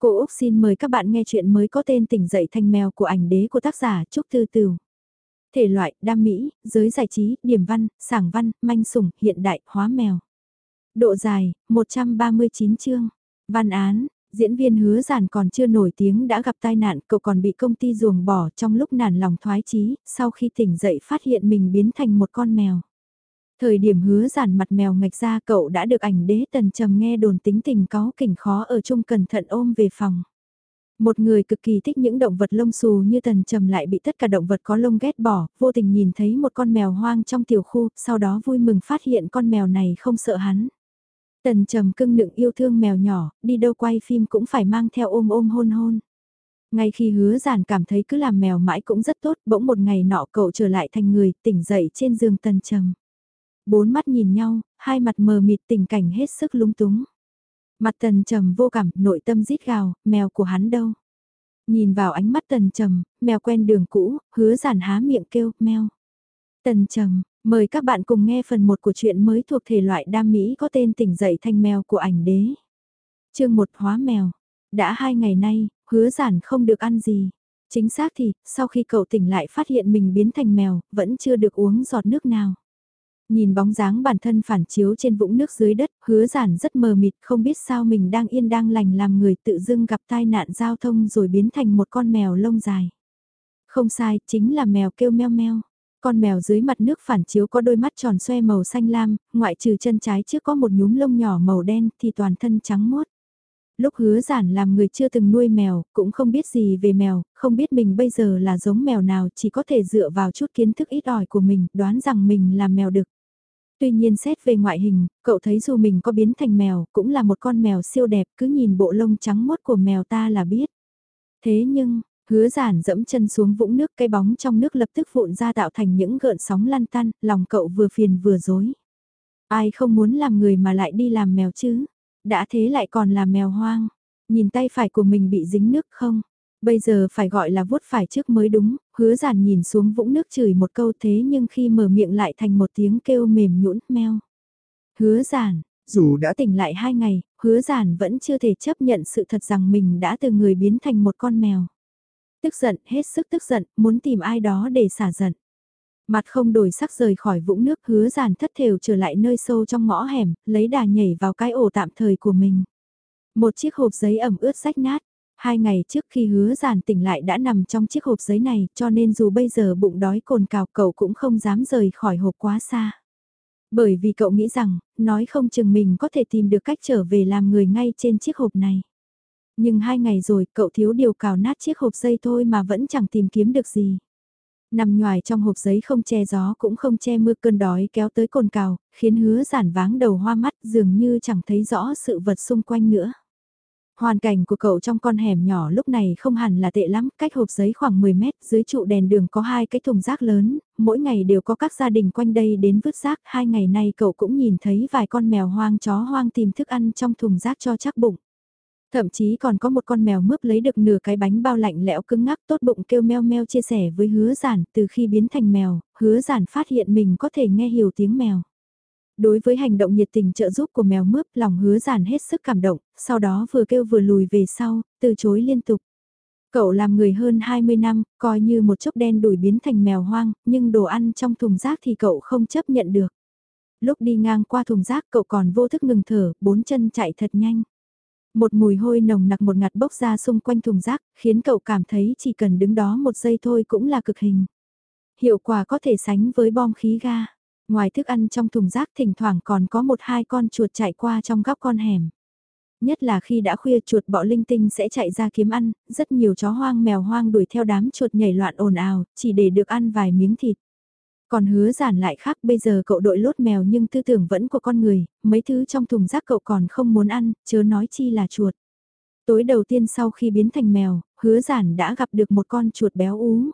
Cô Úc xin mời các bạn nghe chuyện mới có tên tỉnh dậy thành mèo của ảnh đế của tác giả Trúc Tư Tửu. Thể loại, đam mỹ, giới giải trí, điểm văn, sảng văn, manh sủng, hiện đại, hóa mèo. Độ dài, 139 chương. Văn án, diễn viên hứa giản còn chưa nổi tiếng đã gặp tai nạn, cậu còn bị công ty ruồng bỏ trong lúc nản lòng thoái chí, sau khi tỉnh dậy phát hiện mình biến thành một con mèo. Thời điểm hứa giản mặt mèo ngạch ra cậu đã được ảnh đế tần trầm nghe đồn tính tình có kỉnh khó ở chung cẩn thận ôm về phòng. Một người cực kỳ thích những động vật lông xù như tần trầm lại bị tất cả động vật có lông ghét bỏ, vô tình nhìn thấy một con mèo hoang trong tiểu khu, sau đó vui mừng phát hiện con mèo này không sợ hắn. Tần trầm cưng nựng yêu thương mèo nhỏ, đi đâu quay phim cũng phải mang theo ôm ôm hôn hôn. Ngay khi hứa giản cảm thấy cứ làm mèo mãi cũng rất tốt, bỗng một ngày nọ cậu trở lại thành người, tỉnh dậy trên giường tần trầm. Bốn mắt nhìn nhau, hai mặt mờ mịt tình cảnh hết sức lúng túng. Mặt tần trầm vô cảm, nội tâm rít gào, mèo của hắn đâu. Nhìn vào ánh mắt tần trầm, mèo quen đường cũ, hứa giản há miệng kêu, mèo. Tần trầm, mời các bạn cùng nghe phần 1 của truyện mới thuộc thể loại đam mỹ có tên tỉnh dậy thành mèo của ảnh đế. chương 1 hóa mèo. Đã hai ngày nay, hứa giản không được ăn gì. Chính xác thì, sau khi cậu tỉnh lại phát hiện mình biến thành mèo, vẫn chưa được uống giọt nước nào. Nhìn bóng dáng bản thân phản chiếu trên vũng nước dưới đất, hứa giản rất mờ mịt không biết sao mình đang yên đang lành làm người tự dưng gặp tai nạn giao thông rồi biến thành một con mèo lông dài. Không sai, chính là mèo kêu meo meo. Con mèo dưới mặt nước phản chiếu có đôi mắt tròn xoe màu xanh lam, ngoại trừ chân trái trước có một nhúm lông nhỏ màu đen thì toàn thân trắng muốt. Lúc hứa giản làm người chưa từng nuôi mèo, cũng không biết gì về mèo, không biết mình bây giờ là giống mèo nào chỉ có thể dựa vào chút kiến thức ít ỏi của mình, đoán rằng mình là mèo đực. Tuy nhiên xét về ngoại hình, cậu thấy dù mình có biến thành mèo, cũng là một con mèo siêu đẹp, cứ nhìn bộ lông trắng mốt của mèo ta là biết. Thế nhưng, hứa giản dẫm chân xuống vũng nước cây bóng trong nước lập tức vụn ra tạo thành những gợn sóng lăn tăn, lòng cậu vừa phiền vừa dối. Ai không muốn làm người mà lại đi làm mèo chứ? Đã thế lại còn là mèo hoang. Nhìn tay phải của mình bị dính nước không? Bây giờ phải gọi là vuốt phải trước mới đúng, hứa giản nhìn xuống vũng nước chửi một câu thế nhưng khi mở miệng lại thành một tiếng kêu mềm nhũn meo. Hứa giản, dù đã tỉnh lại hai ngày, hứa giản vẫn chưa thể chấp nhận sự thật rằng mình đã từ người biến thành một con mèo. Tức giận, hết sức tức giận, muốn tìm ai đó để xả giận. Mặt không đổi sắc rời khỏi vũng nước hứa giản thất thều trở lại nơi sâu trong ngõ hẻm, lấy đà nhảy vào cái ổ tạm thời của mình. Một chiếc hộp giấy ẩm ướt rách nát, Hai ngày trước khi hứa giản tỉnh lại đã nằm trong chiếc hộp giấy này cho nên dù bây giờ bụng đói cồn cào cậu cũng không dám rời khỏi hộp quá xa. Bởi vì cậu nghĩ rằng, nói không chừng mình có thể tìm được cách trở về làm người ngay trên chiếc hộp này. Nhưng hai ngày rồi cậu thiếu điều cào nát chiếc hộp dây thôi mà vẫn chẳng tìm kiếm được gì. Nằm ngoài trong hộp giấy không che gió cũng không che mưa cơn đói kéo tới cồn cào, khiến hứa giản váng đầu hoa mắt dường như chẳng thấy rõ sự vật xung quanh nữa. Hoàn cảnh của cậu trong con hẻm nhỏ lúc này không hẳn là tệ lắm, cách hộp giấy khoảng 10 mét, dưới trụ đèn đường có hai cái thùng rác lớn, mỗi ngày đều có các gia đình quanh đây đến vứt rác, hai ngày nay cậu cũng nhìn thấy vài con mèo hoang chó hoang tìm thức ăn trong thùng rác cho chắc bụng. Thậm chí còn có một con mèo mướp lấy được nửa cái bánh bao lạnh lẽo cứng ngắc tốt bụng kêu meo meo chia sẻ với hứa giản từ khi biến thành mèo, hứa giản phát hiện mình có thể nghe hiểu tiếng mèo. Đối với hành động nhiệt tình trợ giúp của mèo mướp lòng hứa giản hết sức cảm động, sau đó vừa kêu vừa lùi về sau, từ chối liên tục. Cậu làm người hơn 20 năm, coi như một chốc đen đuổi biến thành mèo hoang, nhưng đồ ăn trong thùng rác thì cậu không chấp nhận được. Lúc đi ngang qua thùng rác cậu còn vô thức ngừng thở, bốn chân chạy thật nhanh. Một mùi hôi nồng nặc một ngạt bốc ra xung quanh thùng rác, khiến cậu cảm thấy chỉ cần đứng đó một giây thôi cũng là cực hình. Hiệu quả có thể sánh với bom khí ga. Ngoài thức ăn trong thùng rác thỉnh thoảng còn có một hai con chuột chạy qua trong góc con hẻm. Nhất là khi đã khuya chuột bọ linh tinh sẽ chạy ra kiếm ăn, rất nhiều chó hoang mèo hoang đuổi theo đám chuột nhảy loạn ồn ào, chỉ để được ăn vài miếng thịt. Còn hứa giản lại khác bây giờ cậu đội lốt mèo nhưng tư tưởng vẫn của con người, mấy thứ trong thùng rác cậu còn không muốn ăn, chớ nói chi là chuột. Tối đầu tiên sau khi biến thành mèo, hứa giản đã gặp được một con chuột béo ú.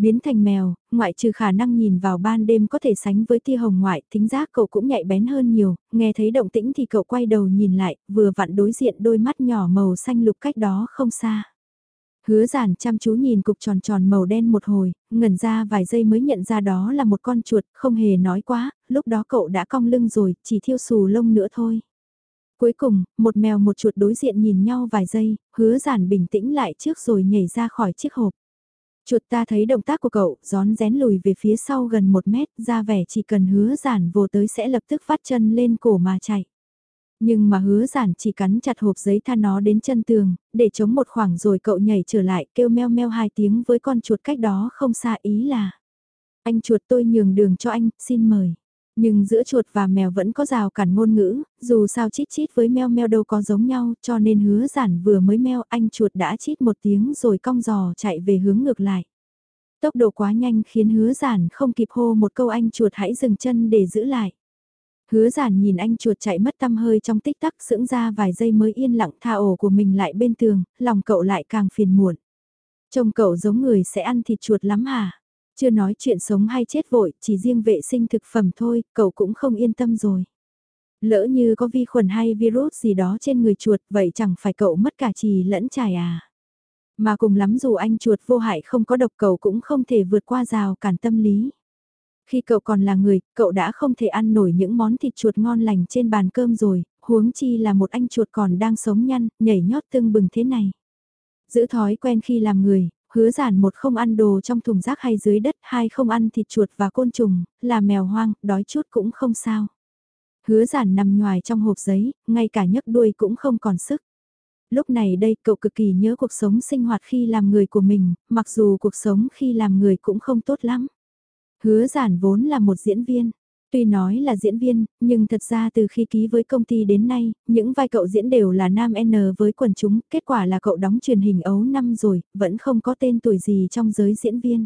Biến thành mèo, ngoại trừ khả năng nhìn vào ban đêm có thể sánh với tia hồng ngoại, thính giác cậu cũng nhạy bén hơn nhiều, nghe thấy động tĩnh thì cậu quay đầu nhìn lại, vừa vặn đối diện đôi mắt nhỏ màu xanh lục cách đó không xa. Hứa giản chăm chú nhìn cục tròn tròn màu đen một hồi, ngẩn ra vài giây mới nhận ra đó là một con chuột, không hề nói quá, lúc đó cậu đã cong lưng rồi, chỉ thiêu xù lông nữa thôi. Cuối cùng, một mèo một chuột đối diện nhìn nhau vài giây, hứa giản bình tĩnh lại trước rồi nhảy ra khỏi chiếc hộp. Chuột ta thấy động tác của cậu, gión rén lùi về phía sau gần một mét, ra vẻ chỉ cần hứa giản vô tới sẽ lập tức phát chân lên cổ mà chạy. Nhưng mà hứa giản chỉ cắn chặt hộp giấy tha nó đến chân tường, để chống một khoảng rồi cậu nhảy trở lại kêu meo meo hai tiếng với con chuột cách đó không xa ý là. Anh chuột tôi nhường đường cho anh, xin mời. Nhưng giữa chuột và mèo vẫn có rào cản ngôn ngữ, dù sao chít chít với meo meo đâu có giống nhau, cho nên hứa giản vừa mới meo anh chuột đã chít một tiếng rồi cong giò chạy về hướng ngược lại. Tốc độ quá nhanh khiến hứa giản không kịp hô một câu anh chuột hãy dừng chân để giữ lại. Hứa giản nhìn anh chuột chạy mất tăm hơi trong tích tắc sững ra vài giây mới yên lặng tha ổ của mình lại bên tường, lòng cậu lại càng phiền muộn. Trông cậu giống người sẽ ăn thịt chuột lắm hả? Chưa nói chuyện sống hay chết vội, chỉ riêng vệ sinh thực phẩm thôi, cậu cũng không yên tâm rồi. Lỡ như có vi khuẩn hay virus gì đó trên người chuột, vậy chẳng phải cậu mất cả trì lẫn trải à? Mà cùng lắm dù anh chuột vô hại không có độc cậu cũng không thể vượt qua rào cản tâm lý. Khi cậu còn là người, cậu đã không thể ăn nổi những món thịt chuột ngon lành trên bàn cơm rồi, huống chi là một anh chuột còn đang sống nhăn, nhảy nhót tưng bừng thế này. Giữ thói quen khi làm người, hứa giản một không ăn đồ trong thùng rác hay dưới đất, hai không ăn thịt chuột và côn trùng, là mèo hoang, đói chút cũng không sao. Hứa giản nằm ngoài trong hộp giấy, ngay cả nhấc đuôi cũng không còn sức. Lúc này đây cậu cực kỳ nhớ cuộc sống sinh hoạt khi làm người của mình, mặc dù cuộc sống khi làm người cũng không tốt lắm. Hứa giản vốn là một diễn viên. Tuy nói là diễn viên, nhưng thật ra từ khi ký với công ty đến nay, những vai cậu diễn đều là nam N với quần chúng, kết quả là cậu đóng truyền hình ấu năm rồi, vẫn không có tên tuổi gì trong giới diễn viên.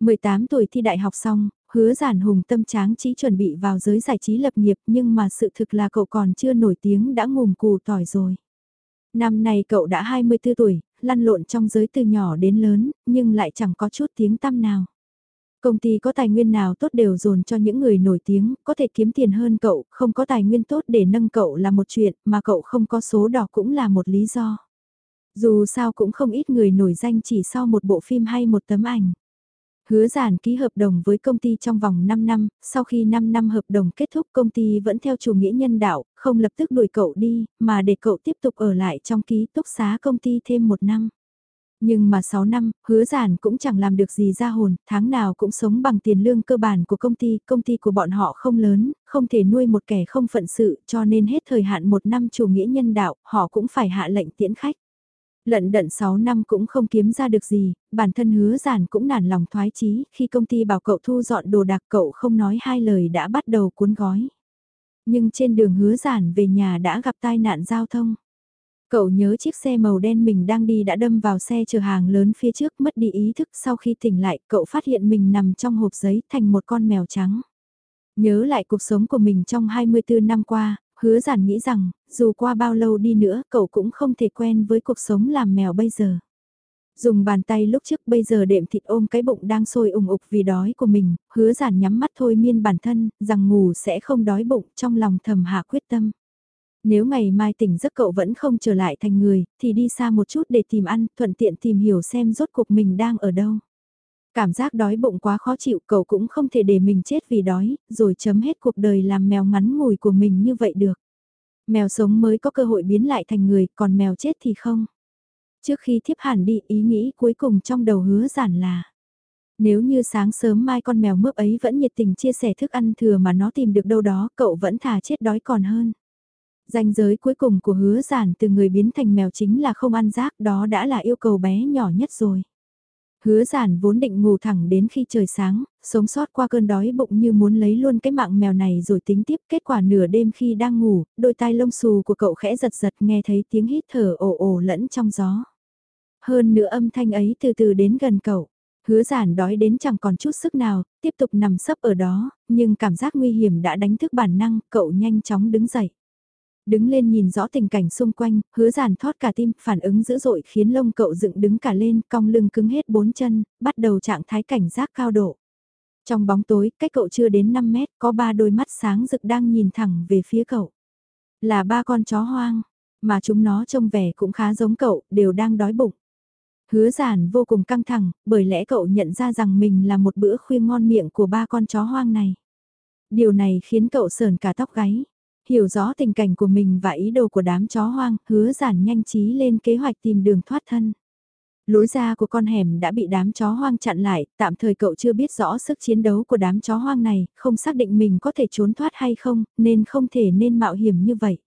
18 tuổi thi đại học xong, hứa giản hùng tâm tráng chỉ chuẩn bị vào giới giải trí lập nghiệp nhưng mà sự thực là cậu còn chưa nổi tiếng đã ngùm cù tỏi rồi. Năm nay cậu đã 24 tuổi, lăn lộn trong giới từ nhỏ đến lớn, nhưng lại chẳng có chút tiếng tăm nào. Công ty có tài nguyên nào tốt đều dồn cho những người nổi tiếng, có thể kiếm tiền hơn cậu, không có tài nguyên tốt để nâng cậu là một chuyện, mà cậu không có số đỏ cũng là một lý do. Dù sao cũng không ít người nổi danh chỉ sau một bộ phim hay một tấm ảnh. Hứa giản ký hợp đồng với công ty trong vòng 5 năm, sau khi 5 năm hợp đồng kết thúc công ty vẫn theo chủ nghĩa nhân đạo, không lập tức đuổi cậu đi, mà để cậu tiếp tục ở lại trong ký túc xá công ty thêm một năm. Nhưng mà 6 năm, hứa giản cũng chẳng làm được gì ra hồn, tháng nào cũng sống bằng tiền lương cơ bản của công ty, công ty của bọn họ không lớn, không thể nuôi một kẻ không phận sự cho nên hết thời hạn một năm chủ nghĩa nhân đạo, họ cũng phải hạ lệnh tiễn khách. Lận đận 6 năm cũng không kiếm ra được gì, bản thân hứa giản cũng nản lòng thoái chí khi công ty bảo cậu thu dọn đồ đạc cậu không nói hai lời đã bắt đầu cuốn gói. Nhưng trên đường hứa giản về nhà đã gặp tai nạn giao thông. Cậu nhớ chiếc xe màu đen mình đang đi đã đâm vào xe chở hàng lớn phía trước mất đi ý thức sau khi tỉnh lại cậu phát hiện mình nằm trong hộp giấy thành một con mèo trắng. Nhớ lại cuộc sống của mình trong 24 năm qua, hứa giản nghĩ rằng, dù qua bao lâu đi nữa cậu cũng không thể quen với cuộc sống làm mèo bây giờ. Dùng bàn tay lúc trước bây giờ đệm thịt ôm cái bụng đang sôi ủng ục vì đói của mình, hứa giản nhắm mắt thôi miên bản thân, rằng ngủ sẽ không đói bụng trong lòng thầm hạ quyết tâm. Nếu ngày mai tỉnh giấc cậu vẫn không trở lại thành người, thì đi xa một chút để tìm ăn, thuận tiện tìm hiểu xem rốt cuộc mình đang ở đâu. Cảm giác đói bụng quá khó chịu cậu cũng không thể để mình chết vì đói, rồi chấm hết cuộc đời làm mèo ngắn ngủi của mình như vậy được. Mèo sống mới có cơ hội biến lại thành người, còn mèo chết thì không. Trước khi thiếp hẳn đi ý nghĩ cuối cùng trong đầu hứa giản là nếu như sáng sớm mai con mèo mướp ấy vẫn nhiệt tình chia sẻ thức ăn thừa mà nó tìm được đâu đó, cậu vẫn thà chết đói còn hơn. Danh giới cuối cùng của hứa giản từ người biến thành mèo chính là không ăn rác đó đã là yêu cầu bé nhỏ nhất rồi. Hứa giản vốn định ngủ thẳng đến khi trời sáng, sống sót qua cơn đói bụng như muốn lấy luôn cái mạng mèo này rồi tính tiếp kết quả nửa đêm khi đang ngủ, đôi tai lông xù của cậu khẽ giật giật nghe thấy tiếng hít thở ồ ồ lẫn trong gió. Hơn nữa âm thanh ấy từ từ đến gần cậu. Hứa giản đói đến chẳng còn chút sức nào, tiếp tục nằm sấp ở đó, nhưng cảm giác nguy hiểm đã đánh thức bản năng, cậu nhanh chóng đứng dậy. Đứng lên nhìn rõ tình cảnh xung quanh, hứa giản thoát cả tim, phản ứng dữ dội khiến lông cậu dựng đứng cả lên, cong lưng cứng hết bốn chân, bắt đầu trạng thái cảnh giác cao độ. Trong bóng tối, cách cậu chưa đến 5 mét, có ba đôi mắt sáng rực đang nhìn thẳng về phía cậu. Là ba con chó hoang, mà chúng nó trông vẻ cũng khá giống cậu, đều đang đói bụng. Hứa giản vô cùng căng thẳng, bởi lẽ cậu nhận ra rằng mình là một bữa khuya ngon miệng của ba con chó hoang này. Điều này khiến cậu sờn cả tóc gáy hiểu rõ tình cảnh của mình và ý đồ của đám chó hoang, hứa giản nhanh trí lên kế hoạch tìm đường thoát thân. Lối ra của con hẻm đã bị đám chó hoang chặn lại, tạm thời cậu chưa biết rõ sức chiến đấu của đám chó hoang này, không xác định mình có thể trốn thoát hay không, nên không thể nên mạo hiểm như vậy.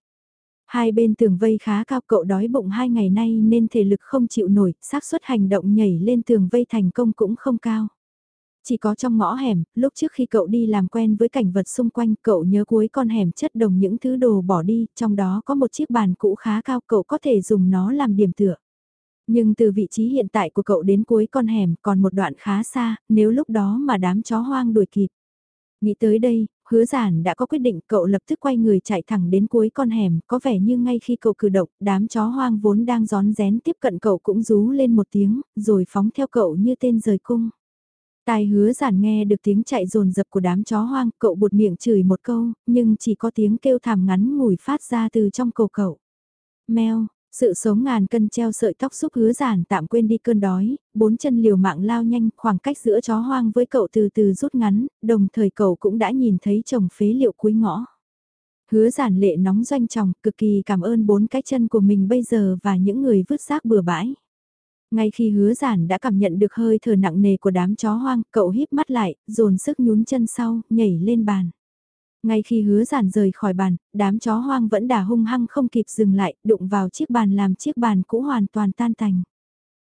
Hai bên tường vây khá cao cậu đói bụng hai ngày nay nên thể lực không chịu nổi, xác suất hành động nhảy lên tường vây thành công cũng không cao. Chỉ có trong ngõ hẻm, lúc trước khi cậu đi làm quen với cảnh vật xung quanh cậu nhớ cuối con hẻm chất đồng những thứ đồ bỏ đi, trong đó có một chiếc bàn cũ khá cao cậu có thể dùng nó làm điểm tựa. Nhưng từ vị trí hiện tại của cậu đến cuối con hẻm còn một đoạn khá xa, nếu lúc đó mà đám chó hoang đuổi kịp. Nghĩ tới đây, hứa giản đã có quyết định cậu lập tức quay người chạy thẳng đến cuối con hẻm, có vẻ như ngay khi cậu cử động, đám chó hoang vốn đang gión rén tiếp cận cậu cũng rú lên một tiếng, rồi phóng theo cậu như tên rời cung. Tai hứa giản nghe được tiếng chạy rồn rập của đám chó hoang, cậu buột miệng chửi một câu, nhưng chỉ có tiếng kêu thảm ngắn ngủi phát ra từ trong cổ cậu. Mèo, sự sống ngàn cân treo sợi tóc giúp hứa giản tạm quên đi cơn đói, bốn chân liều mạng lao nhanh, khoảng cách giữa chó hoang với cậu từ từ rút ngắn, đồng thời cậu cũng đã nhìn thấy chồng phế liệu cuối ngõ. Hứa giản lệ nóng doanh chồng, cực kỳ cảm ơn bốn cái chân của mình bây giờ và những người vứt rác bừa bãi. Ngay khi hứa giản đã cảm nhận được hơi thở nặng nề của đám chó hoang, cậu híp mắt lại, dồn sức nhún chân sau, nhảy lên bàn. Ngay khi hứa giản rời khỏi bàn, đám chó hoang vẫn đà hung hăng không kịp dừng lại, đụng vào chiếc bàn làm chiếc bàn cũ hoàn toàn tan tành.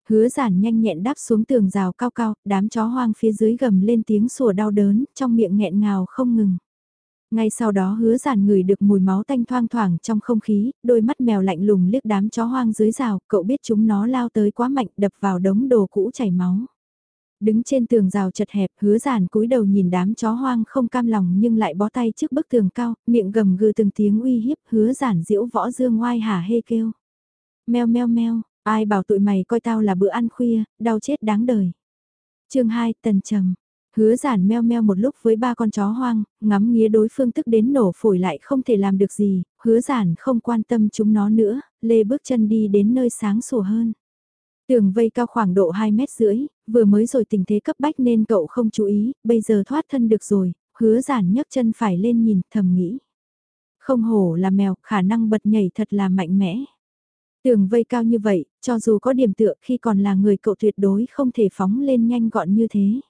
Hứa giản nhanh nhẹn đáp xuống tường rào cao cao, đám chó hoang phía dưới gầm lên tiếng sủa đau đớn, trong miệng nghẹn ngào không ngừng. Ngay sau đó hứa giản ngửi được mùi máu tanh thoang thoảng trong không khí, đôi mắt mèo lạnh lùng liếc đám chó hoang dưới rào, cậu biết chúng nó lao tới quá mạnh đập vào đống đồ cũ chảy máu. Đứng trên tường rào chật hẹp, hứa giản cúi đầu nhìn đám chó hoang không cam lòng nhưng lại bó tay trước bức tường cao, miệng gầm gừ từng tiếng uy hiếp, hứa giản diễu võ dương ngoai hả hê kêu. Meo meo meo, ai bảo tụi mày coi tao là bữa ăn khuya, đau chết đáng đời. chương 2 Tần Trầm Hứa giản meo meo một lúc với ba con chó hoang, ngắm nghía đối phương tức đến nổ phổi lại không thể làm được gì, hứa giản không quan tâm chúng nó nữa, lê bước chân đi đến nơi sáng sủa hơn. Tường vây cao khoảng độ 2 mét rưỡi, vừa mới rồi tình thế cấp bách nên cậu không chú ý, bây giờ thoát thân được rồi, hứa giản nhấc chân phải lên nhìn, thầm nghĩ. Không hổ là mèo, khả năng bật nhảy thật là mạnh mẽ. Tường vây cao như vậy, cho dù có điểm tựa khi còn là người cậu tuyệt đối không thể phóng lên nhanh gọn như thế.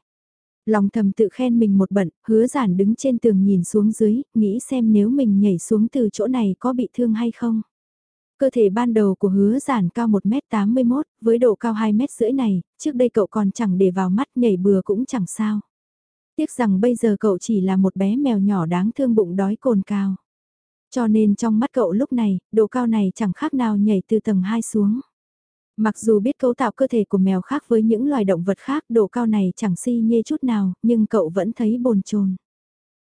Lòng thầm tự khen mình một bận, hứa giản đứng trên tường nhìn xuống dưới, nghĩ xem nếu mình nhảy xuống từ chỗ này có bị thương hay không. Cơ thể ban đầu của hứa giản cao 1m81, với độ cao 2m rưỡi này, trước đây cậu còn chẳng để vào mắt nhảy bừa cũng chẳng sao. Tiếc rằng bây giờ cậu chỉ là một bé mèo nhỏ đáng thương bụng đói cồn cao. Cho nên trong mắt cậu lúc này, độ cao này chẳng khác nào nhảy từ tầng 2 xuống. Mặc dù biết cấu tạo cơ thể của mèo khác với những loài động vật khác độ cao này chẳng si nhê chút nào, nhưng cậu vẫn thấy bồn chồn.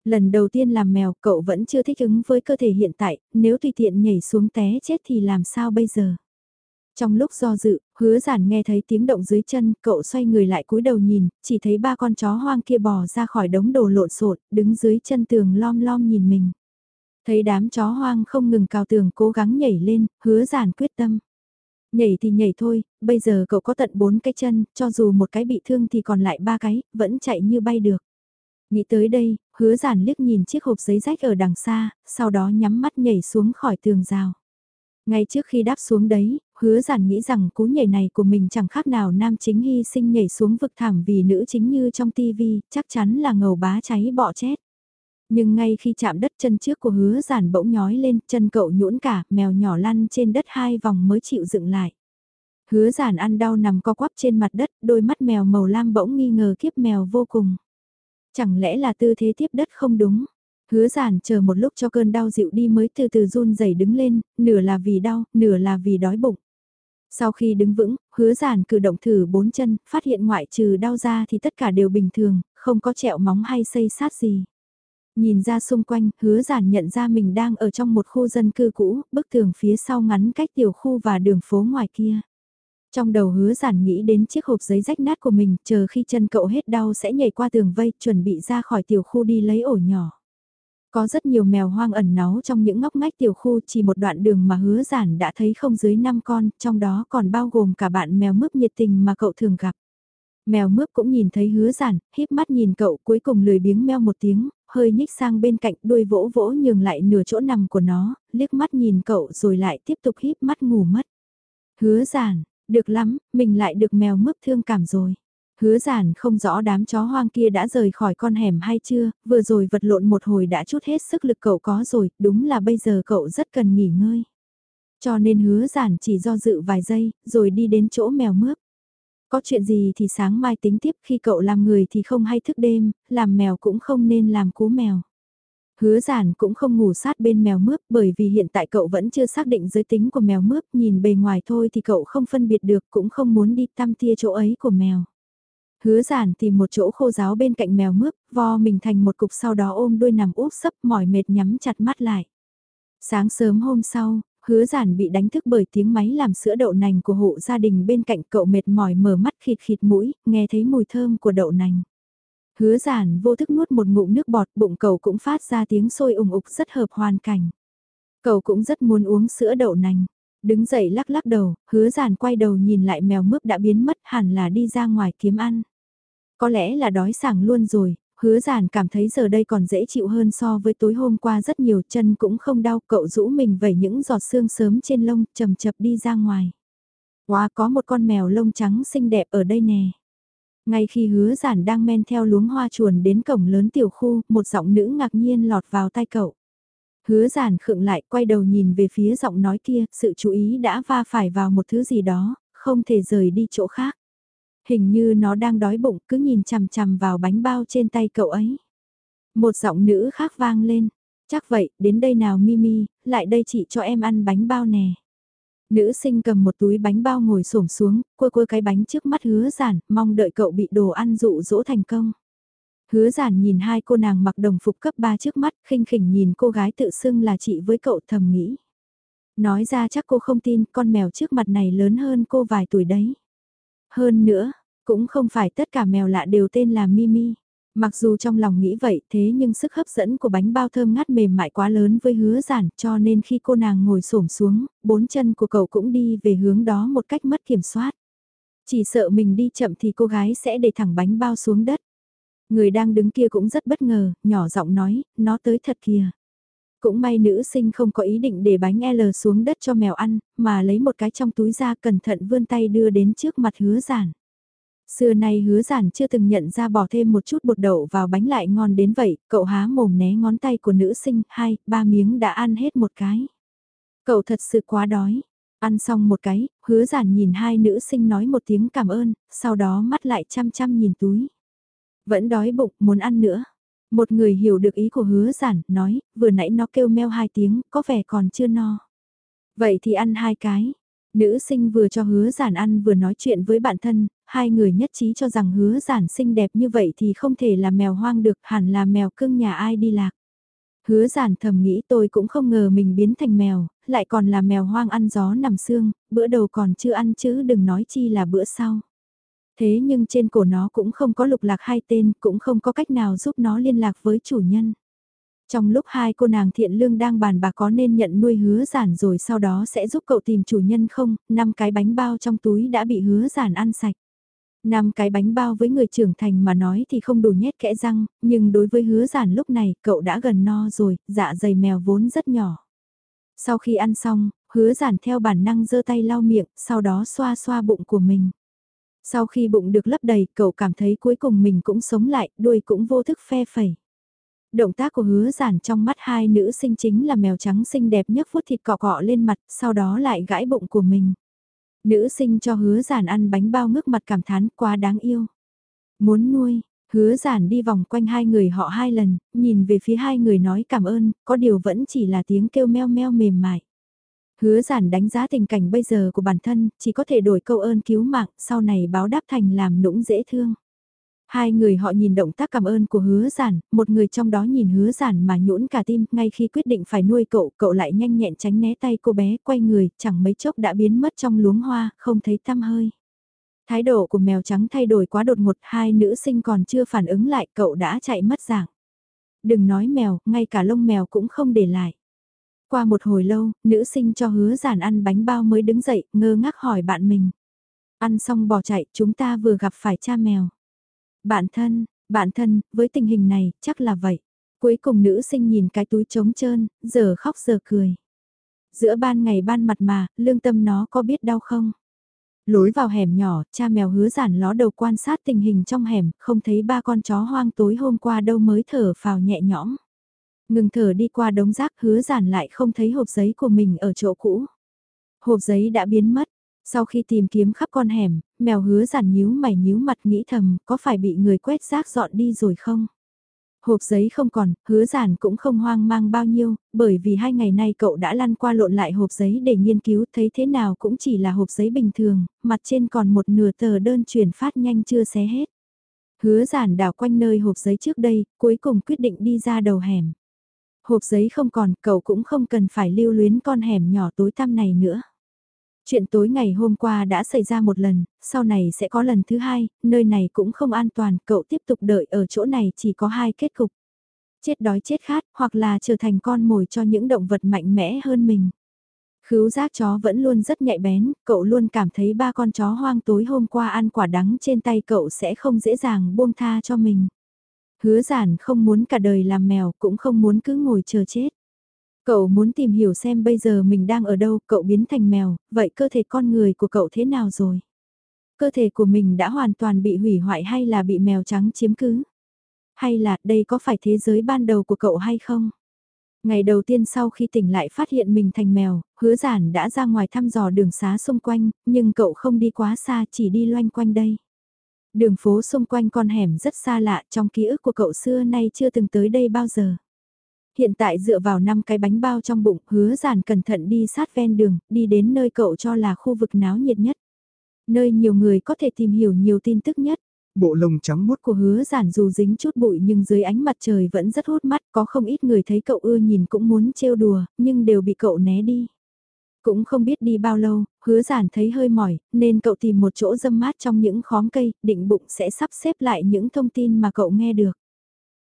Lần đầu tiên làm mèo cậu vẫn chưa thích ứng với cơ thể hiện tại, nếu tùy tiện nhảy xuống té chết thì làm sao bây giờ? Trong lúc do dự, hứa giản nghe thấy tiếng động dưới chân, cậu xoay người lại cúi đầu nhìn, chỉ thấy ba con chó hoang kia bò ra khỏi đống đồ lộn xộn, đứng dưới chân tường lom lom nhìn mình. Thấy đám chó hoang không ngừng cào tường cố gắng nhảy lên, hứa giản quyết tâm. Nhảy thì nhảy thôi, bây giờ cậu có tận bốn cái chân, cho dù một cái bị thương thì còn lại ba cái, vẫn chạy như bay được. Nghĩ tới đây, hứa giản liếc nhìn chiếc hộp giấy rách ở đằng xa, sau đó nhắm mắt nhảy xuống khỏi tường rào. Ngay trước khi đáp xuống đấy, hứa giản nghĩ rằng cú nhảy này của mình chẳng khác nào nam chính hy sinh nhảy xuống vực thẳm vì nữ chính như trong tivi, chắc chắn là ngầu bá cháy bọ chết. Nhưng ngay khi chạm đất chân trước của hứa giản bỗng nhói lên, chân cậu nhũn cả, mèo nhỏ lăn trên đất hai vòng mới chịu dựng lại. Hứa giản ăn đau nằm co quắp trên mặt đất, đôi mắt mèo màu lam bỗng nghi ngờ kiếp mèo vô cùng. Chẳng lẽ là tư thế tiếp đất không đúng? Hứa giản chờ một lúc cho cơn đau dịu đi mới từ từ run rẩy đứng lên, nửa là vì đau, nửa là vì đói bụng. Sau khi đứng vững, hứa giản cử động thử bốn chân, phát hiện ngoại trừ đau ra thì tất cả đều bình thường, không có trẹo móng hay xây sát gì. Nhìn ra xung quanh, hứa giản nhận ra mình đang ở trong một khu dân cư cũ, bức tường phía sau ngắn cách tiểu khu và đường phố ngoài kia. Trong đầu hứa giản nghĩ đến chiếc hộp giấy rách nát của mình, chờ khi chân cậu hết đau sẽ nhảy qua tường vây, chuẩn bị ra khỏi tiểu khu đi lấy ổ nhỏ. Có rất nhiều mèo hoang ẩn náu trong những ngóc ngách tiểu khu chỉ một đoạn đường mà hứa giản đã thấy không dưới 5 con, trong đó còn bao gồm cả bạn mèo mướp nhiệt tình mà cậu thường gặp. Mèo mướp cũng nhìn thấy hứa giản, híp mắt nhìn cậu cuối cùng lười biếng meo một tiếng, hơi nhích sang bên cạnh đuôi vỗ vỗ nhường lại nửa chỗ nằm của nó, liếc mắt nhìn cậu rồi lại tiếp tục híp mắt ngủ mất. Hứa giản, được lắm, mình lại được mèo mướp thương cảm rồi. Hứa giản không rõ đám chó hoang kia đã rời khỏi con hẻm hay chưa, vừa rồi vật lộn một hồi đã chút hết sức lực cậu có rồi, đúng là bây giờ cậu rất cần nghỉ ngơi. Cho nên hứa giản chỉ do dự vài giây, rồi đi đến chỗ mèo mướp. Có chuyện gì thì sáng mai tính tiếp khi cậu làm người thì không hay thức đêm, làm mèo cũng không nên làm cú mèo. Hứa giản cũng không ngủ sát bên mèo mướp bởi vì hiện tại cậu vẫn chưa xác định giới tính của mèo mướp nhìn bề ngoài thôi thì cậu không phân biệt được cũng không muốn đi tăm tia chỗ ấy của mèo. Hứa giản tìm một chỗ khô giáo bên cạnh mèo mướp, vo mình thành một cục sau đó ôm đuôi nằm úp sấp mỏi mệt nhắm chặt mắt lại. Sáng sớm hôm sau, hứa giản bị đánh thức bởi tiếng máy làm sữa đậu nành của hộ gia đình bên cạnh cậu mệt mỏi mở mắt khịt khịt mũi, nghe thấy mùi thơm của đậu nành. Hứa giản vô thức nuốt một ngụm nước bọt bụng cậu cũng phát ra tiếng sôi ủng ục rất hợp hoàn cảnh. Cậu cũng rất muốn uống sữa đậu nành. Đứng dậy lắc lắc đầu, hứa giản quay đầu nhìn lại mèo mướp đã biến mất hẳn là đi ra ngoài kiếm ăn. Có lẽ là đói sảng luôn rồi, hứa giản cảm thấy giờ đây còn dễ chịu hơn so với tối hôm qua rất nhiều chân cũng không đau cậu rũ mình vẩy những giọt xương sớm trên lông chầm chập đi ra ngoài. Wow có một con mèo lông trắng xinh đẹp ở đây nè. Ngay khi hứa giản đang men theo luống hoa chuồn đến cổng lớn tiểu khu, một giọng nữ ngạc nhiên lọt vào tay cậu. Hứa giản khựng lại quay đầu nhìn về phía giọng nói kia, sự chú ý đã va phải vào một thứ gì đó, không thể rời đi chỗ khác. Hình như nó đang đói bụng cứ nhìn chằm chằm vào bánh bao trên tay cậu ấy. Một giọng nữ khác vang lên, chắc vậy, đến đây nào Mimi, lại đây chị cho em ăn bánh bao nè. Nữ sinh cầm một túi bánh bao ngồi xổm xuống, cua cua cái bánh trước mắt hứa giản, mong đợi cậu bị đồ ăn dụ dỗ thành công. Hứa giản nhìn hai cô nàng mặc đồng phục cấp 3 trước mắt, khinh khỉnh nhìn cô gái tự xưng là chị với cậu thầm nghĩ. Nói ra chắc cô không tin con mèo trước mặt này lớn hơn cô vài tuổi đấy. Hơn nữa, cũng không phải tất cả mèo lạ đều tên là Mimi. Mặc dù trong lòng nghĩ vậy thế nhưng sức hấp dẫn của bánh bao thơm ngát mềm mại quá lớn với hứa giản cho nên khi cô nàng ngồi xổm xuống, bốn chân của cậu cũng đi về hướng đó một cách mất kiểm soát. Chỉ sợ mình đi chậm thì cô gái sẽ để thẳng bánh bao xuống đất. Người đang đứng kia cũng rất bất ngờ, nhỏ giọng nói, nó tới thật kìa. Cũng may nữ sinh không có ý định để bánh L xuống đất cho mèo ăn, mà lấy một cái trong túi ra cẩn thận vươn tay đưa đến trước mặt hứa giản. Xưa nay hứa giản chưa từng nhận ra bỏ thêm một chút bột đậu vào bánh lại ngon đến vậy, cậu há mồm né ngón tay của nữ sinh, hai, ba miếng đã ăn hết một cái. Cậu thật sự quá đói. Ăn xong một cái, hứa giản nhìn hai nữ sinh nói một tiếng cảm ơn, sau đó mắt lại chăm chăm nhìn túi. Vẫn đói bụng, muốn ăn nữa. Một người hiểu được ý của hứa giản, nói, vừa nãy nó kêu meo hai tiếng, có vẻ còn chưa no. Vậy thì ăn hai cái. Nữ sinh vừa cho hứa giản ăn vừa nói chuyện với bạn thân, hai người nhất trí cho rằng hứa giản xinh đẹp như vậy thì không thể là mèo hoang được, hẳn là mèo cưng nhà ai đi lạc. Hứa giản thầm nghĩ tôi cũng không ngờ mình biến thành mèo, lại còn là mèo hoang ăn gió nằm xương, bữa đầu còn chưa ăn chứ đừng nói chi là bữa sau. Thế nhưng trên cổ nó cũng không có lục lạc hai tên, cũng không có cách nào giúp nó liên lạc với chủ nhân. Trong lúc hai cô nàng thiện lương đang bàn bạc có nên nhận nuôi hứa giản rồi sau đó sẽ giúp cậu tìm chủ nhân không, năm cái bánh bao trong túi đã bị hứa giản ăn sạch. Năm cái bánh bao với người trưởng thành mà nói thì không đủ nhét kẽ răng, nhưng đối với hứa giản lúc này cậu đã gần no rồi, dạ dày mèo vốn rất nhỏ. Sau khi ăn xong, hứa giản theo bản năng giơ tay lau miệng, sau đó xoa xoa bụng của mình. Sau khi bụng được lấp đầy, cậu cảm thấy cuối cùng mình cũng sống lại, đuôi cũng vô thức phe phẩy. Động tác của hứa giản trong mắt hai nữ sinh chính là mèo trắng xinh đẹp nhất phút thịt cọ cọ lên mặt, sau đó lại gãi bụng của mình. Nữ sinh cho hứa giản ăn bánh bao ngước mặt cảm thán quá đáng yêu. Muốn nuôi, hứa giản đi vòng quanh hai người họ hai lần, nhìn về phía hai người nói cảm ơn, có điều vẫn chỉ là tiếng kêu meo meo mềm mại. Hứa giản đánh giá tình cảnh bây giờ của bản thân, chỉ có thể đổi câu ơn cứu mạng, sau này báo đáp thành làm nũng dễ thương. Hai người họ nhìn động tác cảm ơn của hứa giản, một người trong đó nhìn hứa giản mà nhũn cả tim, ngay khi quyết định phải nuôi cậu, cậu lại nhanh nhẹn tránh né tay cô bé, quay người, chẳng mấy chốc đã biến mất trong luống hoa, không thấy tăm hơi. Thái độ của mèo trắng thay đổi quá đột ngột, hai nữ sinh còn chưa phản ứng lại, cậu đã chạy mất dạng. Đừng nói mèo, ngay cả lông mèo cũng không để lại. Qua một hồi lâu, nữ sinh cho hứa giản ăn bánh bao mới đứng dậy, ngơ ngác hỏi bạn mình. Ăn xong bỏ chạy, chúng ta vừa gặp phải cha mèo. Bạn thân, bạn thân, với tình hình này, chắc là vậy. Cuối cùng nữ sinh nhìn cái túi trống trơn, giờ khóc giờ cười. Giữa ban ngày ban mặt mà, lương tâm nó có biết đau không? Lối vào hẻm nhỏ, cha mèo hứa giản ló đầu quan sát tình hình trong hẻm, không thấy ba con chó hoang tối hôm qua đâu mới thở phào nhẹ nhõm. Ngừng thở đi qua đống rác hứa giản lại không thấy hộp giấy của mình ở chỗ cũ. Hộp giấy đã biến mất. Sau khi tìm kiếm khắp con hẻm, mèo hứa giản nhíu mày nhíu mặt nghĩ thầm có phải bị người quét rác dọn đi rồi không? Hộp giấy không còn, hứa giản cũng không hoang mang bao nhiêu, bởi vì hai ngày nay cậu đã lăn qua lộn lại hộp giấy để nghiên cứu thấy thế nào cũng chỉ là hộp giấy bình thường, mặt trên còn một nửa tờ đơn chuyển phát nhanh chưa xé hết. Hứa giản đảo quanh nơi hộp giấy trước đây, cuối cùng quyết định đi ra đầu hẻm. Hộp giấy không còn, cậu cũng không cần phải lưu luyến con hẻm nhỏ tối tăm này nữa. Chuyện tối ngày hôm qua đã xảy ra một lần, sau này sẽ có lần thứ hai, nơi này cũng không an toàn, cậu tiếp tục đợi ở chỗ này chỉ có hai kết cục. Chết đói chết khát, hoặc là trở thành con mồi cho những động vật mạnh mẽ hơn mình. Khứu giác chó vẫn luôn rất nhạy bén, cậu luôn cảm thấy ba con chó hoang tối hôm qua ăn quả đắng trên tay cậu sẽ không dễ dàng buông tha cho mình. Hứa giản không muốn cả đời làm mèo, cũng không muốn cứ ngồi chờ chết. Cậu muốn tìm hiểu xem bây giờ mình đang ở đâu, cậu biến thành mèo, vậy cơ thể con người của cậu thế nào rồi? Cơ thể của mình đã hoàn toàn bị hủy hoại hay là bị mèo trắng chiếm cứ? Hay là đây có phải thế giới ban đầu của cậu hay không? Ngày đầu tiên sau khi tỉnh lại phát hiện mình thành mèo, hứa giản đã ra ngoài thăm dò đường xá xung quanh, nhưng cậu không đi quá xa chỉ đi loanh quanh đây. Đường phố xung quanh con hẻm rất xa lạ trong ký ức của cậu xưa nay chưa từng tới đây bao giờ. Hiện tại dựa vào năm cái bánh bao trong bụng, hứa giản cẩn thận đi sát ven đường, đi đến nơi cậu cho là khu vực náo nhiệt nhất. Nơi nhiều người có thể tìm hiểu nhiều tin tức nhất. Bộ lông trắng mốt của hứa giản dù dính chút bụi nhưng dưới ánh mặt trời vẫn rất hút mắt, có không ít người thấy cậu ưa nhìn cũng muốn trêu đùa, nhưng đều bị cậu né đi. Cũng không biết đi bao lâu, hứa giản thấy hơi mỏi, nên cậu tìm một chỗ dâm mát trong những khóm cây, định bụng sẽ sắp xếp lại những thông tin mà cậu nghe được.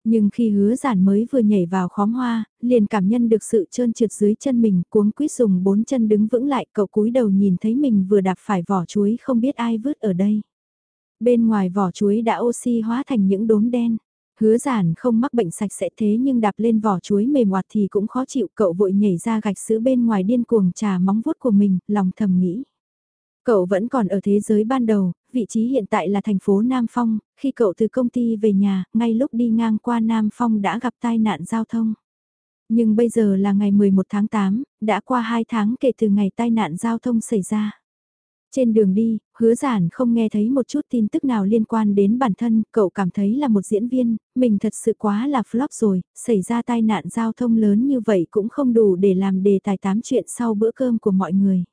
Nhưng khi hứa giản mới vừa nhảy vào khóm hoa, liền cảm nhận được sự trơn trượt dưới chân mình, cuống quýt dùng bốn chân đứng vững lại, cậu cúi đầu nhìn thấy mình vừa đạp phải vỏ chuối không biết ai vứt ở đây. Bên ngoài vỏ chuối đã oxy hóa thành những đốm đen. Hứa giản không mắc bệnh sạch sẽ thế nhưng đạp lên vỏ chuối mềm hoạt thì cũng khó chịu cậu vội nhảy ra gạch sữa bên ngoài điên cuồng trà móng vuốt của mình, lòng thầm nghĩ. Cậu vẫn còn ở thế giới ban đầu, vị trí hiện tại là thành phố Nam Phong, khi cậu từ công ty về nhà, ngay lúc đi ngang qua Nam Phong đã gặp tai nạn giao thông. Nhưng bây giờ là ngày 11 tháng 8, đã qua 2 tháng kể từ ngày tai nạn giao thông xảy ra. Trên đường đi, hứa giản không nghe thấy một chút tin tức nào liên quan đến bản thân, cậu cảm thấy là một diễn viên, mình thật sự quá là flop rồi, xảy ra tai nạn giao thông lớn như vậy cũng không đủ để làm đề tài tám chuyện sau bữa cơm của mọi người.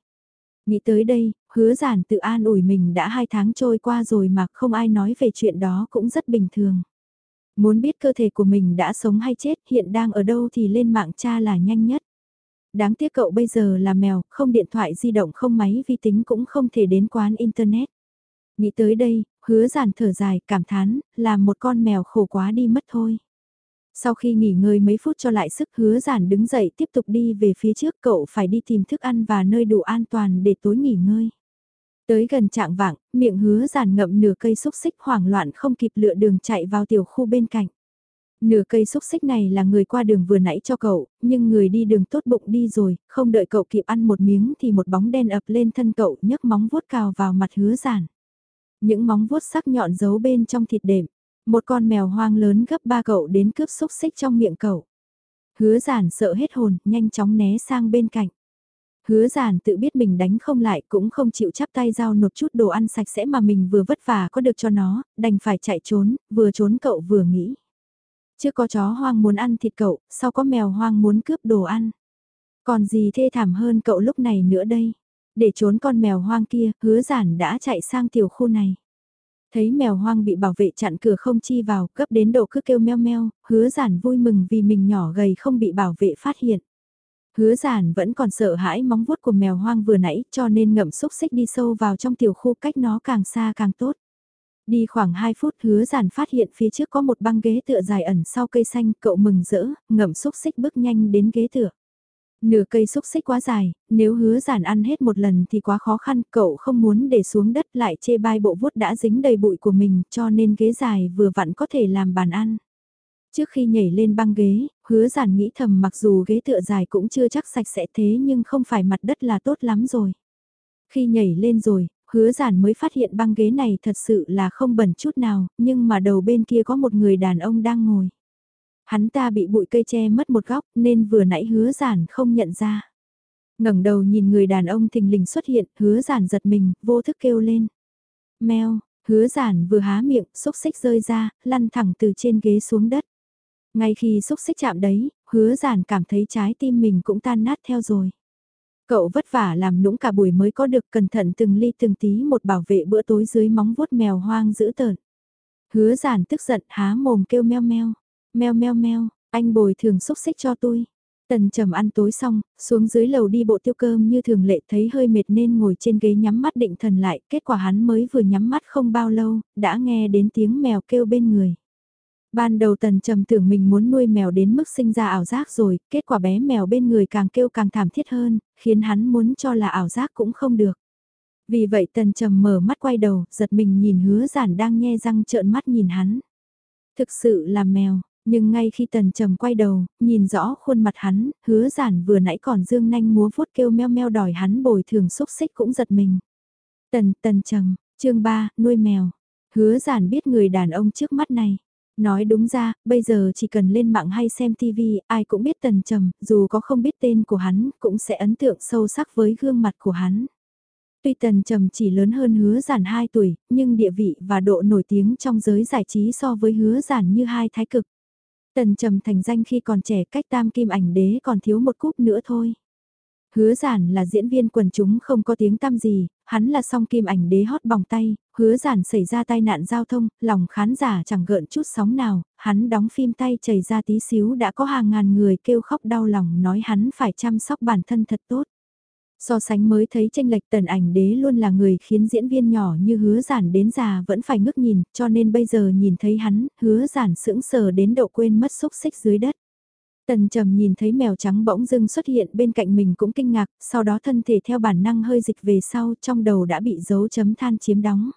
Nghĩ tới đây, hứa giản tự an ủi mình đã hai tháng trôi qua rồi mà không ai nói về chuyện đó cũng rất bình thường. Muốn biết cơ thể của mình đã sống hay chết hiện đang ở đâu thì lên mạng cha là nhanh nhất. Đáng tiếc cậu bây giờ là mèo, không điện thoại di động không máy vi tính cũng không thể đến quán internet. Nghĩ tới đây, hứa giản thở dài, cảm thán, là một con mèo khổ quá đi mất thôi. Sau khi nghỉ ngơi mấy phút cho lại sức hứa giản đứng dậy tiếp tục đi về phía trước cậu phải đi tìm thức ăn và nơi đủ an toàn để tối nghỉ ngơi. Tới gần trạng vạng, miệng hứa giản ngậm nửa cây xúc xích hoảng loạn không kịp lựa đường chạy vào tiểu khu bên cạnh. Nửa cây xúc xích này là người qua đường vừa nãy cho cậu, nhưng người đi đường tốt bụng đi rồi, không đợi cậu kịp ăn một miếng thì một bóng đen ập lên thân cậu nhấc móng vuốt cào vào mặt hứa giản. Những móng vuốt sắc nhọn giấu bên trong thịt đệm, một con mèo hoang lớn gấp ba cậu đến cướp xúc xích trong miệng cậu. Hứa giản sợ hết hồn, nhanh chóng né sang bên cạnh. Hứa giản tự biết mình đánh không lại cũng không chịu chắp tay giao nộp chút đồ ăn sạch sẽ mà mình vừa vất vả có được cho nó, đành phải chạy trốn, vừa trốn cậu vừa nghĩ. Chưa có chó hoang muốn ăn thịt cậu, sau có mèo hoang muốn cướp đồ ăn. Còn gì thê thảm hơn cậu lúc này nữa đây. Để trốn con mèo hoang kia, hứa giản đã chạy sang tiểu khu này. Thấy mèo hoang bị bảo vệ chặn cửa không chi vào, cấp đến độ cứ kêu meo meo, hứa giản vui mừng vì mình nhỏ gầy không bị bảo vệ phát hiện. Hứa giản vẫn còn sợ hãi móng vuốt của mèo hoang vừa nãy cho nên ngậm xúc xích đi sâu vào trong tiểu khu cách nó càng xa càng tốt. Đi khoảng 2 phút hứa giản phát hiện phía trước có một băng ghế tựa dài ẩn sau cây xanh cậu mừng rỡ, ngậm xúc xích bước nhanh đến ghế tựa. Nửa cây xúc xích quá dài, nếu hứa giản ăn hết một lần thì quá khó khăn, cậu không muốn để xuống đất lại chê bai bộ vuốt đã dính đầy bụi của mình cho nên ghế dài vừa vặn có thể làm bàn ăn. Trước khi nhảy lên băng ghế, hứa giản nghĩ thầm mặc dù ghế tựa dài cũng chưa chắc sạch sẽ thế nhưng không phải mặt đất là tốt lắm rồi. Khi nhảy lên rồi, hứa giản mới phát hiện băng ghế này thật sự là không bẩn chút nào, nhưng mà đầu bên kia có một người đàn ông đang ngồi. Hắn ta bị bụi cây che mất một góc nên vừa nãy hứa giản không nhận ra. ngẩng đầu nhìn người đàn ông thình lình xuất hiện, hứa giản giật mình, vô thức kêu lên. Mèo, hứa giản vừa há miệng, xúc xích rơi ra, lăn thẳng từ trên ghế xuống đất. Ngay khi xúc xích chạm đấy, hứa giản cảm thấy trái tim mình cũng tan nát theo rồi. Cậu vất vả làm nũng cả buổi mới có được cẩn thận từng ly từng tí một bảo vệ bữa tối dưới móng vuốt mèo hoang dữ tợn. Hứa giản tức giận há mồm kêu meo meo. Meo meo meo, anh bồi thường xúc xích cho tôi. Tần trầm ăn tối xong, xuống dưới lầu đi bộ tiêu cơm như thường lệ thấy hơi mệt nên ngồi trên ghế nhắm mắt định thần lại, kết quả hắn mới vừa nhắm mắt không bao lâu, đã nghe đến tiếng mèo kêu bên người. Ban đầu tần trầm tưởng mình muốn nuôi mèo đến mức sinh ra ảo giác rồi, kết quả bé mèo bên người càng kêu càng thảm thiết hơn, khiến hắn muốn cho là ảo giác cũng không được. Vì vậy tần trầm mở mắt quay đầu, giật mình nhìn hứa giản đang nhe răng trợn mắt nhìn hắn. Thực sự là mèo, nhưng ngay khi tần trầm quay đầu, nhìn rõ khuôn mặt hắn, hứa giản vừa nãy còn dương nanh múa vuốt kêu meo meo đòi hắn bồi thường xúc xích cũng giật mình. Tần, tần trầm, chương 3, nuôi mèo. Hứa giản biết người đàn ông trước mắt này. Nói đúng ra, bây giờ chỉ cần lên mạng hay xem TV, ai cũng biết tần trầm, dù có không biết tên của hắn, cũng sẽ ấn tượng sâu sắc với gương mặt của hắn. Tuy tần trầm chỉ lớn hơn hứa giản 2 tuổi, nhưng địa vị và độ nổi tiếng trong giới giải trí so với hứa giản như hai thái cực. Tần trầm thành danh khi còn trẻ cách tam kim ảnh đế còn thiếu một cúp nữa thôi. Hứa giản là diễn viên quần chúng không có tiếng tăm gì, hắn là song kim ảnh đế hót bỏng tay, hứa giản xảy ra tai nạn giao thông, lòng khán giả chẳng gợn chút sóng nào, hắn đóng phim tay chảy ra tí xíu đã có hàng ngàn người kêu khóc đau lòng nói hắn phải chăm sóc bản thân thật tốt. So sánh mới thấy tranh lệch tần ảnh đế luôn là người khiến diễn viên nhỏ như hứa giản đến già vẫn phải ngước nhìn, cho nên bây giờ nhìn thấy hắn, hứa giản sững sờ đến độ quên mất xúc xích dưới đất. Tần trầm nhìn thấy mèo trắng bỗng dưng xuất hiện bên cạnh mình cũng kinh ngạc, sau đó thân thể theo bản năng hơi dịch về sau trong đầu đã bị dấu chấm than chiếm đóng.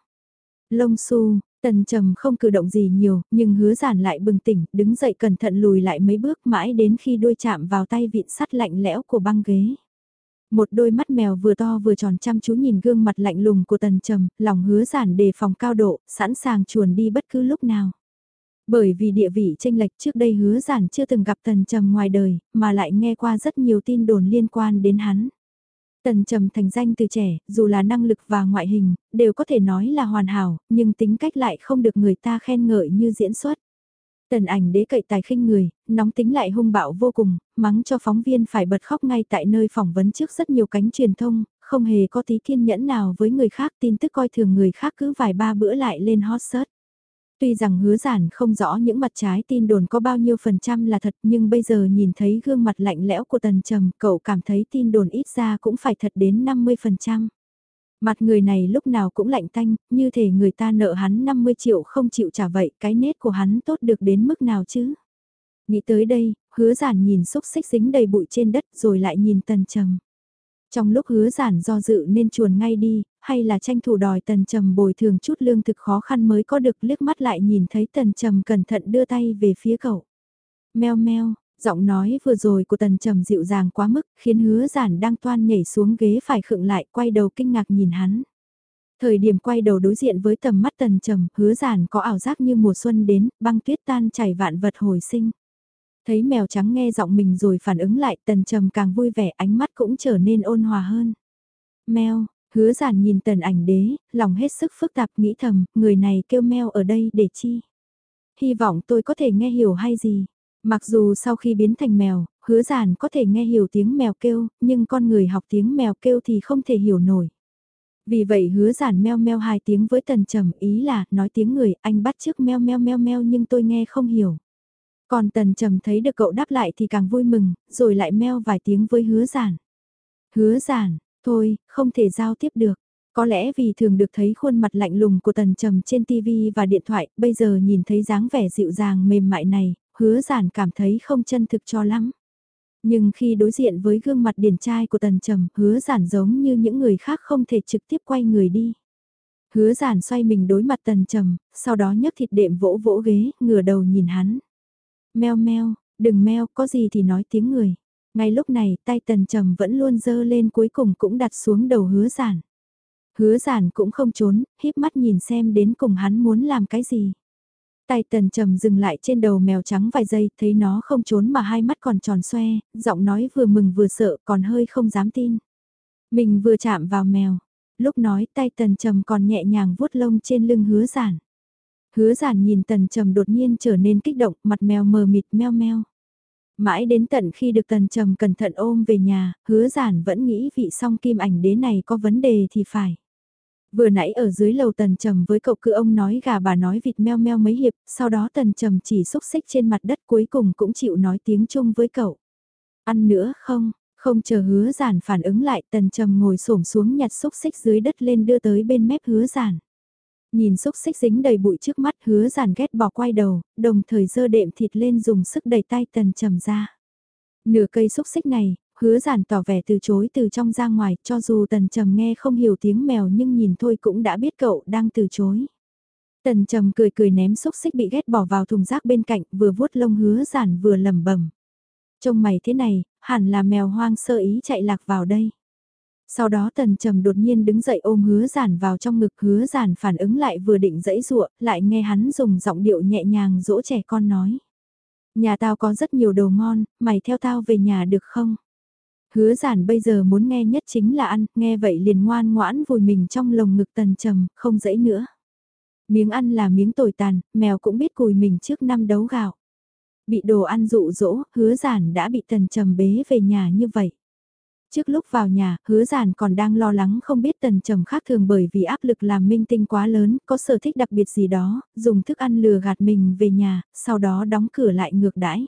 Lông su, tần trầm không cử động gì nhiều, nhưng hứa giản lại bừng tỉnh, đứng dậy cẩn thận lùi lại mấy bước mãi đến khi đuôi chạm vào tay vịn sắt lạnh lẽo của băng ghế. Một đôi mắt mèo vừa to vừa tròn chăm chú nhìn gương mặt lạnh lùng của tần trầm, lòng hứa giản đề phòng cao độ, sẵn sàng chuồn đi bất cứ lúc nào. Bởi vì địa vị tranh lệch trước đây hứa giản chưa từng gặp tần trầm ngoài đời, mà lại nghe qua rất nhiều tin đồn liên quan đến hắn. Tần trầm thành danh từ trẻ, dù là năng lực và ngoại hình, đều có thể nói là hoàn hảo, nhưng tính cách lại không được người ta khen ngợi như diễn xuất. Tần ảnh đế cậy tài khinh người, nóng tính lại hung bạo vô cùng, mắng cho phóng viên phải bật khóc ngay tại nơi phỏng vấn trước rất nhiều cánh truyền thông, không hề có tí kiên nhẫn nào với người khác tin tức coi thường người khác cứ vài ba bữa lại lên hot search. Tuy rằng hứa giản không rõ những mặt trái tin đồn có bao nhiêu phần trăm là thật nhưng bây giờ nhìn thấy gương mặt lạnh lẽo của tần trầm cậu cảm thấy tin đồn ít ra cũng phải thật đến 50 phần trăm. Mặt người này lúc nào cũng lạnh tanh, như thể người ta nợ hắn 50 triệu không chịu trả vậy, cái nết của hắn tốt được đến mức nào chứ? Nghĩ tới đây, hứa giản nhìn xúc xích dính đầy bụi trên đất rồi lại nhìn tần trầm. Trong lúc hứa giản do dự nên chuồn ngay đi, hay là tranh thủ đòi tần trầm bồi thường chút lương thực khó khăn mới có được liếc mắt lại nhìn thấy tần trầm cẩn thận đưa tay về phía cậu. Mèo meo, giọng nói vừa rồi của tần trầm dịu dàng quá mức khiến hứa giản đang toan nhảy xuống ghế phải khựng lại quay đầu kinh ngạc nhìn hắn. Thời điểm quay đầu đối diện với tầm mắt tần trầm, hứa giản có ảo giác như mùa xuân đến, băng tuyết tan chảy vạn vật hồi sinh. Thấy mèo trắng nghe giọng mình rồi phản ứng lại tần trầm càng vui vẻ ánh mắt cũng trở nên ôn hòa hơn. Mèo, hứa giản nhìn tần ảnh đế, lòng hết sức phức tạp nghĩ thầm, người này kêu mèo ở đây để chi. Hy vọng tôi có thể nghe hiểu hay gì. Mặc dù sau khi biến thành mèo, hứa giản có thể nghe hiểu tiếng mèo kêu, nhưng con người học tiếng mèo kêu thì không thể hiểu nổi. Vì vậy hứa giản meo meo hai tiếng với tần trầm ý là nói tiếng người anh bắt chước meo meo meo meo nhưng tôi nghe không hiểu. Còn tần trầm thấy được cậu đáp lại thì càng vui mừng, rồi lại meo vài tiếng với hứa giản. Hứa giản, thôi, không thể giao tiếp được. Có lẽ vì thường được thấy khuôn mặt lạnh lùng của tần trầm trên TV và điện thoại, bây giờ nhìn thấy dáng vẻ dịu dàng mềm mại này, hứa giản cảm thấy không chân thực cho lắm. Nhưng khi đối diện với gương mặt điển trai của tần trầm, hứa giản giống như những người khác không thể trực tiếp quay người đi. Hứa giản xoay mình đối mặt tần trầm, sau đó nhấc thịt đệm vỗ vỗ ghế, ngửa đầu nhìn hắn. Meo meo, đừng meo, có gì thì nói tiếng người. Ngay lúc này, tay tần trầm vẫn luôn dơ lên cuối cùng cũng đặt xuống đầu hứa giản. Hứa giản cũng không trốn, híp mắt nhìn xem đến cùng hắn muốn làm cái gì. Tay tần trầm dừng lại trên đầu mèo trắng vài giây, thấy nó không trốn mà hai mắt còn tròn xoe, giọng nói vừa mừng vừa sợ còn hơi không dám tin. Mình vừa chạm vào mèo, lúc nói tay tần trầm còn nhẹ nhàng vuốt lông trên lưng hứa giản. Hứa giản nhìn tần trầm đột nhiên trở nên kích động, mặt mèo mờ mịt meo meo. Mãi đến tận khi được tần trầm cẩn thận ôm về nhà, hứa giản vẫn nghĩ vị song kim ảnh đế này có vấn đề thì phải. Vừa nãy ở dưới lầu tần trầm với cậu cứ ông nói gà bà nói vịt meo meo mấy hiệp, sau đó tần trầm chỉ xúc xích trên mặt đất cuối cùng cũng chịu nói tiếng chung với cậu. Ăn nữa không, không chờ hứa giản phản ứng lại tần trầm ngồi xổm xuống nhặt xúc xích dưới đất lên đưa tới bên mép hứa giản. Nhìn xúc xích dính đầy bụi trước mắt hứa giản ghét bỏ quay đầu, đồng thời dơ đệm thịt lên dùng sức đẩy tay tần trầm ra. Nửa cây xúc xích này, hứa giản tỏ vẻ từ chối từ trong ra ngoài cho dù tần trầm nghe không hiểu tiếng mèo nhưng nhìn thôi cũng đã biết cậu đang từ chối. Tần trầm cười cười ném xúc xích bị ghét bỏ vào thùng rác bên cạnh vừa vuốt lông hứa giản vừa lẩm bẩm Trông mày thế này, hẳn là mèo hoang sơ ý chạy lạc vào đây. Sau đó tần trầm đột nhiên đứng dậy ôm hứa giản vào trong ngực hứa giản phản ứng lại vừa định dẫy dụa, lại nghe hắn dùng giọng điệu nhẹ nhàng dỗ trẻ con nói. Nhà tao có rất nhiều đồ ngon, mày theo tao về nhà được không? Hứa giản bây giờ muốn nghe nhất chính là ăn, nghe vậy liền ngoan ngoãn vùi mình trong lồng ngực tần trầm, không dẫy nữa. Miếng ăn là miếng tồi tàn, mèo cũng biết cùi mình trước năm đấu gạo. Bị đồ ăn dụ dỗ, hứa giản đã bị tần trầm bế về nhà như vậy. Trước lúc vào nhà, hứa giản còn đang lo lắng không biết tần trầm khác thường bởi vì áp lực làm minh tinh quá lớn, có sở thích đặc biệt gì đó, dùng thức ăn lừa gạt mình về nhà, sau đó đóng cửa lại ngược đãi.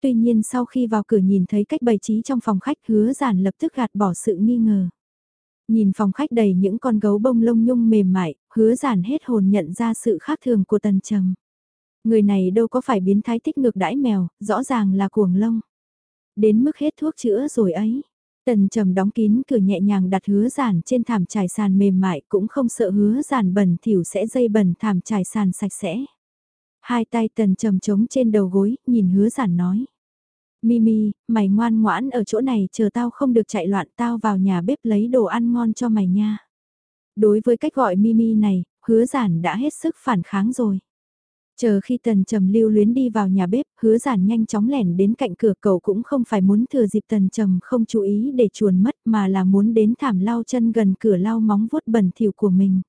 Tuy nhiên sau khi vào cửa nhìn thấy cách bày trí trong phòng khách hứa giản lập tức gạt bỏ sự nghi ngờ. Nhìn phòng khách đầy những con gấu bông lông nhung mềm mại, hứa giản hết hồn nhận ra sự khác thường của tần trầm. Người này đâu có phải biến thái thích ngược đãi mèo, rõ ràng là cuồng lông. Đến mức hết thuốc chữa rồi ấy. Tần trầm đóng kín cửa nhẹ nhàng đặt hứa giản trên thảm trải sàn mềm mại cũng không sợ hứa giản bẩn thỉu sẽ dây bẩn thảm trải sàn sạch sẽ. Hai tay tần trầm trống trên đầu gối, nhìn hứa giản nói. Mimi, mày ngoan ngoãn ở chỗ này chờ tao không được chạy loạn tao vào nhà bếp lấy đồ ăn ngon cho mày nha. Đối với cách gọi Mimi này, hứa giản đã hết sức phản kháng rồi. Chờ khi tần trầm lưu luyến đi vào nhà bếp, hứa giản nhanh chóng lẻn đến cạnh cửa cậu cũng không phải muốn thừa dịp tần trầm không chú ý để chuồn mất mà là muốn đến thảm lau chân gần cửa lau móng vuốt bẩn thỉu của mình.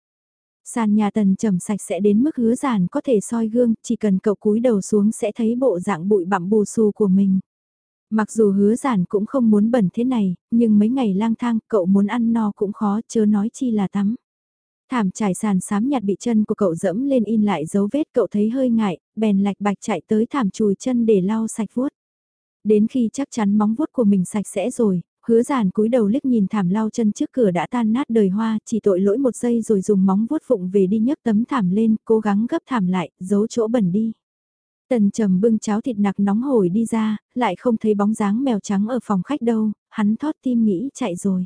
Sàn nhà tần trầm sạch sẽ đến mức hứa giản có thể soi gương, chỉ cần cậu cúi đầu xuống sẽ thấy bộ dạng bụi bặm bù xù của mình. Mặc dù hứa giản cũng không muốn bẩn thế này, nhưng mấy ngày lang thang cậu muốn ăn no cũng khó chớ nói chi là tắm. Thảm trải sàn sám nhạt bị chân của cậu dẫm lên in lại dấu vết cậu thấy hơi ngại, bèn lạch bạch chạy tới thảm chùi chân để lau sạch vuốt. Đến khi chắc chắn móng vuốt của mình sạch sẽ rồi, hứa giản cúi đầu liếc nhìn thảm lau chân trước cửa đã tan nát đời hoa, chỉ tội lỗi một giây rồi dùng móng vuốt phụng về đi nhấc tấm thảm lên, cố gắng gấp thảm lại, giấu chỗ bẩn đi. Tần trầm bưng cháo thịt nạc nóng hổi đi ra, lại không thấy bóng dáng mèo trắng ở phòng khách đâu, hắn thót tim nghĩ chạy rồi.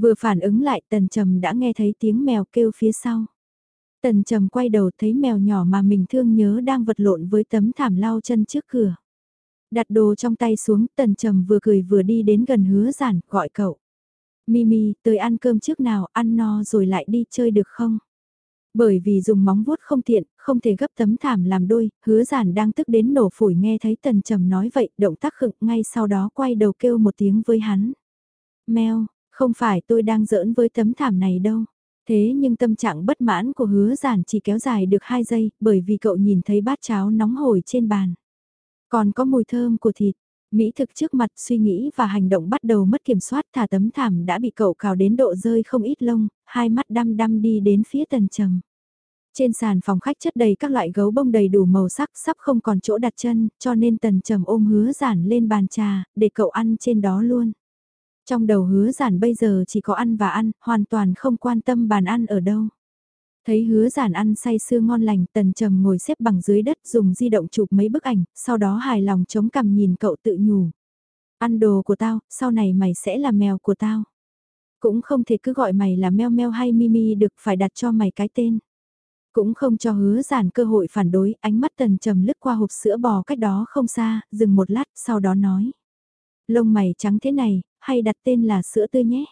Vừa phản ứng lại tần trầm đã nghe thấy tiếng mèo kêu phía sau. Tần trầm quay đầu thấy mèo nhỏ mà mình thương nhớ đang vật lộn với tấm thảm lau chân trước cửa. Đặt đồ trong tay xuống tần trầm vừa cười vừa đi đến gần hứa giản gọi cậu. Mimi, tới ăn cơm trước nào, ăn no rồi lại đi chơi được không? Bởi vì dùng móng vuốt không tiện, không thể gấp tấm thảm làm đôi, hứa giản đang tức đến nổ phổi nghe thấy tần trầm nói vậy, động tác khựng ngay sau đó quay đầu kêu một tiếng với hắn. Mèo, không phải tôi đang giỡn với tấm thảm này đâu. Thế nhưng tâm trạng bất mãn của hứa giản chỉ kéo dài được 2 giây, bởi vì cậu nhìn thấy bát cháo nóng hổi trên bàn. Còn có mùi thơm của thịt, Mỹ thực trước mặt suy nghĩ và hành động bắt đầu mất kiểm soát thả tấm thảm đã bị cậu cào đến độ rơi không ít lông, hai mắt đăm đăm đi đến phía tần trầm. Trên sàn phòng khách chất đầy các loại gấu bông đầy đủ màu sắc sắp không còn chỗ đặt chân, cho nên tần trầm ôm hứa giản lên bàn trà, để cậu ăn trên đó luôn. Trong đầu hứa giản bây giờ chỉ có ăn và ăn, hoàn toàn không quan tâm bàn ăn ở đâu. Thấy hứa giản ăn say sưa ngon lành, tần trầm ngồi xếp bằng dưới đất dùng di động chụp mấy bức ảnh, sau đó hài lòng chống cằm nhìn cậu tự nhủ. Ăn đồ của tao, sau này mày sẽ là mèo của tao. Cũng không thể cứ gọi mày là meo meo hay mimi được phải đặt cho mày cái tên. Cũng không cho hứa giản cơ hội phản đối, ánh mắt tần trầm lướt qua hộp sữa bò cách đó không xa, dừng một lát, sau đó nói. Lông mày trắng thế này, hay đặt tên là sữa tươi nhé.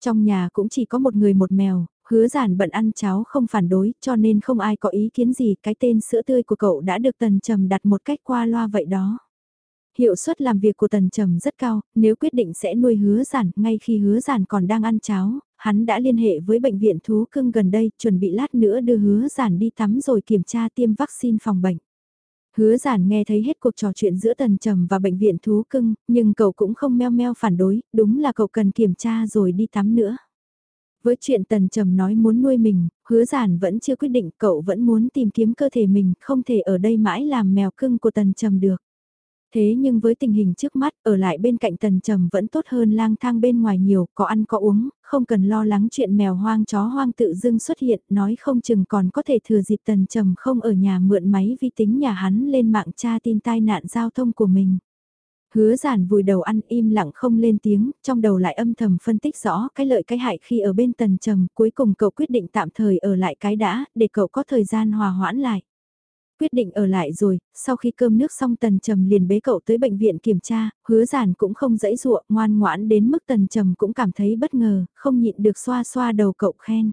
Trong nhà cũng chỉ có một người một mèo, hứa giản bận ăn cháo không phản đối, cho nên không ai có ý kiến gì, cái tên sữa tươi của cậu đã được tần trầm đặt một cách qua loa vậy đó. Hiệu suất làm việc của Tần Trầm rất cao, nếu quyết định sẽ nuôi hứa giản, ngay khi hứa giản còn đang ăn cháo, hắn đã liên hệ với bệnh viện thú cưng gần đây, chuẩn bị lát nữa đưa hứa giản đi tắm rồi kiểm tra tiêm vaccine phòng bệnh. Hứa giản nghe thấy hết cuộc trò chuyện giữa Tần Trầm và bệnh viện thú cưng, nhưng cậu cũng không meo meo phản đối, đúng là cậu cần kiểm tra rồi đi tắm nữa. Với chuyện Tần Trầm nói muốn nuôi mình, hứa giản vẫn chưa quyết định cậu vẫn muốn tìm kiếm cơ thể mình, không thể ở đây mãi làm mèo cưng của Tần Trầm được. Thế nhưng với tình hình trước mắt, ở lại bên cạnh tần trầm vẫn tốt hơn lang thang bên ngoài nhiều, có ăn có uống, không cần lo lắng chuyện mèo hoang chó hoang tự dưng xuất hiện, nói không chừng còn có thể thừa dịp tần trầm không ở nhà mượn máy vi tính nhà hắn lên mạng tra tin tai nạn giao thông của mình. Hứa giản vùi đầu ăn im lặng không lên tiếng, trong đầu lại âm thầm phân tích rõ cái lợi cái hại khi ở bên tần trầm, cuối cùng cậu quyết định tạm thời ở lại cái đã, để cậu có thời gian hòa hoãn lại quyết định ở lại rồi, sau khi cơm nước xong tần trầm liền bế cậu tới bệnh viện kiểm tra, hứa giản cũng không dãy dụa, ngoan ngoãn đến mức tần trầm cũng cảm thấy bất ngờ, không nhịn được xoa xoa đầu cậu khen.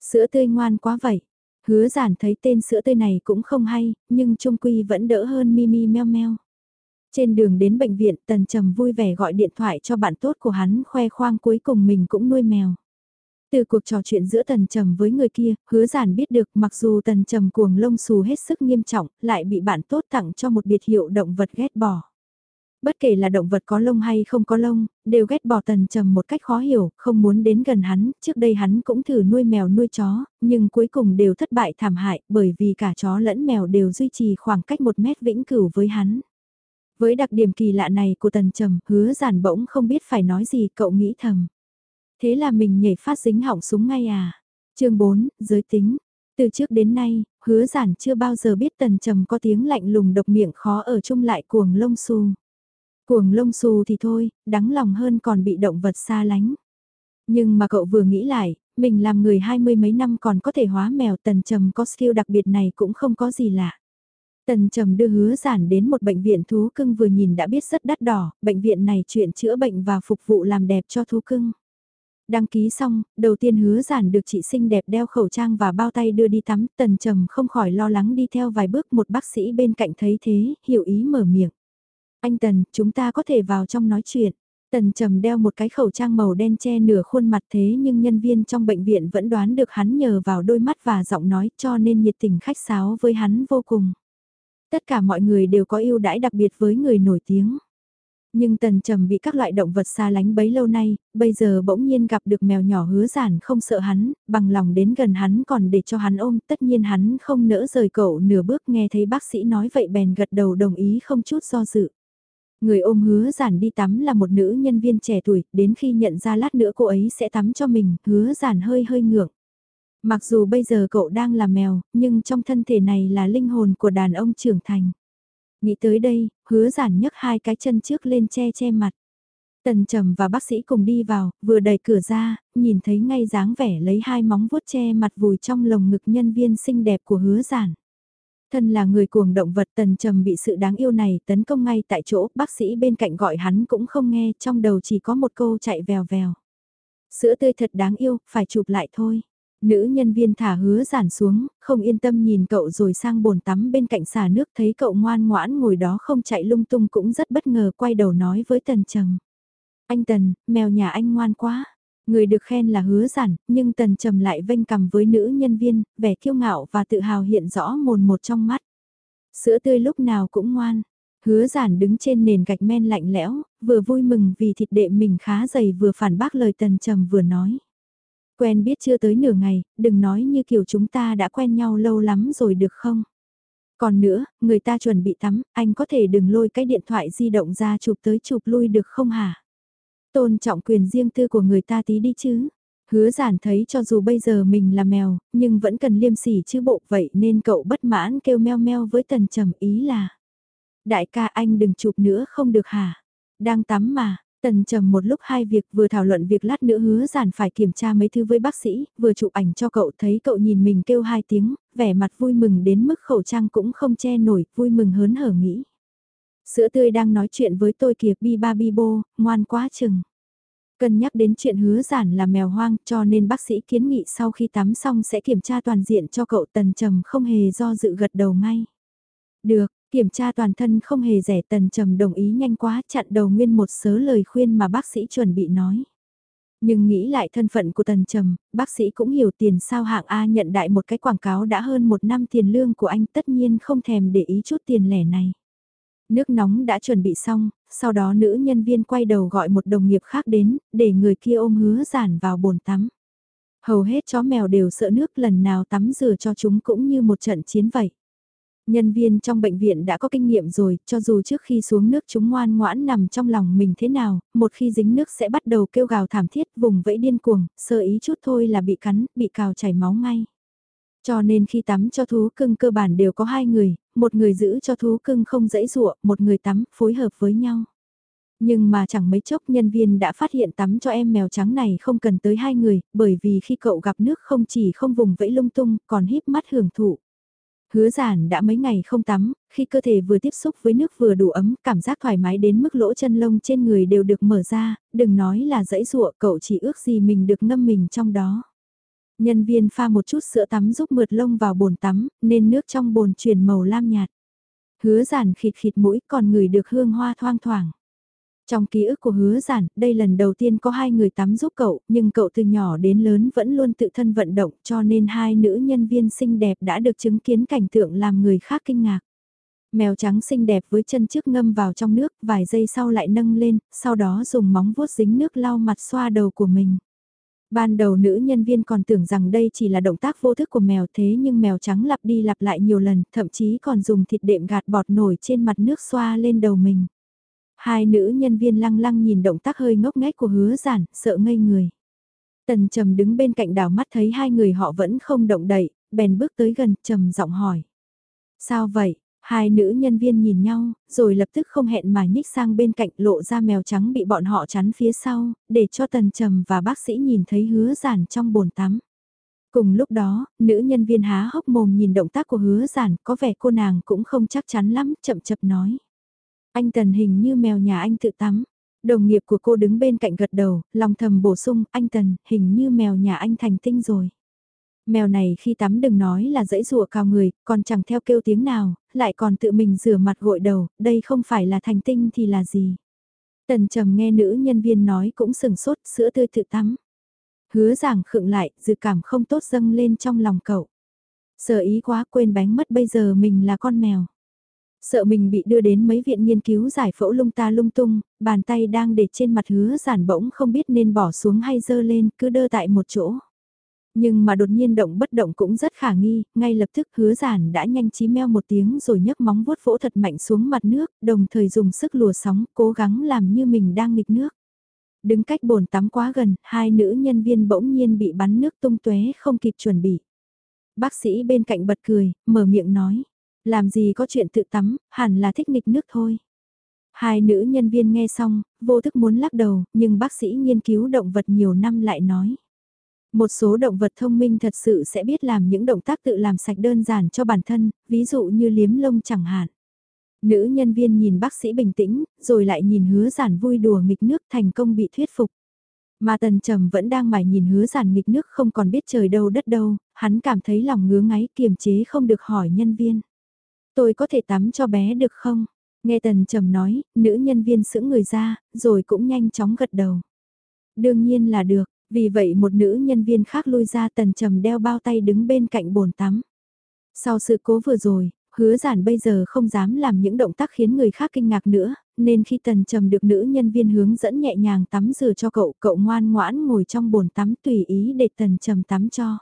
Sữa tươi ngoan quá vậy. Hứa giản thấy tên sữa tươi này cũng không hay, nhưng trung quy vẫn đỡ hơn Mimi meo meo. Trên đường đến bệnh viện, Tần Trầm vui vẻ gọi điện thoại cho bạn tốt của hắn khoe khoang cuối cùng mình cũng nuôi mèo. Từ cuộc trò chuyện giữa Tần Trầm với người kia, hứa giản biết được mặc dù Tần Trầm cuồng lông xù hết sức nghiêm trọng, lại bị bạn tốt tặng cho một biệt hiệu động vật ghét bỏ. Bất kể là động vật có lông hay không có lông, đều ghét bỏ Tần Trầm một cách khó hiểu, không muốn đến gần hắn, trước đây hắn cũng thử nuôi mèo nuôi chó, nhưng cuối cùng đều thất bại thảm hại bởi vì cả chó lẫn mèo đều duy trì khoảng cách một mét vĩnh cửu với hắn. Với đặc điểm kỳ lạ này của Tần Trầm, hứa giản bỗng không biết phải nói gì, cậu nghĩ thầm. Thế là mình nhảy phát dính hỏng súng ngay à. chương 4, giới tính. Từ trước đến nay, hứa giản chưa bao giờ biết tần trầm có tiếng lạnh lùng độc miệng khó ở chung lại cuồng lông xù. Cuồng lông xù thì thôi, đắng lòng hơn còn bị động vật xa lánh. Nhưng mà cậu vừa nghĩ lại, mình làm người hai mươi mấy năm còn có thể hóa mèo tần trầm có skill đặc biệt này cũng không có gì lạ. Tần Trầm đưa hứa giản đến một bệnh viện thú cưng vừa nhìn đã biết rất đắt đỏ, bệnh viện này chuyện chữa bệnh và phục vụ làm đẹp cho thú cưng. Đăng ký xong, đầu tiên hứa giản được chị xinh đẹp đeo khẩu trang và bao tay đưa đi tắm, tần trầm không khỏi lo lắng đi theo vài bước một bác sĩ bên cạnh thấy thế, hiểu ý mở miệng. Anh Tần, chúng ta có thể vào trong nói chuyện. Tần trầm đeo một cái khẩu trang màu đen che nửa khuôn mặt thế nhưng nhân viên trong bệnh viện vẫn đoán được hắn nhờ vào đôi mắt và giọng nói cho nên nhiệt tình khách sáo với hắn vô cùng. Tất cả mọi người đều có ưu đãi đặc biệt với người nổi tiếng. Nhưng tần trầm bị các loại động vật xa lánh bấy lâu nay, bây giờ bỗng nhiên gặp được mèo nhỏ hứa giản không sợ hắn, bằng lòng đến gần hắn còn để cho hắn ôm, tất nhiên hắn không nỡ rời cậu nửa bước nghe thấy bác sĩ nói vậy bèn gật đầu đồng ý không chút do dự. Người ôm hứa giản đi tắm là một nữ nhân viên trẻ tuổi, đến khi nhận ra lát nữa cô ấy sẽ tắm cho mình, hứa giản hơi hơi ngượng. Mặc dù bây giờ cậu đang là mèo, nhưng trong thân thể này là linh hồn của đàn ông trưởng thành. Nghĩ tới đây, hứa giản nhấc hai cái chân trước lên che che mặt. Tần trầm và bác sĩ cùng đi vào, vừa đẩy cửa ra, nhìn thấy ngay dáng vẻ lấy hai móng vuốt che mặt vùi trong lồng ngực nhân viên xinh đẹp của hứa giản. Thân là người cuồng động vật tần trầm bị sự đáng yêu này tấn công ngay tại chỗ, bác sĩ bên cạnh gọi hắn cũng không nghe, trong đầu chỉ có một câu chạy vèo vèo. Sữa tươi thật đáng yêu, phải chụp lại thôi. Nữ nhân viên thả hứa giản xuống, không yên tâm nhìn cậu rồi sang bồn tắm bên cạnh xả nước thấy cậu ngoan ngoãn ngồi đó không chạy lung tung cũng rất bất ngờ quay đầu nói với Tần Trầm. Anh Tần, mèo nhà anh ngoan quá. Người được khen là hứa giản, nhưng Tần Trầm lại vênh cầm với nữ nhân viên, vẻ kiêu ngạo và tự hào hiện rõ mồn một trong mắt. Sữa tươi lúc nào cũng ngoan. Hứa giản đứng trên nền gạch men lạnh lẽo, vừa vui mừng vì thịt đệ mình khá dày vừa phản bác lời Tần Trầm vừa nói. Quen biết chưa tới nửa ngày, đừng nói như kiểu chúng ta đã quen nhau lâu lắm rồi được không? Còn nữa, người ta chuẩn bị tắm, anh có thể đừng lôi cái điện thoại di động ra chụp tới chụp lui được không hả? Tôn trọng quyền riêng tư của người ta tí đi chứ. Hứa giản thấy cho dù bây giờ mình là mèo, nhưng vẫn cần liêm sỉ chứ bộ vậy nên cậu bất mãn kêu meo meo với tần trầm ý là. Đại ca anh đừng chụp nữa không được hả? Đang tắm mà, Tần trầm một lúc hai việc vừa thảo luận việc lát nữa hứa giản phải kiểm tra mấy thứ với bác sĩ, vừa chụp ảnh cho cậu thấy cậu nhìn mình kêu hai tiếng, vẻ mặt vui mừng đến mức khẩu trang cũng không che nổi, vui mừng hớn hở nghĩ. Sữa tươi đang nói chuyện với tôi kìa bi ba bi bô, ngoan quá chừng. Cân nhắc đến chuyện hứa giản là mèo hoang cho nên bác sĩ kiến nghị sau khi tắm xong sẽ kiểm tra toàn diện cho cậu tần trầm không hề do dự gật đầu ngay. Được, kiểm tra toàn thân không hề rẻ tần trầm đồng ý nhanh quá chặn đầu nguyên một sớ lời khuyên mà bác sĩ chuẩn bị nói. Nhưng nghĩ lại thân phận của Tần Trầm, bác sĩ cũng hiểu tiền sao hạng A nhận đại một cái quảng cáo đã hơn một năm tiền lương của anh tất nhiên không thèm để ý chút tiền lẻ này. Nước nóng đã chuẩn bị xong, sau đó nữ nhân viên quay đầu gọi một đồng nghiệp khác đến, để người kia ôm hứa giản vào bồn tắm. Hầu hết chó mèo đều sợ nước lần nào tắm rửa cho chúng cũng như một trận chiến vậy. Nhân viên trong bệnh viện đã có kinh nghiệm rồi, cho dù trước khi xuống nước chúng ngoan ngoãn nằm trong lòng mình thế nào, một khi dính nước sẽ bắt đầu kêu gào thảm thiết vùng vẫy điên cuồng, sơ ý chút thôi là bị cắn, bị cào chảy máu ngay. Cho nên khi tắm cho thú cưng cơ bản đều có hai người, một người giữ cho thú cưng không dễ dụa, một người tắm, phối hợp với nhau. Nhưng mà chẳng mấy chốc nhân viên đã phát hiện tắm cho em mèo trắng này không cần tới hai người, bởi vì khi cậu gặp nước không chỉ không vùng vẫy lung tung, còn híp mắt hưởng thụ. Hứa giản đã mấy ngày không tắm, khi cơ thể vừa tiếp xúc với nước vừa đủ ấm, cảm giác thoải mái đến mức lỗ chân lông trên người đều được mở ra, đừng nói là dãy rụa cậu chỉ ước gì mình được ngâm mình trong đó. Nhân viên pha một chút sữa tắm giúp mượt lông vào bồn tắm, nên nước trong bồn chuyển màu lam nhạt. Hứa giản khịt khịt mũi còn ngửi được hương hoa thoang thoảng. Trong ký ức của hứa giản, đây lần đầu tiên có hai người tắm giúp cậu, nhưng cậu từ nhỏ đến lớn vẫn luôn tự thân vận động cho nên hai nữ nhân viên xinh đẹp đã được chứng kiến cảnh tượng làm người khác kinh ngạc. Mèo trắng xinh đẹp với chân trước ngâm vào trong nước, vài giây sau lại nâng lên, sau đó dùng móng vuốt dính nước lau mặt xoa đầu của mình. Ban đầu nữ nhân viên còn tưởng rằng đây chỉ là động tác vô thức của mèo thế nhưng mèo trắng lặp đi lặp lại nhiều lần, thậm chí còn dùng thịt đệm gạt bọt nổi trên mặt nước xoa lên đầu mình. Hai nữ nhân viên lăng lăng nhìn động tác hơi ngốc nghếch của hứa giản, sợ ngây người. Tần trầm đứng bên cạnh đảo mắt thấy hai người họ vẫn không động đậy, bèn bước tới gần, trầm giọng hỏi. Sao vậy? Hai nữ nhân viên nhìn nhau, rồi lập tức không hẹn mà nhích sang bên cạnh lộ ra mèo trắng bị bọn họ chắn phía sau, để cho tần trầm và bác sĩ nhìn thấy hứa giản trong bồn tắm. Cùng lúc đó, nữ nhân viên há hốc mồm nhìn động tác của hứa giản, có vẻ cô nàng cũng không chắc chắn lắm, chậm chập nói. Anh Tần hình như mèo nhà anh tự tắm. Đồng nghiệp của cô đứng bên cạnh gật đầu, lòng thầm bổ sung, anh Tần, hình như mèo nhà anh thành tinh rồi. Mèo này khi tắm đừng nói là dãy rùa cao người, còn chẳng theo kêu tiếng nào, lại còn tự mình rửa mặt gội đầu, đây không phải là thành tinh thì là gì. Tần trầm nghe nữ nhân viên nói cũng sừng sốt, sữa tươi tự tắm. Hứa giảng khựng lại, dự cảm không tốt dâng lên trong lòng cậu. Sợ ý quá quên bánh mất bây giờ mình là con mèo. Sợ mình bị đưa đến mấy viện nghiên cứu giải phẫu lung ta lung tung, bàn tay đang để trên mặt hứa giản bỗng không biết nên bỏ xuống hay dơ lên, cứ đơ tại một chỗ. Nhưng mà đột nhiên động bất động cũng rất khả nghi, ngay lập tức hứa giản đã nhanh chí meo một tiếng rồi nhấc móng vuốt vỗ thật mạnh xuống mặt nước, đồng thời dùng sức lùa sóng, cố gắng làm như mình đang nghịch nước. Đứng cách bồn tắm quá gần, hai nữ nhân viên bỗng nhiên bị bắn nước tung tóe không kịp chuẩn bị. Bác sĩ bên cạnh bật cười, mở miệng nói, làm gì có chuyện tự tắm, hẳn là thích nghịch nước thôi. Hai nữ nhân viên nghe xong, vô thức muốn lắc đầu, nhưng bác sĩ nghiên cứu động vật nhiều năm lại nói. Một số động vật thông minh thật sự sẽ biết làm những động tác tự làm sạch đơn giản cho bản thân, ví dụ như liếm lông chẳng hạn. Nữ nhân viên nhìn bác sĩ bình tĩnh, rồi lại nhìn hứa giản vui đùa nghịch nước thành công bị thuyết phục. Mà tần trầm vẫn đang mải nhìn hứa giản nghịch nước không còn biết trời đâu đất đâu, hắn cảm thấy lòng ngứa ngáy kiềm chế không được hỏi nhân viên. Tôi có thể tắm cho bé được không? Nghe tần trầm nói, nữ nhân viên sững người ra, rồi cũng nhanh chóng gật đầu. Đương nhiên là được, vì vậy một nữ nhân viên khác lui ra tần trầm đeo bao tay đứng bên cạnh bồn tắm. Sau sự cố vừa rồi, hứa giản bây giờ không dám làm những động tác khiến người khác kinh ngạc nữa, nên khi tần trầm được nữ nhân viên hướng dẫn nhẹ nhàng tắm rửa cho cậu, cậu ngoan ngoãn ngồi trong bồn tắm tùy ý để tần trầm tắm cho.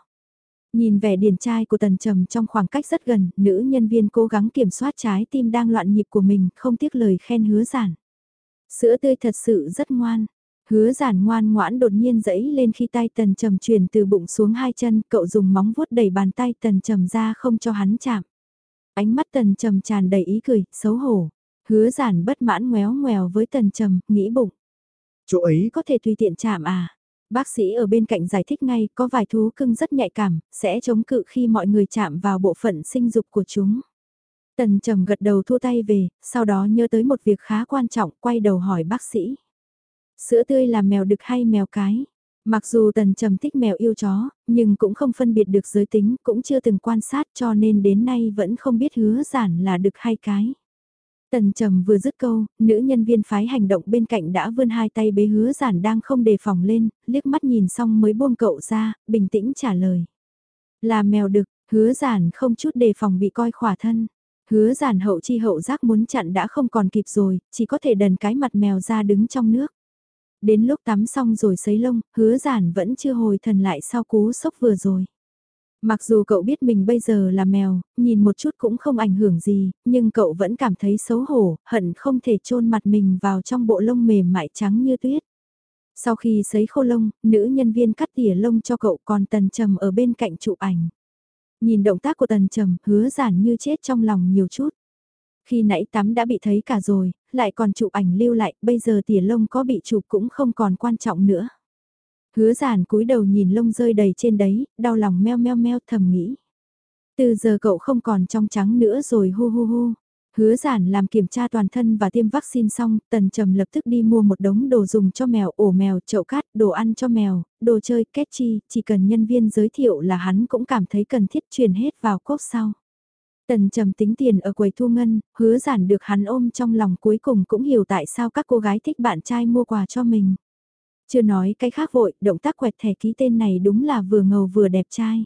Nhìn vẻ điển trai của tần trầm trong khoảng cách rất gần, nữ nhân viên cố gắng kiểm soát trái tim đang loạn nhịp của mình, không tiếc lời khen hứa giản. Sữa tươi thật sự rất ngoan, Hứa giản ngoan ngoãn đột nhiên dẫy lên khi tay tần trầm chuyển từ bụng xuống hai chân, cậu dùng móng vuốt đẩy bàn tay tần trầm ra không cho hắn chạm. Ánh mắt tần trầm tràn đầy ý cười, xấu hổ. Hứa giản bất mãn ngoéo ngoèo với tần trầm, nghĩ bụng. Chỗ ấy có thể tùy tiện chạm à. Bác sĩ ở bên cạnh giải thích ngay, có vài thú cưng rất nhạy cảm, sẽ chống cự khi mọi người chạm vào bộ phận sinh dục của chúng. Tần trầm gật đầu thua tay về, sau đó nhớ tới một việc khá quan trọng, quay đầu hỏi bác sĩ. Sữa tươi là mèo đực hay mèo cái? Mặc dù tần trầm thích mèo yêu chó, nhưng cũng không phân biệt được giới tính, cũng chưa từng quan sát cho nên đến nay vẫn không biết hứa giản là đực hay cái. Tần trầm vừa dứt câu, nữ nhân viên phái hành động bên cạnh đã vươn hai tay bế hứa giản đang không đề phòng lên, liếc mắt nhìn xong mới buông cậu ra, bình tĩnh trả lời. Là mèo đực, hứa giản không chút đề phòng bị coi khỏa thân. Hứa giản hậu chi hậu giác muốn chặn đã không còn kịp rồi, chỉ có thể đần cái mặt mèo ra đứng trong nước. Đến lúc tắm xong rồi sấy lông, hứa giản vẫn chưa hồi thần lại sau cú sốc vừa rồi. Mặc dù cậu biết mình bây giờ là mèo, nhìn một chút cũng không ảnh hưởng gì, nhưng cậu vẫn cảm thấy xấu hổ, hận không thể chôn mặt mình vào trong bộ lông mềm mại trắng như tuyết. Sau khi sấy khô lông, nữ nhân viên cắt tỉa lông cho cậu còn tần trầm ở bên cạnh chụp ảnh. Nhìn động tác của tần trầm, hứa giản như chết trong lòng nhiều chút. Khi nãy tắm đã bị thấy cả rồi, lại còn chụp ảnh lưu lại, bây giờ tỉa lông có bị chụp cũng không còn quan trọng nữa. Hứa giản cúi đầu nhìn lông rơi đầy trên đấy, đau lòng meo meo meo thầm nghĩ. Từ giờ cậu không còn trong trắng nữa rồi hu hu hu. Hứa giản làm kiểm tra toàn thân và tiêm vaccine xong, tần trầm lập tức đi mua một đống đồ dùng cho mèo, ổ mèo, chậu cát, đồ ăn cho mèo, đồ chơi, kết chi, chỉ cần nhân viên giới thiệu là hắn cũng cảm thấy cần thiết truyền hết vào cốc sau. Tần trầm tính tiền ở quầy thu ngân, hứa giản được hắn ôm trong lòng cuối cùng cũng hiểu tại sao các cô gái thích bạn trai mua quà cho mình. Chưa nói cái khác vội, động tác quẹt thẻ ký tên này đúng là vừa ngầu vừa đẹp trai.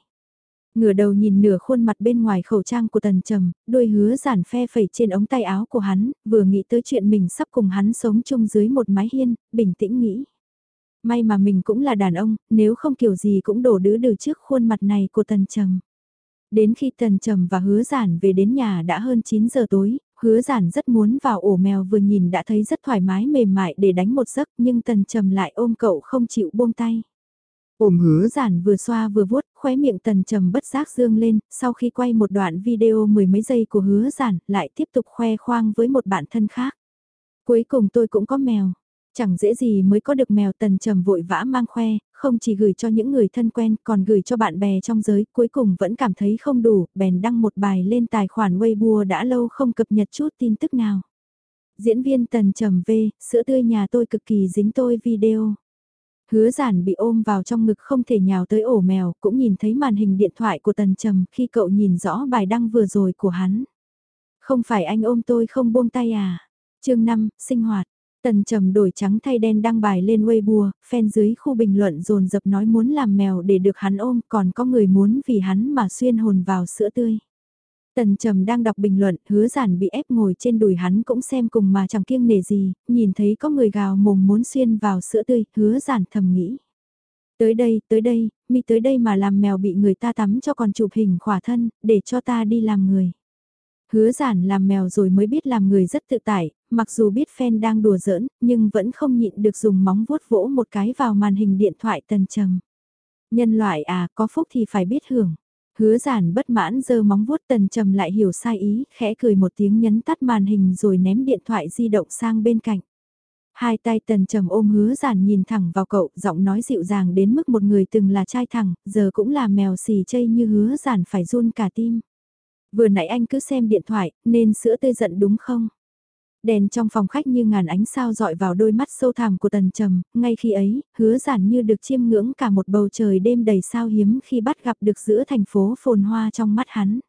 Ngửa đầu nhìn nửa khuôn mặt bên ngoài khẩu trang của tần trầm, đôi hứa giản phe phẩy trên ống tay áo của hắn, vừa nghĩ tới chuyện mình sắp cùng hắn sống chung dưới một mái hiên, bình tĩnh nghĩ. May mà mình cũng là đàn ông, nếu không kiểu gì cũng đổ đứa đừ trước khuôn mặt này của tần trầm. Đến khi tần trầm và hứa giản về đến nhà đã hơn 9 giờ tối, hứa giản rất muốn vào ổ mèo vừa nhìn đã thấy rất thoải mái mềm mại để đánh một giấc nhưng tần trầm lại ôm cậu không chịu buông tay. Ôm hứa giản vừa xoa vừa vuốt, khóe miệng tần trầm bất giác dương lên, sau khi quay một đoạn video mười mấy giây của hứa giản, lại tiếp tục khoe khoang với một bạn thân khác. Cuối cùng tôi cũng có mèo. Chẳng dễ gì mới có được mèo tần trầm vội vã mang khoe, không chỉ gửi cho những người thân quen còn gửi cho bạn bè trong giới, cuối cùng vẫn cảm thấy không đủ, bèn đăng một bài lên tài khoản Weibo đã lâu không cập nhật chút tin tức nào. Diễn viên tần trầm V, sữa tươi nhà tôi cực kỳ dính tôi video. Hứa giản bị ôm vào trong ngực không thể nhào tới ổ mèo, cũng nhìn thấy màn hình điện thoại của tần trầm khi cậu nhìn rõ bài đăng vừa rồi của hắn. Không phải anh ôm tôi không buông tay à? chương 5, sinh hoạt. Tần trầm đổi trắng thay đen đăng bài lên Weibo, fan dưới khu bình luận dồn dập nói muốn làm mèo để được hắn ôm, còn có người muốn vì hắn mà xuyên hồn vào sữa tươi. Tần trầm đang đọc bình luận, hứa giản bị ép ngồi trên đùi hắn cũng xem cùng mà chẳng kiêng nể gì, nhìn thấy có người gào mồm muốn xuyên vào sữa tươi, hứa giản thầm nghĩ. Tới đây, tới đây, mi tới đây mà làm mèo bị người ta tắm cho còn chụp hình khỏa thân, để cho ta đi làm người. Hứa giản làm mèo rồi mới biết làm người rất tự tại, mặc dù biết fan đang đùa giỡn, nhưng vẫn không nhịn được dùng móng vuốt vỗ một cái vào màn hình điện thoại tần trầm. Nhân loại à, có phúc thì phải biết hưởng. Hứa giản bất mãn giơ móng vuốt tần trầm lại hiểu sai ý, khẽ cười một tiếng nhấn tắt màn hình rồi ném điện thoại di động sang bên cạnh. Hai tay tần trầm ôm hứa giản nhìn thẳng vào cậu, giọng nói dịu dàng đến mức một người từng là trai thẳng, giờ cũng là mèo xì chây như hứa giản phải run cả tim. Vừa nãy anh cứ xem điện thoại, nên sữa tươi giận đúng không? Đèn trong phòng khách như ngàn ánh sao dọi vào đôi mắt sâu thẳm của tần trầm, ngay khi ấy, hứa giản như được chiêm ngưỡng cả một bầu trời đêm đầy sao hiếm khi bắt gặp được giữa thành phố phồn hoa trong mắt hắn.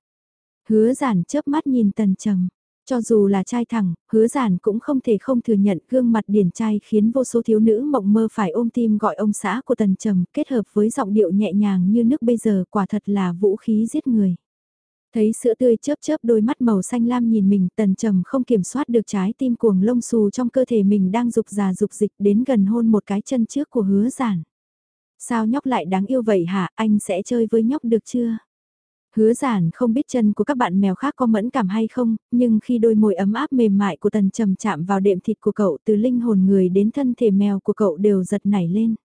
Hứa giản chớp mắt nhìn tần trầm. Cho dù là trai thẳng, hứa giản cũng không thể không thừa nhận gương mặt điển trai khiến vô số thiếu nữ mộng mơ phải ôm tim gọi ông xã của tần trầm kết hợp với giọng điệu nhẹ nhàng như nước bây giờ quả thật là vũ khí giết người. Thấy sữa tươi chớp chớp đôi mắt màu xanh lam nhìn mình tần trầm không kiểm soát được trái tim cuồng lông xù trong cơ thể mình đang dục già dục dịch đến gần hôn một cái chân trước của hứa giản. Sao nhóc lại đáng yêu vậy hả, anh sẽ chơi với nhóc được chưa? Hứa giản không biết chân của các bạn mèo khác có mẫn cảm hay không, nhưng khi đôi môi ấm áp mềm mại của tần trầm chạm vào đệm thịt của cậu từ linh hồn người đến thân thể mèo của cậu đều giật nảy lên.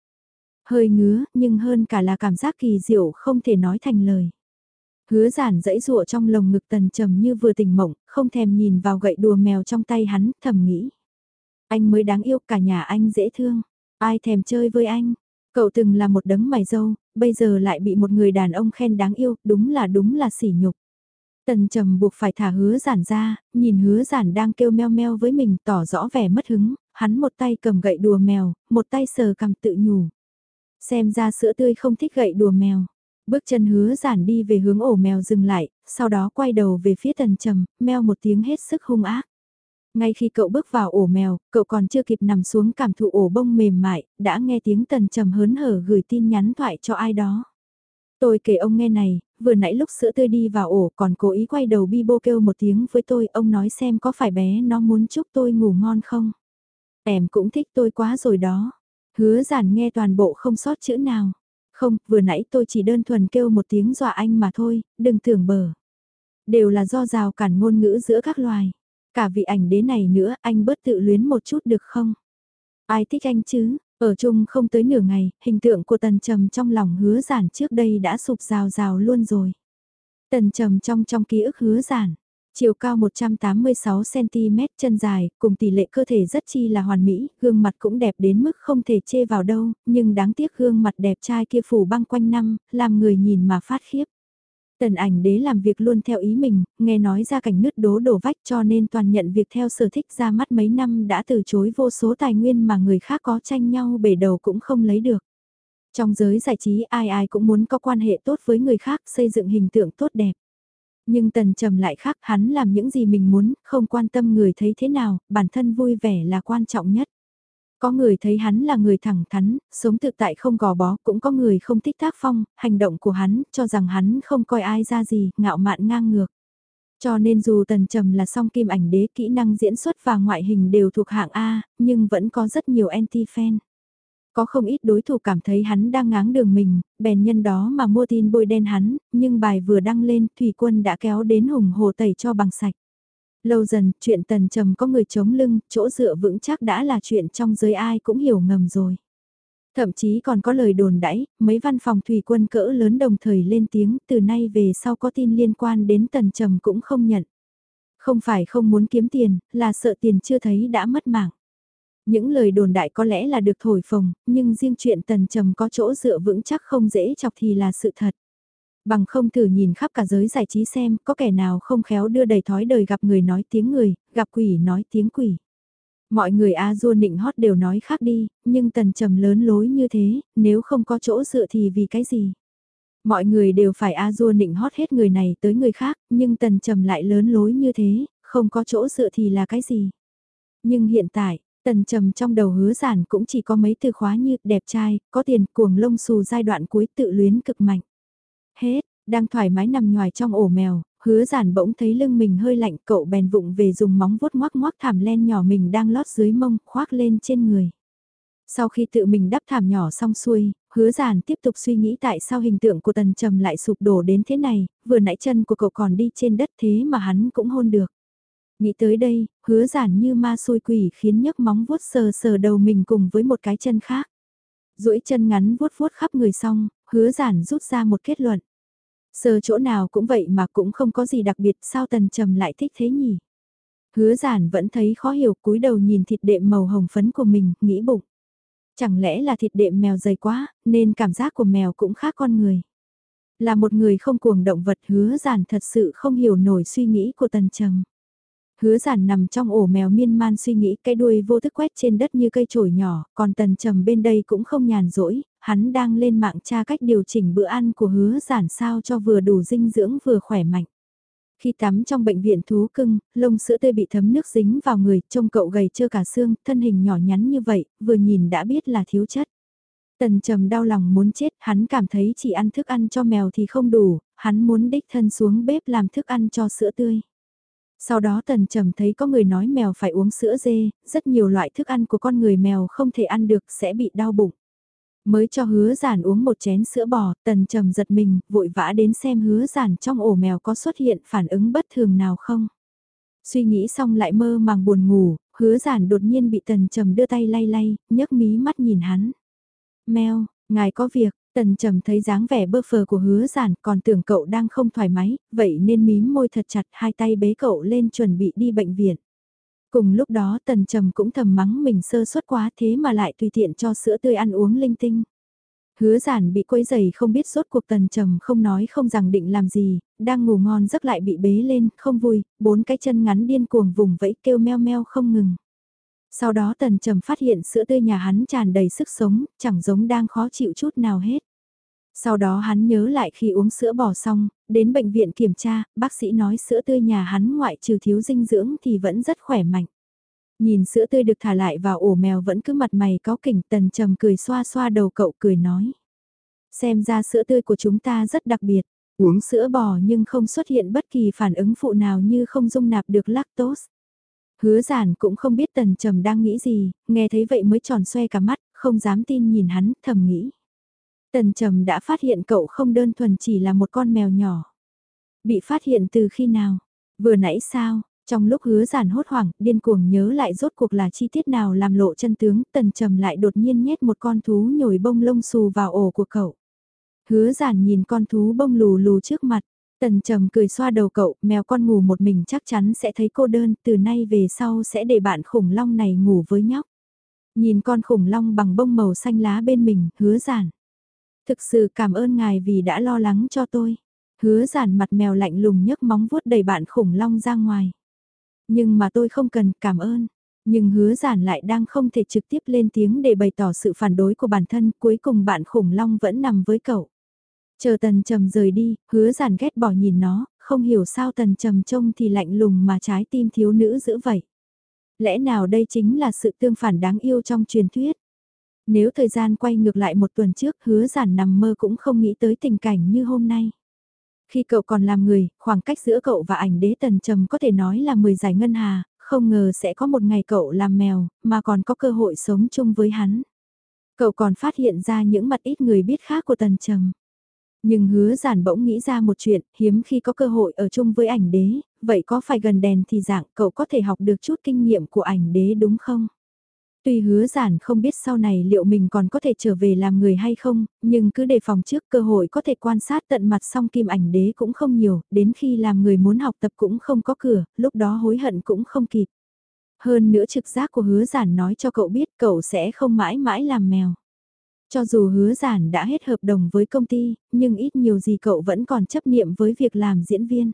Hơi ngứa, nhưng hơn cả là cảm giác kỳ diệu không thể nói thành lời. Hứa giản dẫy rụa trong lồng ngực tần trầm như vừa tỉnh mộng, không thèm nhìn vào gậy đùa mèo trong tay hắn, thầm nghĩ. Anh mới đáng yêu, cả nhà anh dễ thương. Ai thèm chơi với anh? Cậu từng là một đấng mày dâu, bây giờ lại bị một người đàn ông khen đáng yêu, đúng là đúng là sỉ nhục. Tần trầm buộc phải thả hứa giản ra, nhìn hứa giản đang kêu meo meo với mình tỏ rõ vẻ mất hứng, hắn một tay cầm gậy đùa mèo, một tay sờ cầm tự nhủ. Xem ra sữa tươi không thích gậy đùa mèo. Bước chân hứa giản đi về hướng ổ mèo dừng lại, sau đó quay đầu về phía tần trầm, meo một tiếng hết sức hung ác. Ngay khi cậu bước vào ổ mèo, cậu còn chưa kịp nằm xuống cảm thụ ổ bông mềm mại, đã nghe tiếng tần trầm hớn hở gửi tin nhắn thoại cho ai đó. Tôi kể ông nghe này, vừa nãy lúc sữa tươi đi vào ổ còn cố ý quay đầu bi bô kêu một tiếng với tôi, ông nói xem có phải bé nó muốn chúc tôi ngủ ngon không? Em cũng thích tôi quá rồi đó. Hứa giản nghe toàn bộ không sót chữ nào. Không, vừa nãy tôi chỉ đơn thuần kêu một tiếng dọa anh mà thôi, đừng tưởng bờ. Đều là do rào cản ngôn ngữ giữa các loài. Cả vị ảnh đế này nữa, anh bớt tự luyến một chút được không? Ai thích anh chứ? Ở chung không tới nửa ngày, hình tượng của Tần Trầm trong lòng hứa giản trước đây đã sụp rào rào luôn rồi. Tần Trầm trong trong ký ức hứa giản, chiều cao 186cm chân dài, cùng tỷ lệ cơ thể rất chi là hoàn mỹ, gương mặt cũng đẹp đến mức không thể chê vào đâu, nhưng đáng tiếc gương mặt đẹp trai kia phủ băng quanh năm, làm người nhìn mà phát khiếp. Tần ảnh đế làm việc luôn theo ý mình, nghe nói ra cảnh nứt đố đổ vách cho nên toàn nhận việc theo sở thích ra mắt mấy năm đã từ chối vô số tài nguyên mà người khác có tranh nhau bể đầu cũng không lấy được. Trong giới giải trí ai ai cũng muốn có quan hệ tốt với người khác xây dựng hình tượng tốt đẹp. Nhưng tần trầm lại khác hắn làm những gì mình muốn, không quan tâm người thấy thế nào, bản thân vui vẻ là quan trọng nhất. Có người thấy hắn là người thẳng thắn, sống thực tại không gò bó, cũng có người không thích tác phong, hành động của hắn, cho rằng hắn không coi ai ra gì, ngạo mạn ngang ngược. Cho nên dù tần trầm là song kim ảnh đế kỹ năng diễn xuất và ngoại hình đều thuộc hạng A, nhưng vẫn có rất nhiều anti-fan. Có không ít đối thủ cảm thấy hắn đang ngáng đường mình, bèn nhân đó mà mua tin bôi đen hắn, nhưng bài vừa đăng lên, Thủy quân đã kéo đến hùng hồ tẩy cho bằng sạch. Lâu dần, chuyện tần trầm có người chống lưng, chỗ dựa vững chắc đã là chuyện trong giới ai cũng hiểu ngầm rồi. Thậm chí còn có lời đồn đãi, mấy văn phòng thủy quân cỡ lớn đồng thời lên tiếng, từ nay về sau có tin liên quan đến tần trầm cũng không nhận. Không phải không muốn kiếm tiền, là sợ tiền chưa thấy đã mất mạng. Những lời đồn đại có lẽ là được thổi phồng, nhưng riêng chuyện tần trầm có chỗ dựa vững chắc không dễ chọc thì là sự thật. Bằng không thử nhìn khắp cả giới giải trí xem có kẻ nào không khéo đưa đầy thói đời gặp người nói tiếng người, gặp quỷ nói tiếng quỷ. Mọi người A Dua nịnh hót đều nói khác đi, nhưng tần trầm lớn lối như thế, nếu không có chỗ dựa thì vì cái gì? Mọi người đều phải A Dua nịnh hót hết người này tới người khác, nhưng tần trầm lại lớn lối như thế, không có chỗ dựa thì là cái gì? Nhưng hiện tại, tần trầm trong đầu hứa giản cũng chỉ có mấy từ khóa như đẹp trai, có tiền, cuồng lông xù giai đoạn cuối tự luyến cực mạnh. Hết, đang thoải mái nằm nhòi trong ổ mèo, hứa giản bỗng thấy lưng mình hơi lạnh cậu bèn vụng về dùng móng vuốt ngoác ngoác thảm len nhỏ mình đang lót dưới mông khoác lên trên người. Sau khi tự mình đắp thảm nhỏ xong xuôi, hứa giản tiếp tục suy nghĩ tại sao hình tượng của tần trầm lại sụp đổ đến thế này, vừa nãy chân của cậu còn đi trên đất thế mà hắn cũng hôn được. Nghĩ tới đây, hứa giản như ma xôi quỷ khiến nhấc móng vuốt sờ sờ đầu mình cùng với một cái chân khác. duỗi chân ngắn vuốt vuốt khắp người xong, hứa giản rút ra một kết luận. Sờ chỗ nào cũng vậy mà cũng không có gì đặc biệt sao tần trầm lại thích thế nhỉ? Hứa giản vẫn thấy khó hiểu cúi đầu nhìn thịt đệm màu hồng phấn của mình, nghĩ bụng. Chẳng lẽ là thịt đệm mèo dày quá, nên cảm giác của mèo cũng khác con người. Là một người không cuồng động vật hứa giản thật sự không hiểu nổi suy nghĩ của tần trầm. Hứa giản nằm trong ổ mèo miên man suy nghĩ cái đuôi vô thức quét trên đất như cây chổi nhỏ, còn tần trầm bên đây cũng không nhàn rỗi, hắn đang lên mạng tra cách điều chỉnh bữa ăn của hứa giản sao cho vừa đủ dinh dưỡng vừa khỏe mạnh. Khi tắm trong bệnh viện thú cưng, lông sữa tươi bị thấm nước dính vào người, trông cậu gầy trơ cả xương, thân hình nhỏ nhắn như vậy, vừa nhìn đã biết là thiếu chất. Tần trầm đau lòng muốn chết, hắn cảm thấy chỉ ăn thức ăn cho mèo thì không đủ, hắn muốn đích thân xuống bếp làm thức ăn cho sữa tươi. Sau đó tần trầm thấy có người nói mèo phải uống sữa dê, rất nhiều loại thức ăn của con người mèo không thể ăn được sẽ bị đau bụng. Mới cho hứa giản uống một chén sữa bò, tần trầm giật mình, vội vã đến xem hứa giản trong ổ mèo có xuất hiện phản ứng bất thường nào không. Suy nghĩ xong lại mơ màng buồn ngủ, hứa giản đột nhiên bị tần trầm đưa tay lay lay, nhấc mí mắt nhìn hắn. Mèo, ngài có việc, Tần trầm thấy dáng vẻ bơ phờ của hứa giản còn tưởng cậu đang không thoải mái, vậy nên mím môi thật chặt hai tay bế cậu lên chuẩn bị đi bệnh viện. Cùng lúc đó tần trầm cũng thầm mắng mình sơ suất quá thế mà lại tùy tiện cho sữa tươi ăn uống linh tinh. Hứa giản bị quấy giày không biết suốt cuộc tần trầm không nói không rằng định làm gì, đang ngủ ngon giấc lại bị bế lên, không vui, bốn cái chân ngắn điên cuồng vùng vẫy kêu meo meo không ngừng. Sau đó tần trầm phát hiện sữa tươi nhà hắn tràn đầy sức sống, chẳng giống đang khó chịu chút nào hết. Sau đó hắn nhớ lại khi uống sữa bò xong, đến bệnh viện kiểm tra, bác sĩ nói sữa tươi nhà hắn ngoại trừ thiếu dinh dưỡng thì vẫn rất khỏe mạnh. Nhìn sữa tươi được thả lại vào ổ mèo vẫn cứ mặt mày có kỉnh tần trầm cười xoa xoa đầu cậu cười nói. Xem ra sữa tươi của chúng ta rất đặc biệt, uống sữa bò nhưng không xuất hiện bất kỳ phản ứng phụ nào như không dung nạp được lactose. Hứa giản cũng không biết tần trầm đang nghĩ gì, nghe thấy vậy mới tròn xoe cả mắt, không dám tin nhìn hắn, thầm nghĩ. Tần trầm đã phát hiện cậu không đơn thuần chỉ là một con mèo nhỏ. Bị phát hiện từ khi nào? Vừa nãy sao? Trong lúc hứa giản hốt hoảng, điên cuồng nhớ lại rốt cuộc là chi tiết nào làm lộ chân tướng, tần trầm lại đột nhiên nhét một con thú nhồi bông lông xù vào ổ của cậu. Hứa giản nhìn con thú bông lù lù trước mặt, tần trầm cười xoa đầu cậu, mèo con ngủ một mình chắc chắn sẽ thấy cô đơn, từ nay về sau sẽ để bạn khủng long này ngủ với nhóc. Nhìn con khủng long bằng bông màu xanh lá bên mình, hứa giản. Thực sự cảm ơn ngài vì đã lo lắng cho tôi. Hứa giản mặt mèo lạnh lùng nhấc móng vuốt đầy bạn khủng long ra ngoài. Nhưng mà tôi không cần cảm ơn. Nhưng hứa giản lại đang không thể trực tiếp lên tiếng để bày tỏ sự phản đối của bản thân. Cuối cùng bạn khủng long vẫn nằm với cậu. Chờ tần trầm rời đi, hứa giản ghét bỏ nhìn nó, không hiểu sao tần trầm trông thì lạnh lùng mà trái tim thiếu nữ giữ vậy. Lẽ nào đây chính là sự tương phản đáng yêu trong truyền thuyết? Nếu thời gian quay ngược lại một tuần trước hứa giản nằm mơ cũng không nghĩ tới tình cảnh như hôm nay. Khi cậu còn làm người, khoảng cách giữa cậu và ảnh đế tần trầm có thể nói là 10 giải ngân hà, không ngờ sẽ có một ngày cậu làm mèo, mà còn có cơ hội sống chung với hắn. Cậu còn phát hiện ra những mặt ít người biết khác của tần trầm. Nhưng hứa giản bỗng nghĩ ra một chuyện, hiếm khi có cơ hội ở chung với ảnh đế, vậy có phải gần đèn thì dạng cậu có thể học được chút kinh nghiệm của ảnh đế đúng không? Tuy hứa giản không biết sau này liệu mình còn có thể trở về làm người hay không, nhưng cứ đề phòng trước cơ hội có thể quan sát tận mặt song kim ảnh đế cũng không nhiều, đến khi làm người muốn học tập cũng không có cửa, lúc đó hối hận cũng không kịp. Hơn nữa trực giác của hứa giản nói cho cậu biết cậu sẽ không mãi mãi làm mèo. Cho dù hứa giản đã hết hợp đồng với công ty, nhưng ít nhiều gì cậu vẫn còn chấp niệm với việc làm diễn viên.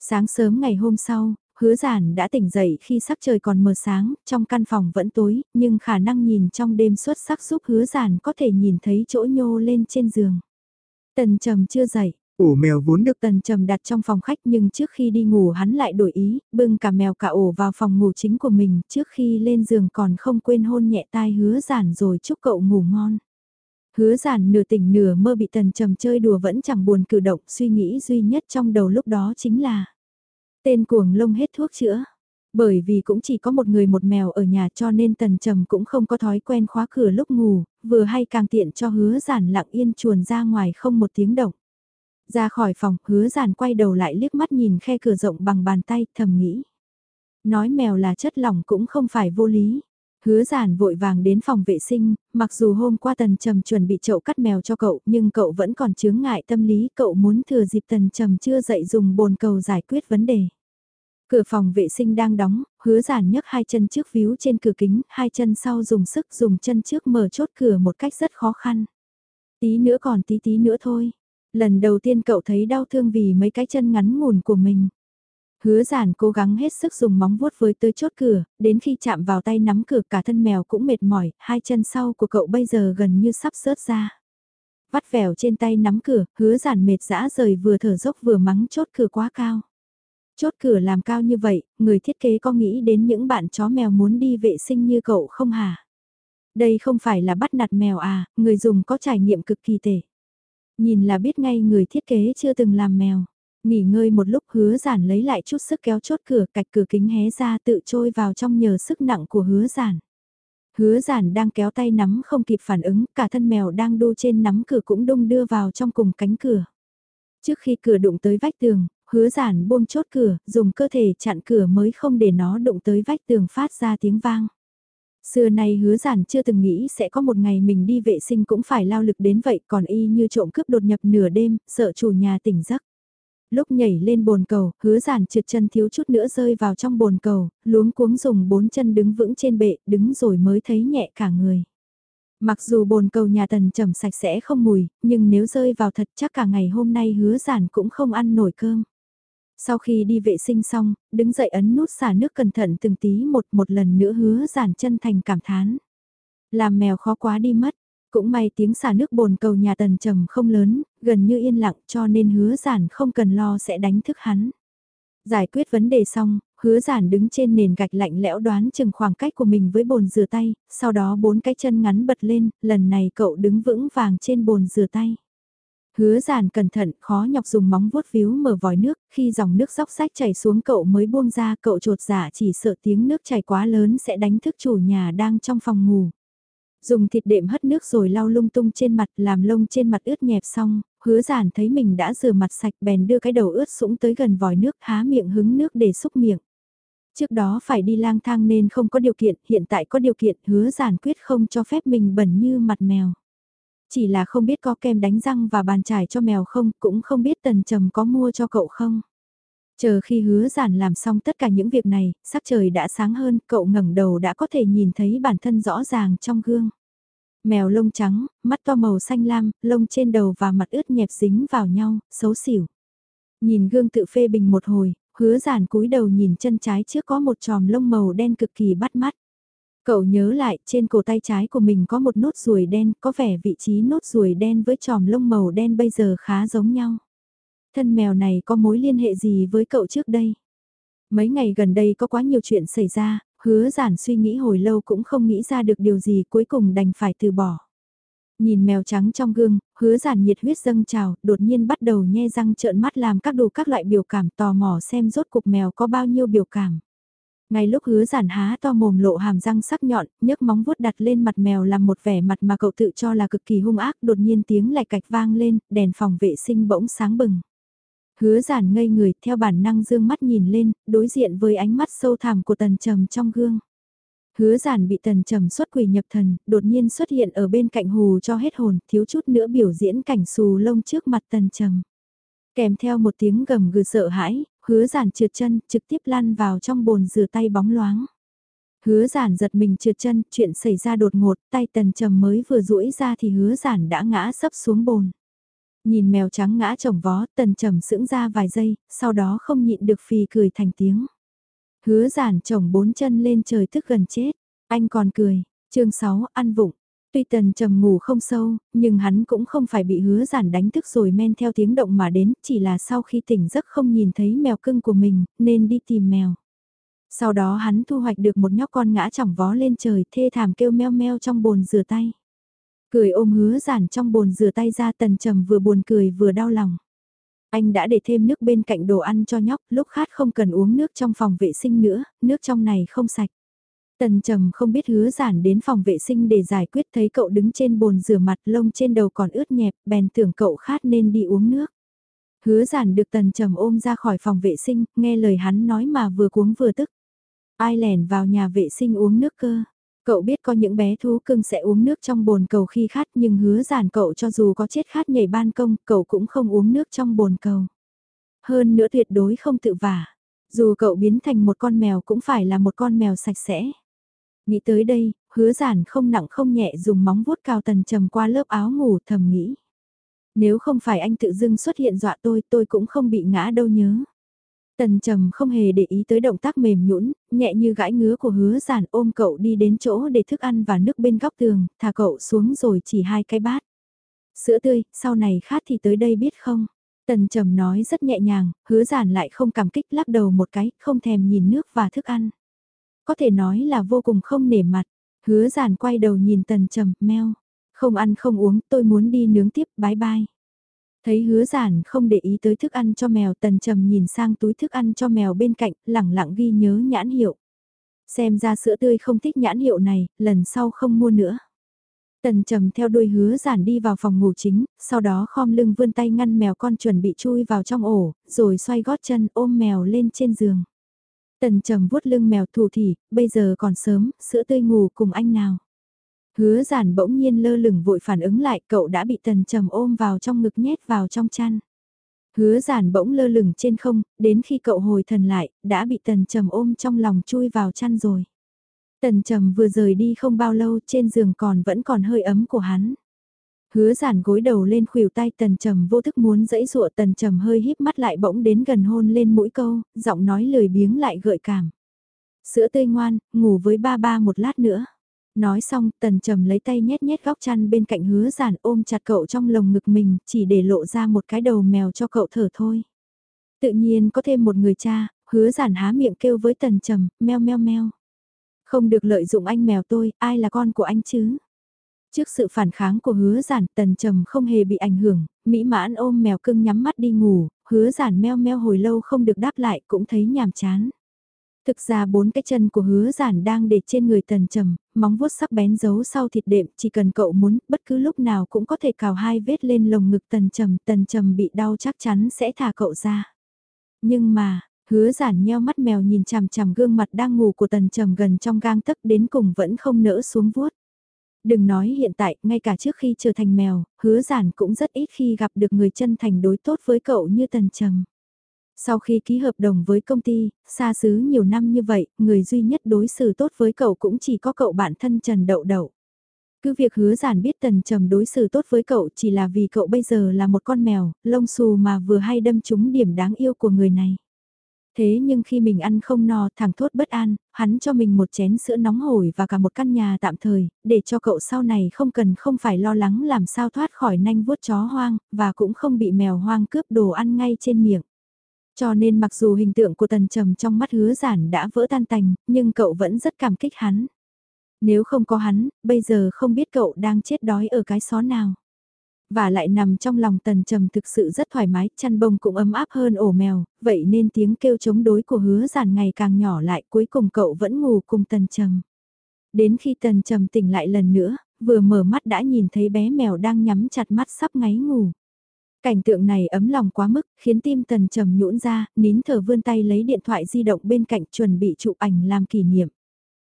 Sáng sớm ngày hôm sau, hứa giản đã tỉnh dậy khi sắc trời còn mờ sáng, trong căn phòng vẫn tối, nhưng khả năng nhìn trong đêm xuất sắc giúp hứa giản có thể nhìn thấy chỗ nhô lên trên giường. Tần trầm chưa dậy. Ổ mèo vốn được tần trầm đặt trong phòng khách nhưng trước khi đi ngủ hắn lại đổi ý, bưng cả mèo cả ổ vào phòng ngủ chính của mình trước khi lên giường còn không quên hôn nhẹ tai hứa giản rồi chúc cậu ngủ ngon. Hứa giản nửa tỉnh nửa mơ bị tần trầm chơi đùa vẫn chẳng buồn cử động suy nghĩ duy nhất trong đầu lúc đó chính là Tên cuồng lông hết thuốc chữa. Bởi vì cũng chỉ có một người một mèo ở nhà cho nên tần trầm cũng không có thói quen khóa cửa lúc ngủ, vừa hay càng tiện cho hứa giản lặng yên chuồn ra ngoài không một tiếng động. Ra khỏi phòng, hứa giản quay đầu lại liếc mắt nhìn khe cửa rộng bằng bàn tay, thầm nghĩ. Nói mèo là chất lỏng cũng không phải vô lý. Hứa giản vội vàng đến phòng vệ sinh, mặc dù hôm qua tần trầm chuẩn bị chậu cắt mèo cho cậu nhưng cậu vẫn còn chướng ngại tâm lý cậu muốn thừa dịp tần trầm chưa dậy dùng bồn cầu giải quyết vấn đề. Cửa phòng vệ sinh đang đóng, hứa giản nhấc hai chân trước víu trên cửa kính, hai chân sau dùng sức dùng chân trước mở chốt cửa một cách rất khó khăn. Tí nữa còn tí tí nữa thôi. Lần đầu tiên cậu thấy đau thương vì mấy cái chân ngắn ngủn của mình. Hứa giản cố gắng hết sức dùng móng vuốt với tới chốt cửa, đến khi chạm vào tay nắm cửa cả thân mèo cũng mệt mỏi, hai chân sau của cậu bây giờ gần như sắp rớt ra. Vắt vẻo trên tay nắm cửa, hứa giản mệt dã rời vừa thở dốc vừa mắng chốt cửa quá cao. Chốt cửa làm cao như vậy, người thiết kế có nghĩ đến những bạn chó mèo muốn đi vệ sinh như cậu không hả? Đây không phải là bắt nạt mèo à, người dùng có trải nghiệm cực kỳ tệ. Nhìn là biết ngay người thiết kế chưa từng làm mèo. Nghỉ ngơi một lúc hứa giản lấy lại chút sức kéo chốt cửa cạch cửa kính hé ra tự trôi vào trong nhờ sức nặng của hứa giản. Hứa giản đang kéo tay nắm không kịp phản ứng, cả thân mèo đang đu trên nắm cửa cũng đung đưa vào trong cùng cánh cửa. Trước khi cửa đụng tới vách tường, hứa giản buông chốt cửa, dùng cơ thể chặn cửa mới không để nó đụng tới vách tường phát ra tiếng vang. Xưa nay hứa giản chưa từng nghĩ sẽ có một ngày mình đi vệ sinh cũng phải lao lực đến vậy còn y như trộm cướp đột nhập nửa đêm, sợ chủ nhà tỉnh giấc. Lúc nhảy lên bồn cầu, hứa giản trượt chân thiếu chút nữa rơi vào trong bồn cầu, luống cuống dùng bốn chân đứng vững trên bệ, đứng rồi mới thấy nhẹ cả người. Mặc dù bồn cầu nhà tần trầm sạch sẽ không mùi, nhưng nếu rơi vào thật chắc cả ngày hôm nay hứa giản cũng không ăn nổi cơm. Sau khi đi vệ sinh xong, đứng dậy ấn nút xả nước cẩn thận từng tí một một lần nữa hứa giản chân thành cảm thán. Làm mèo khó quá đi mất, cũng may tiếng xả nước bồn cầu nhà tần trầm không lớn, gần như yên lặng cho nên hứa giản không cần lo sẽ đánh thức hắn. Giải quyết vấn đề xong, hứa giản đứng trên nền gạch lạnh lẽo đoán chừng khoảng cách của mình với bồn rửa tay, sau đó bốn cái chân ngắn bật lên, lần này cậu đứng vững vàng trên bồn rửa tay. Hứa giản cẩn thận, khó nhọc dùng móng vuốt víu mở vòi nước, khi dòng nước róc rách chảy xuống cậu mới buông ra cậu trột giả dạ chỉ sợ tiếng nước chảy quá lớn sẽ đánh thức chủ nhà đang trong phòng ngủ. Dùng thịt đệm hất nước rồi lau lung tung trên mặt làm lông trên mặt ướt nhẹp xong, hứa giản thấy mình đã rửa mặt sạch bèn đưa cái đầu ướt sũng tới gần vòi nước há miệng hứng nước để xúc miệng. Trước đó phải đi lang thang nên không có điều kiện, hiện tại có điều kiện hứa giản quyết không cho phép mình bẩn như mặt mèo. Chỉ là không biết có kem đánh răng và bàn chải cho mèo không, cũng không biết tần trầm có mua cho cậu không. Chờ khi hứa giản làm xong tất cả những việc này, sắc trời đã sáng hơn, cậu ngẩng đầu đã có thể nhìn thấy bản thân rõ ràng trong gương. Mèo lông trắng, mắt to màu xanh lam, lông trên đầu và mặt ướt nhẹp dính vào nhau, xấu xỉu. Nhìn gương tự phê bình một hồi, hứa giản cúi đầu nhìn chân trái trước có một tròm lông màu đen cực kỳ bắt mắt. Cậu nhớ lại, trên cổ tay trái của mình có một nốt ruồi đen, có vẻ vị trí nốt ruồi đen với tròm lông màu đen bây giờ khá giống nhau. Thân mèo này có mối liên hệ gì với cậu trước đây? Mấy ngày gần đây có quá nhiều chuyện xảy ra, hứa giản suy nghĩ hồi lâu cũng không nghĩ ra được điều gì cuối cùng đành phải từ bỏ. Nhìn mèo trắng trong gương, hứa giản nhiệt huyết dâng trào, đột nhiên bắt đầu nhe răng trợn mắt làm các đồ các loại biểu cảm tò mò xem rốt cục mèo có bao nhiêu biểu cảm. Ngay lúc hứa giản há to mồm lộ hàm răng sắc nhọn, nhấc móng vuốt đặt lên mặt mèo làm một vẻ mặt mà cậu tự cho là cực kỳ hung ác, đột nhiên tiếng lạch cạch vang lên, đèn phòng vệ sinh bỗng sáng bừng. Hứa giản ngây người theo bản năng dương mắt nhìn lên, đối diện với ánh mắt sâu thẳm của tần trầm trong gương. Hứa giản bị tần trầm xuất quỷ nhập thần, đột nhiên xuất hiện ở bên cạnh hù cho hết hồn, thiếu chút nữa biểu diễn cảnh xù lông trước mặt tần trầm. Kèm theo một tiếng gầm gừ sợ hãi, hứa giản trượt chân, trực tiếp lăn vào trong bồn rửa tay bóng loáng. Hứa giản giật mình trượt chân, chuyện xảy ra đột ngột, tay tần trầm mới vừa duỗi ra thì hứa giản đã ngã sấp xuống bồn. Nhìn mèo trắng ngã chồng vó, tần trầm sững ra vài giây, sau đó không nhịn được phì cười thành tiếng. Hứa giản chồng bốn chân lên trời tức gần chết, anh còn cười, chương 6 ăn vụng. Tuy tần trầm ngủ không sâu, nhưng hắn cũng không phải bị hứa giản đánh thức rồi men theo tiếng động mà đến, chỉ là sau khi tỉnh giấc không nhìn thấy mèo cưng của mình, nên đi tìm mèo. Sau đó hắn thu hoạch được một nhóc con ngã chỏng vó lên trời thê thảm kêu meo meo trong bồn rửa tay. Cười ôm hứa giản trong bồn rửa tay ra tần trầm vừa buồn cười vừa đau lòng. Anh đã để thêm nước bên cạnh đồ ăn cho nhóc, lúc khát không cần uống nước trong phòng vệ sinh nữa, nước trong này không sạch. Tần trầm không biết hứa giản đến phòng vệ sinh để giải quyết thấy cậu đứng trên bồn rửa mặt lông trên đầu còn ướt nhẹp, bèn tưởng cậu khát nên đi uống nước. Hứa giản được tần trầm ôm ra khỏi phòng vệ sinh, nghe lời hắn nói mà vừa cuống vừa tức. Ai lẻn vào nhà vệ sinh uống nước cơ. Cậu biết có những bé thú cưng sẽ uống nước trong bồn cầu khi khát nhưng hứa giản cậu cho dù có chết khát nhảy ban công, cậu cũng không uống nước trong bồn cầu. Hơn nữa tuyệt đối không tự vả. Dù cậu biến thành một con mèo cũng phải là một con mèo sạch sẽ. Nghĩ tới đây, hứa giản không nặng không nhẹ dùng móng vuốt cao tần trầm qua lớp áo ngủ thầm nghĩ. Nếu không phải anh tự dưng xuất hiện dọa tôi tôi cũng không bị ngã đâu nhớ. Tần trầm không hề để ý tới động tác mềm nhũn, nhẹ như gãi ngứa của hứa giản ôm cậu đi đến chỗ để thức ăn và nước bên góc tường, thả cậu xuống rồi chỉ hai cái bát. Sữa tươi, sau này khát thì tới đây biết không? Tần trầm nói rất nhẹ nhàng, hứa giản lại không cảm kích lắc đầu một cái, không thèm nhìn nước và thức ăn. Có thể nói là vô cùng không nể mặt, hứa giản quay đầu nhìn tần trầm, meo. Không ăn không uống, tôi muốn đi nướng tiếp, bye bye. Thấy hứa giản không để ý tới thức ăn cho mèo tần trầm nhìn sang túi thức ăn cho mèo bên cạnh, lẳng lặng ghi nhớ nhãn hiệu. Xem ra sữa tươi không thích nhãn hiệu này, lần sau không mua nữa. Tần trầm theo đuôi hứa giản đi vào phòng ngủ chính, sau đó khom lưng vươn tay ngăn mèo con chuẩn bị chui vào trong ổ, rồi xoay gót chân ôm mèo lên trên giường. Tần trầm vuốt lưng mèo thủ thỉ, bây giờ còn sớm, sữa tươi ngủ cùng anh nào. Hứa giản bỗng nhiên lơ lửng vội phản ứng lại, cậu đã bị tần trầm ôm vào trong ngực nhét vào trong chăn. Hứa giản bỗng lơ lửng trên không, đến khi cậu hồi thần lại, đã bị tần trầm ôm trong lòng chui vào chăn rồi. Tần trầm vừa rời đi không bao lâu trên giường còn vẫn còn hơi ấm của hắn. Hứa giản gối đầu lên khuỷu tay tần trầm vô thức muốn dẫy dụa tần trầm hơi híp mắt lại bỗng đến gần hôn lên mũi câu, giọng nói lười biếng lại gợi cảm. Sữa tươi ngoan, ngủ với ba ba một lát nữa. Nói xong, tần trầm lấy tay nhét nhét góc chăn bên cạnh hứa giản ôm chặt cậu trong lồng ngực mình, chỉ để lộ ra một cái đầu mèo cho cậu thở thôi. Tự nhiên có thêm một người cha, hứa giản há miệng kêu với tần trầm, meo meo meo. Không được lợi dụng anh mèo tôi, ai là con của anh chứ? Trước sự phản kháng của hứa giản, tần trầm không hề bị ảnh hưởng, mỹ mãn ôm mèo cưng nhắm mắt đi ngủ, hứa giản meo meo hồi lâu không được đáp lại cũng thấy nhàm chán. Thực ra bốn cái chân của hứa giản đang để trên người tần trầm, móng vuốt sắc bén giấu sau thịt đệm, chỉ cần cậu muốn, bất cứ lúc nào cũng có thể cào hai vết lên lồng ngực tần trầm, tần trầm bị đau chắc chắn sẽ thả cậu ra. Nhưng mà, hứa giản nheo mắt mèo nhìn chằm chằm gương mặt đang ngủ của tần trầm gần trong gang tấc đến cùng vẫn không nỡ xuống vuốt. Đừng nói hiện tại, ngay cả trước khi trở thành mèo, hứa giản cũng rất ít khi gặp được người chân thành đối tốt với cậu như tần trầm. Sau khi ký hợp đồng với công ty, xa xứ nhiều năm như vậy, người duy nhất đối xử tốt với cậu cũng chỉ có cậu bạn thân Trần Đậu Đậu. Cứ việc hứa giản biết Tần Trầm đối xử tốt với cậu chỉ là vì cậu bây giờ là một con mèo, lông xù mà vừa hay đâm trúng điểm đáng yêu của người này. Thế nhưng khi mình ăn không no thẳng thốt bất an, hắn cho mình một chén sữa nóng hổi và cả một căn nhà tạm thời, để cho cậu sau này không cần không phải lo lắng làm sao thoát khỏi nanh vuốt chó hoang, và cũng không bị mèo hoang cướp đồ ăn ngay trên miệng. Cho nên mặc dù hình tượng của tần trầm trong mắt hứa giản đã vỡ tan tành, nhưng cậu vẫn rất cảm kích hắn. Nếu không có hắn, bây giờ không biết cậu đang chết đói ở cái xó nào. Và lại nằm trong lòng tần trầm thực sự rất thoải mái, chăn bông cũng ấm áp hơn ổ mèo, vậy nên tiếng kêu chống đối của hứa giản ngày càng nhỏ lại cuối cùng cậu vẫn ngủ cùng tần trầm. Đến khi tần trầm tỉnh lại lần nữa, vừa mở mắt đã nhìn thấy bé mèo đang nhắm chặt mắt sắp ngáy ngủ. Cảnh tượng này ấm lòng quá mức, khiến tim tần trầm nhũn ra, nín thở vươn tay lấy điện thoại di động bên cạnh chuẩn bị chụp ảnh làm kỷ niệm.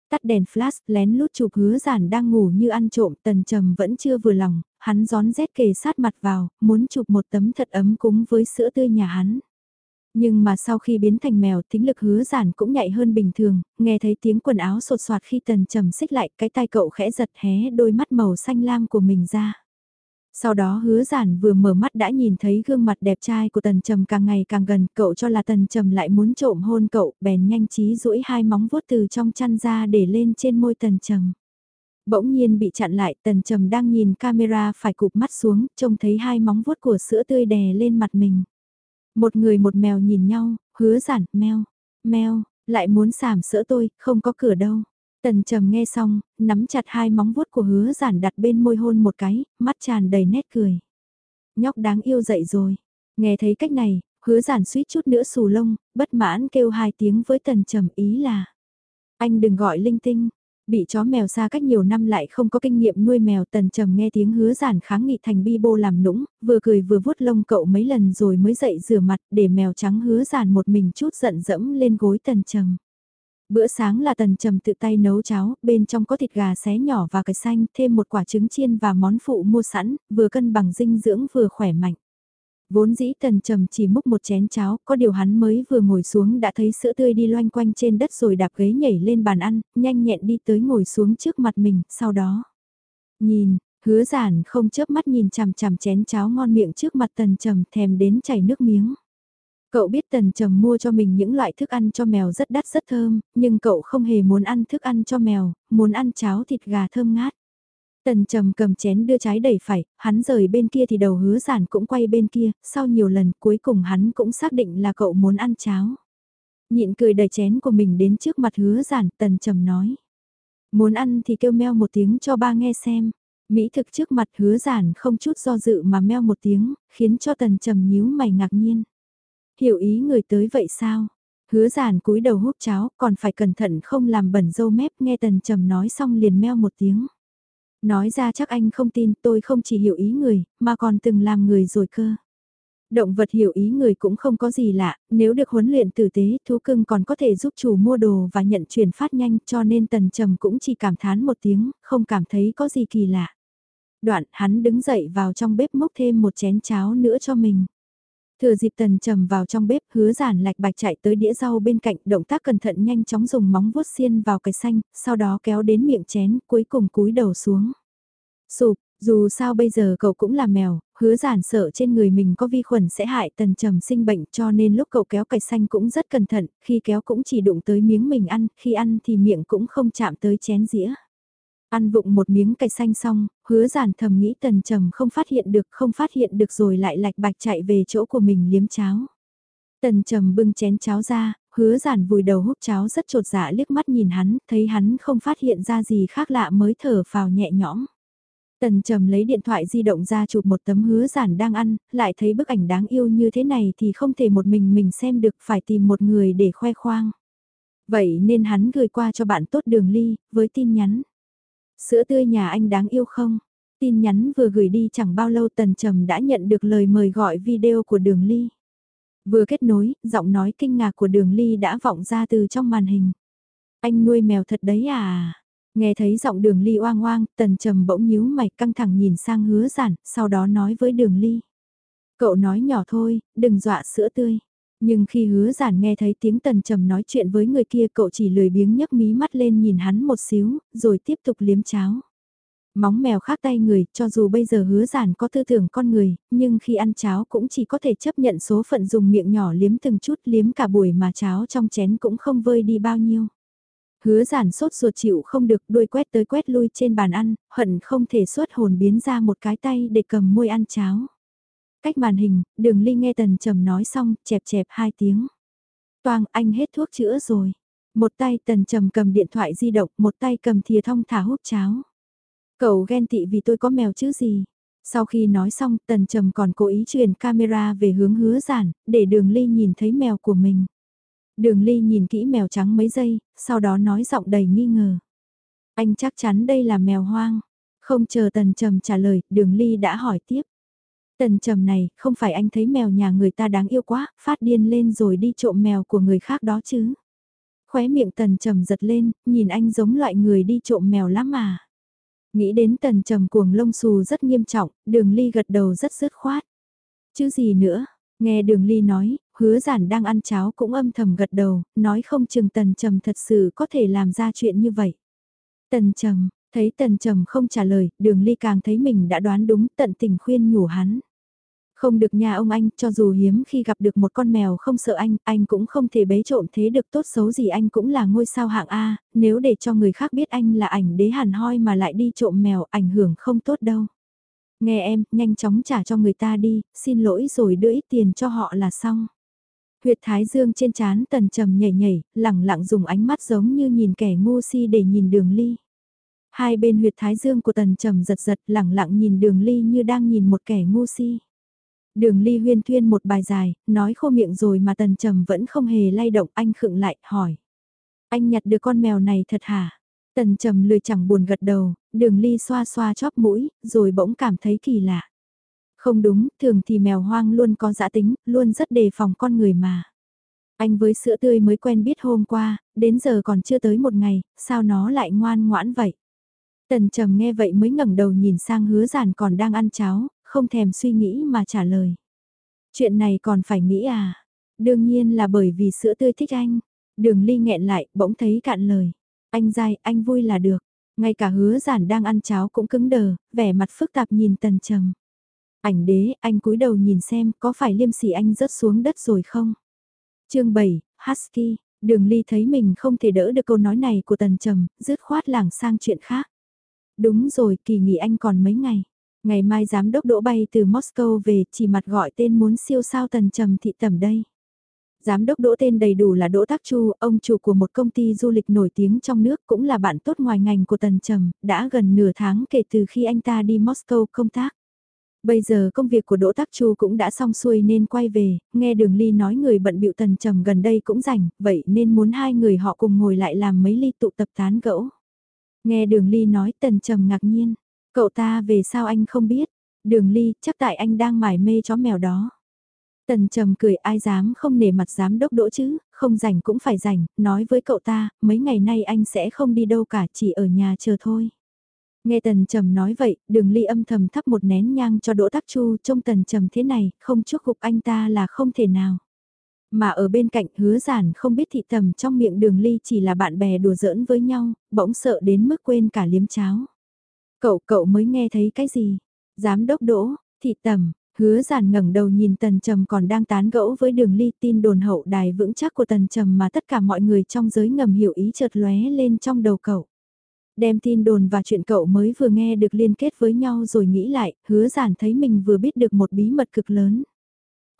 Tắt đèn flash, lén lút chụp hứa giản đang ngủ như ăn trộm, tần trầm vẫn chưa vừa lòng, hắn gión rét kề sát mặt vào, muốn chụp một tấm thật ấm cúng với sữa tươi nhà hắn. Nhưng mà sau khi biến thành mèo tính lực hứa giản cũng nhạy hơn bình thường, nghe thấy tiếng quần áo sột soạt khi tần trầm xích lại cái tay cậu khẽ giật hé đôi mắt màu xanh lam của mình ra. Sau đó hứa giản vừa mở mắt đã nhìn thấy gương mặt đẹp trai của tần trầm càng ngày càng gần, cậu cho là tần trầm lại muốn trộm hôn cậu, bèn nhanh trí duỗi hai móng vuốt từ trong chăn ra để lên trên môi tần trầm. Bỗng nhiên bị chặn lại, tần trầm đang nhìn camera phải cụp mắt xuống, trông thấy hai móng vuốt của sữa tươi đè lên mặt mình. Một người một mèo nhìn nhau, hứa giản, mèo, mèo, lại muốn sảm sữa tôi, không có cửa đâu. Tần trầm nghe xong, nắm chặt hai móng vuốt của hứa giản đặt bên môi hôn một cái, mắt tràn đầy nét cười. Nhóc đáng yêu dậy rồi. Nghe thấy cách này, hứa giản suýt chút nữa xù lông, bất mãn kêu hai tiếng với tần trầm ý là. Anh đừng gọi linh tinh, Bị chó mèo xa cách nhiều năm lại không có kinh nghiệm nuôi mèo tần trầm nghe tiếng hứa giản kháng nghị thành bi bô làm nũng, vừa cười vừa vuốt lông cậu mấy lần rồi mới dậy rửa mặt để mèo trắng hứa giản một mình chút giận dẫm lên gối tần trầm. Bữa sáng là tần trầm tự tay nấu cháo, bên trong có thịt gà xé nhỏ và cải xanh, thêm một quả trứng chiên và món phụ mua sẵn, vừa cân bằng dinh dưỡng vừa khỏe mạnh. Vốn dĩ tần trầm chỉ múc một chén cháo, có điều hắn mới vừa ngồi xuống đã thấy sữa tươi đi loanh quanh trên đất rồi đạp ghế nhảy lên bàn ăn, nhanh nhẹn đi tới ngồi xuống trước mặt mình, sau đó. Nhìn, hứa giản không chớp mắt nhìn chằm chằm chén cháo ngon miệng trước mặt tần trầm thèm đến chảy nước miếng. Cậu biết tần trầm mua cho mình những loại thức ăn cho mèo rất đắt rất thơm, nhưng cậu không hề muốn ăn thức ăn cho mèo, muốn ăn cháo thịt gà thơm ngát. Tần trầm cầm chén đưa trái đẩy phải, hắn rời bên kia thì đầu hứa giản cũng quay bên kia, sau nhiều lần cuối cùng hắn cũng xác định là cậu muốn ăn cháo. Nhịn cười đẩy chén của mình đến trước mặt hứa giản, tần trầm nói. Muốn ăn thì kêu meo một tiếng cho ba nghe xem. Mỹ thực trước mặt hứa giản không chút do dự mà meo một tiếng, khiến cho tần trầm nhíu mày ngạc nhiên. Hiểu ý người tới vậy sao? Hứa giản cúi đầu hút cháo, còn phải cẩn thận không làm bẩn dâu mép nghe tần trầm nói xong liền meo một tiếng. Nói ra chắc anh không tin tôi không chỉ hiểu ý người, mà còn từng làm người rồi cơ. Động vật hiểu ý người cũng không có gì lạ, nếu được huấn luyện tử tế, thú cưng còn có thể giúp chủ mua đồ và nhận chuyển phát nhanh cho nên tần trầm cũng chỉ cảm thán một tiếng, không cảm thấy có gì kỳ lạ. Đoạn hắn đứng dậy vào trong bếp múc thêm một chén cháo nữa cho mình. Thừa dịp tần trầm vào trong bếp hứa giản lạch bạch chạy tới đĩa rau bên cạnh động tác cẩn thận nhanh chóng dùng móng vuốt xiên vào cái xanh, sau đó kéo đến miệng chén cuối cùng cúi đầu xuống. Sụp, dù sao bây giờ cậu cũng là mèo, hứa giản sợ trên người mình có vi khuẩn sẽ hại tần trầm sinh bệnh cho nên lúc cậu kéo cải xanh cũng rất cẩn thận, khi kéo cũng chỉ đụng tới miếng mình ăn, khi ăn thì miệng cũng không chạm tới chén dĩa. Ăn vụng một miếng cải xanh xong, hứa giản thầm nghĩ tần trầm không phát hiện được không phát hiện được rồi lại lạch bạch chạy về chỗ của mình liếm cháo. Tần trầm bưng chén cháo ra, hứa giản vùi đầu hút cháo rất trột dạ liếc mắt nhìn hắn, thấy hắn không phát hiện ra gì khác lạ mới thở phào nhẹ nhõm. Tần trầm lấy điện thoại di động ra chụp một tấm hứa giản đang ăn, lại thấy bức ảnh đáng yêu như thế này thì không thể một mình mình xem được phải tìm một người để khoe khoang. Vậy nên hắn gửi qua cho bạn tốt đường ly, với tin nhắn. Sữa tươi nhà anh đáng yêu không? Tin nhắn vừa gửi đi chẳng bao lâu tần trầm đã nhận được lời mời gọi video của đường ly. Vừa kết nối, giọng nói kinh ngạc của đường ly đã vọng ra từ trong màn hình. Anh nuôi mèo thật đấy à? Nghe thấy giọng đường ly oang oang, tần trầm bỗng nhíu mày căng thẳng nhìn sang hứa giản, sau đó nói với đường ly. Cậu nói nhỏ thôi, đừng dọa sữa tươi. Nhưng khi hứa giản nghe thấy tiếng tần trầm nói chuyện với người kia cậu chỉ lười biếng nhấc mí mắt lên nhìn hắn một xíu, rồi tiếp tục liếm cháo. Móng mèo khác tay người, cho dù bây giờ hứa giản có tư tưởng con người, nhưng khi ăn cháo cũng chỉ có thể chấp nhận số phận dùng miệng nhỏ liếm từng chút liếm cả buổi mà cháo trong chén cũng không vơi đi bao nhiêu. Hứa giản sốt ruột chịu không được đuôi quét tới quét lui trên bàn ăn, hận không thể xuất hồn biến ra một cái tay để cầm môi ăn cháo. Cách màn hình, đường ly nghe tần trầm nói xong, chẹp chẹp hai tiếng. toàn anh hết thuốc chữa rồi. Một tay tần trầm cầm điện thoại di động, một tay cầm thìa thông thả hút cháo. Cậu ghen tị vì tôi có mèo chứ gì. Sau khi nói xong, tần trầm còn cố ý truyền camera về hướng hứa giản, để đường ly nhìn thấy mèo của mình. Đường ly nhìn kỹ mèo trắng mấy giây, sau đó nói giọng đầy nghi ngờ. Anh chắc chắn đây là mèo hoang. Không chờ tần trầm trả lời, đường ly đã hỏi tiếp. Tần trầm này, không phải anh thấy mèo nhà người ta đáng yêu quá, phát điên lên rồi đi trộm mèo của người khác đó chứ. Khóe miệng tần trầm giật lên, nhìn anh giống loại người đi trộm mèo lắm mà. Nghĩ đến tần trầm cuồng lông xù rất nghiêm trọng, đường ly gật đầu rất dứt khoát. Chứ gì nữa, nghe đường ly nói, hứa giản đang ăn cháo cũng âm thầm gật đầu, nói không chừng tần trầm thật sự có thể làm ra chuyện như vậy. Tần trầm, thấy tần trầm không trả lời, đường ly càng thấy mình đã đoán đúng tận tình khuyên nhủ hắn. Không được nhà ông anh, cho dù hiếm khi gặp được một con mèo không sợ anh, anh cũng không thể bế trộm thế được tốt xấu gì anh cũng là ngôi sao hạng A, nếu để cho người khác biết anh là ảnh đế hàn hoi mà lại đi trộm mèo, ảnh hưởng không tốt đâu. Nghe em, nhanh chóng trả cho người ta đi, xin lỗi rồi đưa ít tiền cho họ là xong. Huyệt thái dương trên trán tần trầm nhảy nhảy, lẳng lặng dùng ánh mắt giống như nhìn kẻ ngu si để nhìn đường ly. Hai bên huyệt thái dương của tần trầm giật giật lẳng lặng nhìn đường ly như đang nhìn một kẻ ngu si. Đường ly huyên thuyên một bài dài, nói khô miệng rồi mà tần trầm vẫn không hề lay động anh khựng lại, hỏi. Anh nhặt được con mèo này thật hả? Tần trầm lười chẳng buồn gật đầu, đường ly xoa xoa chóp mũi, rồi bỗng cảm thấy kỳ lạ. Không đúng, thường thì mèo hoang luôn có dã tính, luôn rất đề phòng con người mà. Anh với sữa tươi mới quen biết hôm qua, đến giờ còn chưa tới một ngày, sao nó lại ngoan ngoãn vậy? Tần trầm nghe vậy mới ngẩng đầu nhìn sang hứa giản còn đang ăn cháo, không thèm suy nghĩ mà trả lời. Chuyện này còn phải nghĩ à? Đương nhiên là bởi vì sữa tươi thích anh. Đường ly nghẹn lại, bỗng thấy cạn lời. Anh dai, anh vui là được. Ngay cả hứa giản đang ăn cháo cũng cứng đờ, vẻ mặt phức tạp nhìn tần trầm. Ảnh đế, anh cúi đầu nhìn xem có phải liêm sỉ anh rớt xuống đất rồi không? chương 7, Husky, đường ly thấy mình không thể đỡ được câu nói này của tần trầm, rứt khoát lảng sang chuyện khác. Đúng rồi, kỳ nghỉ anh còn mấy ngày. Ngày mai giám đốc đỗ bay từ Moscow về chỉ mặt gọi tên muốn siêu sao tần trầm thị tầm đây. Giám đốc đỗ tên đầy đủ là Đỗ Tác Chu, ông chủ của một công ty du lịch nổi tiếng trong nước cũng là bạn tốt ngoài ngành của Tần Trầm, đã gần nửa tháng kể từ khi anh ta đi Moscow công tác. Bây giờ công việc của Đỗ Tắc Chu cũng đã xong xuôi nên quay về, nghe Đường Ly nói người bận bịu Tần Trầm gần đây cũng rảnh, vậy nên muốn hai người họ cùng ngồi lại làm mấy ly tụ tập tán gẫu. Nghe Đường Ly nói Tần Trầm ngạc nhiên, cậu ta về sao anh không biết? Đường Ly, chắc tại anh đang mải mê chó mèo đó. Tần trầm cười ai dám không nể mặt giám đốc đỗ chứ, không rảnh cũng phải rảnh, nói với cậu ta, mấy ngày nay anh sẽ không đi đâu cả, chỉ ở nhà chờ thôi. Nghe tần trầm nói vậy, đường ly âm thầm thắp một nén nhang cho đỗ tắc chu trông tần trầm thế này, không chúc gục anh ta là không thể nào. Mà ở bên cạnh hứa giản không biết thị tầm trong miệng đường ly chỉ là bạn bè đùa giỡn với nhau, bỗng sợ đến mức quên cả liếm cháo. Cậu cậu mới nghe thấy cái gì? Giám đốc đỗ, thị tầm, hứa giản ngẩng đầu nhìn tần trầm còn đang tán gẫu với đường ly tin đồn hậu đài vững chắc của tần trầm mà tất cả mọi người trong giới ngầm hiểu ý chợt lóe lên trong đầu cậu. Đem tin đồn và chuyện cậu mới vừa nghe được liên kết với nhau rồi nghĩ lại, hứa giản thấy mình vừa biết được một bí mật cực lớn.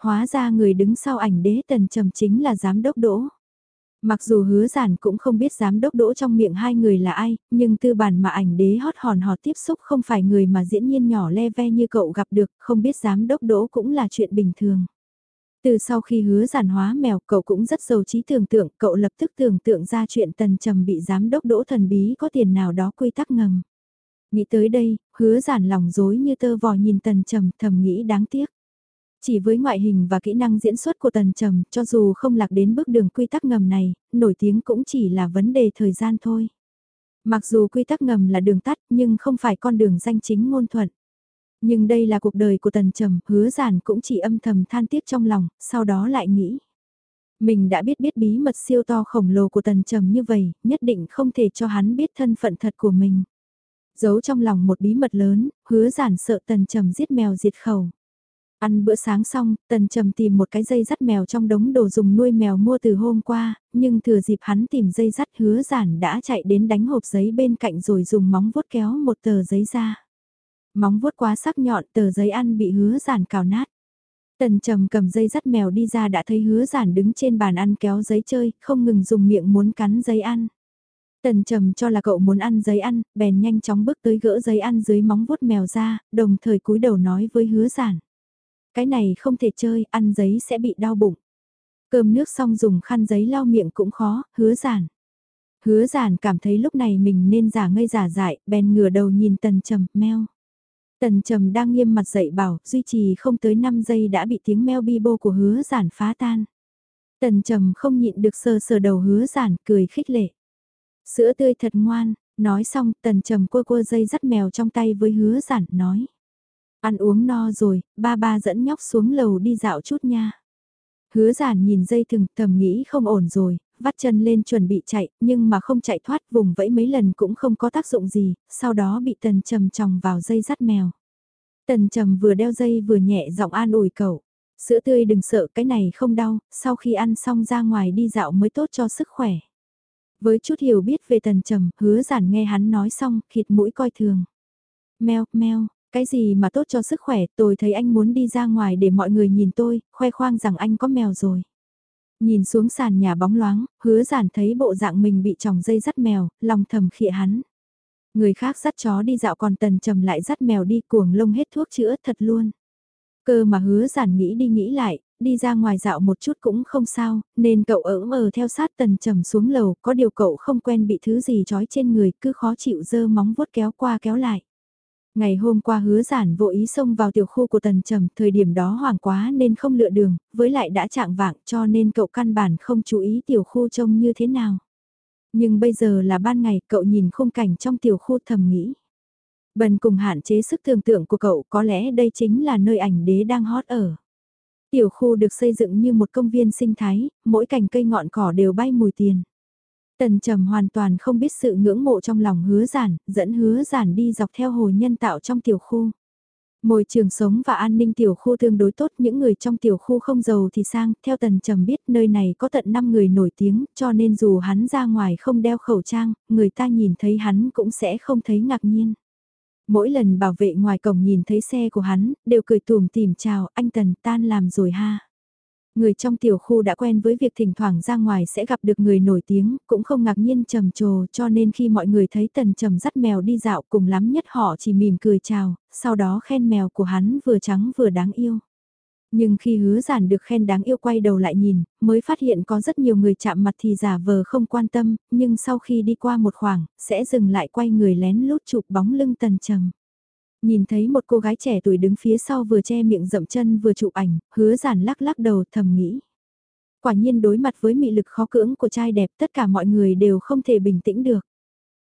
Hóa ra người đứng sau ảnh đế tần trầm chính là giám đốc đỗ. Mặc dù hứa giản cũng không biết giám đốc đỗ trong miệng hai người là ai, nhưng tư bản mà ảnh đế hót hòn hò tiếp xúc không phải người mà diễn nhiên nhỏ le ve như cậu gặp được, không biết giám đốc đỗ cũng là chuyện bình thường. Từ sau khi hứa giản hóa mèo, cậu cũng rất giàu trí tưởng tượng, cậu lập tức tưởng tượng ra chuyện tần trầm bị giám đốc đỗ thần bí có tiền nào đó quy tắc ngầm. Nghĩ tới đây, hứa giản lòng dối như tơ vò nhìn tần trầm thầm nghĩ đáng tiếc. Chỉ với ngoại hình và kỹ năng diễn xuất của Tần Trầm, cho dù không lạc đến bước đường quy tắc ngầm này, nổi tiếng cũng chỉ là vấn đề thời gian thôi. Mặc dù quy tắc ngầm là đường tắt nhưng không phải con đường danh chính ngôn thuận. Nhưng đây là cuộc đời của Tần Trầm, hứa giản cũng chỉ âm thầm than tiếc trong lòng, sau đó lại nghĩ. Mình đã biết biết bí mật siêu to khổng lồ của Tần Trầm như vậy, nhất định không thể cho hắn biết thân phận thật của mình. Giấu trong lòng một bí mật lớn, hứa giản sợ Tần Trầm giết mèo diệt khẩu. Ăn bữa sáng xong, Tần Trầm tìm một cái dây dắt mèo trong đống đồ dùng nuôi mèo mua từ hôm qua, nhưng thừa dịp hắn tìm dây dắt hứa giản đã chạy đến đánh hộp giấy bên cạnh rồi dùng móng vuốt kéo một tờ giấy ra. Móng vuốt quá sắc nhọn tờ giấy ăn bị hứa giản cào nát. Tần Trầm cầm dây dắt mèo đi ra đã thấy hứa giản đứng trên bàn ăn kéo giấy chơi, không ngừng dùng miệng muốn cắn giấy ăn. Tần Trầm cho là cậu muốn ăn giấy ăn, bèn nhanh chóng bước tới gỡ giấy ăn dưới móng vuốt mèo ra, đồng thời cúi đầu nói với hứa giản. Cái này không thể chơi, ăn giấy sẽ bị đau bụng. Cơm nước xong dùng khăn giấy lau miệng cũng khó, hứa giản. Hứa giản cảm thấy lúc này mình nên giả ngây giả dại, bèn ngửa đầu nhìn tần trầm, meo. Tần trầm đang nghiêm mặt dậy bảo, duy trì không tới 5 giây đã bị tiếng meo bi bô của hứa giản phá tan. Tần trầm không nhịn được sờ sờ đầu hứa giản, cười khích lệ. Sữa tươi thật ngoan, nói xong tần trầm cua cua dây dắt mèo trong tay với hứa giản, nói. Ăn uống no rồi, ba ba dẫn nhóc xuống lầu đi dạo chút nha. Hứa giản nhìn dây thừng thầm nghĩ không ổn rồi, vắt chân lên chuẩn bị chạy, nhưng mà không chạy thoát vùng vẫy mấy lần cũng không có tác dụng gì, sau đó bị tần trầm tròng vào dây dắt mèo. Tần trầm vừa đeo dây vừa nhẹ giọng an ủi cậu. Sữa tươi đừng sợ cái này không đau, sau khi ăn xong ra ngoài đi dạo mới tốt cho sức khỏe. Với chút hiểu biết về tần trầm, hứa giản nghe hắn nói xong, khịt mũi coi thường. Mèo, mèo, cái gì mà tốt cho sức khỏe, tôi thấy anh muốn đi ra ngoài để mọi người nhìn tôi, khoe khoang rằng anh có mèo rồi. Nhìn xuống sàn nhà bóng loáng, hứa giản thấy bộ dạng mình bị tròng dây dắt mèo, lòng thầm khịa hắn. Người khác dắt chó đi dạo còn tần trầm lại dắt mèo đi cuồng lông hết thuốc chữa thật luôn. Cơ mà hứa giản nghĩ đi nghĩ lại, đi ra ngoài dạo một chút cũng không sao, nên cậu ỡm mờ theo sát tần trầm xuống lầu, có điều cậu không quen bị thứ gì trói trên người, cứ khó chịu dơ móng vuốt kéo qua kéo lại. Ngày hôm qua hứa giản vô ý xông vào tiểu khu của tần trầm, thời điểm đó hoảng quá nên không lựa đường, với lại đã chạng vạng cho nên cậu căn bản không chú ý tiểu khu trông như thế nào. Nhưng bây giờ là ban ngày cậu nhìn khung cảnh trong tiểu khu thầm nghĩ. Bần cùng hạn chế sức tưởng tượng của cậu có lẽ đây chính là nơi ảnh đế đang hot ở. Tiểu khu được xây dựng như một công viên sinh thái, mỗi cành cây ngọn cỏ đều bay mùi tiền. Tần trầm hoàn toàn không biết sự ngưỡng mộ trong lòng hứa giản, dẫn hứa giản đi dọc theo hồ nhân tạo trong tiểu khu. Môi trường sống và an ninh tiểu khu tương đối tốt, những người trong tiểu khu không giàu thì sang, theo tần trầm biết nơi này có tận 5 người nổi tiếng, cho nên dù hắn ra ngoài không đeo khẩu trang, người ta nhìn thấy hắn cũng sẽ không thấy ngạc nhiên. Mỗi lần bảo vệ ngoài cổng nhìn thấy xe của hắn, đều cười tùm tìm chào, anh tần tan làm rồi ha. Người trong tiểu khu đã quen với việc thỉnh thoảng ra ngoài sẽ gặp được người nổi tiếng, cũng không ngạc nhiên trầm trồ cho nên khi mọi người thấy tần trầm dắt mèo đi dạo cùng lắm nhất họ chỉ mỉm cười chào, sau đó khen mèo của hắn vừa trắng vừa đáng yêu. Nhưng khi hứa giản được khen đáng yêu quay đầu lại nhìn, mới phát hiện có rất nhiều người chạm mặt thì giả vờ không quan tâm, nhưng sau khi đi qua một khoảng, sẽ dừng lại quay người lén lút chụp bóng lưng tần trầm. Nhìn thấy một cô gái trẻ tuổi đứng phía sau vừa che miệng rậm chân vừa chụp ảnh, hứa giản lắc lắc đầu thầm nghĩ. Quả nhiên đối mặt với mị lực khó cưỡng của trai đẹp tất cả mọi người đều không thể bình tĩnh được.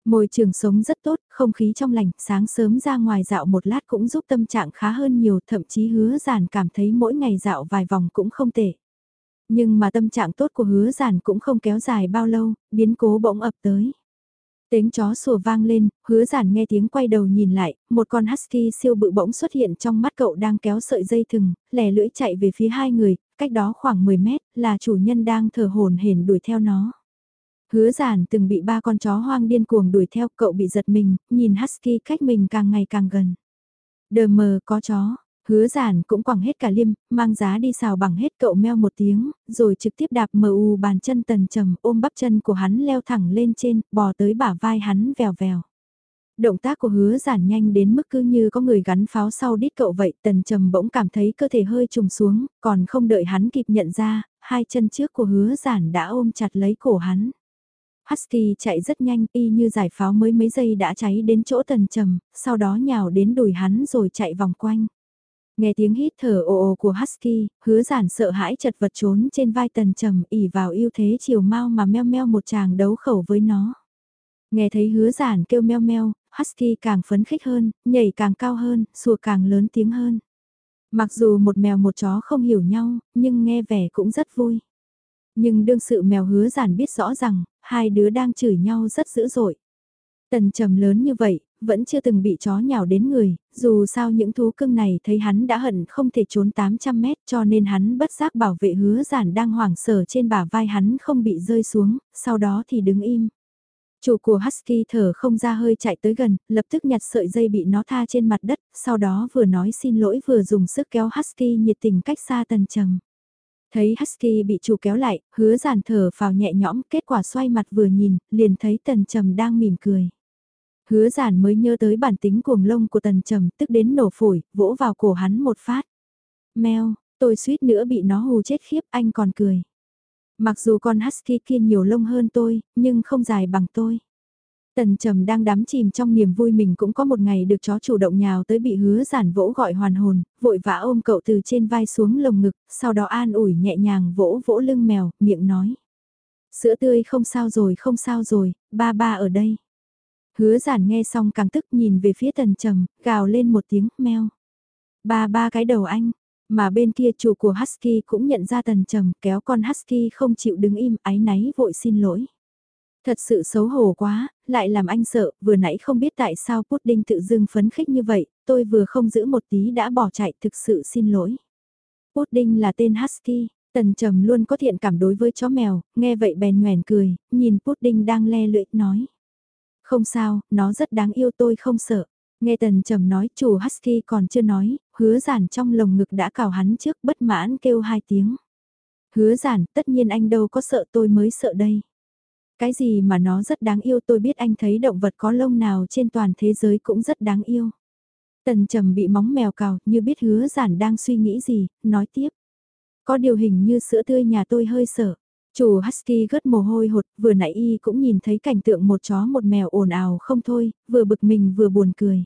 Môi trường sống rất tốt, không khí trong lành, sáng sớm ra ngoài dạo một lát cũng giúp tâm trạng khá hơn nhiều, thậm chí hứa giản cảm thấy mỗi ngày dạo vài vòng cũng không tệ. Nhưng mà tâm trạng tốt của hứa giản cũng không kéo dài bao lâu, biến cố bỗng ập tới. Tiếng chó sủa vang lên, hứa giản nghe tiếng quay đầu nhìn lại, một con husky siêu bự bỗng xuất hiện trong mắt cậu đang kéo sợi dây thừng, lẻ lưỡi chạy về phía hai người, cách đó khoảng 10 mét, là chủ nhân đang thở hồn hển đuổi theo nó. Hứa giản từng bị ba con chó hoang điên cuồng đuổi theo cậu bị giật mình, nhìn husky cách mình càng ngày càng gần. Đờ mờ có chó, hứa giản cũng quẳng hết cả liêm, mang giá đi xào bằng hết cậu meo một tiếng, rồi trực tiếp đạp mờ u bàn chân tần trầm ôm bắp chân của hắn leo thẳng lên trên, bò tới bả vai hắn vèo vèo. Động tác của hứa giản nhanh đến mức cứ như có người gắn pháo sau đít cậu vậy, tần trầm bỗng cảm thấy cơ thể hơi trùng xuống, còn không đợi hắn kịp nhận ra, hai chân trước của hứa giản đã ôm chặt lấy cổ hắn. Husky chạy rất nhanh y như giải pháo mới mấy giây đã cháy đến chỗ tần trầm, sau đó nhào đến đùi hắn rồi chạy vòng quanh. Nghe tiếng hít thở ồ ồ của Husky, hứa giản sợ hãi chật vật trốn trên vai tần trầm ỉ vào yêu thế chiều mau mà meo meo một chàng đấu khẩu với nó. Nghe thấy hứa giản kêu meo meo, Husky càng phấn khích hơn, nhảy càng cao hơn, sủa càng lớn tiếng hơn. Mặc dù một mèo một chó không hiểu nhau, nhưng nghe vẻ cũng rất vui. Nhưng đương sự mèo hứa giản biết rõ rằng, hai đứa đang chửi nhau rất dữ dội. Tần trầm lớn như vậy, vẫn chưa từng bị chó nhào đến người, dù sao những thú cưng này thấy hắn đã hận không thể trốn 800 mét cho nên hắn bất giác bảo vệ hứa giản đang hoảng sở trên bả vai hắn không bị rơi xuống, sau đó thì đứng im. Chủ của Husky thở không ra hơi chạy tới gần, lập tức nhặt sợi dây bị nó tha trên mặt đất, sau đó vừa nói xin lỗi vừa dùng sức kéo Husky nhiệt tình cách xa tần trầm. Thấy Husky bị chủ kéo lại, hứa giản thở vào nhẹ nhõm, kết quả xoay mặt vừa nhìn, liền thấy tần trầm đang mỉm cười. Hứa giản mới nhớ tới bản tính cuồng lông của tần trầm tức đến nổ phổi, vỗ vào cổ hắn một phát. Mèo, tôi suýt nữa bị nó hù chết khiếp anh còn cười. Mặc dù con husky kia nhiều lông hơn tôi, nhưng không dài bằng tôi. Tần trầm đang đắm chìm trong niềm vui mình cũng có một ngày được chó chủ động nhào tới bị hứa giản vỗ gọi hoàn hồn, vội vã ôm cậu từ trên vai xuống lồng ngực, sau đó an ủi nhẹ nhàng vỗ vỗ lưng mèo, miệng nói. Sữa tươi không sao rồi không sao rồi, ba ba ở đây. Hứa giản nghe xong càng tức nhìn về phía tần trầm, gào lên một tiếng, meo. Ba ba cái đầu anh, mà bên kia chủ của Husky cũng nhận ra tần trầm kéo con Husky không chịu đứng im ái náy vội xin lỗi. Thật sự xấu hổ quá, lại làm anh sợ, vừa nãy không biết tại sao Pudding tự dưng phấn khích như vậy, tôi vừa không giữ một tí đã bỏ chạy thực sự xin lỗi. Pudding là tên Husky, tần trầm luôn có thiện cảm đối với chó mèo, nghe vậy bèn nhoèn cười, nhìn Pudding đang le lưỡi, nói. Không sao, nó rất đáng yêu tôi không sợ. Nghe tần trầm nói chủ Husky còn chưa nói, hứa giản trong lồng ngực đã cào hắn trước bất mãn kêu hai tiếng. Hứa giản, tất nhiên anh đâu có sợ tôi mới sợ đây. Cái gì mà nó rất đáng yêu tôi biết anh thấy động vật có lông nào trên toàn thế giới cũng rất đáng yêu. Tần trầm bị móng mèo cào như biết hứa giản đang suy nghĩ gì, nói tiếp. Có điều hình như sữa tươi nhà tôi hơi sợ. Chủ Husky gớt mồ hôi hột, vừa nãy y cũng nhìn thấy cảnh tượng một chó một mèo ồn ào không thôi, vừa bực mình vừa buồn cười.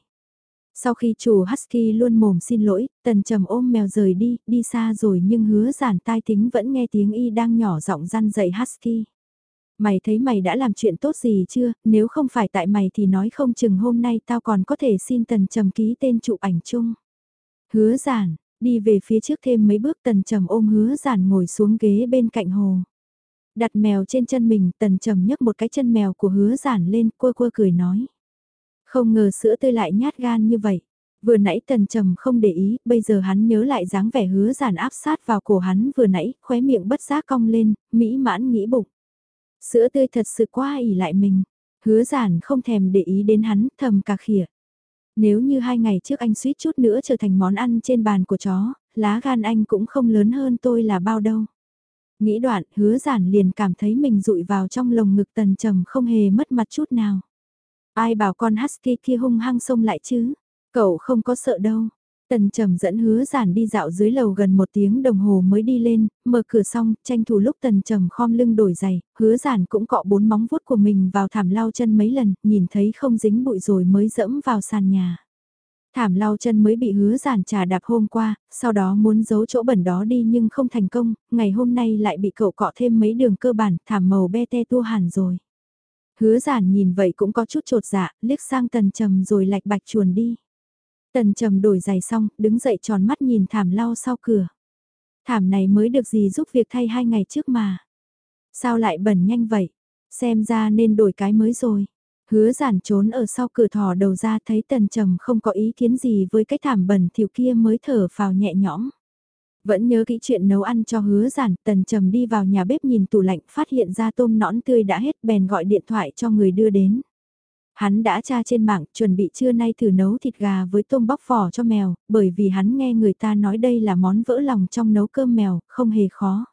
Sau khi chủ Husky luôn mồm xin lỗi, tần trầm ôm mèo rời đi, đi xa rồi nhưng hứa giản tai tính vẫn nghe tiếng y đang nhỏ giọng răn dậy Husky. Mày thấy mày đã làm chuyện tốt gì chưa, nếu không phải tại mày thì nói không chừng hôm nay tao còn có thể xin tần trầm ký tên chụp ảnh chung. Hứa giản, đi về phía trước thêm mấy bước tần trầm ôm hứa giản ngồi xuống ghế bên cạnh hồ. Đặt mèo trên chân mình, tần trầm nhấc một cái chân mèo của hứa giản lên, quơ quơ cười nói. Không ngờ sữa tươi lại nhát gan như vậy. Vừa nãy tần trầm không để ý, bây giờ hắn nhớ lại dáng vẻ hứa giản áp sát vào cổ hắn vừa nãy, khóe miệng bất giác cong lên, mỹ mãn nghĩ bụng. Sữa tươi thật sự quá ỉ lại mình. Hứa giản không thèm để ý đến hắn, thầm cà khỉa. Nếu như hai ngày trước anh suýt chút nữa trở thành món ăn trên bàn của chó, lá gan anh cũng không lớn hơn tôi là bao đâu. Nghĩ đoạn, hứa giản liền cảm thấy mình rụi vào trong lồng ngực tần trầm không hề mất mặt chút nào. Ai bảo con husky kia hung hăng xông lại chứ? Cậu không có sợ đâu. Tần trầm dẫn hứa giản đi dạo dưới lầu gần một tiếng đồng hồ mới đi lên, mở cửa xong, tranh thủ lúc tần trầm khom lưng đổi giày, hứa giản cũng cọ bốn móng vuốt của mình vào thảm lau chân mấy lần, nhìn thấy không dính bụi rồi mới dẫm vào sàn nhà. Thảm lau chân mới bị hứa giản trà đạp hôm qua, sau đó muốn giấu chỗ bẩn đó đi nhưng không thành công, ngày hôm nay lại bị cậu cọ thêm mấy đường cơ bản, thảm màu be te tua hẳn rồi. Hứa giản nhìn vậy cũng có chút trột dạ, liếc sang tần trầm rồi lạch bạch chuồn đi. Tần trầm đổi giày xong, đứng dậy tròn mắt nhìn thảm lau sau cửa. Thảm này mới được gì giúp việc thay hai ngày trước mà. Sao lại bẩn nhanh vậy? Xem ra nên đổi cái mới rồi. Hứa giản trốn ở sau cửa thò đầu ra thấy tần trầm không có ý kiến gì với cái thảm bẩn thiểu kia mới thở vào nhẹ nhõm. Vẫn nhớ kỹ chuyện nấu ăn cho hứa giản, tần trầm đi vào nhà bếp nhìn tủ lạnh phát hiện ra tôm nõn tươi đã hết bèn gọi điện thoại cho người đưa đến. Hắn đã tra trên mạng chuẩn bị trưa nay thử nấu thịt gà với tôm bóc vỏ cho mèo, bởi vì hắn nghe người ta nói đây là món vỡ lòng trong nấu cơm mèo, không hề khó.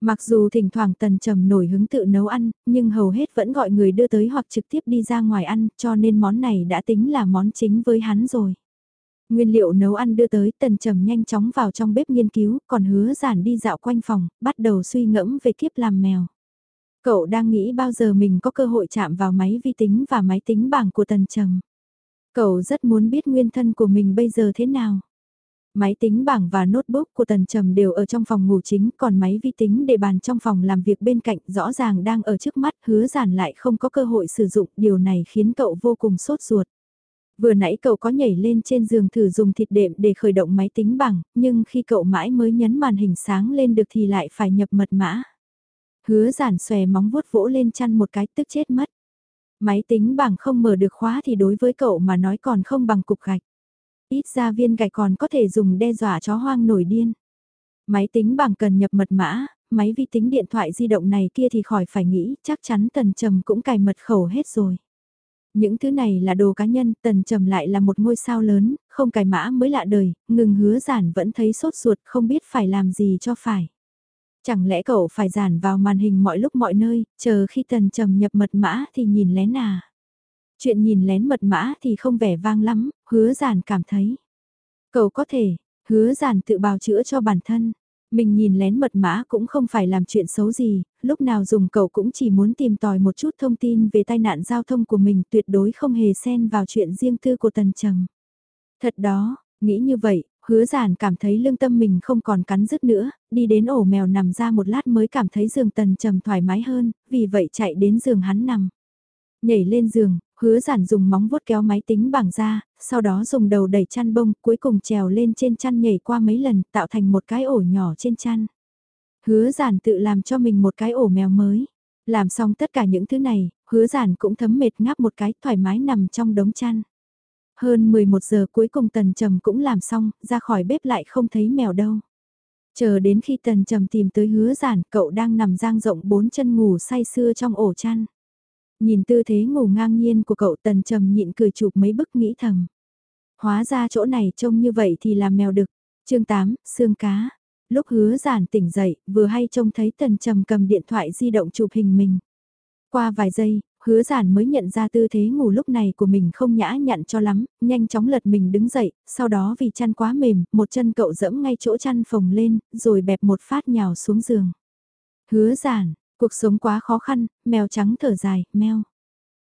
Mặc dù thỉnh thoảng tần trầm nổi hứng tự nấu ăn, nhưng hầu hết vẫn gọi người đưa tới hoặc trực tiếp đi ra ngoài ăn, cho nên món này đã tính là món chính với hắn rồi. Nguyên liệu nấu ăn đưa tới tần trầm nhanh chóng vào trong bếp nghiên cứu, còn hứa giản đi dạo quanh phòng, bắt đầu suy ngẫm về kiếp làm mèo. Cậu đang nghĩ bao giờ mình có cơ hội chạm vào máy vi tính và máy tính bảng của tần trầm. Cậu rất muốn biết nguyên thân của mình bây giờ thế nào. Máy tính bảng và notebook của Tần Trầm đều ở trong phòng ngủ chính, còn máy vi tính để bàn trong phòng làm việc bên cạnh rõ ràng đang ở trước mắt, hứa giản lại không có cơ hội sử dụng, điều này khiến cậu vô cùng sốt ruột. Vừa nãy cậu có nhảy lên trên giường thử dùng thịt đệm để khởi động máy tính bảng, nhưng khi cậu mãi mới nhấn màn hình sáng lên được thì lại phải nhập mật mã. Hứa giản xòe móng vuốt vỗ lên chăn một cái tức chết mất. Máy tính bảng không mở được khóa thì đối với cậu mà nói còn không bằng cục gạch. Ít ra viên gạch còn có thể dùng đe dọa chó hoang nổi điên. Máy tính bảng cần nhập mật mã, máy vi tính điện thoại di động này kia thì khỏi phải nghĩ, chắc chắn tần trầm cũng cài mật khẩu hết rồi. Những thứ này là đồ cá nhân, tần trầm lại là một ngôi sao lớn, không cài mã mới lạ đời, ngừng hứa giản vẫn thấy sốt ruột không biết phải làm gì cho phải. Chẳng lẽ cậu phải giản vào màn hình mọi lúc mọi nơi, chờ khi tần trầm nhập mật mã thì nhìn lén à? Chuyện nhìn lén mật mã thì không vẻ vang lắm, hứa giản cảm thấy. Cậu có thể, hứa giản tự bào chữa cho bản thân. Mình nhìn lén mật mã cũng không phải làm chuyện xấu gì, lúc nào dùng cậu cũng chỉ muốn tìm tòi một chút thông tin về tai nạn giao thông của mình tuyệt đối không hề xen vào chuyện riêng tư của tần trầm. Thật đó, nghĩ như vậy, hứa giản cảm thấy lương tâm mình không còn cắn rứt nữa, đi đến ổ mèo nằm ra một lát mới cảm thấy giường tần trầm thoải mái hơn, vì vậy chạy đến giường hắn nằm. Nhảy lên giường, hứa giản dùng móng vuốt kéo máy tính bảng ra, sau đó dùng đầu đẩy chăn bông, cuối cùng trèo lên trên chăn nhảy qua mấy lần, tạo thành một cái ổ nhỏ trên chăn. Hứa giản tự làm cho mình một cái ổ mèo mới. Làm xong tất cả những thứ này, hứa giản cũng thấm mệt ngáp một cái thoải mái nằm trong đống chăn. Hơn 11 giờ cuối cùng tần trầm cũng làm xong, ra khỏi bếp lại không thấy mèo đâu. Chờ đến khi tần trầm tìm tới hứa giản, cậu đang nằm giang rộng bốn chân ngủ say sưa trong ổ chăn. Nhìn tư thế ngủ ngang nhiên của cậu tần trầm nhịn cười chụp mấy bức nghĩ thầm. Hóa ra chỗ này trông như vậy thì làm mèo đực. chương 8, xương cá. Lúc hứa giản tỉnh dậy, vừa hay trông thấy tần trầm cầm điện thoại di động chụp hình mình. Qua vài giây, hứa giản mới nhận ra tư thế ngủ lúc này của mình không nhã nhặn cho lắm, nhanh chóng lật mình đứng dậy, sau đó vì chăn quá mềm, một chân cậu dẫm ngay chỗ chăn phồng lên, rồi bẹp một phát nhào xuống giường. Hứa giản, Cuộc sống quá khó khăn, mèo trắng thở dài, mèo.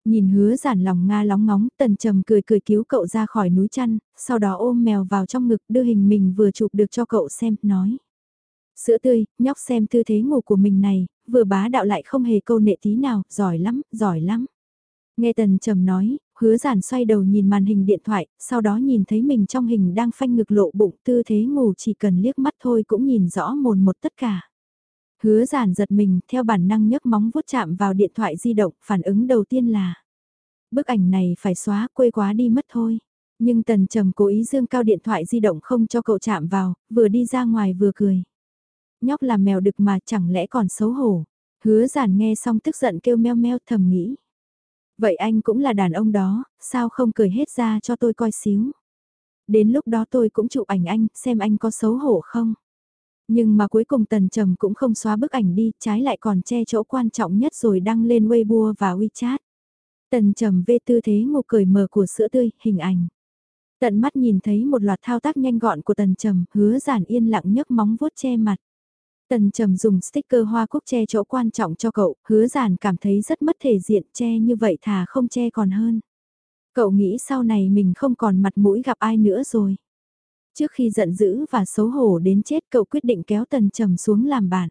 Nhìn hứa giản lòng nga lóng ngóng, tần trầm cười cười cứu cậu ra khỏi núi chăn, sau đó ôm mèo vào trong ngực đưa hình mình vừa chụp được cho cậu xem, nói. Sữa tươi, nhóc xem tư thế ngủ của mình này, vừa bá đạo lại không hề câu nệ tí nào, giỏi lắm, giỏi lắm. Nghe tần trầm nói, hứa giản xoay đầu nhìn màn hình điện thoại, sau đó nhìn thấy mình trong hình đang phanh ngực lộ bụng tư thế ngủ chỉ cần liếc mắt thôi cũng nhìn rõ mồn một tất cả. Hứa giản giật mình, theo bản năng nhấc móng vuốt chạm vào điện thoại di động, phản ứng đầu tiên là Bức ảnh này phải xóa, quê quá đi mất thôi. Nhưng tần trầm cố ý dương cao điện thoại di động không cho cậu chạm vào, vừa đi ra ngoài vừa cười. Nhóc làm mèo đực mà chẳng lẽ còn xấu hổ. Hứa giản nghe xong tức giận kêu meo meo thầm nghĩ. Vậy anh cũng là đàn ông đó, sao không cười hết ra cho tôi coi xíu. Đến lúc đó tôi cũng chụp ảnh anh, xem anh có xấu hổ không. Nhưng mà cuối cùng Tần Trầm cũng không xóa bức ảnh đi, trái lại còn che chỗ quan trọng nhất rồi đăng lên Weibo và WeChat. Tần Trầm vê tư thế ngủ cười mờ của sữa tươi, hình ảnh. Tận mắt nhìn thấy một loạt thao tác nhanh gọn của Tần Trầm, hứa giản yên lặng nhấc móng vuốt che mặt. Tần Trầm dùng sticker hoa cúc che chỗ quan trọng cho cậu, hứa giản cảm thấy rất mất thể diện che như vậy thà không che còn hơn. Cậu nghĩ sau này mình không còn mặt mũi gặp ai nữa rồi. Trước khi giận dữ và xấu hổ đến chết cậu quyết định kéo tần trầm xuống làm bạn.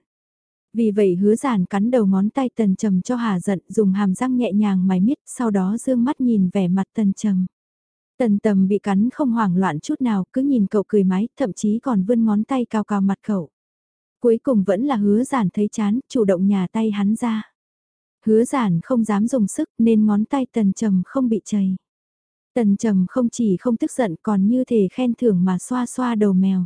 Vì vậy hứa giản cắn đầu ngón tay tần trầm cho hà giận dùng hàm răng nhẹ nhàng mài miết, sau đó dương mắt nhìn vẻ mặt tần trầm. Tần tầm bị cắn không hoảng loạn chút nào, cứ nhìn cậu cười mái, thậm chí còn vươn ngón tay cao cao mặt cậu. Cuối cùng vẫn là hứa giản thấy chán, chủ động nhà tay hắn ra. Hứa giản không dám dùng sức, nên ngón tay tần trầm không bị chảy. Tần trầm không chỉ không tức giận còn như thể khen thưởng mà xoa xoa đầu mèo.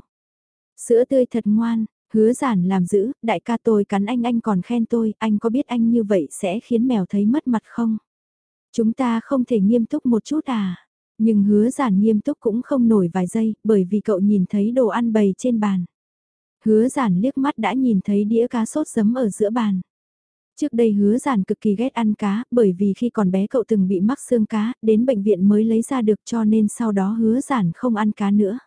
Sữa tươi thật ngoan, hứa giản làm giữ, đại ca tôi cắn anh anh còn khen tôi, anh có biết anh như vậy sẽ khiến mèo thấy mất mặt không? Chúng ta không thể nghiêm túc một chút à? Nhưng hứa giản nghiêm túc cũng không nổi vài giây, bởi vì cậu nhìn thấy đồ ăn bày trên bàn. Hứa giản liếc mắt đã nhìn thấy đĩa cá sốt giấm ở giữa bàn. Trước đây hứa giản cực kỳ ghét ăn cá, bởi vì khi còn bé cậu từng bị mắc xương cá, đến bệnh viện mới lấy ra được cho nên sau đó hứa giản không ăn cá nữa.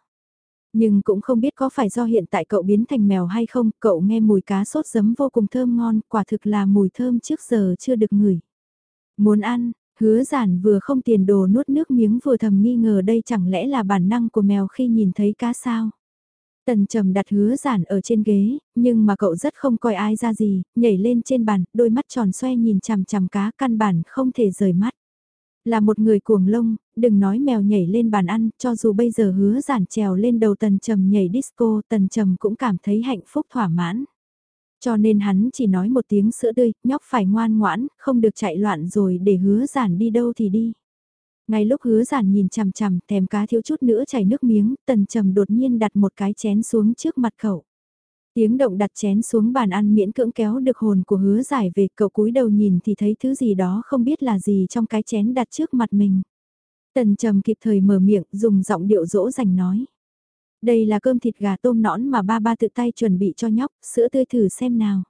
Nhưng cũng không biết có phải do hiện tại cậu biến thành mèo hay không, cậu nghe mùi cá sốt giấm vô cùng thơm ngon, quả thực là mùi thơm trước giờ chưa được ngửi. Muốn ăn, hứa giản vừa không tiền đồ nuốt nước miếng vừa thầm nghi ngờ đây chẳng lẽ là bản năng của mèo khi nhìn thấy cá sao. Tần trầm đặt hứa giản ở trên ghế, nhưng mà cậu rất không coi ai ra gì, nhảy lên trên bàn, đôi mắt tròn xoe nhìn chằm chằm cá căn bản không thể rời mắt. Là một người cuồng lông, đừng nói mèo nhảy lên bàn ăn, cho dù bây giờ hứa giản trèo lên đầu tần trầm nhảy disco, tần trầm cũng cảm thấy hạnh phúc thỏa mãn. Cho nên hắn chỉ nói một tiếng sữa tươi, nhóc phải ngoan ngoãn, không được chạy loạn rồi để hứa giản đi đâu thì đi. Ngay lúc hứa giản nhìn chằm chằm thèm cá thiếu chút nữa chảy nước miếng, tần trầm đột nhiên đặt một cái chén xuống trước mặt cậu. Tiếng động đặt chén xuống bàn ăn miễn cưỡng kéo được hồn của hứa giải về cậu cúi đầu nhìn thì thấy thứ gì đó không biết là gì trong cái chén đặt trước mặt mình. Tần trầm kịp thời mở miệng dùng giọng điệu dỗ dành nói. Đây là cơm thịt gà tôm nõn mà ba ba tự tay chuẩn bị cho nhóc, sữa tươi thử xem nào.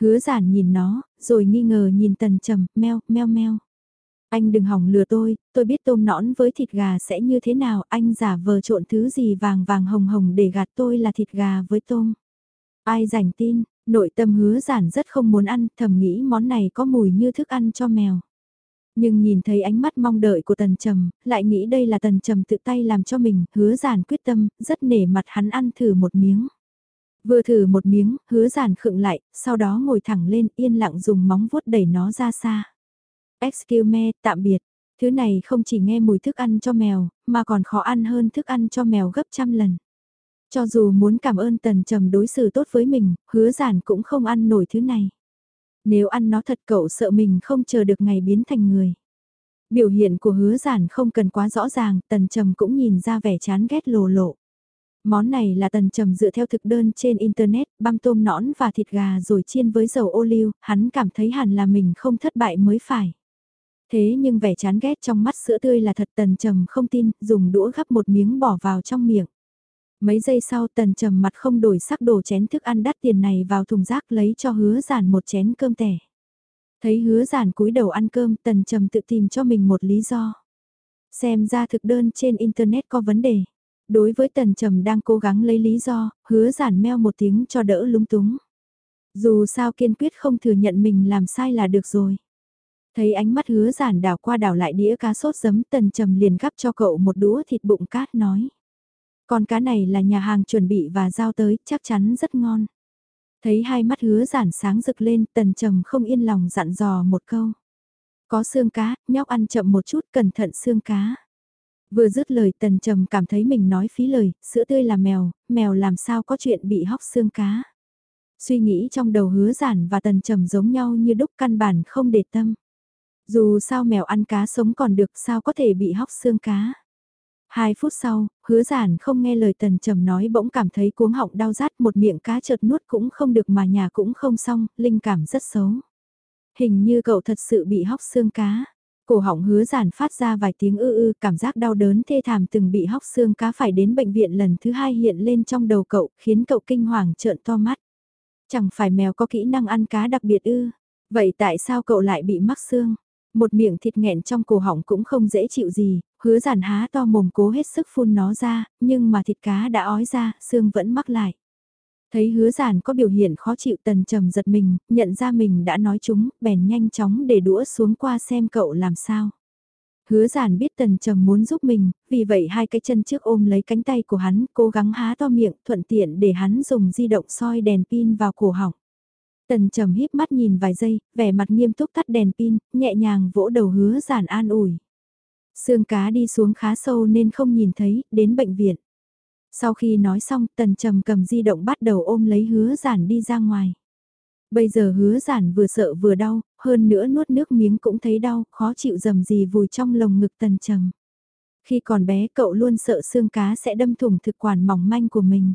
Hứa giản nhìn nó, rồi nghi ngờ nhìn tần trầm, meo, meo meo. Anh đừng hỏng lừa tôi, tôi biết tôm nõn với thịt gà sẽ như thế nào, anh giả vờ trộn thứ gì vàng vàng hồng hồng để gạt tôi là thịt gà với tôm. Ai rảnh tin, nội tâm hứa giản rất không muốn ăn, thầm nghĩ món này có mùi như thức ăn cho mèo. Nhưng nhìn thấy ánh mắt mong đợi của tần trầm, lại nghĩ đây là tần trầm tự tay làm cho mình, hứa giản quyết tâm, rất nể mặt hắn ăn thử một miếng. Vừa thử một miếng, hứa giản khựng lại, sau đó ngồi thẳng lên yên lặng dùng móng vuốt đẩy nó ra xa. Excuse me, tạm biệt. Thứ này không chỉ nghe mùi thức ăn cho mèo, mà còn khó ăn hơn thức ăn cho mèo gấp trăm lần. Cho dù muốn cảm ơn tần trầm đối xử tốt với mình, hứa giản cũng không ăn nổi thứ này. Nếu ăn nó thật cậu sợ mình không chờ được ngày biến thành người. Biểu hiện của hứa giản không cần quá rõ ràng, tần trầm cũng nhìn ra vẻ chán ghét lồ lộ. Món này là tần trầm dựa theo thực đơn trên internet, băm tôm nõn và thịt gà rồi chiên với dầu ô liu, hắn cảm thấy hẳn là mình không thất bại mới phải. Thế nhưng vẻ chán ghét trong mắt sữa tươi là thật tần trầm không tin, dùng đũa gắp một miếng bỏ vào trong miệng. Mấy giây sau tần trầm mặt không đổi sắc đổ chén thức ăn đắt tiền này vào thùng rác lấy cho hứa giản một chén cơm tẻ. Thấy hứa giản cúi đầu ăn cơm tần trầm tự tìm cho mình một lý do. Xem ra thực đơn trên internet có vấn đề. Đối với tần trầm đang cố gắng lấy lý do, hứa giản meo một tiếng cho đỡ lúng túng. Dù sao kiên quyết không thừa nhận mình làm sai là được rồi. Thấy ánh mắt hứa giản đảo qua đảo lại đĩa cá sốt giấm tần trầm liền gắp cho cậu một đũa thịt bụng cát nói. Con cá này là nhà hàng chuẩn bị và giao tới, chắc chắn rất ngon. Thấy hai mắt hứa giản sáng rực lên, tần trầm không yên lòng dặn dò một câu. Có xương cá, nhóc ăn chậm một chút, cẩn thận xương cá. Vừa dứt lời tần trầm cảm thấy mình nói phí lời, sữa tươi là mèo, mèo làm sao có chuyện bị hóc xương cá. Suy nghĩ trong đầu hứa giản và tần trầm giống nhau như đúc căn bản không để tâm. Dù sao mèo ăn cá sống còn được sao có thể bị hóc xương cá. Hai phút sau, hứa giản không nghe lời tần trầm nói bỗng cảm thấy cuống họng đau rát một miệng cá chợt nuốt cũng không được mà nhà cũng không xong, linh cảm rất xấu. Hình như cậu thật sự bị hóc xương cá. Cổ họng hứa giản phát ra vài tiếng ư ư, cảm giác đau đớn thê thảm từng bị hóc xương cá phải đến bệnh viện lần thứ hai hiện lên trong đầu cậu, khiến cậu kinh hoàng trợn to mắt. Chẳng phải mèo có kỹ năng ăn cá đặc biệt ư, vậy tại sao cậu lại bị mắc xương? Một miệng thịt nghẹn trong cổ họng cũng không dễ chịu gì, hứa giản há to mồm cố hết sức phun nó ra, nhưng mà thịt cá đã ói ra, xương vẫn mắc lại. Thấy hứa giản có biểu hiện khó chịu tần trầm giật mình, nhận ra mình đã nói chúng, bèn nhanh chóng để đũa xuống qua xem cậu làm sao. Hứa giản biết tần trầm muốn giúp mình, vì vậy hai cái chân trước ôm lấy cánh tay của hắn, cố gắng há to miệng, thuận tiện để hắn dùng di động soi đèn pin vào cổ họng. Tần trầm híp mắt nhìn vài giây, vẻ mặt nghiêm túc tắt đèn pin, nhẹ nhàng vỗ đầu hứa giản an ủi. Sương cá đi xuống khá sâu nên không nhìn thấy, đến bệnh viện. Sau khi nói xong, tần trầm cầm di động bắt đầu ôm lấy hứa giản đi ra ngoài. Bây giờ hứa giản vừa sợ vừa đau, hơn nữa nuốt nước miếng cũng thấy đau, khó chịu dầm gì vùi trong lồng ngực tần trầm. Khi còn bé cậu luôn sợ xương cá sẽ đâm thủng thực quản mỏng manh của mình.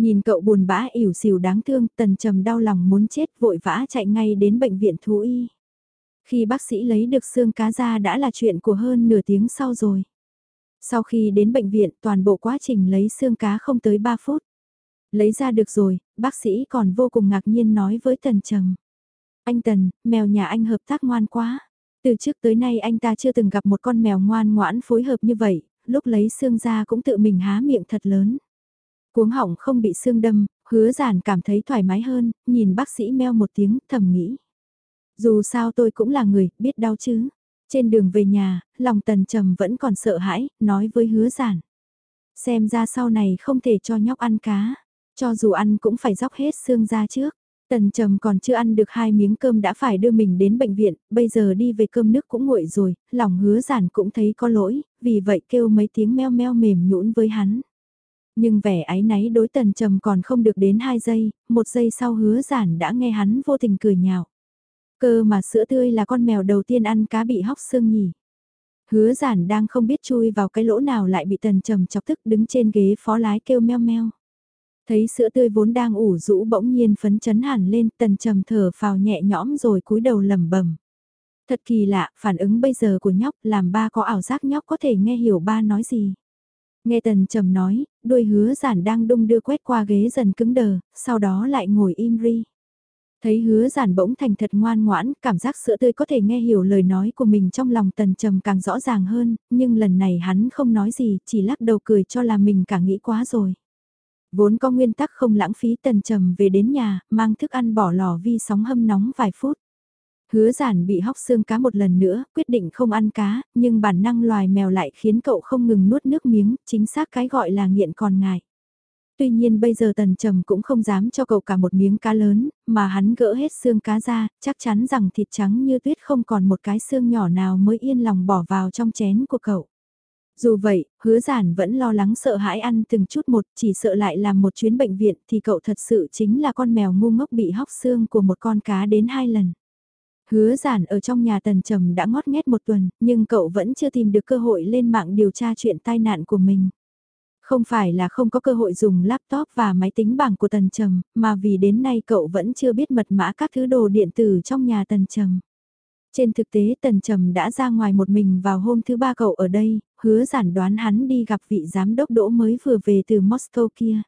Nhìn cậu buồn bã ỉu xìu đáng thương, tần trầm đau lòng muốn chết vội vã chạy ngay đến bệnh viện thú y. Khi bác sĩ lấy được xương cá ra đã là chuyện của hơn nửa tiếng sau rồi. Sau khi đến bệnh viện toàn bộ quá trình lấy xương cá không tới 3 phút. Lấy ra được rồi, bác sĩ còn vô cùng ngạc nhiên nói với Tần Trầm. Anh Tần, mèo nhà anh hợp tác ngoan quá. Từ trước tới nay anh ta chưa từng gặp một con mèo ngoan ngoãn phối hợp như vậy, lúc lấy xương ra cũng tự mình há miệng thật lớn. Cuống họng không bị xương đâm, hứa giản cảm thấy thoải mái hơn, nhìn bác sĩ meo một tiếng thầm nghĩ. Dù sao tôi cũng là người, biết đau chứ. Trên đường về nhà, lòng tần trầm vẫn còn sợ hãi, nói với hứa giản. Xem ra sau này không thể cho nhóc ăn cá, cho dù ăn cũng phải dóc hết xương ra trước. Tần trầm còn chưa ăn được hai miếng cơm đã phải đưa mình đến bệnh viện, bây giờ đi về cơm nước cũng nguội rồi, lòng hứa giản cũng thấy có lỗi, vì vậy kêu mấy tiếng meo meo mềm nhũn với hắn. Nhưng vẻ ái náy đối tần trầm còn không được đến hai giây, một giây sau hứa giản đã nghe hắn vô tình cười nhạo. Cơ mà sữa tươi là con mèo đầu tiên ăn cá bị hóc xương nhỉ. Hứa giản đang không biết chui vào cái lỗ nào lại bị tần trầm chọc tức đứng trên ghế phó lái kêu meo meo. Thấy sữa tươi vốn đang ủ rũ bỗng nhiên phấn chấn hẳn lên tần trầm thở phào nhẹ nhõm rồi cúi đầu lẩm bẩm Thật kỳ lạ, phản ứng bây giờ của nhóc làm ba có ảo giác nhóc có thể nghe hiểu ba nói gì. Nghe tần trầm nói, đuôi hứa giản đang đung đưa quét qua ghế dần cứng đờ, sau đó lại ngồi im ri. Thấy hứa giản bỗng thành thật ngoan ngoãn, cảm giác sữa tươi có thể nghe hiểu lời nói của mình trong lòng tần trầm càng rõ ràng hơn, nhưng lần này hắn không nói gì, chỉ lắc đầu cười cho là mình cả nghĩ quá rồi. Vốn có nguyên tắc không lãng phí tần trầm về đến nhà, mang thức ăn bỏ lò vi sóng hâm nóng vài phút. Hứa giản bị hóc xương cá một lần nữa, quyết định không ăn cá, nhưng bản năng loài mèo lại khiến cậu không ngừng nuốt nước miếng, chính xác cái gọi là nghiện còn ngại. Tuy nhiên bây giờ tần trầm cũng không dám cho cậu cả một miếng cá lớn, mà hắn gỡ hết xương cá ra, chắc chắn rằng thịt trắng như tuyết không còn một cái xương nhỏ nào mới yên lòng bỏ vào trong chén của cậu. Dù vậy, hứa giản vẫn lo lắng sợ hãi ăn từng chút một, chỉ sợ lại làm một chuyến bệnh viện thì cậu thật sự chính là con mèo ngu ngốc bị hóc xương của một con cá đến hai lần. Hứa giản ở trong nhà tần trầm đã ngót nghét một tuần, nhưng cậu vẫn chưa tìm được cơ hội lên mạng điều tra chuyện tai nạn của mình. Không phải là không có cơ hội dùng laptop và máy tính bảng của tần trầm, mà vì đến nay cậu vẫn chưa biết mật mã các thứ đồ điện tử trong nhà tần trầm. Trên thực tế tần trầm đã ra ngoài một mình vào hôm thứ ba cậu ở đây, hứa giản đoán hắn đi gặp vị giám đốc đỗ mới vừa về từ Moscow kia.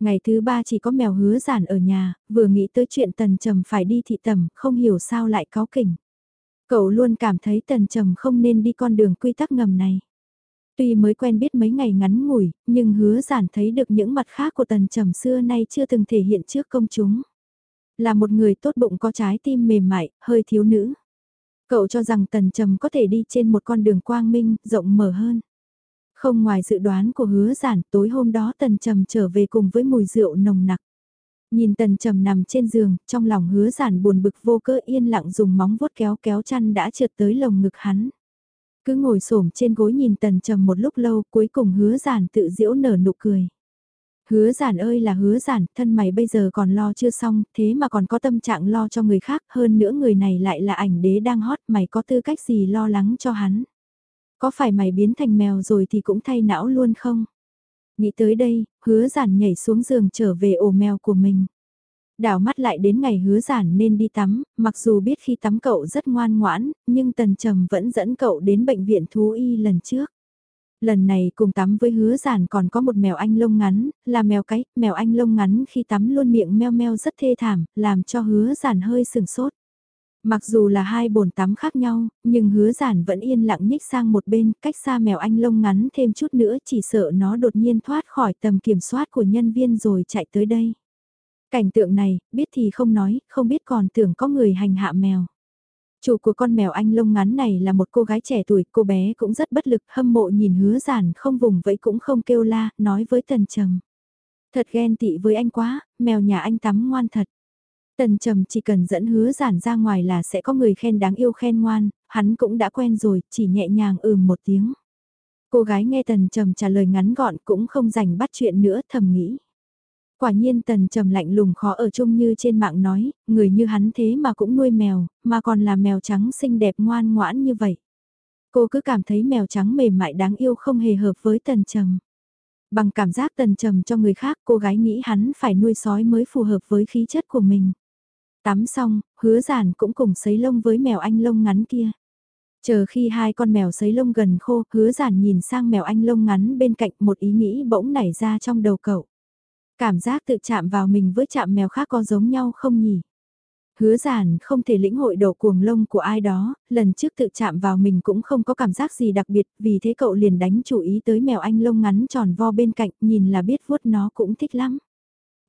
Ngày thứ ba chỉ có mèo hứa giản ở nhà, vừa nghĩ tới chuyện tần trầm phải đi thị tầm, không hiểu sao lại có kỉnh. Cậu luôn cảm thấy tần trầm không nên đi con đường quy tắc ngầm này. Tuy mới quen biết mấy ngày ngắn ngủi, nhưng hứa giản thấy được những mặt khác của tần trầm xưa nay chưa từng thể hiện trước công chúng. Là một người tốt bụng có trái tim mềm mại, hơi thiếu nữ. Cậu cho rằng tần trầm có thể đi trên một con đường quang minh, rộng mở hơn. Không ngoài dự đoán của hứa giản, tối hôm đó tần trầm trở về cùng với mùi rượu nồng nặc. Nhìn tần trầm nằm trên giường, trong lòng hứa giản buồn bực vô cớ yên lặng dùng móng vuốt kéo kéo chăn đã trượt tới lồng ngực hắn. Cứ ngồi xổm trên gối nhìn tần trầm một lúc lâu cuối cùng hứa giản tự diễu nở nụ cười. Hứa giản ơi là hứa giản, thân mày bây giờ còn lo chưa xong, thế mà còn có tâm trạng lo cho người khác, hơn nữa người này lại là ảnh đế đang hot, mày có tư cách gì lo lắng cho hắn. Có phải mày biến thành mèo rồi thì cũng thay não luôn không? Nghĩ tới đây, hứa giản nhảy xuống giường trở về ổ mèo của mình. Đảo mắt lại đến ngày hứa giản nên đi tắm, mặc dù biết khi tắm cậu rất ngoan ngoãn, nhưng tần trầm vẫn dẫn cậu đến bệnh viện thú y lần trước. Lần này cùng tắm với hứa giản còn có một mèo anh lông ngắn, là mèo cái, mèo anh lông ngắn khi tắm luôn miệng meo meo rất thê thảm, làm cho hứa giản hơi sừng sốt. Mặc dù là hai bồn tắm khác nhau, nhưng hứa giản vẫn yên lặng nhích sang một bên, cách xa mèo anh lông ngắn thêm chút nữa chỉ sợ nó đột nhiên thoát khỏi tầm kiểm soát của nhân viên rồi chạy tới đây. Cảnh tượng này, biết thì không nói, không biết còn tưởng có người hành hạ mèo. Chủ của con mèo anh lông ngắn này là một cô gái trẻ tuổi, cô bé cũng rất bất lực, hâm mộ nhìn hứa giản không vùng vẫy cũng không kêu la, nói với tần trầm. Thật ghen tị với anh quá, mèo nhà anh tắm ngoan thật. Tần trầm chỉ cần dẫn hứa giản ra ngoài là sẽ có người khen đáng yêu khen ngoan, hắn cũng đã quen rồi, chỉ nhẹ nhàng ừm một tiếng. Cô gái nghe tần trầm trả lời ngắn gọn cũng không dành bắt chuyện nữa thầm nghĩ. Quả nhiên tần trầm lạnh lùng khó ở chung như trên mạng nói, người như hắn thế mà cũng nuôi mèo, mà còn là mèo trắng xinh đẹp ngoan ngoãn như vậy. Cô cứ cảm thấy mèo trắng mềm mại đáng yêu không hề hợp với tần trầm. Bằng cảm giác tần trầm cho người khác cô gái nghĩ hắn phải nuôi sói mới phù hợp với khí chất của mình. Tắm xong, hứa giản cũng cùng sấy lông với mèo anh lông ngắn kia. Chờ khi hai con mèo sấy lông gần khô, hứa giản nhìn sang mèo anh lông ngắn bên cạnh một ý nghĩ bỗng nảy ra trong đầu cậu. Cảm giác tự chạm vào mình với chạm mèo khác có giống nhau không nhỉ? Hứa giản không thể lĩnh hội độ cuồng lông của ai đó, lần trước tự chạm vào mình cũng không có cảm giác gì đặc biệt, vì thế cậu liền đánh chủ ý tới mèo anh lông ngắn tròn vo bên cạnh, nhìn là biết vuốt nó cũng thích lắm.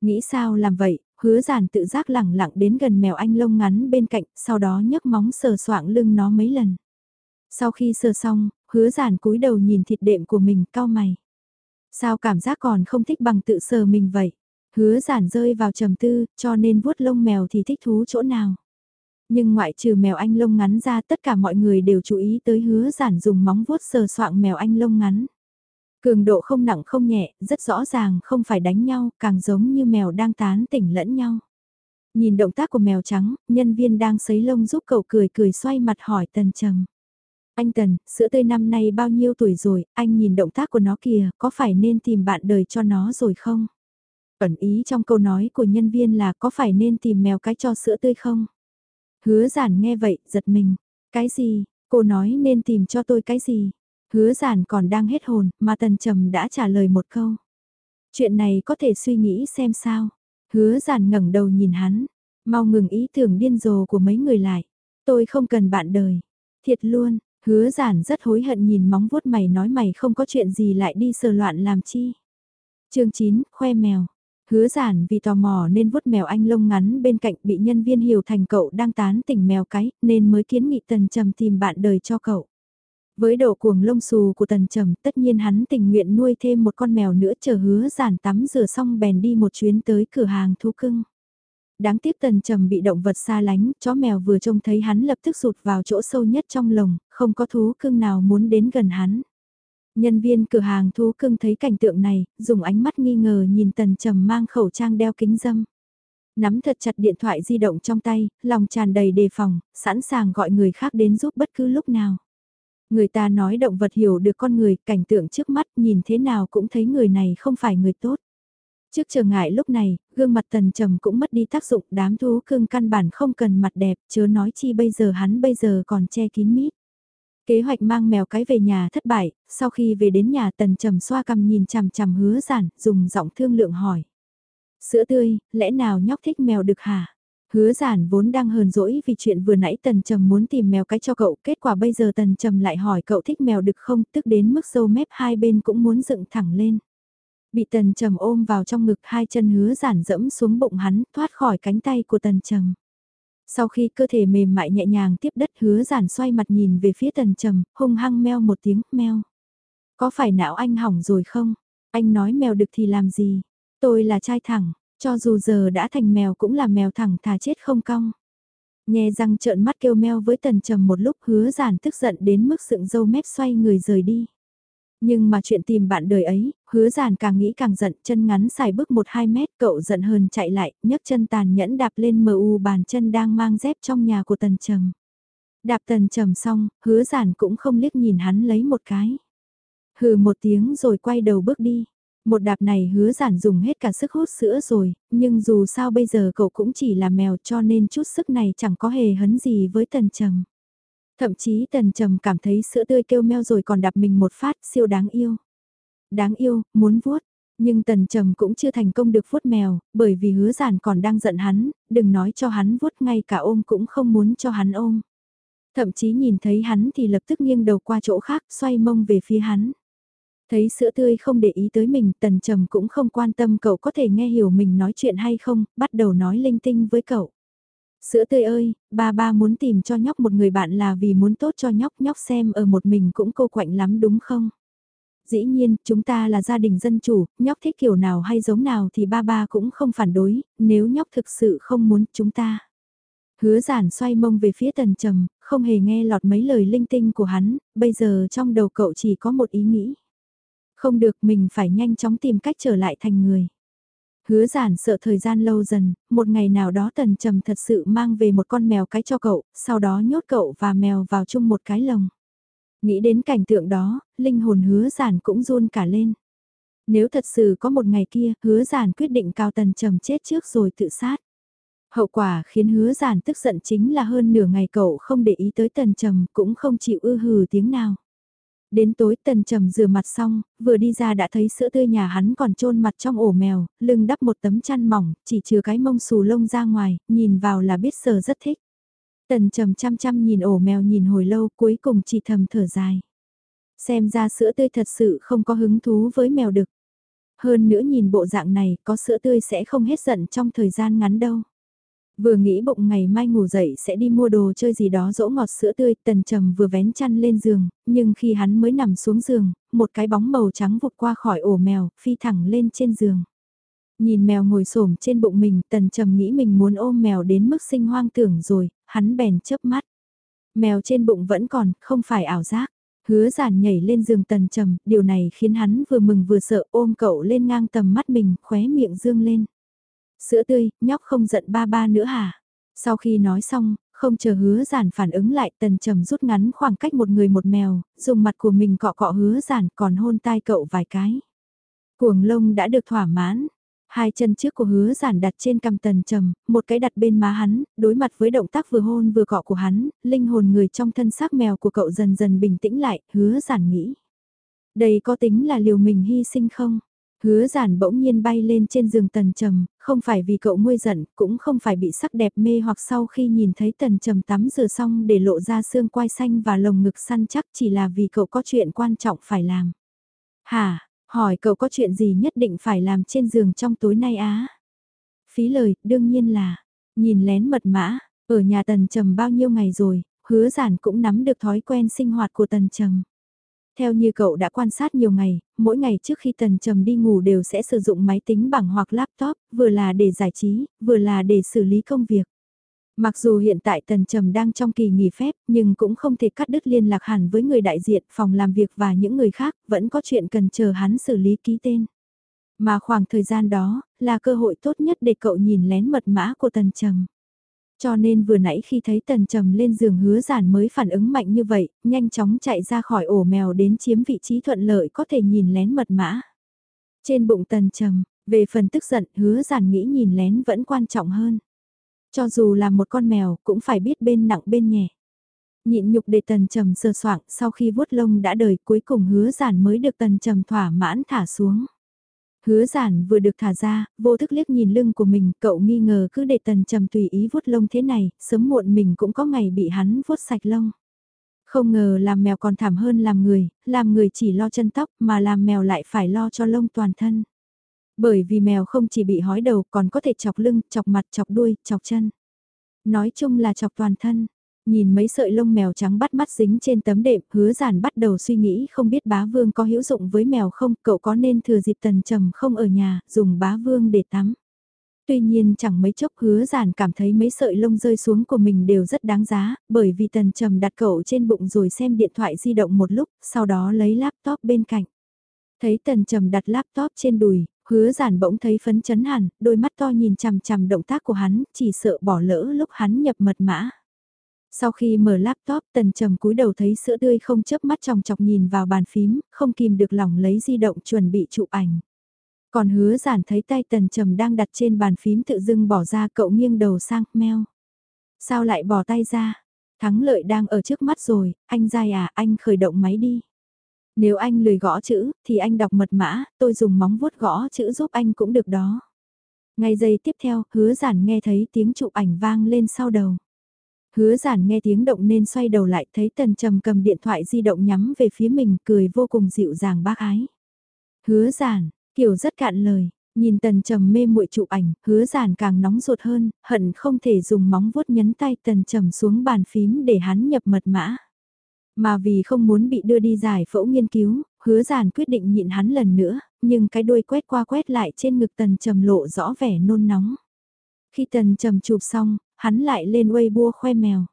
Nghĩ sao làm vậy, hứa giản tự giác lẳng lặng đến gần mèo anh lông ngắn bên cạnh, sau đó nhấc móng sờ soạng lưng nó mấy lần. Sau khi sờ xong, hứa giản cúi đầu nhìn thịt đệm của mình cao mày. Sao cảm giác còn không thích bằng tự sờ mình vậy? Hứa giản rơi vào trầm tư, cho nên vuốt lông mèo thì thích thú chỗ nào? Nhưng ngoại trừ mèo anh lông ngắn ra tất cả mọi người đều chú ý tới hứa giản dùng móng vuốt sờ soạng mèo anh lông ngắn. Cường độ không nặng không nhẹ, rất rõ ràng không phải đánh nhau, càng giống như mèo đang tán tỉnh lẫn nhau. Nhìn động tác của mèo trắng, nhân viên đang sấy lông giúp cậu cười cười xoay mặt hỏi tần trầm. Anh Tần, sữa tươi năm nay bao nhiêu tuổi rồi, anh nhìn động tác của nó kìa, có phải nên tìm bạn đời cho nó rồi không? Ẩn ý trong câu nói của nhân viên là có phải nên tìm mèo cái cho sữa tươi không? Hứa giản nghe vậy, giật mình. Cái gì? Cô nói nên tìm cho tôi cái gì? Hứa giản còn đang hết hồn, mà Tần Trầm đã trả lời một câu. Chuyện này có thể suy nghĩ xem sao. Hứa giản ngẩng đầu nhìn hắn, mau ngừng ý tưởng điên rồ của mấy người lại. Tôi không cần bạn đời. Thiệt luôn, Hứa giản rất hối hận nhìn móng vuốt mày nói mày không có chuyện gì lại đi sờ loạn làm chi. chương 9, khoe mèo. Hứa giản vì tò mò nên vuốt mèo anh lông ngắn bên cạnh bị nhân viên hiểu thành cậu đang tán tỉnh mèo cái nên mới kiến nghị tần trầm tìm bạn đời cho cậu. Với độ cuồng lông xù của tần trầm tất nhiên hắn tình nguyện nuôi thêm một con mèo nữa chờ hứa giản tắm rửa xong bèn đi một chuyến tới cửa hàng thú cưng. Đáng tiếc tần trầm bị động vật xa lánh, chó mèo vừa trông thấy hắn lập tức rụt vào chỗ sâu nhất trong lồng, không có thú cưng nào muốn đến gần hắn. Nhân viên cửa hàng thú cưng thấy cảnh tượng này, dùng ánh mắt nghi ngờ nhìn tần trầm mang khẩu trang đeo kính dâm. Nắm thật chặt điện thoại di động trong tay, lòng tràn đầy đề phòng, sẵn sàng gọi người khác đến giúp bất cứ lúc nào. Người ta nói động vật hiểu được con người, cảnh tượng trước mắt nhìn thế nào cũng thấy người này không phải người tốt. Trước trở ngại lúc này, gương mặt tần trầm cũng mất đi tác dụng đám thú cưng căn bản không cần mặt đẹp, chớ nói chi bây giờ hắn bây giờ còn che kín mít. Kế hoạch mang mèo cái về nhà thất bại, sau khi về đến nhà tần trầm xoa cằm nhìn chằm chằm hứa giản, dùng giọng thương lượng hỏi. Sữa tươi, lẽ nào nhóc thích mèo được hả? Hứa giản vốn đang hờn dỗi vì chuyện vừa nãy tần trầm muốn tìm mèo cái cho cậu, kết quả bây giờ tần trầm lại hỏi cậu thích mèo được không, tức đến mức sâu mép hai bên cũng muốn dựng thẳng lên. Bị tần trầm ôm vào trong ngực hai chân hứa giản dẫm xuống bụng hắn, thoát khỏi cánh tay của tần trầm. Sau khi cơ thể mềm mại nhẹ nhàng tiếp đất hứa giản xoay mặt nhìn về phía tần trầm, hung hăng meo một tiếng, meo. Có phải não anh hỏng rồi không? Anh nói mèo được thì làm gì? Tôi là trai thẳng, cho dù giờ đã thành mèo cũng là mèo thẳng thà chết không cong. Nghe răng trợn mắt kêu meo với tần trầm một lúc hứa giản tức giận đến mức sựng dâu mép xoay người rời đi. Nhưng mà chuyện tìm bạn đời ấy, hứa giản càng nghĩ càng giận, chân ngắn xài bước 1-2 mét, cậu giận hơn chạy lại, nhấc chân tàn nhẫn đạp lên mờ u bàn chân đang mang dép trong nhà của tần trầm. Đạp tần trầm xong, hứa giản cũng không liếc nhìn hắn lấy một cái. Hừ một tiếng rồi quay đầu bước đi. Một đạp này hứa giản dùng hết cả sức hút sữa rồi, nhưng dù sao bây giờ cậu cũng chỉ là mèo cho nên chút sức này chẳng có hề hấn gì với tần trầm. Thậm chí tần trầm cảm thấy sữa tươi kêu meo rồi còn đạp mình một phát siêu đáng yêu. Đáng yêu, muốn vuốt. Nhưng tần trầm cũng chưa thành công được vuốt mèo, bởi vì hứa giản còn đang giận hắn, đừng nói cho hắn vuốt ngay cả ôm cũng không muốn cho hắn ôm. Thậm chí nhìn thấy hắn thì lập tức nghiêng đầu qua chỗ khác xoay mông về phía hắn. Thấy sữa tươi không để ý tới mình, tần trầm cũng không quan tâm cậu có thể nghe hiểu mình nói chuyện hay không, bắt đầu nói linh tinh với cậu. Sữa tươi ơi, ba ba muốn tìm cho nhóc một người bạn là vì muốn tốt cho nhóc nhóc xem ở một mình cũng cô quạnh lắm đúng không? Dĩ nhiên, chúng ta là gia đình dân chủ, nhóc thích kiểu nào hay giống nào thì ba ba cũng không phản đối, nếu nhóc thực sự không muốn chúng ta. Hứa giản xoay mông về phía tần trầm, không hề nghe lọt mấy lời linh tinh của hắn, bây giờ trong đầu cậu chỉ có một ý nghĩ. Không được mình phải nhanh chóng tìm cách trở lại thành người. Hứa giản sợ thời gian lâu dần, một ngày nào đó tần trầm thật sự mang về một con mèo cái cho cậu, sau đó nhốt cậu và mèo vào chung một cái lồng. Nghĩ đến cảnh tượng đó, linh hồn hứa giản cũng run cả lên. Nếu thật sự có một ngày kia, hứa giản quyết định cao tần trầm chết trước rồi tự sát. Hậu quả khiến hứa giản tức giận chính là hơn nửa ngày cậu không để ý tới tần trầm cũng không chịu ư hừ tiếng nào. Đến tối tần trầm rửa mặt xong, vừa đi ra đã thấy sữa tươi nhà hắn còn trôn mặt trong ổ mèo, lưng đắp một tấm chăn mỏng, chỉ chừa cái mông xù lông ra ngoài, nhìn vào là biết sờ rất thích. Tần trầm chăm chăm nhìn ổ mèo nhìn hồi lâu cuối cùng chỉ thầm thở dài. Xem ra sữa tươi thật sự không có hứng thú với mèo đực. Hơn nữa nhìn bộ dạng này có sữa tươi sẽ không hết giận trong thời gian ngắn đâu. Vừa nghĩ bụng ngày mai ngủ dậy sẽ đi mua đồ chơi gì đó dỗ ngọt sữa tươi, tần trầm vừa vén chăn lên giường, nhưng khi hắn mới nằm xuống giường, một cái bóng màu trắng vụt qua khỏi ổ mèo, phi thẳng lên trên giường. Nhìn mèo ngồi xổm trên bụng mình, tần trầm nghĩ mình muốn ôm mèo đến mức sinh hoang tưởng rồi, hắn bèn chớp mắt. Mèo trên bụng vẫn còn, không phải ảo giác. Hứa giản nhảy lên giường tần trầm, điều này khiến hắn vừa mừng vừa sợ ôm cậu lên ngang tầm mắt mình, khóe miệng dương lên. Sữa tươi, nhóc không giận ba ba nữa hả? Sau khi nói xong, không chờ hứa giản phản ứng lại tần trầm rút ngắn khoảng cách một người một mèo, dùng mặt của mình cọ cọ hứa giản còn hôn tai cậu vài cái. Cuồng lông đã được thỏa mãn, Hai chân trước của hứa giản đặt trên cằm tần trầm, một cái đặt bên má hắn, đối mặt với động tác vừa hôn vừa cọ của hắn, linh hồn người trong thân xác mèo của cậu dần dần bình tĩnh lại, hứa giản nghĩ. Đây có tính là liều mình hy sinh không? Hứa giản bỗng nhiên bay lên trên giường tần trầm, không phải vì cậu nguôi giận, cũng không phải bị sắc đẹp mê hoặc sau khi nhìn thấy tần trầm tắm rửa xong để lộ ra xương quai xanh và lồng ngực săn chắc chỉ là vì cậu có chuyện quan trọng phải làm. Hả, hỏi cậu có chuyện gì nhất định phải làm trên giường trong tối nay á? Phí lời, đương nhiên là, nhìn lén mật mã, ở nhà tần trầm bao nhiêu ngày rồi, hứa giản cũng nắm được thói quen sinh hoạt của tần trầm. Theo như cậu đã quan sát nhiều ngày, mỗi ngày trước khi Tần Trầm đi ngủ đều sẽ sử dụng máy tính bảng hoặc laptop, vừa là để giải trí, vừa là để xử lý công việc. Mặc dù hiện tại Tần Trầm đang trong kỳ nghỉ phép, nhưng cũng không thể cắt đứt liên lạc hẳn với người đại diện, phòng làm việc và những người khác, vẫn có chuyện cần chờ hắn xử lý ký tên. Mà khoảng thời gian đó, là cơ hội tốt nhất để cậu nhìn lén mật mã của Tần Trầm. Cho nên vừa nãy khi thấy tần trầm lên giường hứa giản mới phản ứng mạnh như vậy, nhanh chóng chạy ra khỏi ổ mèo đến chiếm vị trí thuận lợi có thể nhìn lén mật mã. Trên bụng tần trầm, về phần tức giận hứa giản nghĩ nhìn lén vẫn quan trọng hơn. Cho dù là một con mèo cũng phải biết bên nặng bên nhẹ. Nhịn nhục để tần trầm sơ soạng sau khi vuốt lông đã đời cuối cùng hứa giản mới được tần trầm thỏa mãn thả xuống. Hứa giản vừa được thả ra, vô thức liếc nhìn lưng của mình, cậu nghi ngờ cứ để tần trầm tùy ý vuốt lông thế này, sớm muộn mình cũng có ngày bị hắn vuốt sạch lông. Không ngờ làm mèo còn thảm hơn làm người, làm người chỉ lo chân tóc mà làm mèo lại phải lo cho lông toàn thân. Bởi vì mèo không chỉ bị hói đầu còn có thể chọc lưng, chọc mặt, chọc đuôi, chọc chân. Nói chung là chọc toàn thân. Nhìn mấy sợi lông mèo trắng bắt mắt dính trên tấm đệm, hứa giản bắt đầu suy nghĩ không biết bá vương có hữu dụng với mèo không, cậu có nên thừa dịp tần trầm không ở nhà, dùng bá vương để tắm. Tuy nhiên chẳng mấy chốc hứa giản cảm thấy mấy sợi lông rơi xuống của mình đều rất đáng giá, bởi vì tần trầm đặt cậu trên bụng rồi xem điện thoại di động một lúc, sau đó lấy laptop bên cạnh. Thấy tần trầm đặt laptop trên đùi, hứa giản bỗng thấy phấn chấn hẳn, đôi mắt to nhìn chằm chằm động tác của hắn, chỉ sợ bỏ lỡ lúc hắn nhập mật mã. Sau khi mở laptop tần trầm cúi đầu thấy sữa tươi không chớp mắt chòng chọc nhìn vào bàn phím, không kìm được lòng lấy di động chuẩn bị chụp ảnh. Còn hứa giản thấy tay tần trầm đang đặt trên bàn phím tự dưng bỏ ra cậu nghiêng đầu sang, meo. Sao lại bỏ tay ra? Thắng lợi đang ở trước mắt rồi, anh dai à, anh khởi động máy đi. Nếu anh lười gõ chữ, thì anh đọc mật mã, tôi dùng móng vuốt gõ chữ giúp anh cũng được đó. Ngay giây tiếp theo, hứa giản nghe thấy tiếng chụp ảnh vang lên sau đầu. Hứa giản nghe tiếng động nên xoay đầu lại thấy tần trầm cầm điện thoại di động nhắm về phía mình cười vô cùng dịu dàng bác ái. Hứa giản, kiểu rất cạn lời, Nhìn tần trầm mê muội chụp ảnh, hứa giản càng nóng ruột hơn, hận không thể dùng móng vuốt nhấn tay tần trầm xuống bàn phím để hắn nhập mật mã. Mà vì không muốn bị đưa đi giải phẫu nghiên cứu, hứa giản quyết định nhịn hắn lần nữa, nhưng cái đuôi quét qua quét lại trên ngực tần trầm lộ rõ vẻ nôn nóng. Khi tần trầm chụp xong, hắn lại lên Weibo khoe mèo.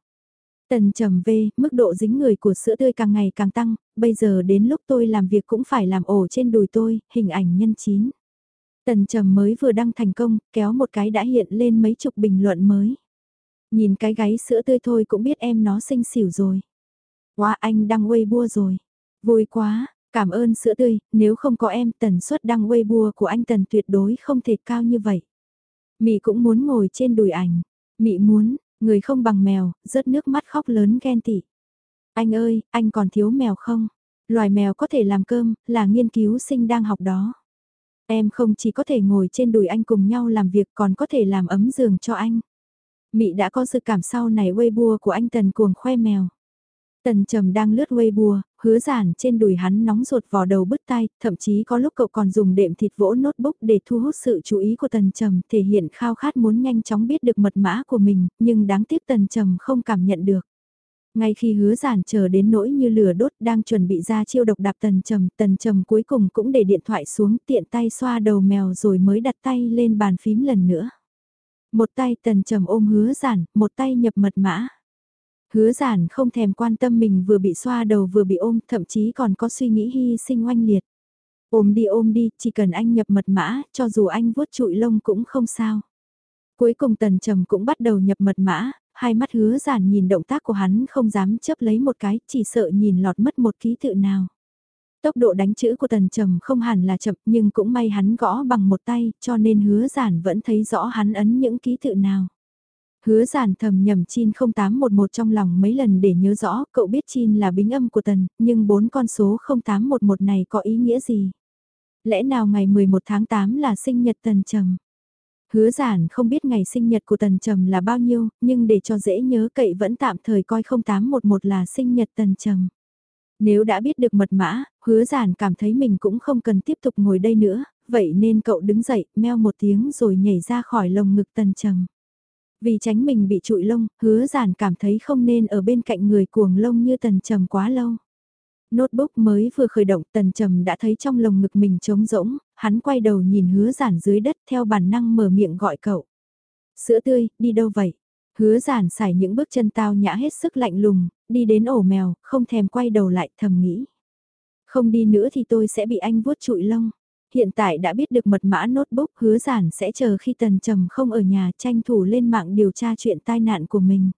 Tần trầm về, mức độ dính người của sữa tươi càng ngày càng tăng, bây giờ đến lúc tôi làm việc cũng phải làm ổ trên đùi tôi, hình ảnh nhân chín. Tần trầm mới vừa đăng thành công, kéo một cái đã hiện lên mấy chục bình luận mới. Nhìn cái gáy sữa tươi thôi cũng biết em nó xinh xỉu rồi. Wow anh đăng Weibo rồi. Vui quá, cảm ơn sữa tươi, nếu không có em tần suất đăng Weibo của anh Tần tuyệt đối không thể cao như vậy. Mị cũng muốn ngồi trên đùi ảnh. Mị muốn, người không bằng mèo, rớt nước mắt khóc lớn ghen tị. Anh ơi, anh còn thiếu mèo không? Loài mèo có thể làm cơm, là nghiên cứu sinh đang học đó. Em không chỉ có thể ngồi trên đùi anh cùng nhau làm việc còn có thể làm ấm giường cho anh. Mị đã có sự cảm sau này Weibo của anh Tần cuồng khoe mèo. Tần trầm đang lướt Weibo, hứa giản trên đùi hắn nóng ruột vò đầu bứt tay, thậm chí có lúc cậu còn dùng đệm thịt vỗ notebook để thu hút sự chú ý của tần trầm, thể hiện khao khát muốn nhanh chóng biết được mật mã của mình, nhưng đáng tiếc tần trầm không cảm nhận được. Ngay khi hứa giản chờ đến nỗi như lửa đốt đang chuẩn bị ra chiêu độc đạp tần trầm, tần trầm cuối cùng cũng để điện thoại xuống tiện tay xoa đầu mèo rồi mới đặt tay lên bàn phím lần nữa. Một tay tần trầm ôm hứa giản, một tay nhập mật mã. Hứa giản không thèm quan tâm mình vừa bị xoa đầu vừa bị ôm, thậm chí còn có suy nghĩ hy sinh oanh liệt. Ôm đi ôm đi, chỉ cần anh nhập mật mã, cho dù anh vuốt trụi lông cũng không sao. Cuối cùng tần trầm cũng bắt đầu nhập mật mã, hai mắt hứa giản nhìn động tác của hắn không dám chấp lấy một cái, chỉ sợ nhìn lọt mất một ký tự nào. Tốc độ đánh chữ của tần trầm không hẳn là chậm nhưng cũng may hắn gõ bằng một tay cho nên hứa giản vẫn thấy rõ hắn ấn những ký tự nào. Hứa giản thầm nhầm chin 0811 trong lòng mấy lần để nhớ rõ cậu biết chin là bính âm của tần nhưng bốn con số 0811 này có ý nghĩa gì? Lẽ nào ngày 11 tháng 8 là sinh nhật tần trầm? Hứa giản không biết ngày sinh nhật của Tần Trầm là bao nhiêu, nhưng để cho dễ nhớ cậy vẫn tạm thời coi 0811 là sinh nhật Tần Trầm. Nếu đã biết được mật mã, hứa giản cảm thấy mình cũng không cần tiếp tục ngồi đây nữa, vậy nên cậu đứng dậy, meo một tiếng rồi nhảy ra khỏi lồng ngực Tần Trầm. Vì tránh mình bị trụi lông, hứa giản cảm thấy không nên ở bên cạnh người cuồng lông như Tần Trầm quá lâu. Notebook mới vừa khởi động tần trầm đã thấy trong lồng ngực mình trống rỗng, hắn quay đầu nhìn hứa giản dưới đất theo bản năng mở miệng gọi cậu. Sữa tươi, đi đâu vậy? Hứa giản xài những bước chân tao nhã hết sức lạnh lùng, đi đến ổ mèo, không thèm quay đầu lại thầm nghĩ. Không đi nữa thì tôi sẽ bị anh vuốt trụi lông. Hiện tại đã biết được mật mã notebook hứa giản sẽ chờ khi tần trầm không ở nhà tranh thủ lên mạng điều tra chuyện tai nạn của mình.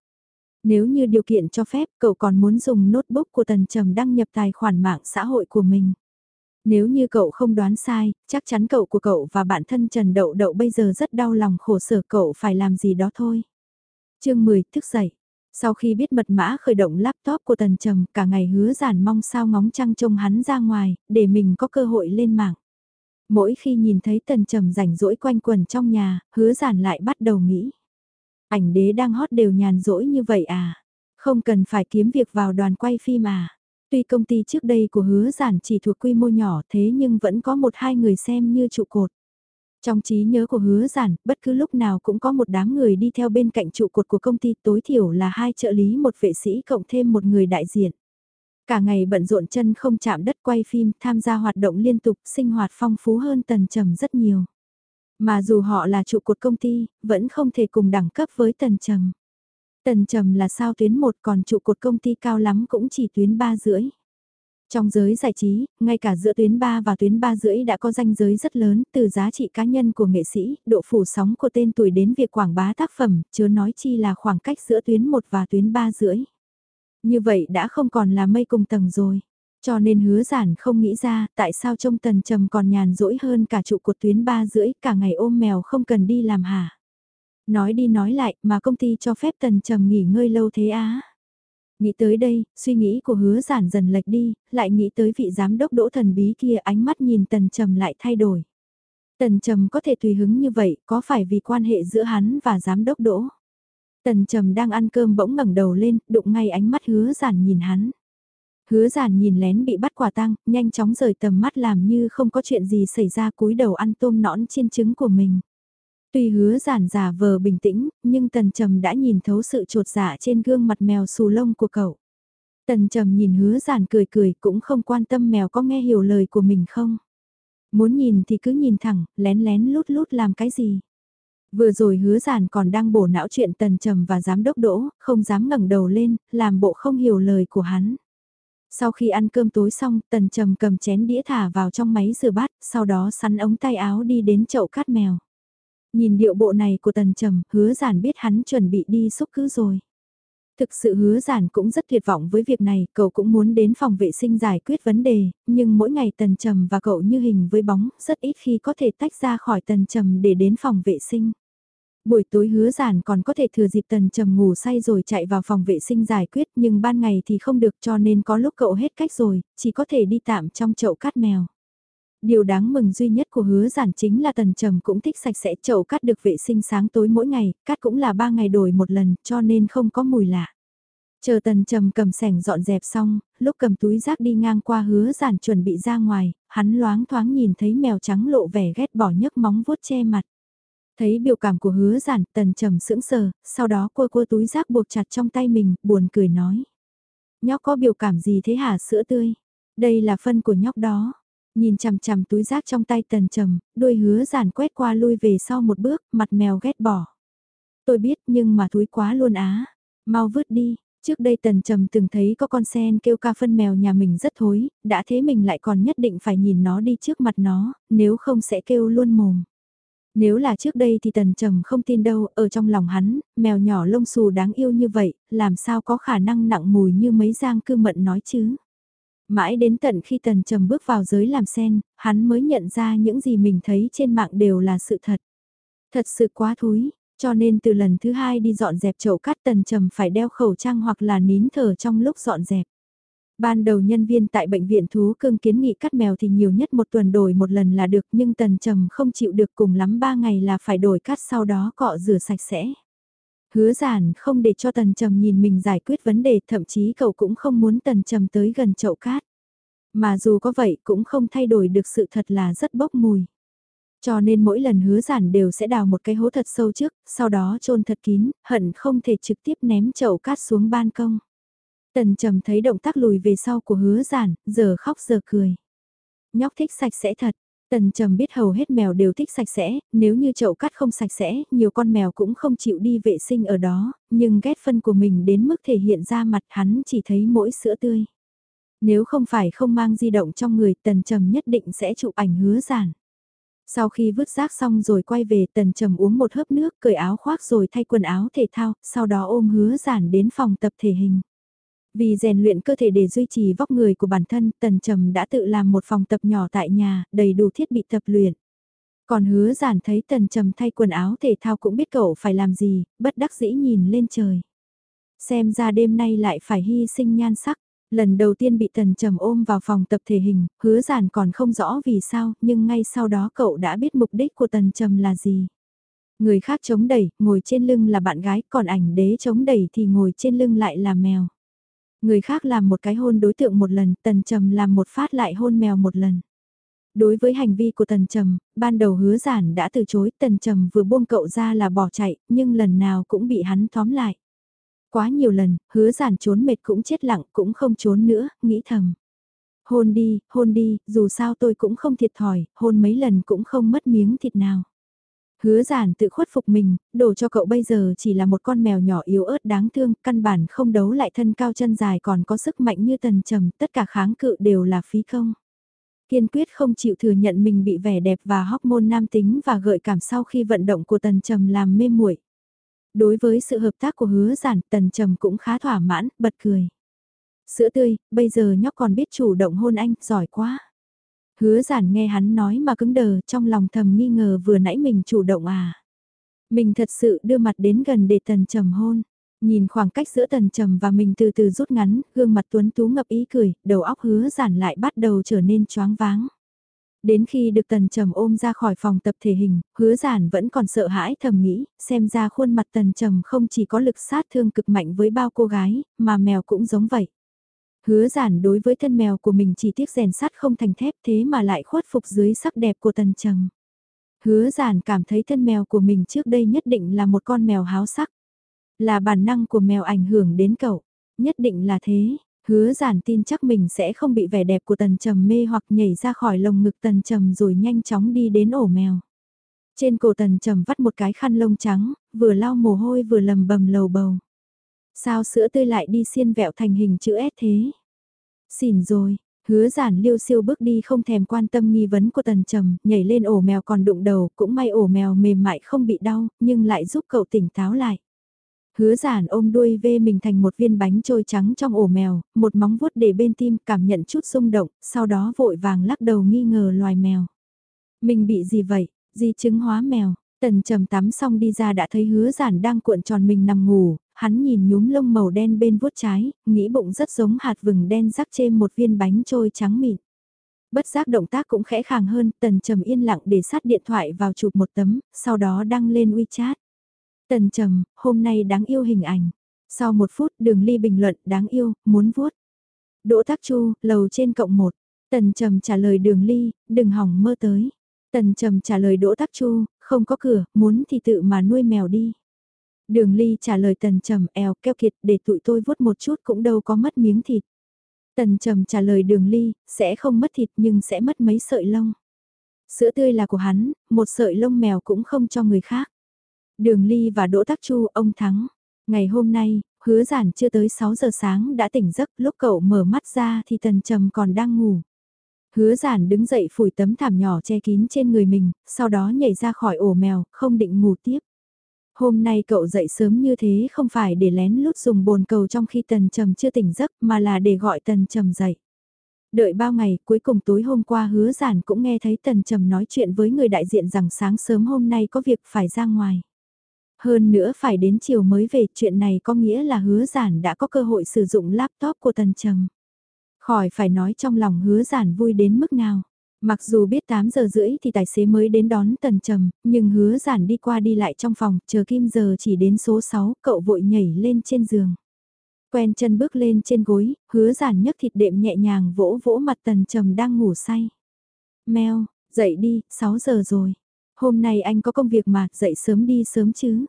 Nếu như điều kiện cho phép, cậu còn muốn dùng notebook của Tần Trầm đăng nhập tài khoản mạng xã hội của mình. Nếu như cậu không đoán sai, chắc chắn cậu của cậu và bạn thân Trần Đậu Đậu bây giờ rất đau lòng khổ sở cậu phải làm gì đó thôi. chương 10, thức dậy. Sau khi biết mật mã khởi động laptop của Tần Trầm, cả ngày hứa giản mong sao ngóng trăng trông hắn ra ngoài, để mình có cơ hội lên mạng. Mỗi khi nhìn thấy Tần Trầm rảnh rỗi quanh quần trong nhà, hứa giản lại bắt đầu nghĩ. Ảnh đế đang hot đều nhàn rỗi như vậy à? Không cần phải kiếm việc vào đoàn quay phim à? Tuy công ty trước đây của hứa giản chỉ thuộc quy mô nhỏ thế nhưng vẫn có một hai người xem như trụ cột. Trong trí nhớ của hứa giản, bất cứ lúc nào cũng có một đám người đi theo bên cạnh trụ cột của công ty tối thiểu là hai trợ lý một vệ sĩ cộng thêm một người đại diện. Cả ngày bận rộn chân không chạm đất quay phim, tham gia hoạt động liên tục, sinh hoạt phong phú hơn tần trầm rất nhiều. Mà dù họ là trụ cột công ty, vẫn không thể cùng đẳng cấp với tần trầm. Tần trầm là sao tuyến 1 còn trụ cột công ty cao lắm cũng chỉ tuyến 3 rưỡi. Trong giới giải trí, ngay cả giữa tuyến 3 và tuyến 3 rưỡi đã có danh giới rất lớn từ giá trị cá nhân của nghệ sĩ, độ phủ sóng của tên tuổi đến việc quảng bá tác phẩm, chứa nói chi là khoảng cách giữa tuyến 1 và tuyến 3 rưỡi. Như vậy đã không còn là mây cùng tầng rồi. Cho nên hứa giản không nghĩ ra tại sao trông tần trầm còn nhàn rỗi hơn cả trụ cột tuyến ba rưỡi cả ngày ôm mèo không cần đi làm hả. Nói đi nói lại mà công ty cho phép tần trầm nghỉ ngơi lâu thế á. Nghĩ tới đây, suy nghĩ của hứa giản dần lệch đi, lại nghĩ tới vị giám đốc đỗ thần bí kia ánh mắt nhìn tần trầm lại thay đổi. Tần trầm có thể tùy hứng như vậy, có phải vì quan hệ giữa hắn và giám đốc đỗ? Tần trầm đang ăn cơm bỗng ngẩng đầu lên, đụng ngay ánh mắt hứa giản nhìn hắn. Hứa giản nhìn lén bị bắt quả tang, nhanh chóng rời tầm mắt làm như không có chuyện gì xảy ra cúi đầu ăn tôm nõn chiên trứng của mình. Tuy hứa giản giả vờ bình tĩnh, nhưng tần trầm đã nhìn thấu sự trột dạ trên gương mặt mèo xù lông của cậu. Tần trầm nhìn hứa giản cười cười cũng không quan tâm mèo có nghe hiểu lời của mình không. Muốn nhìn thì cứ nhìn thẳng, lén lén lút lút làm cái gì. Vừa rồi hứa giản còn đang bổ não chuyện tần trầm và giám đốc đỗ, không dám ngẩng đầu lên, làm bộ không hiểu lời của hắn. Sau khi ăn cơm tối xong, tần trầm cầm chén đĩa thả vào trong máy rửa bát, sau đó sắn ống tay áo đi đến chậu cát mèo. Nhìn điệu bộ này của tần trầm, hứa giản biết hắn chuẩn bị đi xúc cứ rồi. Thực sự hứa giản cũng rất tuyệt vọng với việc này, cậu cũng muốn đến phòng vệ sinh giải quyết vấn đề, nhưng mỗi ngày tần trầm và cậu như hình với bóng, rất ít khi có thể tách ra khỏi tần trầm để đến phòng vệ sinh. Buổi tối hứa giản còn có thể thừa dịp tần trầm ngủ say rồi chạy vào phòng vệ sinh giải quyết nhưng ban ngày thì không được cho nên có lúc cậu hết cách rồi, chỉ có thể đi tạm trong chậu cát mèo. Điều đáng mừng duy nhất của hứa giản chính là tần trầm cũng thích sạch sẽ chậu cát được vệ sinh sáng tối mỗi ngày, cát cũng là ba ngày đổi một lần cho nên không có mùi lạ. Chờ tần trầm cầm sẻng dọn dẹp xong, lúc cầm túi rác đi ngang qua hứa giản chuẩn bị ra ngoài, hắn loáng thoáng nhìn thấy mèo trắng lộ vẻ ghét bỏ nhấc móng vuốt che mặt. Thấy biểu cảm của hứa giản, tần trầm sững sờ, sau đó cô cô túi rác buộc chặt trong tay mình, buồn cười nói. Nhóc có biểu cảm gì thế hả sữa tươi? Đây là phân của nhóc đó. Nhìn chằm chằm túi rác trong tay tần trầm, đuôi hứa giản quét qua lui về sau một bước, mặt mèo ghét bỏ. Tôi biết nhưng mà túi quá luôn á. Mau vứt đi, Trước đây Tần Trầm từng thấy có con sen kêu ca phân mèo nhà mình rất thối, đã thế mình lại còn nhất định phải nhìn nó đi trước mặt nó, nếu không sẽ kêu luôn mồm. Nếu là trước đây thì Tần Trầm không tin đâu, ở trong lòng hắn, mèo nhỏ lông xù đáng yêu như vậy, làm sao có khả năng nặng mùi như mấy giang cư mận nói chứ. Mãi đến tận khi Tần Trầm bước vào giới làm sen, hắn mới nhận ra những gì mình thấy trên mạng đều là sự thật. Thật sự quá thúi, cho nên từ lần thứ hai đi dọn dẹp chậu cắt Tần Trầm phải đeo khẩu trang hoặc là nín thở trong lúc dọn dẹp. Ban đầu nhân viên tại bệnh viện thú cưng kiến nghị cắt mèo thì nhiều nhất một tuần đổi một lần là được nhưng tần trầm không chịu được cùng lắm ba ngày là phải đổi cắt sau đó cọ rửa sạch sẽ. Hứa giản không để cho tần trầm nhìn mình giải quyết vấn đề thậm chí cậu cũng không muốn tần trầm tới gần chậu cát. Mà dù có vậy cũng không thay đổi được sự thật là rất bốc mùi. Cho nên mỗi lần hứa giản đều sẽ đào một cái hố thật sâu trước, sau đó trôn thật kín, hận không thể trực tiếp ném chậu cát xuống ban công. Tần trầm thấy động tác lùi về sau của hứa giản, giờ khóc giờ cười. Nhóc thích sạch sẽ thật, Tần trầm biết hầu hết mèo đều thích sạch sẽ, nếu như chậu cắt không sạch sẽ, nhiều con mèo cũng không chịu đi vệ sinh ở đó, nhưng ghét phân của mình đến mức thể hiện ra mặt hắn chỉ thấy mỗi sữa tươi. Nếu không phải không mang di động trong người, tần trầm nhất định sẽ chụp ảnh hứa giản. Sau khi vứt rác xong rồi quay về tần trầm uống một hớp nước, cởi áo khoác rồi thay quần áo thể thao, sau đó ôm hứa giản đến phòng tập thể hình. Vì rèn luyện cơ thể để duy trì vóc người của bản thân, Tần Trầm đã tự làm một phòng tập nhỏ tại nhà, đầy đủ thiết bị tập luyện. Còn hứa giản thấy Tần Trầm thay quần áo thể thao cũng biết cậu phải làm gì, bất đắc dĩ nhìn lên trời. Xem ra đêm nay lại phải hy sinh nhan sắc. Lần đầu tiên bị Tần Trầm ôm vào phòng tập thể hình, hứa giản còn không rõ vì sao, nhưng ngay sau đó cậu đã biết mục đích của Tần Trầm là gì. Người khác chống đẩy, ngồi trên lưng là bạn gái, còn ảnh đế chống đẩy thì ngồi trên lưng lại là mèo. Người khác làm một cái hôn đối tượng một lần, tần trầm làm một phát lại hôn mèo một lần. Đối với hành vi của Tần Trầm, ban đầu hứa giản đã từ chối, Tần Trầm vừa buông cậu ra là bỏ chạy, nhưng lần nào cũng bị hắn tóm lại. Quá nhiều lần, hứa giản trốn mệt cũng chết lặng, cũng không trốn nữa, nghĩ thầm. Hôn đi, hôn đi, dù sao tôi cũng không thiệt thòi, hôn mấy lần cũng không mất miếng thịt nào. Hứa giản tự khuất phục mình, đổ cho cậu bây giờ chỉ là một con mèo nhỏ yếu ớt đáng thương, căn bản không đấu lại thân cao chân dài còn có sức mạnh như tần trầm, tất cả kháng cự đều là phí công. Kiên quyết không chịu thừa nhận mình bị vẻ đẹp và hormone nam tính và gợi cảm sau khi vận động của tần trầm làm mê muội. Đối với sự hợp tác của hứa giản, tần trầm cũng khá thỏa mãn, bật cười. Sữa tươi, bây giờ nhóc còn biết chủ động hôn anh, giỏi quá. Hứa giản nghe hắn nói mà cứng đờ trong lòng thầm nghi ngờ vừa nãy mình chủ động à. Mình thật sự đưa mặt đến gần để tần trầm hôn. Nhìn khoảng cách giữa tần trầm và mình từ từ rút ngắn, gương mặt tuấn tú ngập ý cười, đầu óc hứa giản lại bắt đầu trở nên choáng váng. Đến khi được tần trầm ôm ra khỏi phòng tập thể hình, hứa giản vẫn còn sợ hãi thầm nghĩ, xem ra khuôn mặt tần trầm không chỉ có lực sát thương cực mạnh với bao cô gái, mà mèo cũng giống vậy. Hứa giản đối với thân mèo của mình chỉ tiếc rèn sắt không thành thép thế mà lại khuất phục dưới sắc đẹp của tần trầm. Hứa giản cảm thấy thân mèo của mình trước đây nhất định là một con mèo háo sắc. Là bản năng của mèo ảnh hưởng đến cậu. Nhất định là thế. Hứa giản tin chắc mình sẽ không bị vẻ đẹp của tần trầm mê hoặc nhảy ra khỏi lồng ngực tần trầm rồi nhanh chóng đi đến ổ mèo. Trên cổ tần trầm vắt một cái khăn lông trắng, vừa lau mồ hôi vừa lầm bầm lầu bầu. Sao sữa tươi lại đi xiên vẹo thành hình chữ S thế? Xỉn rồi, hứa giản liêu siêu bước đi không thèm quan tâm nghi vấn của tần trầm, nhảy lên ổ mèo còn đụng đầu, cũng may ổ mèo mềm mại không bị đau, nhưng lại giúp cậu tỉnh táo lại. Hứa giản ôm đuôi vê mình thành một viên bánh trôi trắng trong ổ mèo, một móng vuốt để bên tim cảm nhận chút rung động, sau đó vội vàng lắc đầu nghi ngờ loài mèo. Mình bị gì vậy, di chứng hóa mèo, tần trầm tắm xong đi ra đã thấy hứa giản đang cuộn tròn mình nằm ngủ, hắn nhìn nhúm lông màu đen bên vuốt trái, nghĩ bụng rất giống hạt vừng đen rắc trên một viên bánh trôi trắng mịn. Bất giác động tác cũng khẽ khàng hơn, tần trầm yên lặng để sát điện thoại vào chụp một tấm, sau đó đăng lên WeChat. Tần trầm, hôm nay đáng yêu hình ảnh. Sau một phút đường ly bình luận đáng yêu, muốn vuốt. Đỗ Thác Chu, lầu trên cộng một. Tần trầm trả lời đường ly, đừng hỏng mơ tới. Tần trầm trả lời Đỗ Thác Chu, không có cửa, muốn thì tự mà nuôi mèo đi. Đường ly trả lời tần trầm eo keo kiệt để tụi tôi vuốt một chút cũng đâu có mất miếng thịt. Tần trầm trả lời đường ly, sẽ không mất thịt nhưng sẽ mất mấy sợi lông. Sữa tươi là của hắn, một sợi lông mèo cũng không cho người khác. Đường ly và Đỗ Tắc Chu ông thắng. Ngày hôm nay, hứa giản chưa tới 6 giờ sáng đã tỉnh giấc lúc cậu mở mắt ra thì tần trầm còn đang ngủ. Hứa giản đứng dậy phủi tấm thảm nhỏ che kín trên người mình, sau đó nhảy ra khỏi ổ mèo, không định ngủ tiếp. Hôm nay cậu dậy sớm như thế không phải để lén lút dùng bồn cầu trong khi tần trầm chưa tỉnh giấc, mà là để gọi tần trầm dậy. Đợi bao ngày, cuối cùng tối hôm qua hứa giản cũng nghe thấy tần trầm nói chuyện với người đại diện rằng sáng sớm hôm nay có việc phải ra ngoài. Hơn nữa phải đến chiều mới về, chuyện này có nghĩa là hứa giản đã có cơ hội sử dụng laptop của tần trầm. Khỏi phải nói trong lòng hứa giản vui đến mức nào. Mặc dù biết 8 giờ rưỡi thì tài xế mới đến đón tần trầm, nhưng hứa giản đi qua đi lại trong phòng, chờ kim giờ chỉ đến số 6, cậu vội nhảy lên trên giường. Quen chân bước lên trên gối, hứa giản nhấc thịt đệm nhẹ nhàng vỗ vỗ mặt tần trầm đang ngủ say. Mèo, dậy đi, 6 giờ rồi. Hôm nay anh có công việc mà, dậy sớm đi sớm chứ.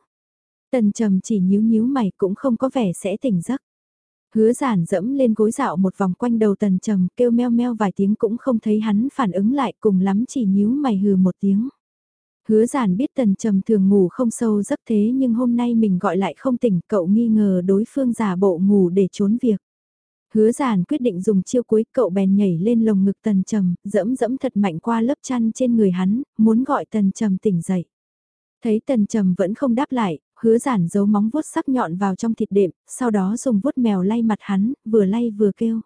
Tần trầm chỉ nhíu nhíu mày cũng không có vẻ sẽ tỉnh giấc. Hứa giản dẫm lên gối dạo một vòng quanh đầu tần trầm kêu meo meo vài tiếng cũng không thấy hắn phản ứng lại cùng lắm chỉ nhíu mày hừ một tiếng. Hứa giản biết tần trầm thường ngủ không sâu giấc thế nhưng hôm nay mình gọi lại không tỉnh cậu nghi ngờ đối phương giả bộ ngủ để trốn việc. Hứa giản quyết định dùng chiêu cuối cậu bèn nhảy lên lồng ngực tần trầm, dẫm dẫm thật mạnh qua lớp chăn trên người hắn, muốn gọi tần trầm tỉnh dậy. Thấy tần trầm vẫn không đáp lại, hứa giản giấu móng vuốt sắc nhọn vào trong thịt đệm, sau đó dùng vuốt mèo lay mặt hắn, vừa lay vừa kêu.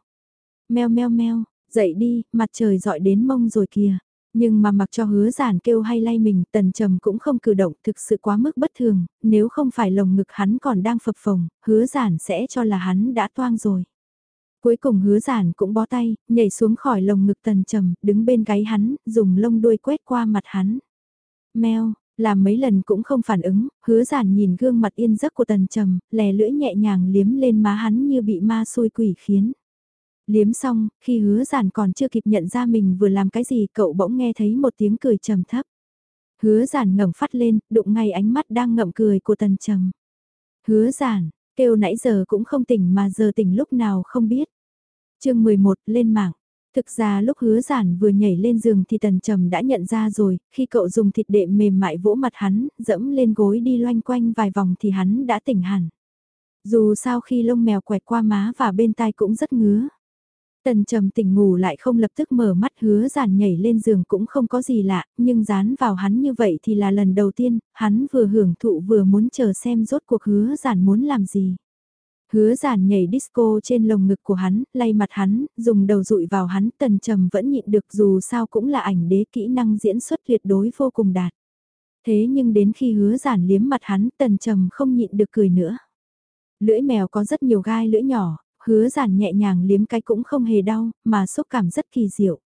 Mèo meo meo, dậy đi, mặt trời dọi đến mông rồi kìa. Nhưng mà mặc cho hứa giản kêu hay lay mình, tần trầm cũng không cử động thực sự quá mức bất thường, nếu không phải lồng ngực hắn còn đang phập phồng, hứa giản sẽ cho là hắn đã toang rồi. Cuối cùng hứa giản cũng bó tay, nhảy xuống khỏi lồng ngực tần trầm, đứng bên gáy hắn, dùng lông đuôi quét qua mặt hắn. Mèo, làm mấy lần cũng không phản ứng, hứa giản nhìn gương mặt yên giấc của tần trầm, lè lưỡi nhẹ nhàng liếm lên má hắn như bị ma xui quỷ khiến. Liếm xong, khi hứa giản còn chưa kịp nhận ra mình vừa làm cái gì cậu bỗng nghe thấy một tiếng cười trầm thấp. Hứa giản ngẩng phát lên, đụng ngay ánh mắt đang ngậm cười của tần trầm. Hứa giản, kêu nãy giờ cũng không tỉnh mà giờ tỉnh lúc nào không biết. chương 11 lên mạng. Thực ra lúc hứa giản vừa nhảy lên giường thì tần trầm đã nhận ra rồi, khi cậu dùng thịt đệm mềm mại vỗ mặt hắn, dẫm lên gối đi loanh quanh vài vòng thì hắn đã tỉnh hẳn. Dù sao khi lông mèo quẹt qua má và bên tai cũng rất ngứa. Tần trầm tỉnh ngủ lại không lập tức mở mắt hứa giản nhảy lên giường cũng không có gì lạ, nhưng dán vào hắn như vậy thì là lần đầu tiên, hắn vừa hưởng thụ vừa muốn chờ xem rốt cuộc hứa giản muốn làm gì. Hứa giản nhảy disco trên lồng ngực của hắn, lay mặt hắn, dùng đầu dụi vào hắn, tần trầm vẫn nhịn được dù sao cũng là ảnh đế kỹ năng diễn xuất tuyệt đối vô cùng đạt. Thế nhưng đến khi hứa giản liếm mặt hắn, tần trầm không nhịn được cười nữa. Lưỡi mèo có rất nhiều gai lưỡi nhỏ, hứa giản nhẹ nhàng liếm cái cũng không hề đau, mà xúc cảm rất kỳ diệu.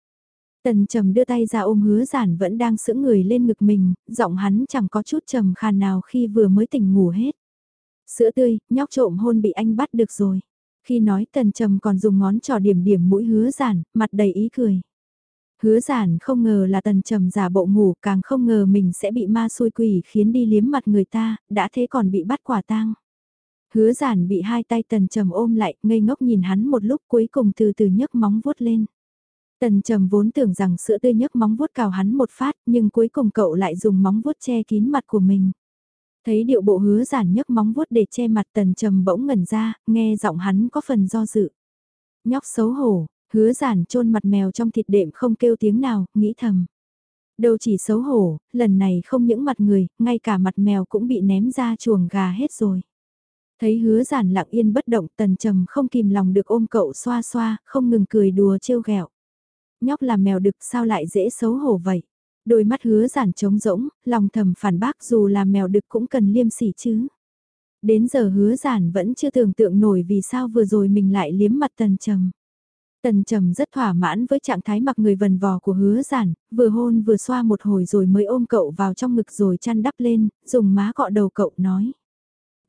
Tần trầm đưa tay ra ôm hứa giản vẫn đang sững người lên ngực mình, giọng hắn chẳng có chút trầm khàn nào khi vừa mới tỉnh ngủ hết. Sữa tươi, nhóc trộm hôn bị anh bắt được rồi. Khi nói tần trầm còn dùng ngón trỏ điểm điểm mũi hứa giản, mặt đầy ý cười. Hứa giản không ngờ là tần trầm giả bộ ngủ càng không ngờ mình sẽ bị ma xui quỷ khiến đi liếm mặt người ta, đã thế còn bị bắt quả tang. Hứa giản bị hai tay tần trầm ôm lại, ngây ngốc nhìn hắn một lúc cuối cùng từ từ nhấc móng vuốt lên. Tần trầm vốn tưởng rằng sữa tươi nhấc móng vuốt cào hắn một phát, nhưng cuối cùng cậu lại dùng móng vuốt che kín mặt của mình. Thấy điệu bộ hứa giản nhấc móng vuốt để che mặt tần trầm bỗng ngẩn ra, nghe giọng hắn có phần do dự. Nhóc xấu hổ, hứa giản chôn mặt mèo trong thịt đệm không kêu tiếng nào, nghĩ thầm. Đâu chỉ xấu hổ, lần này không những mặt người, ngay cả mặt mèo cũng bị ném ra chuồng gà hết rồi. Thấy hứa giản lặng yên bất động tần trầm không kìm lòng được ôm cậu xoa xoa, không ngừng cười đùa trêu ghẹo Nhóc là mèo đực sao lại dễ xấu hổ vậy? Đôi mắt hứa giản trống rỗng, lòng thầm phản bác dù là mèo đực cũng cần liêm sỉ chứ. Đến giờ hứa giản vẫn chưa tưởng tượng nổi vì sao vừa rồi mình lại liếm mặt tần trầm. Tần trầm rất thỏa mãn với trạng thái mặc người vần vò của hứa giản, vừa hôn vừa xoa một hồi rồi mới ôm cậu vào trong ngực rồi chăn đắp lên, dùng má cọ đầu cậu nói.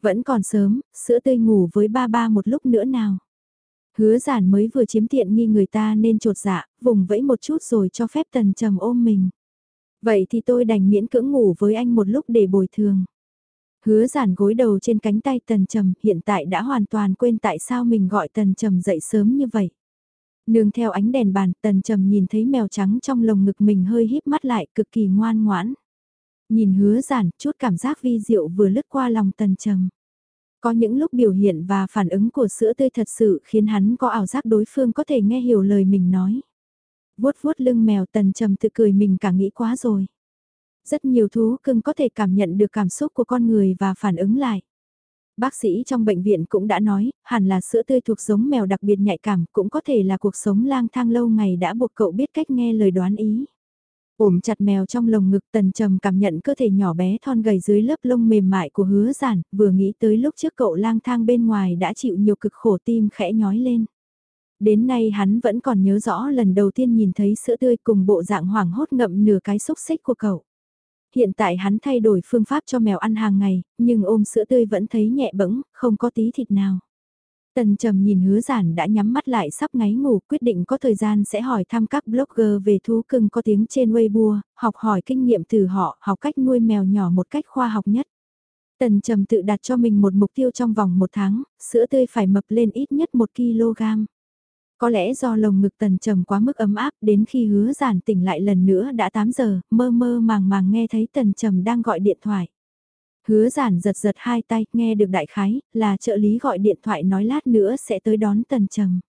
Vẫn còn sớm, sữa tươi ngủ với ba ba một lúc nữa nào. Hứa giản mới vừa chiếm tiện nghi người ta nên trột dạ, vùng vẫy một chút rồi cho phép tần trầm ôm mình. Vậy thì tôi đành miễn cưỡng ngủ với anh một lúc để bồi thường. Hứa giản gối đầu trên cánh tay tần trầm, hiện tại đã hoàn toàn quên tại sao mình gọi tần trầm dậy sớm như vậy. Nương theo ánh đèn bàn, tần trầm nhìn thấy mèo trắng trong lồng ngực mình hơi híp mắt lại cực kỳ ngoan ngoãn. Nhìn hứa giản, chút cảm giác vi diệu vừa lướt qua lòng tần trầm. Có những lúc biểu hiện và phản ứng của sữa tươi thật sự khiến hắn có ảo giác đối phương có thể nghe hiểu lời mình nói. Vuốt vuốt lưng mèo tần trầm tự cười mình cả nghĩ quá rồi. Rất nhiều thú cưng có thể cảm nhận được cảm xúc của con người và phản ứng lại. Bác sĩ trong bệnh viện cũng đã nói, hẳn là sữa tươi thuộc giống mèo đặc biệt nhạy cảm, cũng có thể là cuộc sống lang thang lâu ngày đã buộc cậu biết cách nghe lời đoán ý. Ôm chặt mèo trong lồng ngực tần trầm cảm nhận cơ thể nhỏ bé thon gầy dưới lớp lông mềm mại của hứa giản, vừa nghĩ tới lúc trước cậu lang thang bên ngoài đã chịu nhiều cực khổ tim khẽ nhói lên. Đến nay hắn vẫn còn nhớ rõ lần đầu tiên nhìn thấy sữa tươi cùng bộ dạng hoảng hốt ngậm nửa cái xúc xích của cậu. Hiện tại hắn thay đổi phương pháp cho mèo ăn hàng ngày, nhưng ôm sữa tươi vẫn thấy nhẹ bẫng, không có tí thịt nào. Tần trầm nhìn hứa giản đã nhắm mắt lại sắp ngáy ngủ quyết định có thời gian sẽ hỏi thăm các blogger về thú cưng có tiếng trên Weibo, học hỏi kinh nghiệm từ họ, học cách nuôi mèo nhỏ một cách khoa học nhất. Tần trầm tự đặt cho mình một mục tiêu trong vòng một tháng, sữa tươi phải mập lên ít nhất 1 kg. Có lẽ do lồng ngực tần trầm quá mức ấm áp đến khi hứa giản tỉnh lại lần nữa đã 8 giờ, mơ mơ màng màng nghe thấy tần trầm đang gọi điện thoại. Hứa giản giật giật hai tay, nghe được đại khái, là trợ lý gọi điện thoại nói lát nữa sẽ tới đón tần trầm.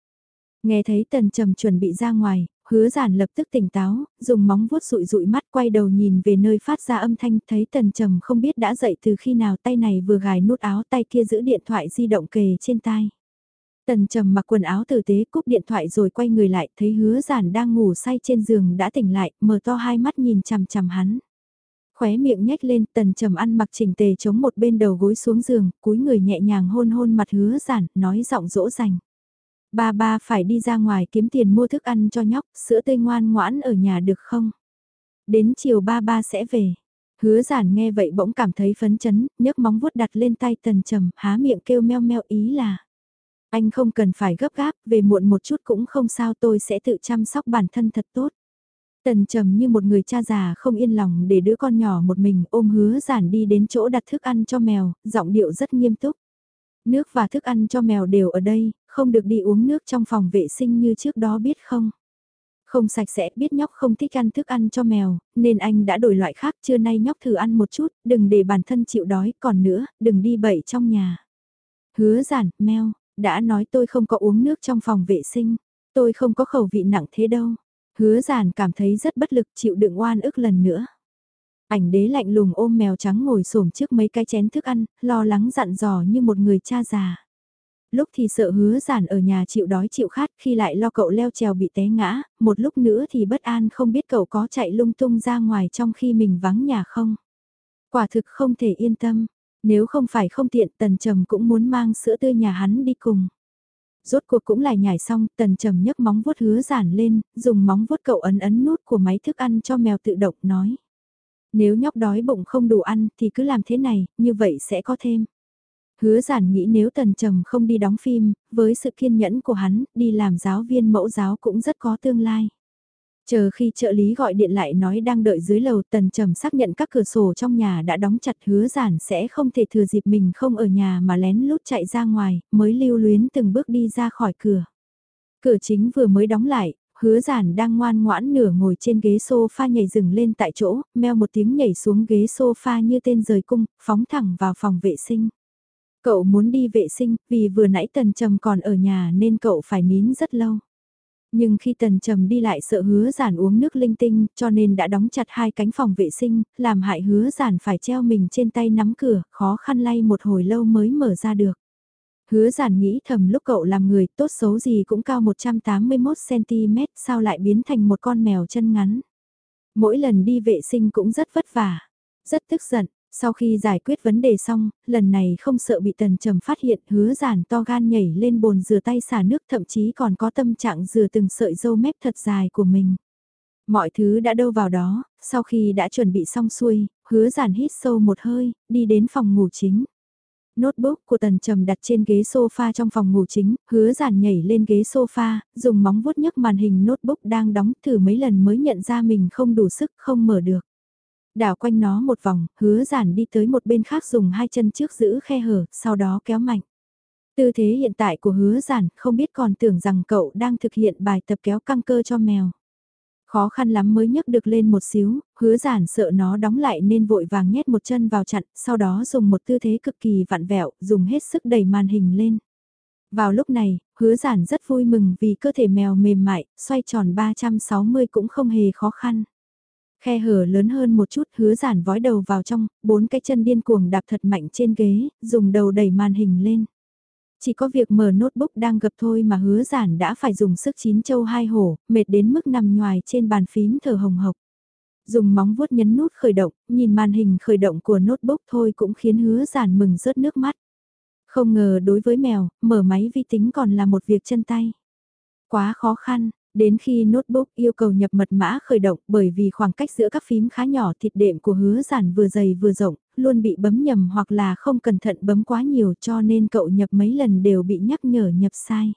Nghe thấy tần trầm chuẩn bị ra ngoài, hứa giản lập tức tỉnh táo, dùng móng vuốt rụi rụi mắt quay đầu nhìn về nơi phát ra âm thanh, thấy tần trầm không biết đã dậy từ khi nào tay này vừa gài nút áo tay kia giữ điện thoại di động kề trên tai. Tần trầm mặc quần áo tử tế cúp điện thoại rồi quay người lại, thấy hứa giản đang ngủ say trên giường đã tỉnh lại, mở to hai mắt nhìn chằm chằm hắn. Khóe miệng nhếch lên, tần trầm ăn mặc chỉnh tề chống một bên đầu gối xuống giường, cúi người nhẹ nhàng hôn hôn mặt hứa giản, nói giọng dỗ dành. Ba ba phải đi ra ngoài kiếm tiền mua thức ăn cho nhóc, sữa tươi ngoan ngoãn ở nhà được không? Đến chiều ba ba sẽ về. Hứa giản nghe vậy bỗng cảm thấy phấn chấn, nhấc móng vuốt đặt lên tay tần trầm, há miệng kêu meo meo ý là. Anh không cần phải gấp gáp, về muộn một chút cũng không sao tôi sẽ tự chăm sóc bản thân thật tốt. Tần trầm như một người cha già không yên lòng để đứa con nhỏ một mình ôm hứa giản đi đến chỗ đặt thức ăn cho mèo, giọng điệu rất nghiêm túc. Nước và thức ăn cho mèo đều ở đây, không được đi uống nước trong phòng vệ sinh như trước đó biết không? Không sạch sẽ biết nhóc không thích ăn thức ăn cho mèo, nên anh đã đổi loại khác trưa nay nhóc thử ăn một chút, đừng để bản thân chịu đói, còn nữa, đừng đi bậy trong nhà. Hứa giản, mèo, đã nói tôi không có uống nước trong phòng vệ sinh, tôi không có khẩu vị nặng thế đâu. Hứa giản cảm thấy rất bất lực chịu đựng oan ức lần nữa. Ảnh đế lạnh lùng ôm mèo trắng ngồi xổm trước mấy cái chén thức ăn, lo lắng dặn dò như một người cha già. Lúc thì sợ hứa giản ở nhà chịu đói chịu khát khi lại lo cậu leo trèo bị té ngã, một lúc nữa thì bất an không biết cậu có chạy lung tung ra ngoài trong khi mình vắng nhà không. Quả thực không thể yên tâm, nếu không phải không tiện tần trầm cũng muốn mang sữa tươi nhà hắn đi cùng. Rốt cuộc cũng lại nhảy xong, tần trầm nhấc móng vuốt hứa giản lên, dùng móng vuốt cậu ấn ấn nút của máy thức ăn cho mèo tự động nói. Nếu nhóc đói bụng không đủ ăn thì cứ làm thế này, như vậy sẽ có thêm. Hứa giản nghĩ nếu tần trầm không đi đóng phim, với sự kiên nhẫn của hắn, đi làm giáo viên mẫu giáo cũng rất có tương lai. Chờ khi trợ lý gọi điện lại nói đang đợi dưới lầu tần trầm xác nhận các cửa sổ trong nhà đã đóng chặt hứa giản sẽ không thể thừa dịp mình không ở nhà mà lén lút chạy ra ngoài, mới lưu luyến từng bước đi ra khỏi cửa. Cửa chính vừa mới đóng lại, hứa giản đang ngoan ngoãn nửa ngồi trên ghế sofa nhảy dừng lên tại chỗ, meo một tiếng nhảy xuống ghế sofa như tên rời cung, phóng thẳng vào phòng vệ sinh. Cậu muốn đi vệ sinh, vì vừa nãy tần trầm còn ở nhà nên cậu phải nín rất lâu. Nhưng khi tần trầm đi lại sợ hứa giản uống nước linh tinh cho nên đã đóng chặt hai cánh phòng vệ sinh, làm hại hứa giản phải treo mình trên tay nắm cửa, khó khăn lay một hồi lâu mới mở ra được. Hứa giản nghĩ thầm lúc cậu làm người tốt xấu gì cũng cao 181cm sao lại biến thành một con mèo chân ngắn. Mỗi lần đi vệ sinh cũng rất vất vả, rất tức giận, sau khi giải quyết vấn đề xong, lần này không sợ bị tần trầm phát hiện hứa giản to gan nhảy lên bồn rửa tay xả nước thậm chí còn có tâm trạng rửa từng sợi dâu mép thật dài của mình. Mọi thứ đã đâu vào đó, sau khi đã chuẩn bị xong xuôi, hứa giản hít sâu một hơi, đi đến phòng ngủ chính. Notebook của Tần Trầm đặt trên ghế sofa trong phòng ngủ chính, hứa giản nhảy lên ghế sofa, dùng móng vuốt nhấc màn hình notebook đang đóng thử mấy lần mới nhận ra mình không đủ sức không mở được. Đảo quanh nó một vòng, hứa giản đi tới một bên khác dùng hai chân trước giữ khe hở, sau đó kéo mạnh. Tư thế hiện tại của hứa giản không biết còn tưởng rằng cậu đang thực hiện bài tập kéo căng cơ cho mèo. Khó khăn lắm mới nhấc được lên một xíu, hứa giản sợ nó đóng lại nên vội vàng nhét một chân vào chặn, sau đó dùng một tư thế cực kỳ vặn vẹo, dùng hết sức đẩy màn hình lên. Vào lúc này, hứa giản rất vui mừng vì cơ thể mèo mềm mại, xoay tròn 360 cũng không hề khó khăn. Khe hở lớn hơn một chút hứa giản vói đầu vào trong, bốn cái chân điên cuồng đạp thật mạnh trên ghế, dùng đầu đẩy màn hình lên. Chỉ có việc mở notebook đang gập thôi mà hứa giản đã phải dùng sức chín châu hai hổ, mệt đến mức nằm ngoài trên bàn phím thở hồng hộc. Dùng móng vuốt nhấn nút khởi động, nhìn màn hình khởi động của notebook thôi cũng khiến hứa giản mừng rớt nước mắt. Không ngờ đối với mèo, mở máy vi tính còn là một việc chân tay. Quá khó khăn, Đến khi notebook yêu cầu nhập mật mã khởi động bởi vì khoảng cách giữa các phím khá nhỏ thịt đệm của hứa giản vừa dày vừa rộng, luôn bị bấm nhầm hoặc là không cẩn thận bấm quá nhiều cho nên cậu nhập mấy lần đều bị nhắc nhở nhập sai.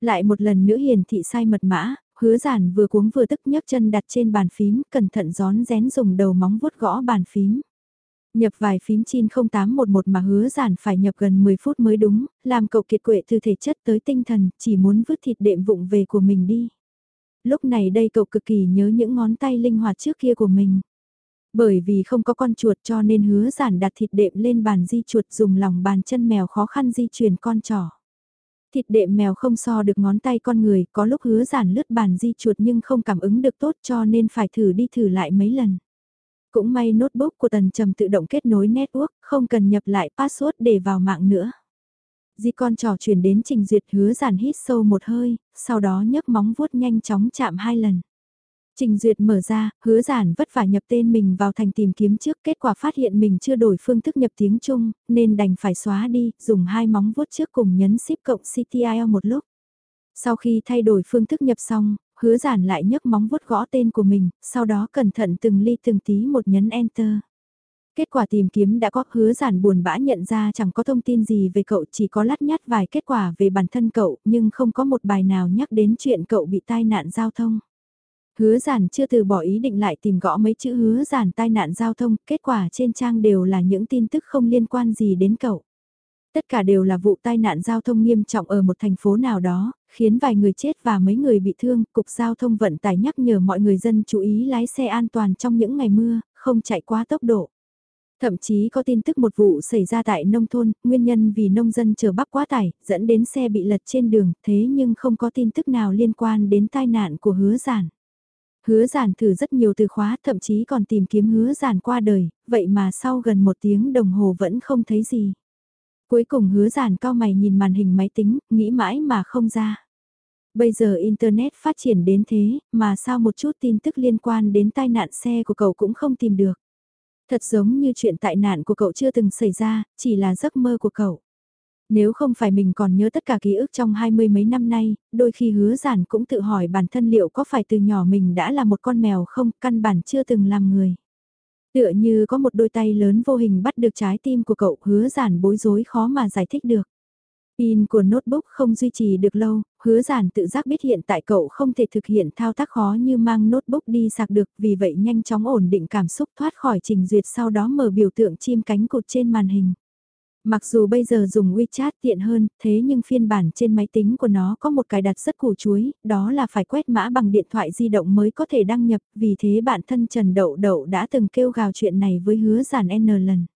Lại một lần nữa hiển thị sai mật mã, hứa giản vừa cuống vừa tức nhấc chân đặt trên bàn phím, cẩn thận gión rén dùng đầu móng vuốt gõ bàn phím. Nhập vài phím chin 0811 mà hứa giản phải nhập gần 10 phút mới đúng, làm cậu kiệt quệ từ thể chất tới tinh thần, chỉ muốn vứt thịt đệm vụng về của mình đi. Lúc này đây cậu cực kỳ nhớ những ngón tay linh hoạt trước kia của mình. Bởi vì không có con chuột cho nên hứa giản đặt thịt đệm lên bàn di chuột dùng lòng bàn chân mèo khó khăn di chuyển con trỏ. Thịt đệm mèo không so được ngón tay con người, có lúc hứa giản lướt bàn di chuột nhưng không cảm ứng được tốt cho nên phải thử đi thử lại mấy lần. Cũng may notebook của Tần Trầm tự động kết nối network, không cần nhập lại password để vào mạng nữa. Di con trò chuyển đến trình duyệt hứa giản hít sâu một hơi, sau đó nhấc móng vuốt nhanh chóng chạm hai lần. Trình duyệt mở ra, hứa giản vất vả nhập tên mình vào thành tìm kiếm trước kết quả phát hiện mình chưa đổi phương thức nhập tiếng Trung, nên đành phải xóa đi, dùng hai móng vuốt trước cùng nhấn ship cộng CTIL một lúc. Sau khi thay đổi phương thức nhập xong, hứa giản lại nhấc móng vuốt gõ tên của mình, sau đó cẩn thận từng ly từng tí một nhấn Enter. Kết quả tìm kiếm đã có hứa giản buồn bã nhận ra chẳng có thông tin gì về cậu chỉ có lát nhát vài kết quả về bản thân cậu nhưng không có một bài nào nhắc đến chuyện cậu bị tai nạn giao thông. Hứa giản chưa từ bỏ ý định lại tìm gõ mấy chữ hứa giản tai nạn giao thông, kết quả trên trang đều là những tin tức không liên quan gì đến cậu. Tất cả đều là vụ tai nạn giao thông nghiêm trọng ở một thành phố nào đó, khiến vài người chết và mấy người bị thương. Cục Giao thông Vận tải nhắc nhở mọi người dân chú ý lái xe an toàn trong những ngày mưa, không chạy quá tốc độ. Thậm chí có tin tức một vụ xảy ra tại nông thôn, nguyên nhân vì nông dân chờ bắp quá tải, dẫn đến xe bị lật trên đường, thế nhưng không có tin tức nào liên quan đến tai nạn của hứa giản. Hứa giản thử rất nhiều từ khóa, thậm chí còn tìm kiếm hứa giản qua đời, vậy mà sau gần một tiếng đồng hồ vẫn không thấy gì. Cuối cùng hứa giản cao mày nhìn màn hình máy tính, nghĩ mãi mà không ra. Bây giờ Internet phát triển đến thế, mà sao một chút tin tức liên quan đến tai nạn xe của cậu cũng không tìm được. Thật giống như chuyện tai nạn của cậu chưa từng xảy ra, chỉ là giấc mơ của cậu. Nếu không phải mình còn nhớ tất cả ký ức trong hai mươi mấy năm nay, đôi khi hứa giản cũng tự hỏi bản thân liệu có phải từ nhỏ mình đã là một con mèo không, căn bản chưa từng làm người. Tựa như có một đôi tay lớn vô hình bắt được trái tim của cậu hứa giản bối rối khó mà giải thích được. Pin của notebook không duy trì được lâu, hứa giản tự giác biết hiện tại cậu không thể thực hiện thao tác khó như mang notebook đi sạc được vì vậy nhanh chóng ổn định cảm xúc thoát khỏi trình duyệt sau đó mở biểu tượng chim cánh cụt trên màn hình. Mặc dù bây giờ dùng WeChat tiện hơn, thế nhưng phiên bản trên máy tính của nó có một cài đặt rất củ chuối, đó là phải quét mã bằng điện thoại di động mới có thể đăng nhập, vì thế bạn thân Trần Đậu Đậu đã từng kêu gào chuyện này với hứa giản N lần.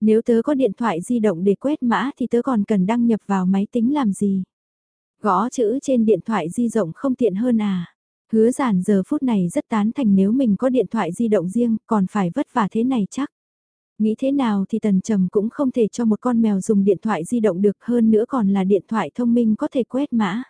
Nếu tớ có điện thoại di động để quét mã thì tớ còn cần đăng nhập vào máy tính làm gì? Gõ chữ trên điện thoại di động không tiện hơn à? Hứa giản giờ phút này rất tán thành nếu mình có điện thoại di động riêng còn phải vất vả thế này chắc. Nghĩ thế nào thì tần trầm cũng không thể cho một con mèo dùng điện thoại di động được hơn nữa còn là điện thoại thông minh có thể quét mã.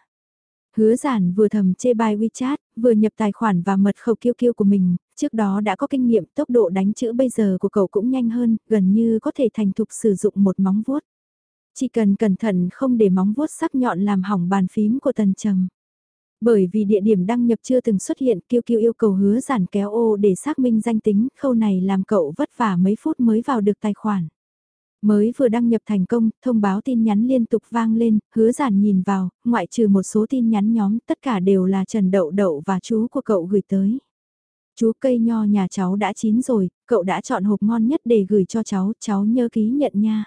Hứa giản vừa thầm chê bai WeChat, vừa nhập tài khoản và mật khẩu kiêu kiêu của mình, trước đó đã có kinh nghiệm tốc độ đánh chữ bây giờ của cậu cũng nhanh hơn, gần như có thể thành thục sử dụng một móng vuốt. Chỉ cần cẩn thận không để móng vuốt sắc nhọn làm hỏng bàn phím của tần trầm. Bởi vì địa điểm đăng nhập chưa từng xuất hiện, Kiêu Kiêu yêu cầu hứa giản kéo ô để xác minh danh tính, khâu này làm cậu vất vả mấy phút mới vào được tài khoản. Mới vừa đăng nhập thành công, thông báo tin nhắn liên tục vang lên, hứa giản nhìn vào, ngoại trừ một số tin nhắn nhóm, tất cả đều là Trần Đậu Đậu và chú của cậu gửi tới. Chú cây nho nhà cháu đã chín rồi, cậu đã chọn hộp ngon nhất để gửi cho cháu, cháu nhớ ký nhận nha.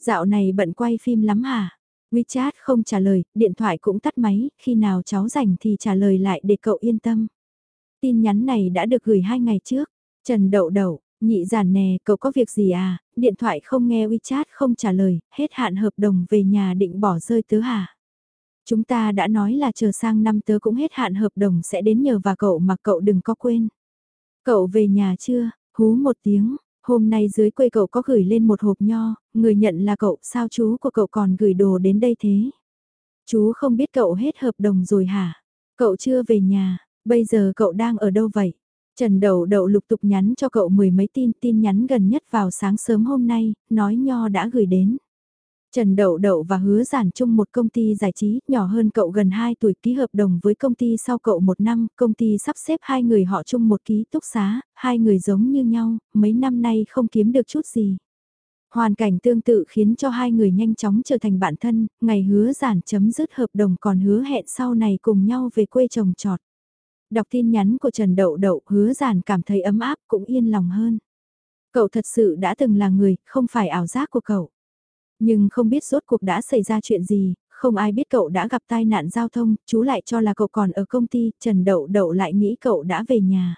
Dạo này bận quay phim lắm hả? WeChat không trả lời, điện thoại cũng tắt máy, khi nào cháu rảnh thì trả lời lại để cậu yên tâm. Tin nhắn này đã được gửi hai ngày trước. Trần Đậu Đậu, nhị giản nè, cậu có việc gì à, điện thoại không nghe WeChat không trả lời, hết hạn hợp đồng về nhà định bỏ rơi tớ hả? Chúng ta đã nói là chờ sang năm tớ cũng hết hạn hợp đồng sẽ đến nhờ và cậu mà cậu đừng có quên. Cậu về nhà chưa? Hú một tiếng, Hôm nay dưới quê cậu có gửi lên một hộp nho, người nhận là cậu, sao chú của cậu còn gửi đồ đến đây thế? Chú không biết cậu hết hợp đồng rồi hả? Cậu chưa về nhà, bây giờ cậu đang ở đâu vậy? Trần Đậu Đậu lục tục nhắn cho cậu mười mấy tin, tin nhắn gần nhất vào sáng sớm hôm nay, nói nho đã gửi đến. Trần Đậu Đậu và Hứa Giản chung một công ty giải trí, nhỏ hơn cậu gần 2 tuổi ký hợp đồng với công ty sau cậu một năm, công ty sắp xếp hai người họ chung một ký túc xá, hai người giống như nhau, mấy năm nay không kiếm được chút gì. Hoàn cảnh tương tự khiến cho hai người nhanh chóng trở thành bạn thân, ngày hứa giản chấm dứt hợp đồng còn hứa hẹn sau này cùng nhau về quê trồng trọt. Đọc tin nhắn của Trần Đậu Đậu hứa giản cảm thấy ấm áp cũng yên lòng hơn. Cậu thật sự đã từng là người, không phải ảo giác của cậu. Nhưng không biết rốt cuộc đã xảy ra chuyện gì, không ai biết cậu đã gặp tai nạn giao thông, chú lại cho là cậu còn ở công ty, Trần Đậu Đậu lại nghĩ cậu đã về nhà.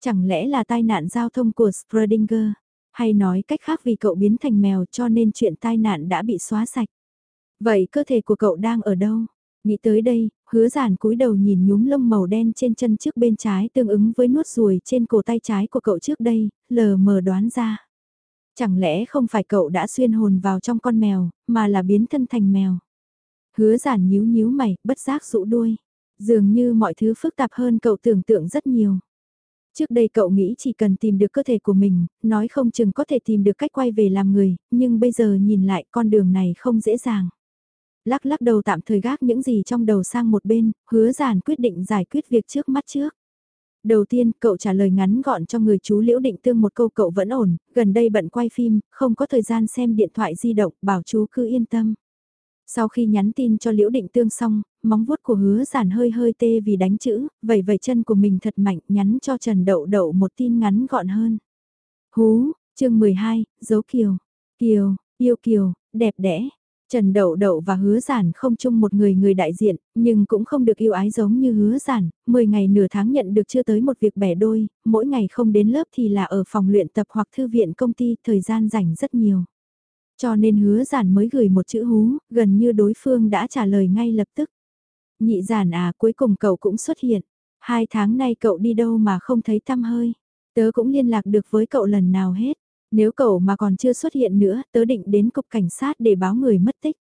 Chẳng lẽ là tai nạn giao thông của Schrödinger? Hay nói cách khác vì cậu biến thành mèo cho nên chuyện tai nạn đã bị xóa sạch? Vậy cơ thể của cậu đang ở đâu? Nghĩ tới đây, hứa giản cúi đầu nhìn nhúm lông màu đen trên chân trước bên trái tương ứng với nuốt ruồi trên cổ tay trái của cậu trước đây, lờ mờ đoán ra. Chẳng lẽ không phải cậu đã xuyên hồn vào trong con mèo, mà là biến thân thành mèo? Hứa giản nhíu nhíu mày, bất giác rũ đuôi. Dường như mọi thứ phức tạp hơn cậu tưởng tượng rất nhiều. Trước đây cậu nghĩ chỉ cần tìm được cơ thể của mình, nói không chừng có thể tìm được cách quay về làm người, nhưng bây giờ nhìn lại con đường này không dễ dàng. Lắc lắc đầu tạm thời gác những gì trong đầu sang một bên, hứa giản quyết định giải quyết việc trước mắt trước. Đầu tiên, cậu trả lời ngắn gọn cho người chú Liễu Định Tương một câu cậu vẫn ổn, gần đây bận quay phim, không có thời gian xem điện thoại di động, bảo chú cứ yên tâm. Sau khi nhắn tin cho Liễu Định Tương xong, móng vuốt của hứa giản hơi hơi tê vì đánh chữ, vẩy vẩy chân của mình thật mạnh nhắn cho Trần Đậu Đậu một tin ngắn gọn hơn. Hú, chương 12, dấu kiều. Kiều, yêu kiều, đẹp đẽ, Trần Đậu Đậu và Hứa Giản không chung một người người đại diện, nhưng cũng không được yêu ái giống như Hứa Giản, 10 ngày nửa tháng nhận được chưa tới một việc bẻ đôi, mỗi ngày không đến lớp thì là ở phòng luyện tập hoặc thư viện công ty, thời gian rảnh rất nhiều. Cho nên Hứa Giản mới gửi một chữ hú, gần như đối phương đã trả lời ngay lập tức. Nhị Giản à, cuối cùng cậu cũng xuất hiện. Hai tháng nay cậu đi đâu mà không thấy tăm hơi. Tớ cũng liên lạc được với cậu lần nào hết. Nếu cậu mà còn chưa xuất hiện nữa, tớ định đến cục cảnh sát để báo người mất tích.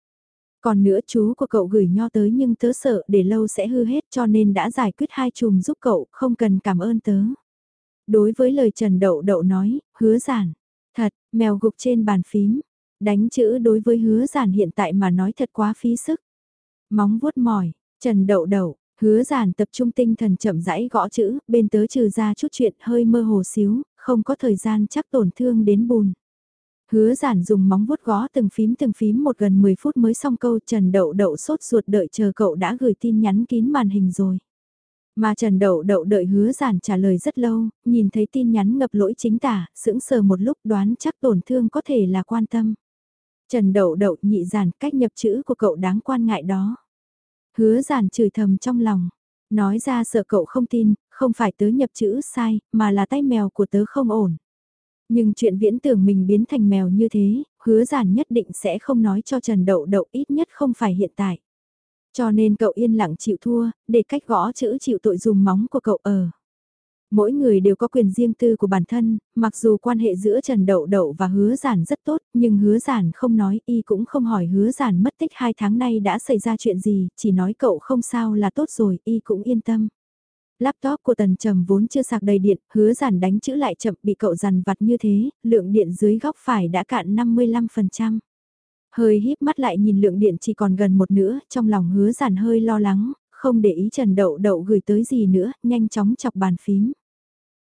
Còn nữa chú của cậu gửi nho tới nhưng tớ sợ để lâu sẽ hư hết cho nên đã giải quyết hai chùm giúp cậu, không cần cảm ơn tớ. Đối với lời Trần Đậu Đậu nói, hứa giản. Thật, mèo gục trên bàn phím. Đánh chữ đối với hứa giản hiện tại mà nói thật quá phí sức. Móng vuốt mỏi, Trần Đậu Đậu, Hứa giản tập trung tinh thần chậm rãi gõ chữ, bên tớ trừ ra chút chuyện hơi mơ hồ xíu, không có thời gian chắc tổn thương đến bùn. Hứa giản dùng móng vuốt gõ từng phím từng phím một gần 10 phút mới xong câu Trần Đậu Đậu sốt ruột đợi chờ cậu đã gửi tin nhắn kín màn hình rồi. Mà Trần Đậu Đậu đợi hứa giản trả lời rất lâu, nhìn thấy tin nhắn ngập lỗi chính tả, sững sờ một lúc đoán chắc tổn thương có thể là quan tâm. Trần Đậu Đậu nhị giản cách nhập chữ của cậu đáng quan ngại đó. Hứa giản chửi thầm trong lòng, nói ra sợ cậu không tin, không phải tớ nhập chữ sai, mà là tay mèo của tớ không ổn. Nhưng chuyện viễn tưởng mình biến thành mèo như thế, hứa giản nhất định sẽ không nói cho Trần Đậu Đậu ít nhất không phải hiện tại. Cho nên cậu yên lặng chịu thua, để cách gõ chữ chịu tội dùng móng của cậu ở. Mỗi người đều có quyền riêng tư của bản thân, mặc dù quan hệ giữa Trần Đậu Đậu và hứa giản rất tốt, nhưng hứa giản không nói, y cũng không hỏi hứa giản mất tích hai tháng nay đã xảy ra chuyện gì, chỉ nói cậu không sao là tốt rồi, y cũng yên tâm. Laptop của Tần Trầm vốn chưa sạc đầy điện, hứa giản đánh chữ lại chậm bị cậu dằn vặt như thế, lượng điện dưới góc phải đã cạn 55%. Hơi híp mắt lại nhìn lượng điện chỉ còn gần một nữa, trong lòng hứa giản hơi lo lắng, không để ý Trần Đậu Đậu gửi tới gì nữa, nhanh chóng chọc bàn phím.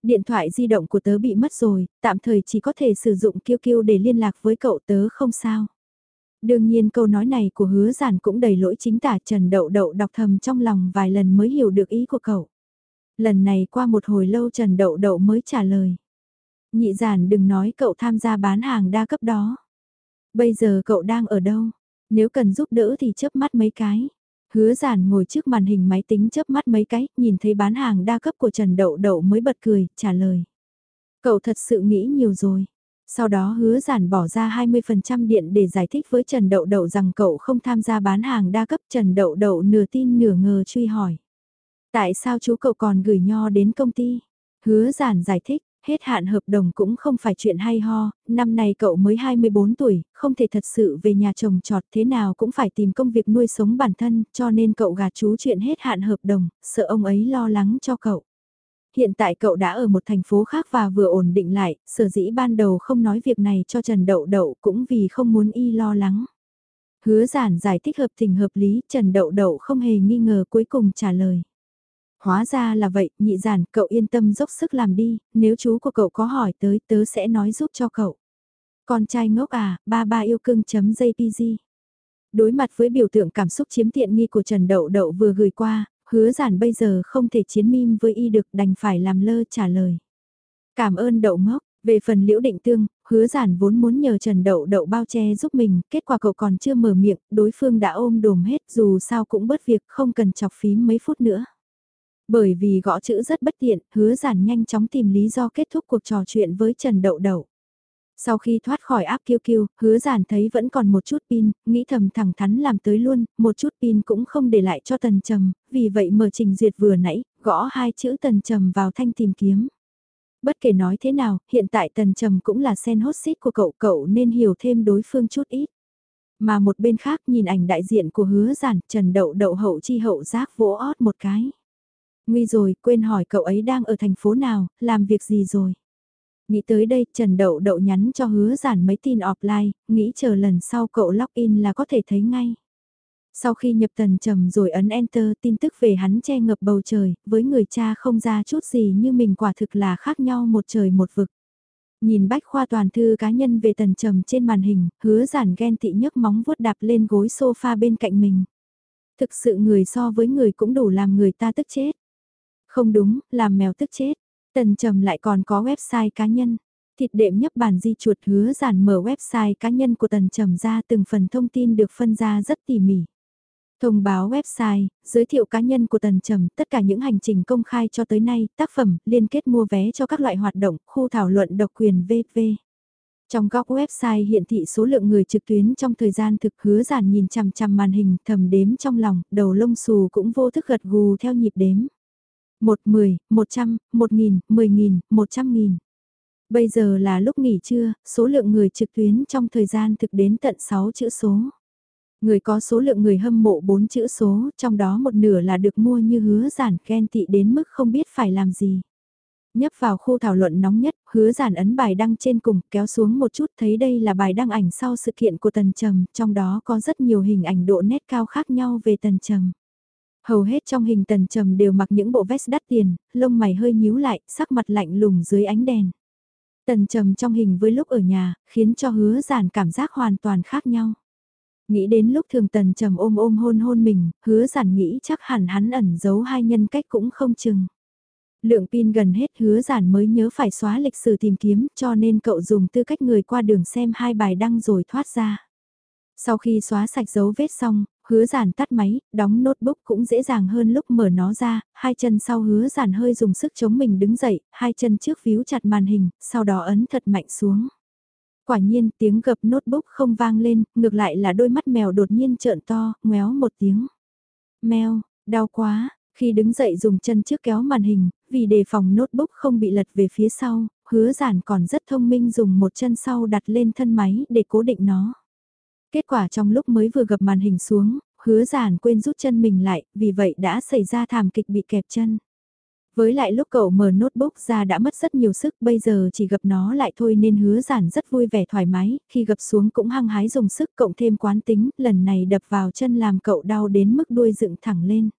Điện thoại di động của tớ bị mất rồi, tạm thời chỉ có thể sử dụng kiêu kiêu để liên lạc với cậu tớ không sao. Đương nhiên câu nói này của hứa giản cũng đầy lỗi chính tả Trần Đậu Đậu đọc thầm trong lòng vài lần mới hiểu được ý của cậu. Lần này qua một hồi lâu Trần Đậu Đậu mới trả lời. Nhị giản đừng nói cậu tham gia bán hàng đa cấp đó. Bây giờ cậu đang ở đâu? Nếu cần giúp đỡ thì chớp mắt mấy cái. Hứa giản ngồi trước màn hình máy tính chớp mắt mấy cái, nhìn thấy bán hàng đa cấp của Trần Đậu Đậu mới bật cười, trả lời. Cậu thật sự nghĩ nhiều rồi. Sau đó hứa giản bỏ ra 20% điện để giải thích với Trần Đậu Đậu rằng cậu không tham gia bán hàng đa cấp Trần Đậu Đậu nửa tin nửa ngờ truy hỏi. Tại sao chú cậu còn gửi nho đến công ty? Hứa giản giải thích, hết hạn hợp đồng cũng không phải chuyện hay ho, năm nay cậu mới 24 tuổi, không thể thật sự về nhà chồng trọt thế nào cũng phải tìm công việc nuôi sống bản thân, cho nên cậu gạt chú chuyện hết hạn hợp đồng, sợ ông ấy lo lắng cho cậu. Hiện tại cậu đã ở một thành phố khác và vừa ổn định lại, sở dĩ ban đầu không nói việc này cho Trần Đậu Đậu cũng vì không muốn y lo lắng. Hứa giản giải thích hợp tình hợp lý, Trần Đậu Đậu không hề nghi ngờ cuối cùng trả lời. Hóa ra là vậy, nhị giản, cậu yên tâm dốc sức làm đi, nếu chú của cậu có hỏi tới tớ sẽ nói giúp cho cậu. Con trai ngốc à, ba ba yêu cưng.jpg. Đối mặt với biểu tượng cảm xúc chiếm tiện nghi của Trần Đậu Đậu vừa gửi qua, hứa giản bây giờ không thể chiến mim với y được đành phải làm lơ trả lời. Cảm ơn Đậu ngốc, về phần liễu định tương, hứa giản vốn muốn nhờ Trần Đậu Đậu bao che giúp mình, kết quả cậu còn chưa mở miệng, đối phương đã ôm đồm hết dù sao cũng bớt việc không cần chọc phí mấy phút nữa. Bởi vì gõ chữ rất bất tiện, hứa giản nhanh chóng tìm lý do kết thúc cuộc trò chuyện với Trần Đậu Đậu. Sau khi thoát khỏi áp kiêu kiêu, hứa giản thấy vẫn còn một chút pin, nghĩ thầm thẳng thắn làm tới luôn, một chút pin cũng không để lại cho tần trầm, vì vậy mở trình duyệt vừa nãy, gõ hai chữ tần trầm vào thanh tìm kiếm. Bất kể nói thế nào, hiện tại tần trầm cũng là sen hốt xít của cậu, cậu nên hiểu thêm đối phương chút ít. Mà một bên khác nhìn ảnh đại diện của hứa giản, Trần Đậu Đậu hậu chi hậu giác vỗ ót một cái. Nguy rồi, quên hỏi cậu ấy đang ở thành phố nào, làm việc gì rồi. Nghĩ tới đây, Trần Đậu Đậu nhắn cho hứa giản mấy tin offline, nghĩ chờ lần sau cậu login là có thể thấy ngay. Sau khi nhập tần trầm rồi ấn enter tin tức về hắn che ngập bầu trời, với người cha không ra chút gì như mình quả thực là khác nhau một trời một vực. Nhìn bách khoa toàn thư cá nhân về tần trầm trên màn hình, hứa giản ghen tị nhấc móng vuốt đạp lên gối sofa bên cạnh mình. Thực sự người so với người cũng đủ làm người ta tức chết. Không đúng, làm mèo tức chết. Tần trầm lại còn có website cá nhân. Thịt đệm nhấp bàn di chuột hứa giản mở website cá nhân của tần trầm ra từng phần thông tin được phân ra rất tỉ mỉ. Thông báo website, giới thiệu cá nhân của Tần Trầm, tất cả những hành trình công khai cho tới nay, tác phẩm, liên kết mua vé cho các loại hoạt động, khu thảo luận độc quyền VV. Trong góc website hiện thị số lượng người trực tuyến trong thời gian thực hứa giản nhìn chằm chằm màn hình thầm đếm trong lòng, đầu lông xù cũng vô thức gật gù theo nhịp đếm một mười, một trăm, một nghìn, mười nghìn, một trăm nghìn. Bây giờ là lúc nghỉ trưa, số lượng người trực tuyến trong thời gian thực đến tận 6 chữ số. Người có số lượng người hâm mộ 4 chữ số, trong đó một nửa là được mua như hứa giản khen tị đến mức không biết phải làm gì. Nhấp vào khu thảo luận nóng nhất, hứa giản ấn bài đăng trên cùng, kéo xuống một chút thấy đây là bài đăng ảnh sau sự kiện của Tần Trầm, trong đó có rất nhiều hình ảnh độ nét cao khác nhau về Tần Trầm. Hầu hết trong hình tần trầm đều mặc những bộ vest đắt tiền, lông mày hơi nhíu lại, sắc mặt lạnh lùng dưới ánh đèn. Tần trầm trong hình với lúc ở nhà, khiến cho hứa giản cảm giác hoàn toàn khác nhau. Nghĩ đến lúc thường tần trầm ôm ôm hôn hôn mình, hứa giản nghĩ chắc hẳn hắn ẩn giấu hai nhân cách cũng không chừng. Lượng pin gần hết hứa giản mới nhớ phải xóa lịch sử tìm kiếm cho nên cậu dùng tư cách người qua đường xem hai bài đăng rồi thoát ra. Sau khi xóa sạch dấu vết xong, hứa giản tắt máy, đóng notebook cũng dễ dàng hơn lúc mở nó ra, hai chân sau hứa giản hơi dùng sức chống mình đứng dậy, hai chân trước víu chặt màn hình, sau đó ấn thật mạnh xuống. Quả nhiên tiếng gập notebook không vang lên, ngược lại là đôi mắt mèo đột nhiên trợn to, ngoéo một tiếng. Mèo, đau quá, khi đứng dậy dùng chân trước kéo màn hình, vì đề phòng notebook không bị lật về phía sau, hứa giản còn rất thông minh dùng một chân sau đặt lên thân máy để cố định nó. Kết quả trong lúc mới vừa gập màn hình xuống, hứa giản quên rút chân mình lại, vì vậy đã xảy ra thảm kịch bị kẹp chân. Với lại lúc cậu mở notebook ra đã mất rất nhiều sức, bây giờ chỉ gập nó lại thôi nên hứa giản rất vui vẻ thoải mái, khi gập xuống cũng hăng hái dùng sức cộng thêm quán tính, lần này đập vào chân làm cậu đau đến mức đuôi dựng thẳng lên.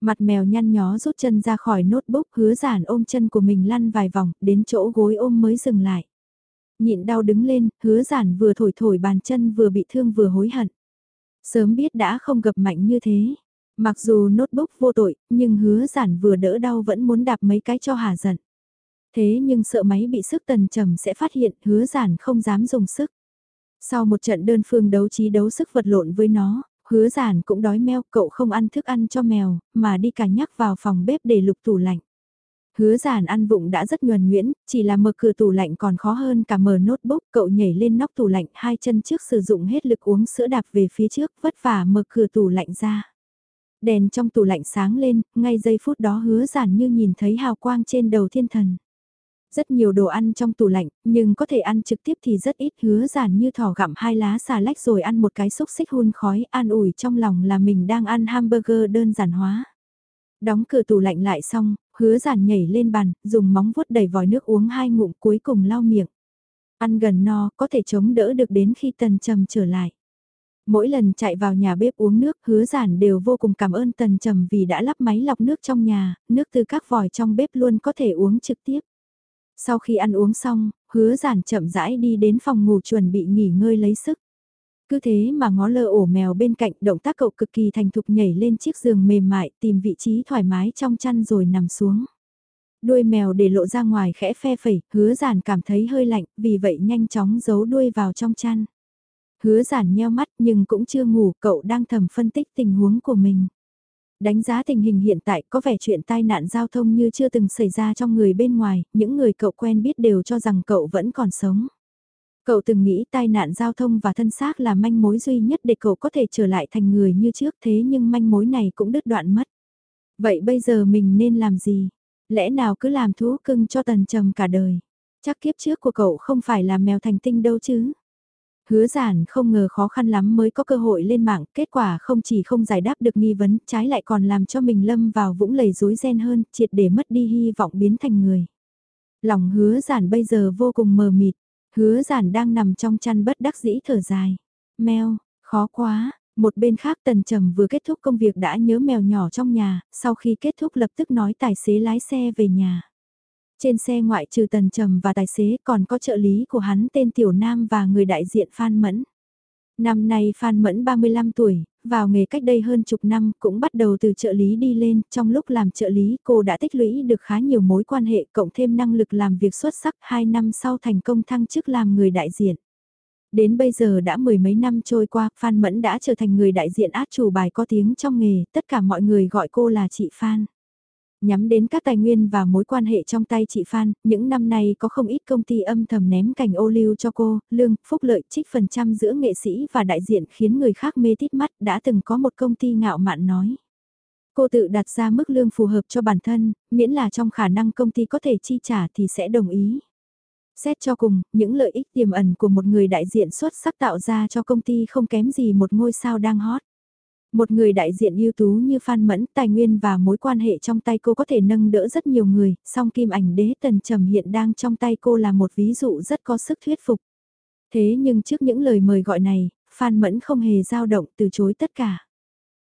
Mặt mèo nhăn nhó rút chân ra khỏi notebook hứa giản ôm chân của mình lăn vài vòng, đến chỗ gối ôm mới dừng lại. Nhịn đau đứng lên, hứa giản vừa thổi thổi bàn chân vừa bị thương vừa hối hận. Sớm biết đã không gặp mạnh như thế. Mặc dù notebook vô tội, nhưng hứa giản vừa đỡ đau vẫn muốn đạp mấy cái cho hà giận. Thế nhưng sợ máy bị sức tần trầm sẽ phát hiện hứa giản không dám dùng sức. Sau một trận đơn phương đấu trí đấu sức vật lộn với nó, hứa giản cũng đói meo cậu không ăn thức ăn cho mèo, mà đi cả nhắc vào phòng bếp để lục tủ lạnh. Hứa giản ăn vụng đã rất nhuần nhuyễn, chỉ là mở cửa tủ lạnh còn khó hơn cả mở notebook, cậu nhảy lên nóc tủ lạnh, hai chân trước sử dụng hết lực uống sữa đạp về phía trước, vất vả mở cửa tủ lạnh ra. Đèn trong tủ lạnh sáng lên, ngay giây phút đó hứa giản như nhìn thấy hào quang trên đầu thiên thần. Rất nhiều đồ ăn trong tủ lạnh, nhưng có thể ăn trực tiếp thì rất ít hứa giản như thỏ gặm hai lá xà lách rồi ăn một cái xúc xích hun khói an ủi trong lòng là mình đang ăn hamburger đơn giản hóa. Đóng cửa tủ lạnh lại xong, hứa giản nhảy lên bàn, dùng móng vuốt đẩy vòi nước uống hai ngụm cuối cùng lau miệng. Ăn gần no, có thể chống đỡ được đến khi tần trầm trở lại. Mỗi lần chạy vào nhà bếp uống nước, hứa giản đều vô cùng cảm ơn tần trầm vì đã lắp máy lọc nước trong nhà, nước từ các vòi trong bếp luôn có thể uống trực tiếp. Sau khi ăn uống xong, hứa giản chậm rãi đi đến phòng ngủ chuẩn bị nghỉ ngơi lấy sức. Cứ thế mà ngó lơ ổ mèo bên cạnh động tác cậu cực kỳ thành thục nhảy lên chiếc giường mềm mại tìm vị trí thoải mái trong chăn rồi nằm xuống. Đuôi mèo để lộ ra ngoài khẽ phe phẩy, hứa giản cảm thấy hơi lạnh, vì vậy nhanh chóng giấu đuôi vào trong chăn. Hứa giản nheo mắt nhưng cũng chưa ngủ, cậu đang thầm phân tích tình huống của mình. Đánh giá tình hình hiện tại có vẻ chuyện tai nạn giao thông như chưa từng xảy ra trong người bên ngoài, những người cậu quen biết đều cho rằng cậu vẫn còn sống. Cậu từng nghĩ tai nạn giao thông và thân xác là manh mối duy nhất để cậu có thể trở lại thành người như trước thế nhưng manh mối này cũng đứt đoạn mất. Vậy bây giờ mình nên làm gì? Lẽ nào cứ làm thú cưng cho tần trầm cả đời? Chắc kiếp trước của cậu không phải là mèo thành tinh đâu chứ? Hứa giản không ngờ khó khăn lắm mới có cơ hội lên mạng, kết quả không chỉ không giải đáp được nghi vấn, trái lại còn làm cho mình lâm vào vũng lầy rối ren hơn, triệt để mất đi hy vọng biến thành người. Lòng hứa giản bây giờ vô cùng mờ mịt, hứa giản đang nằm trong chăn bất đắc dĩ thở dài. Mèo, khó quá, một bên khác tần trầm vừa kết thúc công việc đã nhớ mèo nhỏ trong nhà, sau khi kết thúc lập tức nói tài xế lái xe về nhà. Trên xe ngoại trừ tần trầm và tài xế còn có trợ lý của hắn tên Tiểu Nam và người đại diện Phan Mẫn. Năm nay Phan Mẫn 35 tuổi, vào nghề cách đây hơn chục năm cũng bắt đầu từ trợ lý đi lên, trong lúc làm trợ lý cô đã tích lũy được khá nhiều mối quan hệ cộng thêm năng lực làm việc xuất sắc 2 năm sau thành công thăng chức làm người đại diện. Đến bây giờ đã mười mấy năm trôi qua, Phan Mẫn đã trở thành người đại diện át chủ bài có tiếng trong nghề, tất cả mọi người gọi cô là chị Phan. Nhắm đến các tài nguyên và mối quan hệ trong tay chị Phan, những năm nay có không ít công ty âm thầm ném cành ô liu cho cô, lương, phúc lợi trích phần trăm giữa nghệ sĩ và đại diện khiến người khác mê tít mắt, đã từng có một công ty ngạo mạn nói. Cô tự đặt ra mức lương phù hợp cho bản thân, miễn là trong khả năng công ty có thể chi trả thì sẽ đồng ý. Xét cho cùng, những lợi ích tiềm ẩn của một người đại diện xuất sắc tạo ra cho công ty không kém gì một ngôi sao đang hot. Một người đại diện ưu tú như Phan Mẫn, tài nguyên và mối quan hệ trong tay cô có thể nâng đỡ rất nhiều người, song kim ảnh đế tần trầm hiện đang trong tay cô là một ví dụ rất có sức thuyết phục. Thế nhưng trước những lời mời gọi này, Phan Mẫn không hề dao động từ chối tất cả.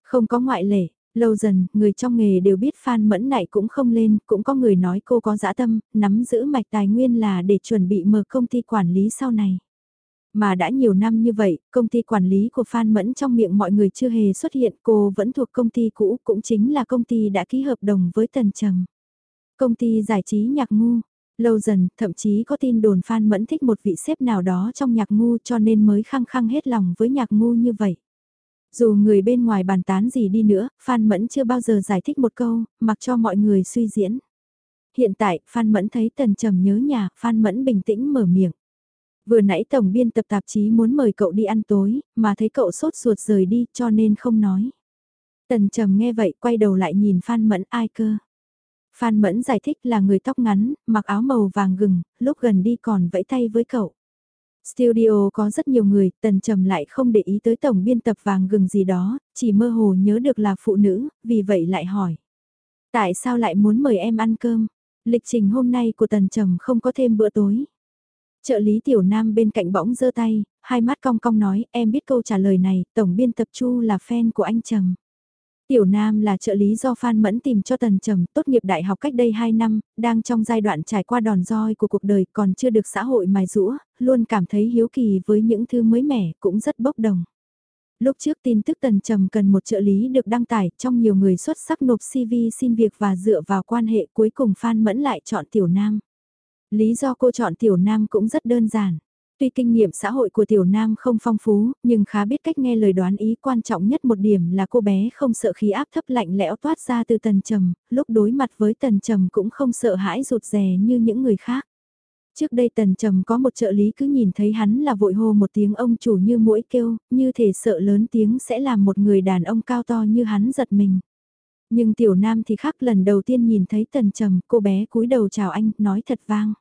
Không có ngoại lệ, Lâu dần, người trong nghề đều biết Phan Mẫn này cũng không lên, cũng có người nói cô có dã tâm, nắm giữ mạch tài nguyên là để chuẩn bị mở công ty quản lý sau này. Mà đã nhiều năm như vậy, công ty quản lý của Phan Mẫn trong miệng mọi người chưa hề xuất hiện, cô vẫn thuộc công ty cũ, cũng chính là công ty đã ký hợp đồng với Tần Trầm. Công ty giải trí nhạc ngu, lâu dần, thậm chí có tin đồn Phan Mẫn thích một vị sếp nào đó trong nhạc ngu cho nên mới khăng khăng hết lòng với nhạc ngu như vậy. Dù người bên ngoài bàn tán gì đi nữa, Phan Mẫn chưa bao giờ giải thích một câu, mặc cho mọi người suy diễn. Hiện tại, Phan Mẫn thấy Tần Trầm nhớ nhà, Phan Mẫn bình tĩnh mở miệng. Vừa nãy tổng biên tập tạp chí muốn mời cậu đi ăn tối, mà thấy cậu sốt ruột rời đi cho nên không nói. Tần Trầm nghe vậy quay đầu lại nhìn Phan Mẫn ai cơ. Phan Mẫn giải thích là người tóc ngắn, mặc áo màu vàng gừng, lúc gần đi còn vẫy tay với cậu. Studio có rất nhiều người, tần trầm lại không để ý tới tổng biên tập vàng gừng gì đó, chỉ mơ hồ nhớ được là phụ nữ, vì vậy lại hỏi. Tại sao lại muốn mời em ăn cơm? Lịch trình hôm nay của tần trầm không có thêm bữa tối. Trợ lý tiểu nam bên cạnh bỗng giơ tay, hai mắt cong cong nói, em biết câu trả lời này, tổng biên tập chu là fan của anh Trầm. Tiểu Nam là trợ lý do Phan Mẫn tìm cho Tần Trầm, tốt nghiệp đại học cách đây 2 năm, đang trong giai đoạn trải qua đòn roi của cuộc đời còn chưa được xã hội mài rũa, luôn cảm thấy hiếu kỳ với những thứ mới mẻ, cũng rất bốc đồng. Lúc trước tin tức Tần Trầm cần một trợ lý được đăng tải, trong nhiều người xuất sắc nộp CV xin việc và dựa vào quan hệ cuối cùng Phan Mẫn lại chọn Tiểu Nam. Lý do cô chọn Tiểu Nam cũng rất đơn giản. Tuy kinh nghiệm xã hội của tiểu nam không phong phú, nhưng khá biết cách nghe lời đoán ý quan trọng nhất một điểm là cô bé không sợ khí áp thấp lạnh lẽo toát ra từ tần trầm, lúc đối mặt với tần trầm cũng không sợ hãi rụt rè như những người khác. Trước đây tần trầm có một trợ lý cứ nhìn thấy hắn là vội hô một tiếng ông chủ như mũi kêu, như thể sợ lớn tiếng sẽ làm một người đàn ông cao to như hắn giật mình. Nhưng tiểu nam thì khác lần đầu tiên nhìn thấy tần trầm, cô bé cúi đầu chào anh, nói thật vang.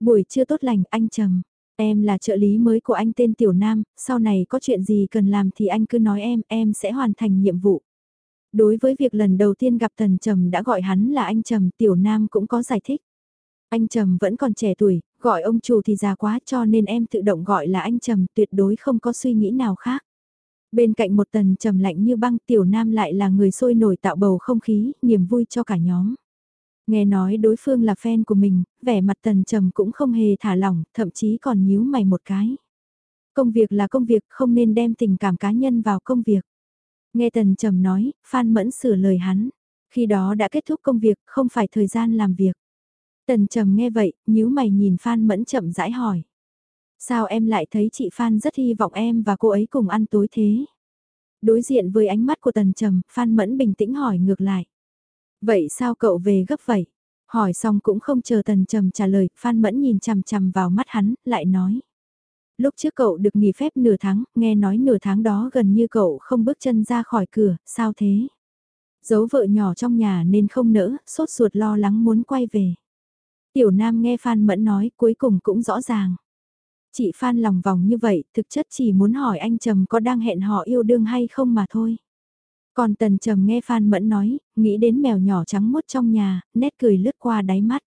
Buổi trưa tốt lành, anh trầm. Em là trợ lý mới của anh tên Tiểu Nam, sau này có chuyện gì cần làm thì anh cứ nói em, em sẽ hoàn thành nhiệm vụ. Đối với việc lần đầu tiên gặp Tần Trầm đã gọi hắn là anh Trầm, Tiểu Nam cũng có giải thích. Anh Trầm vẫn còn trẻ tuổi, gọi ông chủ thì già quá cho nên em tự động gọi là anh Trầm, tuyệt đối không có suy nghĩ nào khác. Bên cạnh một Tần Trầm lạnh như băng Tiểu Nam lại là người sôi nổi tạo bầu không khí, niềm vui cho cả nhóm. Nghe nói đối phương là fan của mình, vẻ mặt tần trầm cũng không hề thả lỏng, thậm chí còn nhíu mày một cái. Công việc là công việc, không nên đem tình cảm cá nhân vào công việc. Nghe tần trầm nói, Phan Mẫn sửa lời hắn. Khi đó đã kết thúc công việc, không phải thời gian làm việc. Tần trầm nghe vậy, nhíu mày nhìn Phan Mẫn chậm rãi hỏi. Sao em lại thấy chị Phan rất hy vọng em và cô ấy cùng ăn tối thế? Đối diện với ánh mắt của Tần Trầm, Phan Mẫn bình tĩnh hỏi ngược lại. Vậy sao cậu về gấp vậy? Hỏi xong cũng không chờ tần trầm trả lời, Phan Mẫn nhìn chằm chằm vào mắt hắn, lại nói. Lúc trước cậu được nghỉ phép nửa tháng, nghe nói nửa tháng đó gần như cậu không bước chân ra khỏi cửa, sao thế? Giấu vợ nhỏ trong nhà nên không nỡ, sốt ruột lo lắng muốn quay về. Tiểu Nam nghe Phan Mẫn nói cuối cùng cũng rõ ràng. Chị Phan lòng vòng như vậy, thực chất chỉ muốn hỏi anh Trầm có đang hẹn họ yêu đương hay không mà thôi. Còn tần trầm nghe Phan Mẫn nói, nghĩ đến mèo nhỏ trắng mốt trong nhà, nét cười lướt qua đáy mắt.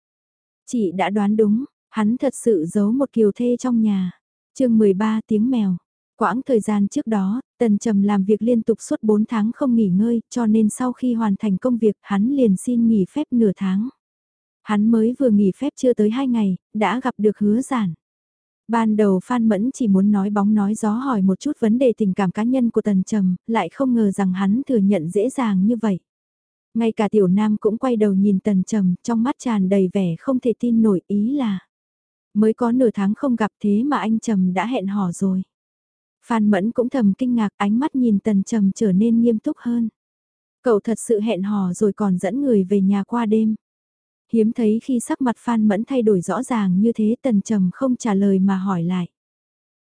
Chị đã đoán đúng, hắn thật sự giấu một kiều thê trong nhà. chương 13 tiếng mèo. Quãng thời gian trước đó, Tần Trầm làm việc liên tục suốt 4 tháng không nghỉ ngơi, cho nên sau khi hoàn thành công việc, hắn liền xin nghỉ phép nửa tháng. Hắn mới vừa nghỉ phép chưa tới 2 ngày, đã gặp được hứa giản. Ban đầu Phan Mẫn chỉ muốn nói bóng nói gió hỏi một chút vấn đề tình cảm cá nhân của Tần Trầm, lại không ngờ rằng hắn thừa nhận dễ dàng như vậy. Ngay cả tiểu nam cũng quay đầu nhìn Tần Trầm, trong mắt tràn đầy vẻ không thể tin nổi ý là. Mới có nửa tháng không gặp thế mà anh Trầm đã hẹn hò rồi. Phan Mẫn cũng thầm kinh ngạc ánh mắt nhìn Tần Trầm trở nên nghiêm túc hơn. Cậu thật sự hẹn hò rồi còn dẫn người về nhà qua đêm. Hiếm thấy khi sắc mặt Phan Mẫn thay đổi rõ ràng như thế tần trầm không trả lời mà hỏi lại.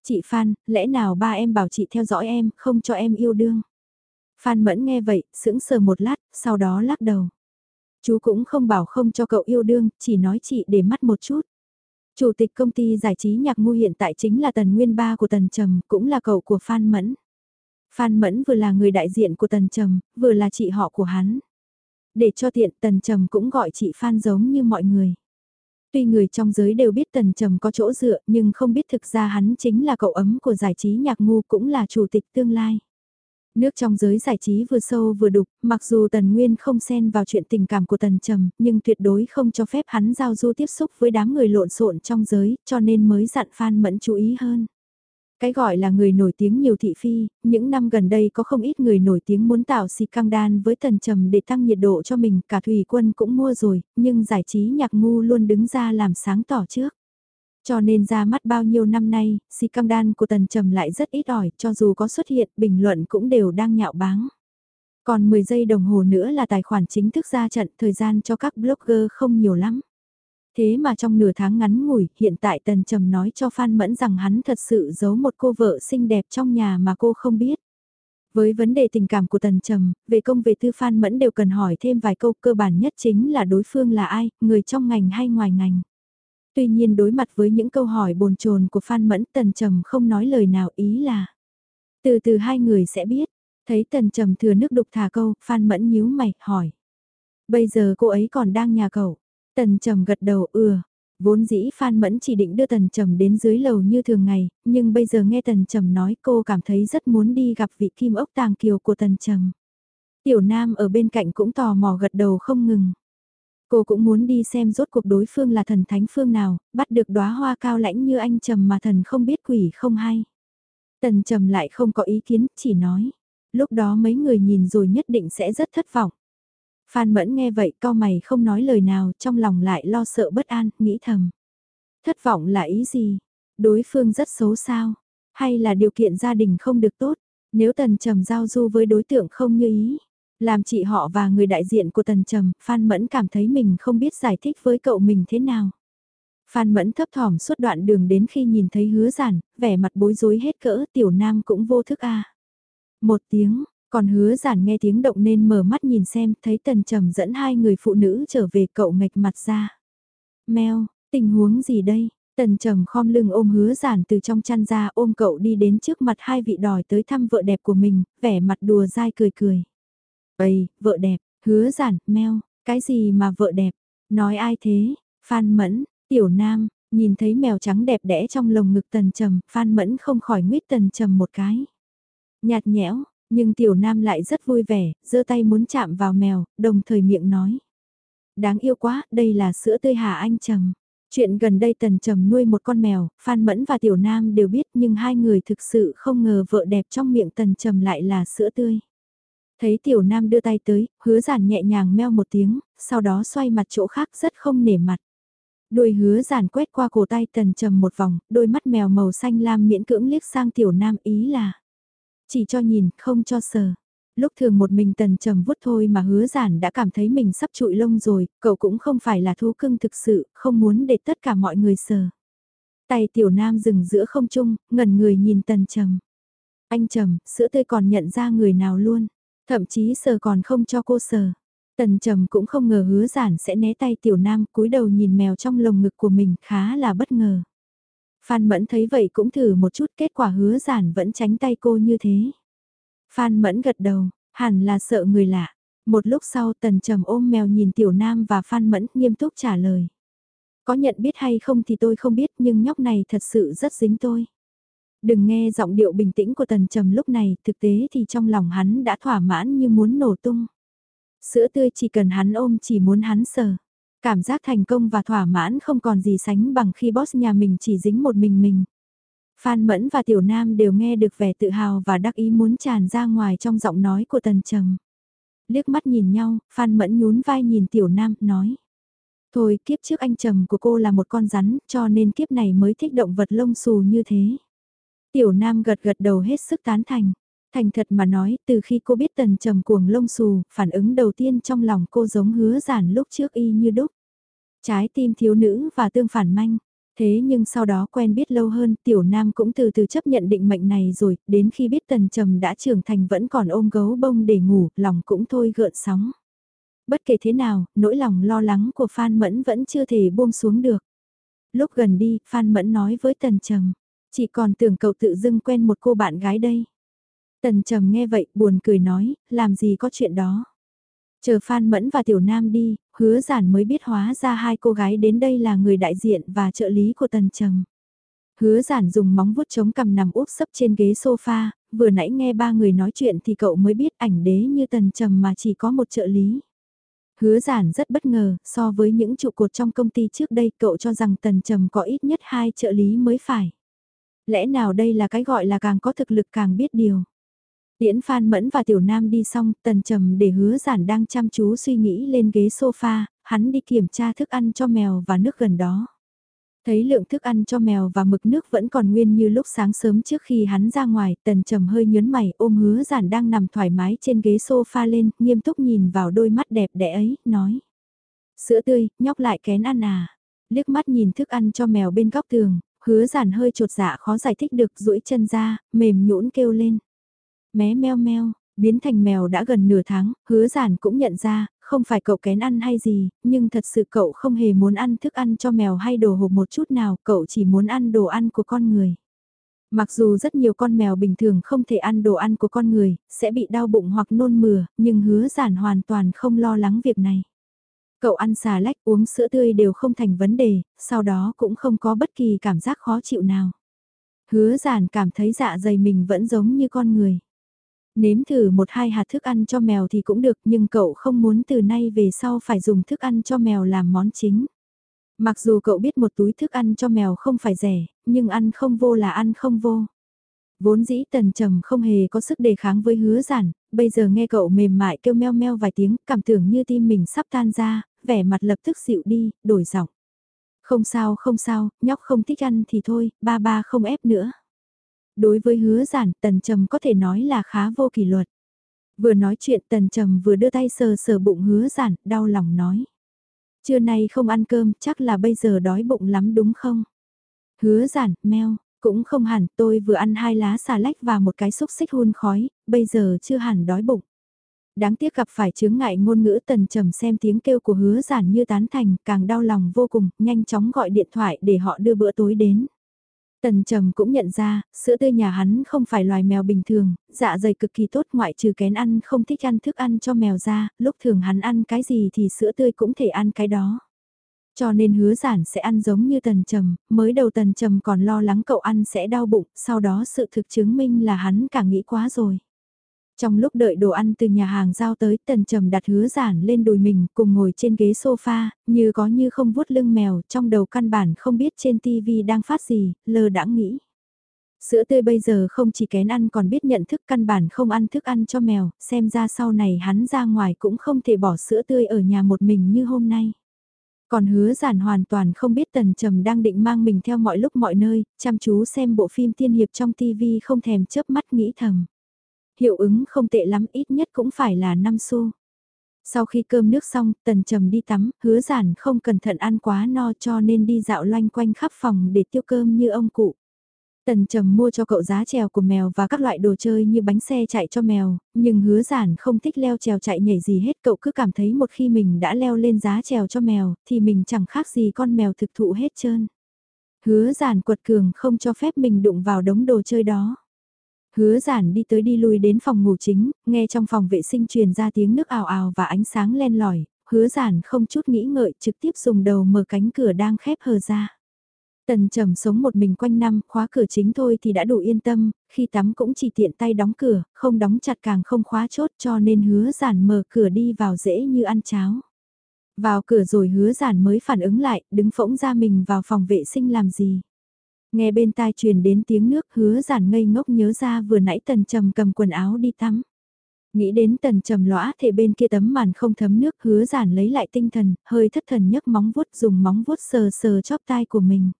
Chị Phan, lẽ nào ba em bảo chị theo dõi em, không cho em yêu đương? Phan Mẫn nghe vậy, sững sờ một lát, sau đó lắc đầu. Chú cũng không bảo không cho cậu yêu đương, chỉ nói chị để mắt một chút. Chủ tịch công ty giải trí nhạc ngu hiện tại chính là Tần Nguyên Ba của Tần Trầm, cũng là cậu của Phan Mẫn. Phan Mẫn vừa là người đại diện của Tần Trầm, vừa là chị họ của hắn. Để cho tiện Tần Trầm cũng gọi chị Phan giống như mọi người. Tuy người trong giới đều biết Tần Trầm có chỗ dựa nhưng không biết thực ra hắn chính là cậu ấm của giải trí nhạc ngu cũng là chủ tịch tương lai. Nước trong giới giải trí vừa sâu vừa đục, mặc dù Tần Nguyên không xen vào chuyện tình cảm của Tần Trầm, nhưng tuyệt đối không cho phép hắn giao du tiếp xúc với đám người lộn xộn trong giới, cho nên mới dặn Phan Mẫn chú ý hơn. Cái gọi là người nổi tiếng nhiều thị phi, những năm gần đây có không ít người nổi tiếng muốn tạo xì căng đan với Tần Trầm để tăng nhiệt độ cho mình, cả Thủy Quân cũng mua rồi, nhưng giải trí nhạc ngu luôn đứng ra làm sáng tỏ trước. Cho nên ra mắt bao nhiêu năm nay, xì căng đan của tần trầm lại rất ít ỏi, cho dù có xuất hiện, bình luận cũng đều đang nhạo báng. Còn 10 giây đồng hồ nữa là tài khoản chính thức ra trận, thời gian cho các blogger không nhiều lắm. Thế mà trong nửa tháng ngắn ngủi, hiện tại Tần Trầm nói cho Phan Mẫn rằng hắn thật sự giấu một cô vợ xinh đẹp trong nhà mà cô không biết. Với vấn đề tình cảm của Tần Trầm, về công về tư Phan Mẫn đều cần hỏi thêm vài câu cơ bản nhất chính là đối phương là ai, người trong ngành hay ngoài ngành. Tuy nhiên đối mặt với những câu hỏi bồn chồn của Phan Mẫn Tần Trầm không nói lời nào ý là. Từ từ hai người sẽ biết, thấy Tần Trầm thừa nước đục thả câu, Phan Mẫn nhíu mày, hỏi. Bây giờ cô ấy còn đang nhà cậu. Tần Trầm gật đầu ừa. Vốn dĩ Phan Mẫn chỉ định đưa Tần Trầm đến dưới lầu như thường ngày, nhưng bây giờ nghe Tần Trầm nói cô cảm thấy rất muốn đi gặp vị kim ốc tàng kiều của Tần Trầm. Tiểu Nam ở bên cạnh cũng tò mò gật đầu không ngừng. Cô cũng muốn đi xem rốt cuộc đối phương là thần thánh phương nào, bắt được đóa hoa cao lãnh như anh Trầm mà thần không biết quỷ không hay. Tần Trầm lại không có ý kiến, chỉ nói. Lúc đó mấy người nhìn rồi nhất định sẽ rất thất vọng. Phan Mẫn nghe vậy cao mày không nói lời nào trong lòng lại lo sợ bất an, nghĩ thầm. Thất vọng là ý gì? Đối phương rất xấu sao? Hay là điều kiện gia đình không được tốt? Nếu Tần Trầm giao du với đối tượng không như ý, làm chị họ và người đại diện của Tần Trầm, Phan Mẫn cảm thấy mình không biết giải thích với cậu mình thế nào. Phan Mẫn thấp thỏm suốt đoạn đường đến khi nhìn thấy hứa giản, vẻ mặt bối rối hết cỡ tiểu nam cũng vô thức a Một tiếng, còn hứa giản nghe tiếng động nên mở mắt nhìn xem thấy Tần Trầm dẫn hai người phụ nữ trở về cậu ngạch mặt ra. Mèo, tình huống gì đây? Tần Trầm khom lưng ôm hứa giản từ trong chăn ra ôm cậu đi đến trước mặt hai vị đòi tới thăm vợ đẹp của mình, vẻ mặt đùa dai cười cười. Ây, vợ đẹp, hứa giản, meo, cái gì mà vợ đẹp, nói ai thế, Phan Mẫn, tiểu nam, nhìn thấy mèo trắng đẹp đẽ trong lồng ngực tần trầm, Phan Mẫn không khỏi nguyết tần trầm một cái. Nhạt nhẽo, nhưng tiểu nam lại rất vui vẻ, giơ tay muốn chạm vào mèo, đồng thời miệng nói. Đáng yêu quá, đây là sữa tươi hà anh trầm. Chuyện gần đây tần trầm nuôi một con mèo, Phan Mẫn và tiểu nam đều biết nhưng hai người thực sự không ngờ vợ đẹp trong miệng tần trầm lại là sữa tươi. Thấy tiểu nam đưa tay tới, hứa giản nhẹ nhàng meo một tiếng, sau đó xoay mặt chỗ khác rất không nể mặt. Đuôi hứa giản quét qua cổ tay tần trầm một vòng, đôi mắt mèo màu xanh lam miễn cưỡng liếc sang tiểu nam ý là. Chỉ cho nhìn, không cho sờ. Lúc thường một mình tần trầm vuốt thôi mà hứa giản đã cảm thấy mình sắp trụi lông rồi, cậu cũng không phải là thú cưng thực sự, không muốn để tất cả mọi người sờ. Tay tiểu nam dừng giữa không trung, ngẩn người nhìn tần trầm. Anh trầm, sữa tươi còn nhận ra người nào luôn. Thậm chí sờ còn không cho cô sờ. Tần trầm cũng không ngờ hứa giản sẽ né tay tiểu nam cúi đầu nhìn mèo trong lồng ngực của mình khá là bất ngờ. Phan Mẫn thấy vậy cũng thử một chút kết quả hứa giản vẫn tránh tay cô như thế. Phan Mẫn gật đầu, hẳn là sợ người lạ. Một lúc sau tần trầm ôm mèo nhìn tiểu nam và Phan Mẫn nghiêm túc trả lời. Có nhận biết hay không thì tôi không biết nhưng nhóc này thật sự rất dính tôi. Đừng nghe giọng điệu bình tĩnh của tần trầm lúc này, thực tế thì trong lòng hắn đã thỏa mãn như muốn nổ tung. Sữa tươi chỉ cần hắn ôm chỉ muốn hắn sờ. Cảm giác thành công và thỏa mãn không còn gì sánh bằng khi boss nhà mình chỉ dính một mình mình. Phan Mẫn và Tiểu Nam đều nghe được vẻ tự hào và đắc ý muốn tràn ra ngoài trong giọng nói của Tần Trầm. Liếc mắt nhìn nhau, Phan Mẫn nhún vai nhìn Tiểu Nam, nói. Thôi kiếp trước anh Trầm của cô là một con rắn, cho nên kiếp này mới thích động vật lông xù như thế. Tiểu Nam gật gật đầu hết sức tán thành. Thành thật mà nói, từ khi cô biết tần trầm cuồng lông xù, phản ứng đầu tiên trong lòng cô giống hứa giản lúc trước y như đúc. Trái tim thiếu nữ và tương phản manh. Thế nhưng sau đó quen biết lâu hơn, tiểu nam cũng từ từ chấp nhận định mệnh này rồi, đến khi biết tần trầm đã trưởng thành vẫn còn ôm gấu bông để ngủ, lòng cũng thôi gợn sóng. Bất kể thế nào, nỗi lòng lo lắng của Phan Mẫn vẫn chưa thể buông xuống được. Lúc gần đi, Phan Mẫn nói với tần trầm, chỉ còn tưởng cậu tự dưng quen một cô bạn gái đây. Tần trầm nghe vậy buồn cười nói, làm gì có chuyện đó. Chờ Phan Mẫn và Tiểu Nam đi, hứa giản mới biết hóa ra hai cô gái đến đây là người đại diện và trợ lý của Tần Trầm. Hứa giản dùng móng vuốt chống cằm nằm úp sấp trên ghế sofa, vừa nãy nghe ba người nói chuyện thì cậu mới biết ảnh đế như tần trầm mà chỉ có một trợ lý. Hứa giản rất bất ngờ, so với những trụ cột trong công ty trước đây cậu cho rằng tần trầm có ít nhất hai trợ lý mới phải. Lẽ nào đây là cái gọi là càng có thực lực càng biết điều. Tiễn Phan Mẫn và Tiểu Nam đi xong, tần trầm để hứa giản đang chăm chú suy nghĩ lên ghế sofa, hắn đi kiểm tra thức ăn cho mèo và nước gần đó. Thấy lượng thức ăn cho mèo và mực nước vẫn còn nguyên như lúc sáng sớm trước khi hắn ra ngoài, tần trầm hơi nhớn mày ôm hứa giản đang nằm thoải mái trên ghế sofa lên, nghiêm túc nhìn vào đôi mắt đẹp đẽ ấy, nói. Sữa tươi, nhóc lại kén ăn à. Liếc mắt nhìn thức ăn cho mèo bên góc tường, hứa giản hơi trột dạ khó giải thích được duỗi chân ra, mềm nhũn kêu lên. Mé meo meo, biến thành mèo đã gần nửa tháng, hứa giản cũng nhận ra, không phải cậu kén ăn hay gì, nhưng thật sự cậu không hề muốn ăn thức ăn cho mèo hay đồ hộp một chút nào, cậu chỉ muốn ăn đồ ăn của con người. Mặc dù rất nhiều con mèo bình thường không thể ăn đồ ăn của con người, sẽ bị đau bụng hoặc nôn mửa, nhưng hứa giản hoàn toàn không lo lắng việc này. Cậu ăn xà lách uống sữa tươi đều không thành vấn đề, sau đó cũng không có bất kỳ cảm giác khó chịu nào. Hứa giản cảm thấy dạ dày mình vẫn giống như con người. Nếm thử một hai hạt thức ăn cho mèo thì cũng được nhưng cậu không muốn từ nay về sau phải dùng thức ăn cho mèo làm món chính. Mặc dù cậu biết một túi thức ăn cho mèo không phải rẻ, nhưng ăn không vô là ăn không vô. Vốn dĩ tần trầm không hề có sức đề kháng với hứa giản, bây giờ nghe cậu mềm mại kêu meo meo vài tiếng, cảm tưởng như tim mình sắp tan ra, vẻ mặt lập tức dịu đi, đổi giọng. Không sao không sao, nhóc không thích ăn thì thôi, ba ba không ép nữa. Đối với hứa giản, tần trầm có thể nói là khá vô kỷ luật. Vừa nói chuyện tần trầm vừa đưa tay sờ sờ bụng hứa giản, đau lòng nói. Trưa nay không ăn cơm, chắc là bây giờ đói bụng lắm đúng không? Hứa giản, meo, cũng không hẳn, tôi vừa ăn hai lá xà lách và một cái xúc xích hun khói, bây giờ chưa hẳn đói bụng. Đáng tiếc gặp phải chướng ngại ngôn ngữ tần trầm xem tiếng kêu của hứa giản như tán thành, càng đau lòng vô cùng, nhanh chóng gọi điện thoại để họ đưa bữa tối đến. Tần Trầm cũng nhận ra, sữa tươi nhà hắn không phải loài mèo bình thường, dạ dày cực kỳ tốt ngoại trừ kén ăn không thích ăn thức ăn cho mèo ra, lúc thường hắn ăn cái gì thì sữa tươi cũng thể ăn cái đó. Cho nên hứa giản sẽ ăn giống như Tần Trầm, mới đầu Tần Trầm còn lo lắng cậu ăn sẽ đau bụng, sau đó sự thực chứng minh là hắn cả nghĩ quá rồi. Trong lúc đợi đồ ăn từ nhà hàng giao tới, tần trầm đặt hứa giản lên đùi mình, cùng ngồi trên ghế sofa, như có như không vuốt lưng mèo, trong đầu căn bản không biết trên tivi đang phát gì, lơ đãng nghĩ. Sữa tươi bây giờ không chỉ kén ăn còn biết nhận thức căn bản không ăn thức ăn cho mèo, xem ra sau này hắn ra ngoài cũng không thể bỏ sữa tươi ở nhà một mình như hôm nay. Còn hứa giản hoàn toàn không biết tần trầm đang định mang mình theo mọi lúc mọi nơi, chăm chú xem bộ phim tiên hiệp trong tivi không thèm chớp mắt nghĩ thầm. Hiệu ứng không tệ lắm ít nhất cũng phải là 5 xu. Sau khi cơm nước xong, tần trầm đi tắm, hứa giản không cẩn thận ăn quá no cho nên đi dạo loanh quanh khắp phòng để tiêu cơm như ông cụ. Tần trầm mua cho cậu giá trèo của mèo và các loại đồ chơi như bánh xe chạy cho mèo, nhưng hứa giản không thích leo trèo chạy nhảy gì hết cậu cứ cảm thấy một khi mình đã leo lên giá trèo cho mèo thì mình chẳng khác gì con mèo thực thụ hết trơn. Hứa giản quật cường không cho phép mình đụng vào đống đồ chơi đó. Hứa giản đi tới đi lui đến phòng ngủ chính, nghe trong phòng vệ sinh truyền ra tiếng nước ào ào và ánh sáng len lỏi, hứa giản không chút nghĩ ngợi trực tiếp dùng đầu mở cánh cửa đang khép hờ ra. Tần trầm sống một mình quanh năm, khóa cửa chính thôi thì đã đủ yên tâm, khi tắm cũng chỉ tiện tay đóng cửa, không đóng chặt càng không khóa chốt cho nên hứa giản mở cửa đi vào dễ như ăn cháo. Vào cửa rồi hứa giản mới phản ứng lại, đứng phỗng ra mình vào phòng vệ sinh làm gì. Nghe bên tai truyền đến tiếng nước hứa giản ngây ngốc nhớ ra vừa nãy tần trầm cầm quần áo đi tắm. Nghĩ đến tần trầm lõa thể bên kia tấm màn không thấm nước hứa giản lấy lại tinh thần, hơi thất thần nhấc móng vuốt dùng móng vuốt sờ sờ chóp tai của mình.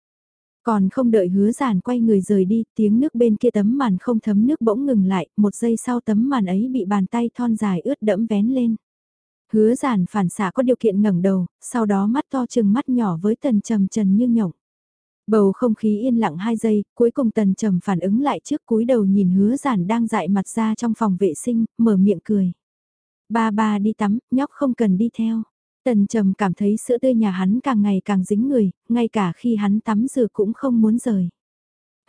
Còn không đợi hứa giản quay người rời đi, tiếng nước bên kia tấm màn không thấm nước bỗng ngừng lại, một giây sau tấm màn ấy bị bàn tay thon dài ướt đẫm vén lên. Hứa giản phản xạ có điều kiện ngẩng đầu, sau đó mắt to chừng mắt nhỏ với tần trầm trần như nhộng. Bầu không khí yên lặng 2 giây, cuối cùng tần trầm phản ứng lại trước cúi đầu nhìn hứa giản đang dại mặt ra trong phòng vệ sinh, mở miệng cười. Ba ba đi tắm, nhóc không cần đi theo. Tần trầm cảm thấy sữa tươi nhà hắn càng ngày càng dính người, ngay cả khi hắn tắm rửa cũng không muốn rời.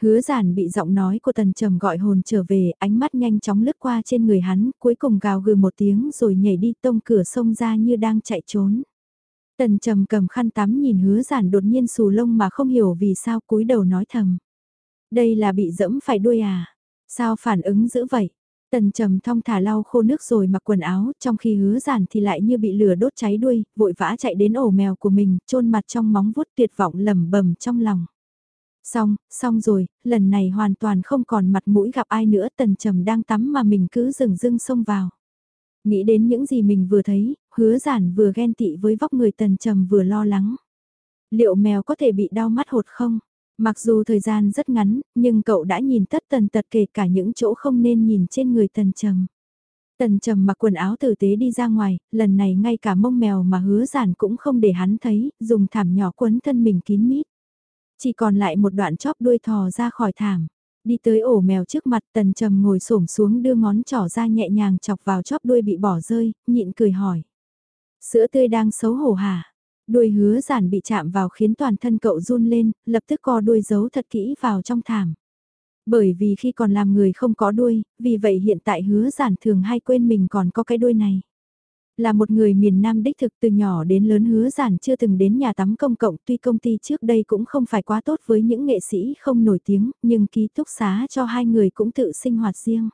Hứa giản bị giọng nói của tần trầm gọi hồn trở về, ánh mắt nhanh chóng lướt qua trên người hắn, cuối cùng gào gừ một tiếng rồi nhảy đi tông cửa sông ra như đang chạy trốn. Tần trầm cầm khăn tắm nhìn hứa giản đột nhiên xù lông mà không hiểu vì sao cúi đầu nói thầm. Đây là bị dẫm phải đuôi à? Sao phản ứng dữ vậy? Tần trầm thong thả lau khô nước rồi mặc quần áo, trong khi hứa giản thì lại như bị lửa đốt cháy đuôi, vội vã chạy đến ổ mèo của mình, chôn mặt trong móng vuốt tuyệt vọng lầm bầm trong lòng. Xong, xong rồi, lần này hoàn toàn không còn mặt mũi gặp ai nữa, tần trầm đang tắm mà mình cứ rừng dưng xông vào. Nghĩ đến những gì mình vừa thấy, hứa giản vừa ghen tị với vóc người tần trầm vừa lo lắng. Liệu mèo có thể bị đau mắt hột không? Mặc dù thời gian rất ngắn, nhưng cậu đã nhìn tất tần tật kể cả những chỗ không nên nhìn trên người tần trầm. Tần trầm mặc quần áo tử tế đi ra ngoài, lần này ngay cả mông mèo mà hứa giản cũng không để hắn thấy, dùng thảm nhỏ quấn thân mình kín mít. Chỉ còn lại một đoạn chóp đuôi thò ra khỏi thảm. Đi tới ổ mèo trước mặt tần trầm ngồi xổm xuống đưa ngón trỏ ra nhẹ nhàng chọc vào chóp đuôi bị bỏ rơi, nhịn cười hỏi. Sữa tươi đang xấu hổ hả? Đuôi hứa giản bị chạm vào khiến toàn thân cậu run lên, lập tức co đuôi giấu thật kỹ vào trong thảm. Bởi vì khi còn làm người không có đuôi, vì vậy hiện tại hứa giản thường hay quên mình còn có cái đuôi này. Là một người miền Nam đích thực từ nhỏ đến lớn hứa giản chưa từng đến nhà tắm công cộng tuy công ty trước đây cũng không phải quá tốt với những nghệ sĩ không nổi tiếng, nhưng ký túc xá cho hai người cũng tự sinh hoạt riêng.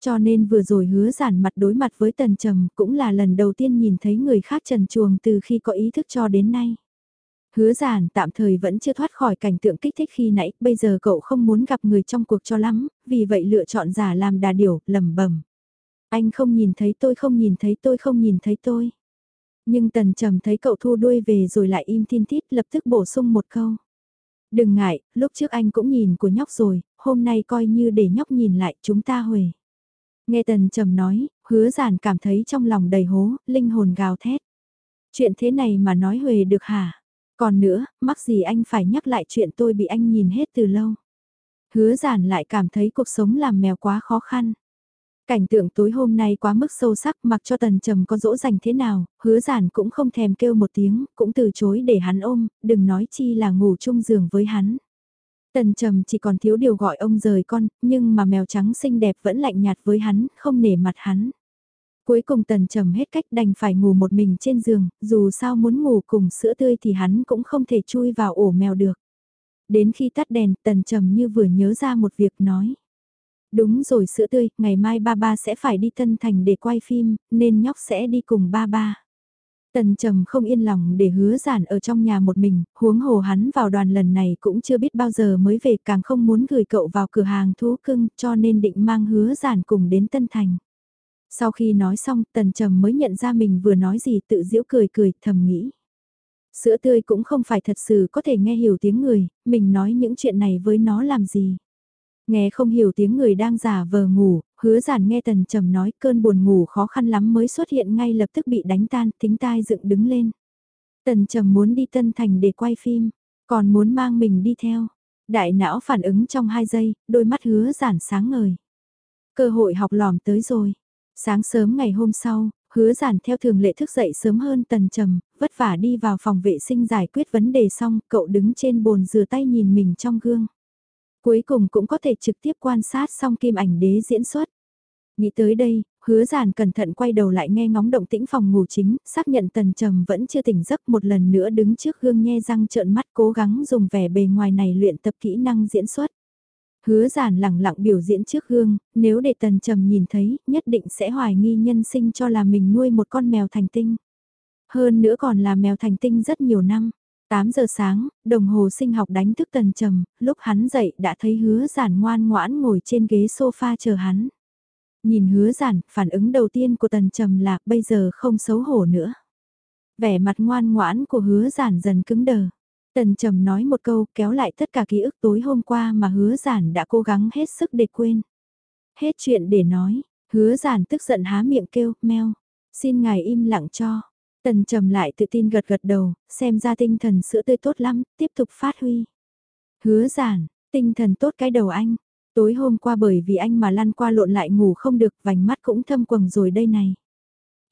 Cho nên vừa rồi hứa giản mặt đối mặt với tần trầm cũng là lần đầu tiên nhìn thấy người khác trần chuồng từ khi có ý thức cho đến nay. Hứa giản tạm thời vẫn chưa thoát khỏi cảnh tượng kích thích khi nãy, bây giờ cậu không muốn gặp người trong cuộc cho lắm, vì vậy lựa chọn giả làm đà điểu, lầm bẩm Anh không nhìn thấy tôi không nhìn thấy tôi không nhìn thấy tôi. Nhưng tần trầm thấy cậu thu đuôi về rồi lại im thiên thít lập tức bổ sung một câu. Đừng ngại, lúc trước anh cũng nhìn của nhóc rồi, hôm nay coi như để nhóc nhìn lại chúng ta huề. Nghe tần trầm nói, hứa giản cảm thấy trong lòng đầy hố, linh hồn gào thét. Chuyện thế này mà nói huề được hả? Còn nữa, mắc gì anh phải nhắc lại chuyện tôi bị anh nhìn hết từ lâu. Hứa giản lại cảm thấy cuộc sống làm mèo quá khó khăn. Cảnh tượng tối hôm nay quá mức sâu sắc mặc cho tần trầm có dỗ dành thế nào, hứa giản cũng không thèm kêu một tiếng, cũng từ chối để hắn ôm, đừng nói chi là ngủ chung giường với hắn. Tần trầm chỉ còn thiếu điều gọi ông rời con, nhưng mà mèo trắng xinh đẹp vẫn lạnh nhạt với hắn, không nể mặt hắn. Cuối cùng tần trầm hết cách đành phải ngủ một mình trên giường, dù sao muốn ngủ cùng sữa tươi thì hắn cũng không thể chui vào ổ mèo được. Đến khi tắt đèn, tần trầm như vừa nhớ ra một việc nói. Đúng rồi sữa tươi, ngày mai ba ba sẽ phải đi Tân Thành để quay phim, nên nhóc sẽ đi cùng ba ba. Tần trầm không yên lòng để hứa giản ở trong nhà một mình, huống hồ hắn vào đoàn lần này cũng chưa biết bao giờ mới về càng không muốn gửi cậu vào cửa hàng thú cưng cho nên định mang hứa giản cùng đến Tân Thành. Sau khi nói xong tần trầm mới nhận ra mình vừa nói gì tự giễu cười cười thầm nghĩ. Sữa tươi cũng không phải thật sự có thể nghe hiểu tiếng người, mình nói những chuyện này với nó làm gì. Nghe không hiểu tiếng người đang giả vờ ngủ, hứa giản nghe tần trầm nói cơn buồn ngủ khó khăn lắm mới xuất hiện ngay lập tức bị đánh tan, tính tai dựng đứng lên. Tần trầm muốn đi Tân Thành để quay phim, còn muốn mang mình đi theo. Đại não phản ứng trong 2 giây, đôi mắt hứa giản sáng ngời. Cơ hội học lòm tới rồi. Sáng sớm ngày hôm sau, hứa giản theo thường lệ thức dậy sớm hơn tần trầm, vất vả đi vào phòng vệ sinh giải quyết vấn đề xong, cậu đứng trên bồn rửa tay nhìn mình trong gương. Cuối cùng cũng có thể trực tiếp quan sát xong kim ảnh đế diễn xuất. Nghĩ tới đây, hứa giản cẩn thận quay đầu lại nghe ngóng động tĩnh phòng ngủ chính, xác nhận tần trầm vẫn chưa tỉnh giấc một lần nữa đứng trước gương nhe răng trợn mắt cố gắng dùng vẻ bề ngoài này luyện tập kỹ năng diễn xuất. Hứa giản lẳng lặng biểu diễn trước gương, nếu để tần trầm nhìn thấy, nhất định sẽ hoài nghi nhân sinh cho là mình nuôi một con mèo thành tinh. Hơn nữa còn là mèo thành tinh rất nhiều năm. 8 giờ sáng, đồng hồ sinh học đánh thức tần trầm, lúc hắn dậy đã thấy hứa giản ngoan ngoãn ngồi trên ghế sofa chờ hắn. Nhìn hứa giản, phản ứng đầu tiên của tần trầm là bây giờ không xấu hổ nữa. Vẻ mặt ngoan ngoãn của hứa giản dần cứng đờ. Tần trầm nói một câu kéo lại tất cả ký ức tối hôm qua mà hứa giản đã cố gắng hết sức để quên. Hết chuyện để nói, hứa giản tức giận há miệng kêu, meo, xin ngài im lặng cho. Tần trầm lại tự tin gật gật đầu, xem ra tinh thần sữa tươi tốt lắm, tiếp tục phát huy. Hứa giản, tinh thần tốt cái đầu anh. Tối hôm qua bởi vì anh mà lăn qua lộn lại ngủ không được, vành mắt cũng thâm quầng rồi đây này.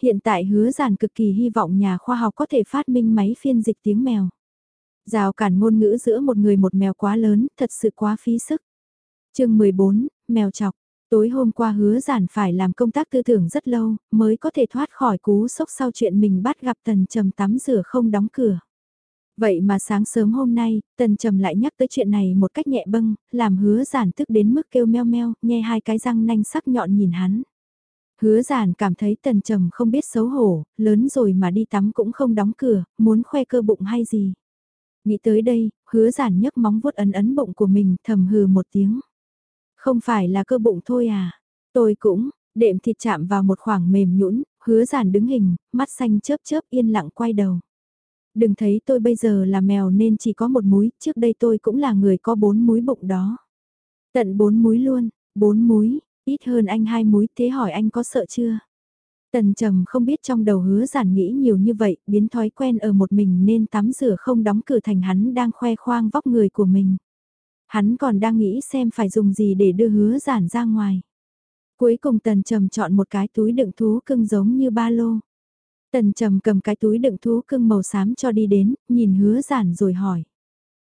Hiện tại hứa giản cực kỳ hy vọng nhà khoa học có thể phát minh máy phiên dịch tiếng mèo. Rào cản ngôn ngữ giữa một người một mèo quá lớn, thật sự quá phí sức. chương 14, mèo chọc. Tối hôm qua hứa giản phải làm công tác tư tưởng rất lâu, mới có thể thoát khỏi cú sốc sau chuyện mình bắt gặp tần trầm tắm rửa không đóng cửa. Vậy mà sáng sớm hôm nay, Tần Trầm lại nhắc tới chuyện này một cách nhẹ bâng, làm hứa giản tức đến mức kêu meo meo, nghe hai cái răng nanh sắc nhọn nhìn hắn. Hứa giản cảm thấy Tần Trầm không biết xấu hổ, lớn rồi mà đi tắm cũng không đóng cửa, muốn khoe cơ bụng hay gì. Nghĩ tới đây, hứa giản nhấc móng vuốt ấn ấn bụng của mình thầm hừ một tiếng. Không phải là cơ bụng thôi à, tôi cũng, đệm thịt chạm vào một khoảng mềm nhũn, hứa giản đứng hình, mắt xanh chớp chớp yên lặng quay đầu. Đừng thấy tôi bây giờ là mèo nên chỉ có một múi, trước đây tôi cũng là người có bốn múi bụng đó. Tận bốn múi luôn, bốn múi, ít hơn anh hai múi thế hỏi anh có sợ chưa? Tần trầm không biết trong đầu hứa giản nghĩ nhiều như vậy, biến thói quen ở một mình nên tắm rửa không đóng cửa thành hắn đang khoe khoang vóc người của mình. Hắn còn đang nghĩ xem phải dùng gì để đưa hứa giản ra ngoài. Cuối cùng tần trầm chọn một cái túi đựng thú cưng giống như ba lô. Tần trầm cầm cái túi đựng thú cưng màu xám cho đi đến, nhìn hứa giản rồi hỏi.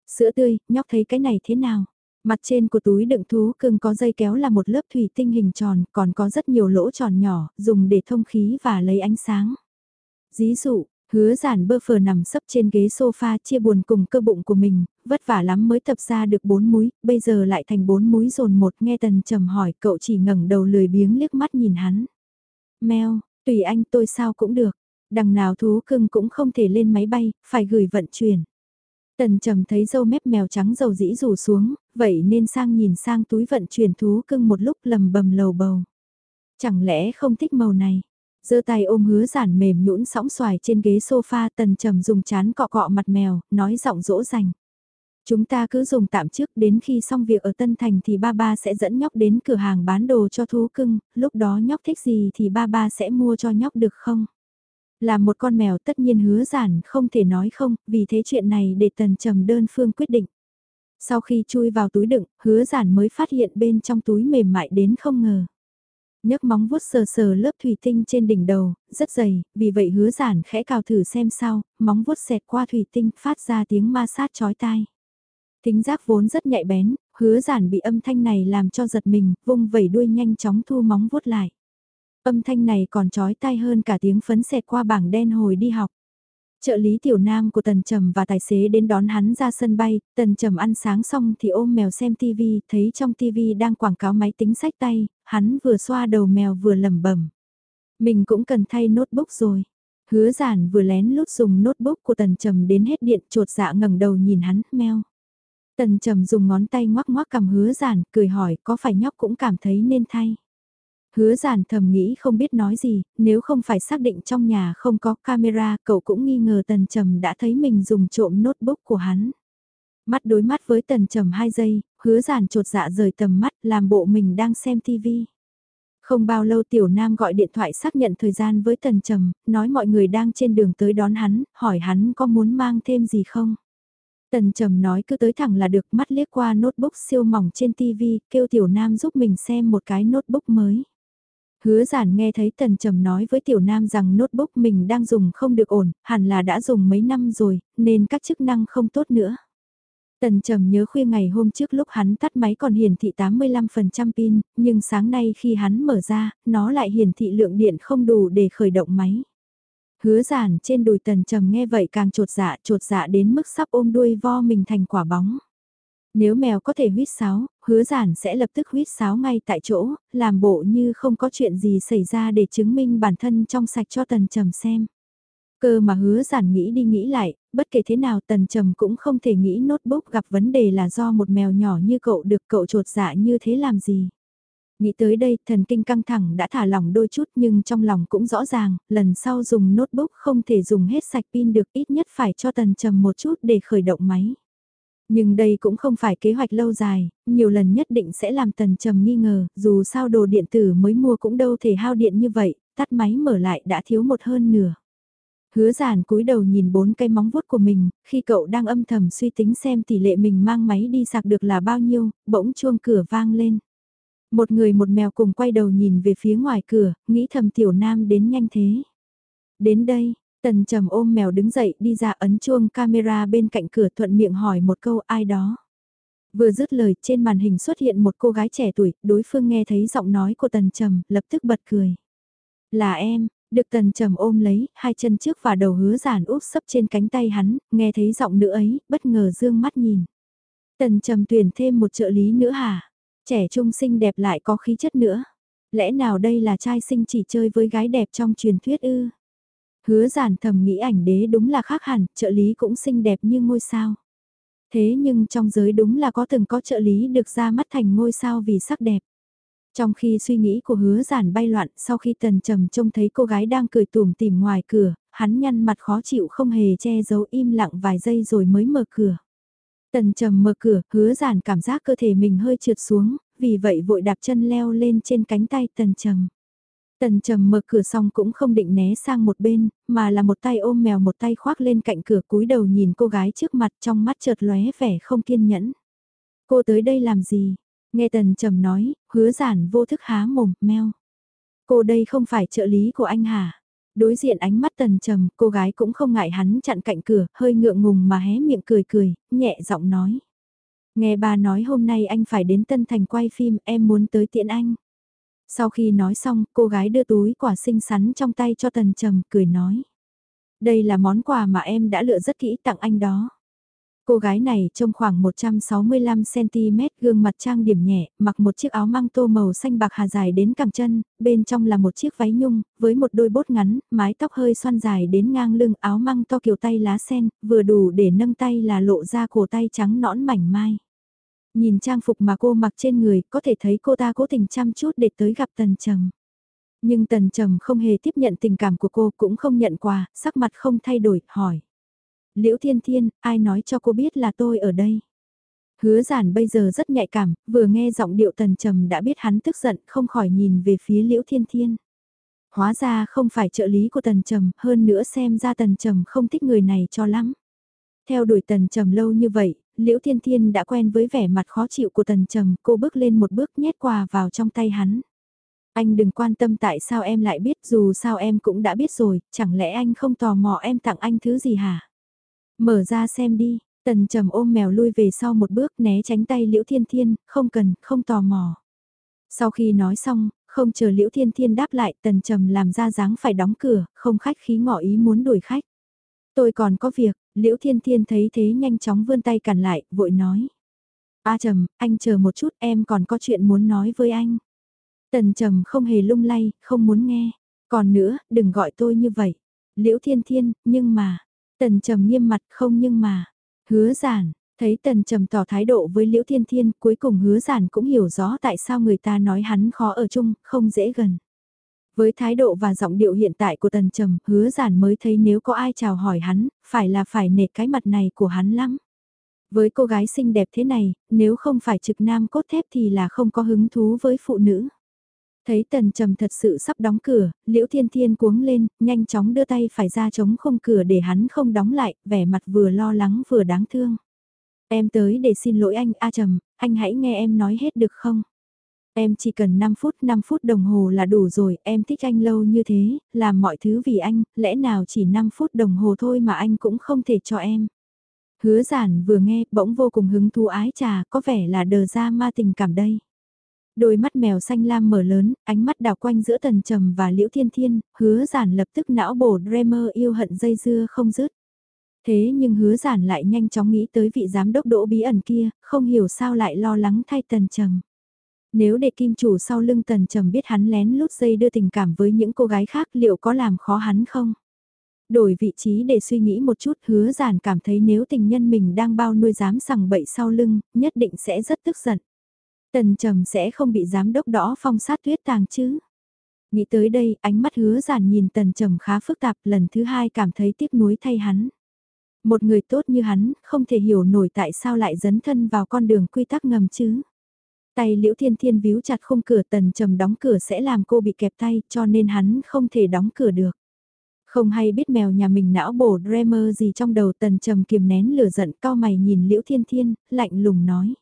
Sữa tươi, nhóc thấy cái này thế nào? Mặt trên của túi đựng thú cưng có dây kéo là một lớp thủy tinh hình tròn, còn có rất nhiều lỗ tròn nhỏ, dùng để thông khí và lấy ánh sáng. dí dụ, hứa giản bơ phờ nằm sấp trên ghế sofa chia buồn cùng cơ bụng của mình, vất vả lắm mới tập ra được bốn múi, bây giờ lại thành bốn múi dồn một nghe tần trầm hỏi cậu chỉ ngẩng đầu lười biếng liếc mắt nhìn hắn. Mèo, tùy anh tôi sao cũng được, đằng nào thú cưng cũng không thể lên máy bay, phải gửi vận chuyển. Tần trầm thấy dâu mép mèo trắng dầu dĩ rủ xuống, vậy nên sang nhìn sang túi vận chuyển thú cưng một lúc lầm bầm lầu bầu. Chẳng lẽ không thích màu này? Giơ tay ôm hứa giản mềm nhũn sóng xoài trên ghế sofa tần trầm dùng chán cọ cọ mặt mèo, nói giọng dỗ dành. Chúng ta cứ dùng tạm trước đến khi xong việc ở Tân Thành thì ba ba sẽ dẫn nhóc đến cửa hàng bán đồ cho thú cưng, lúc đó nhóc thích gì thì ba ba sẽ mua cho nhóc được không? Là một con mèo tất nhiên hứa giản không thể nói không, vì thế chuyện này để tần trầm đơn phương quyết định. Sau khi chui vào túi đựng, hứa giản mới phát hiện bên trong túi mềm mại đến không ngờ nhấc móng vuốt sờ sờ lớp thủy tinh trên đỉnh đầu, rất dày, vì vậy hứa giản khẽ cào thử xem sao, móng vuốt xẹt qua thủy tinh phát ra tiếng ma sát chói tai. Tính giác vốn rất nhạy bén, hứa giản bị âm thanh này làm cho giật mình, vung vẩy đuôi nhanh chóng thu móng vuốt lại. Âm thanh này còn chói tai hơn cả tiếng phấn xẹt qua bảng đen hồi đi học. Trợ lý tiểu nam của Tần Trầm và tài xế đến đón hắn ra sân bay, Tần Trầm ăn sáng xong thì ôm mèo xem TV, thấy trong TV đang quảng cáo máy tính sách tay, hắn vừa xoa đầu mèo vừa lẩm bẩm. Mình cũng cần thay notebook rồi. Hứa giản vừa lén lút dùng notebook của Tần Trầm đến hết điện trột dạ ngẩng đầu nhìn hắn, mèo. Tần Trầm dùng ngón tay ngoắc ngoắc cầm hứa giản, cười hỏi có phải nhóc cũng cảm thấy nên thay. Hứa giản thầm nghĩ không biết nói gì, nếu không phải xác định trong nhà không có camera, cậu cũng nghi ngờ Tần Trầm đã thấy mình dùng trộm notebook của hắn. Mắt đối mắt với Tần Trầm 2 giây, hứa giản trột dạ rời tầm mắt làm bộ mình đang xem TV. Không bao lâu Tiểu Nam gọi điện thoại xác nhận thời gian với Tần Trầm, nói mọi người đang trên đường tới đón hắn, hỏi hắn có muốn mang thêm gì không. Tần Trầm nói cứ tới thẳng là được mắt liếc qua notebook siêu mỏng trên TV, kêu Tiểu Nam giúp mình xem một cái notebook mới. Hứa giản nghe thấy Tần Trầm nói với Tiểu Nam rằng notebook mình đang dùng không được ổn, hẳn là đã dùng mấy năm rồi, nên các chức năng không tốt nữa. Tần Trầm nhớ khuya ngày hôm trước lúc hắn tắt máy còn hiển thị 85% pin, nhưng sáng nay khi hắn mở ra, nó lại hiển thị lượng điện không đủ để khởi động máy. Hứa giản trên đùi Tần Trầm nghe vậy càng trột dạ trột dạ đến mức sắp ôm đuôi vo mình thành quả bóng. Nếu mèo có thể huyết sáo, hứa giản sẽ lập tức huyết sáo ngay tại chỗ, làm bộ như không có chuyện gì xảy ra để chứng minh bản thân trong sạch cho tần trầm xem. Cơ mà hứa giản nghĩ đi nghĩ lại, bất kể thế nào tần trầm cũng không thể nghĩ notebook gặp vấn đề là do một mèo nhỏ như cậu được cậu trột dạ như thế làm gì. Nghĩ tới đây, thần kinh căng thẳng đã thả lỏng đôi chút nhưng trong lòng cũng rõ ràng, lần sau dùng notebook không thể dùng hết sạch pin được ít nhất phải cho tần trầm một chút để khởi động máy. Nhưng đây cũng không phải kế hoạch lâu dài, nhiều lần nhất định sẽ làm tần trầm nghi ngờ, dù sao đồ điện tử mới mua cũng đâu thể hao điện như vậy, tắt máy mở lại đã thiếu một hơn nửa. Hứa giản cúi đầu nhìn bốn cái móng vuốt của mình, khi cậu đang âm thầm suy tính xem tỷ lệ mình mang máy đi sạc được là bao nhiêu, bỗng chuông cửa vang lên. Một người một mèo cùng quay đầu nhìn về phía ngoài cửa, nghĩ thầm tiểu nam đến nhanh thế. Đến đây, Tần trầm ôm mèo đứng dậy đi ra ấn chuông camera bên cạnh cửa thuận miệng hỏi một câu ai đó. Vừa dứt lời trên màn hình xuất hiện một cô gái trẻ tuổi, đối phương nghe thấy giọng nói của tần trầm, lập tức bật cười. Là em, Được tần trầm ôm lấy, hai chân trước và đầu hứa giản úp sấp trên cánh tay hắn, nghe thấy giọng nữ ấy, bất ngờ dương mắt nhìn. Tần trầm tuyển thêm một trợ lý nữa hả? Trẻ trung xinh đẹp lại có khí chất nữa. Lẽ nào đây là trai sinh chỉ chơi với gái đẹp trong truyền thuyết ư? Hứa giản thầm nghĩ ảnh đế đúng là khác hẳn, trợ lý cũng xinh đẹp như ngôi sao. Thế nhưng trong giới đúng là có từng có trợ lý được ra mắt thành ngôi sao vì sắc đẹp. Trong khi suy nghĩ của hứa giản bay loạn sau khi tần trầm trông thấy cô gái đang cười tùm tìm ngoài cửa, hắn nhăn mặt khó chịu không hề che giấu im lặng vài giây rồi mới mở cửa. Tần trầm mở cửa, hứa giản cảm giác cơ thể mình hơi trượt xuống, vì vậy vội đạp chân leo lên trên cánh tay tần trầm. Tần trầm mở cửa xong cũng không định né sang một bên, mà là một tay ôm mèo một tay khoác lên cạnh cửa cúi đầu nhìn cô gái trước mặt trong mắt chợt lóe vẻ không kiên nhẫn. Cô tới đây làm gì? Nghe tần trầm nói, hứa giản vô thức há mồm, meo. Cô đây không phải trợ lý của anh hả? Đối diện ánh mắt tần trầm, cô gái cũng không ngại hắn chặn cạnh cửa, hơi ngượng ngùng mà hé miệng cười cười, nhẹ giọng nói. Nghe bà nói hôm nay anh phải đến Tân Thành quay phim, em muốn tới tiện anh. Sau khi nói xong, cô gái đưa túi quả xinh xắn trong tay cho tần trầm, cười nói. Đây là món quà mà em đã lựa rất kỹ tặng anh đó. Cô gái này trông khoảng 165cm gương mặt trang điểm nhẹ, mặc một chiếc áo măng tô màu xanh bạc hà dài đến cẳng chân, bên trong là một chiếc váy nhung, với một đôi bốt ngắn, mái tóc hơi xoăn dài đến ngang lưng áo măng to kiểu tay lá sen, vừa đủ để nâng tay là lộ ra cổ tay trắng nõn mảnh mai. Nhìn trang phục mà cô mặc trên người, có thể thấy cô ta cố tình chăm chút để tới gặp Tần Trầm. Nhưng Tần Trầm không hề tiếp nhận tình cảm của cô, cũng không nhận quà, sắc mặt không thay đổi, hỏi. Liễu Thiên Thiên, ai nói cho cô biết là tôi ở đây? Hứa giản bây giờ rất nhạy cảm, vừa nghe giọng điệu tần trầm đã biết hắn tức giận, không khỏi nhìn về phía Liễu Thiên Thiên. Hóa ra không phải trợ lý của tần trầm, hơn nữa xem ra tần trầm không thích người này cho lắm. Theo đuổi tần trầm lâu như vậy, Liễu Thiên Thiên đã quen với vẻ mặt khó chịu của tần trầm, cô bước lên một bước nhét quà vào trong tay hắn. Anh đừng quan tâm tại sao em lại biết dù sao em cũng đã biết rồi, chẳng lẽ anh không tò mò em tặng anh thứ gì hả? Mở ra xem đi, tần trầm ôm mèo lui về sau một bước né tránh tay Liễu Thiên Thiên, không cần, không tò mò. Sau khi nói xong, không chờ Liễu Thiên Thiên đáp lại tần trầm làm ra dáng phải đóng cửa, không khách khí ngỏ ý muốn đuổi khách. Tôi còn có việc, Liễu Thiên Thiên thấy thế nhanh chóng vươn tay cản lại, vội nói. A Trầm, anh chờ một chút em còn có chuyện muốn nói với anh. Tần Trầm không hề lung lay, không muốn nghe. Còn nữa, đừng gọi tôi như vậy. Liễu Thiên Thiên, nhưng mà, Tần trầm nghiêm mặt không nhưng mà, hứa giản, thấy tần trầm tỏ thái độ với Liễu Thiên Thiên, cuối cùng hứa giản cũng hiểu rõ tại sao người ta nói hắn khó ở chung, không dễ gần. Với thái độ và giọng điệu hiện tại của tần trầm, hứa giản mới thấy nếu có ai chào hỏi hắn, phải là phải nể cái mặt này của hắn lắm. Với cô gái xinh đẹp thế này, nếu không phải trực nam cốt thép thì là không có hứng thú với phụ nữ. Thấy tần trầm thật sự sắp đóng cửa, liễu thiên thiên cuống lên, nhanh chóng đưa tay phải ra chống không cửa để hắn không đóng lại, vẻ mặt vừa lo lắng vừa đáng thương. Em tới để xin lỗi anh, A Trầm, anh hãy nghe em nói hết được không? Em chỉ cần 5 phút, 5 phút đồng hồ là đủ rồi, em thích anh lâu như thế, làm mọi thứ vì anh, lẽ nào chỉ 5 phút đồng hồ thôi mà anh cũng không thể cho em. Hứa giản vừa nghe, bỗng vô cùng hứng thú ái trà, có vẻ là đờ ra ma tình cảm đây. Đôi mắt mèo xanh lam mở lớn, ánh mắt đào quanh giữa tần trầm và liễu thiên thiên, hứa giản lập tức não bổ Dremer yêu hận dây dưa không dứt. Thế nhưng hứa giản lại nhanh chóng nghĩ tới vị giám đốc đỗ bí ẩn kia, không hiểu sao lại lo lắng thay tần trầm. Nếu để kim chủ sau lưng tần trầm biết hắn lén lút dây đưa tình cảm với những cô gái khác liệu có làm khó hắn không? Đổi vị trí để suy nghĩ một chút hứa giản cảm thấy nếu tình nhân mình đang bao nuôi dám sằng bậy sau lưng, nhất định sẽ rất tức giận. Tần trầm sẽ không bị giám đốc đỏ phong sát tuyết tàng chứ. Nghĩ tới đây, ánh mắt hứa giản nhìn tần trầm khá phức tạp, lần thứ hai cảm thấy tiếc nuối thay hắn. Một người tốt như hắn, không thể hiểu nổi tại sao lại dấn thân vào con đường quy tắc ngầm chứ. Tay liễu thiên thiên víu chặt khung cửa tần trầm đóng cửa sẽ làm cô bị kẹp tay, cho nên hắn không thể đóng cửa được. Không hay biết mèo nhà mình não bổ dreamer gì trong đầu tần trầm kiềm nén lửa giận cao mày nhìn liễu thiên thiên, lạnh lùng nói.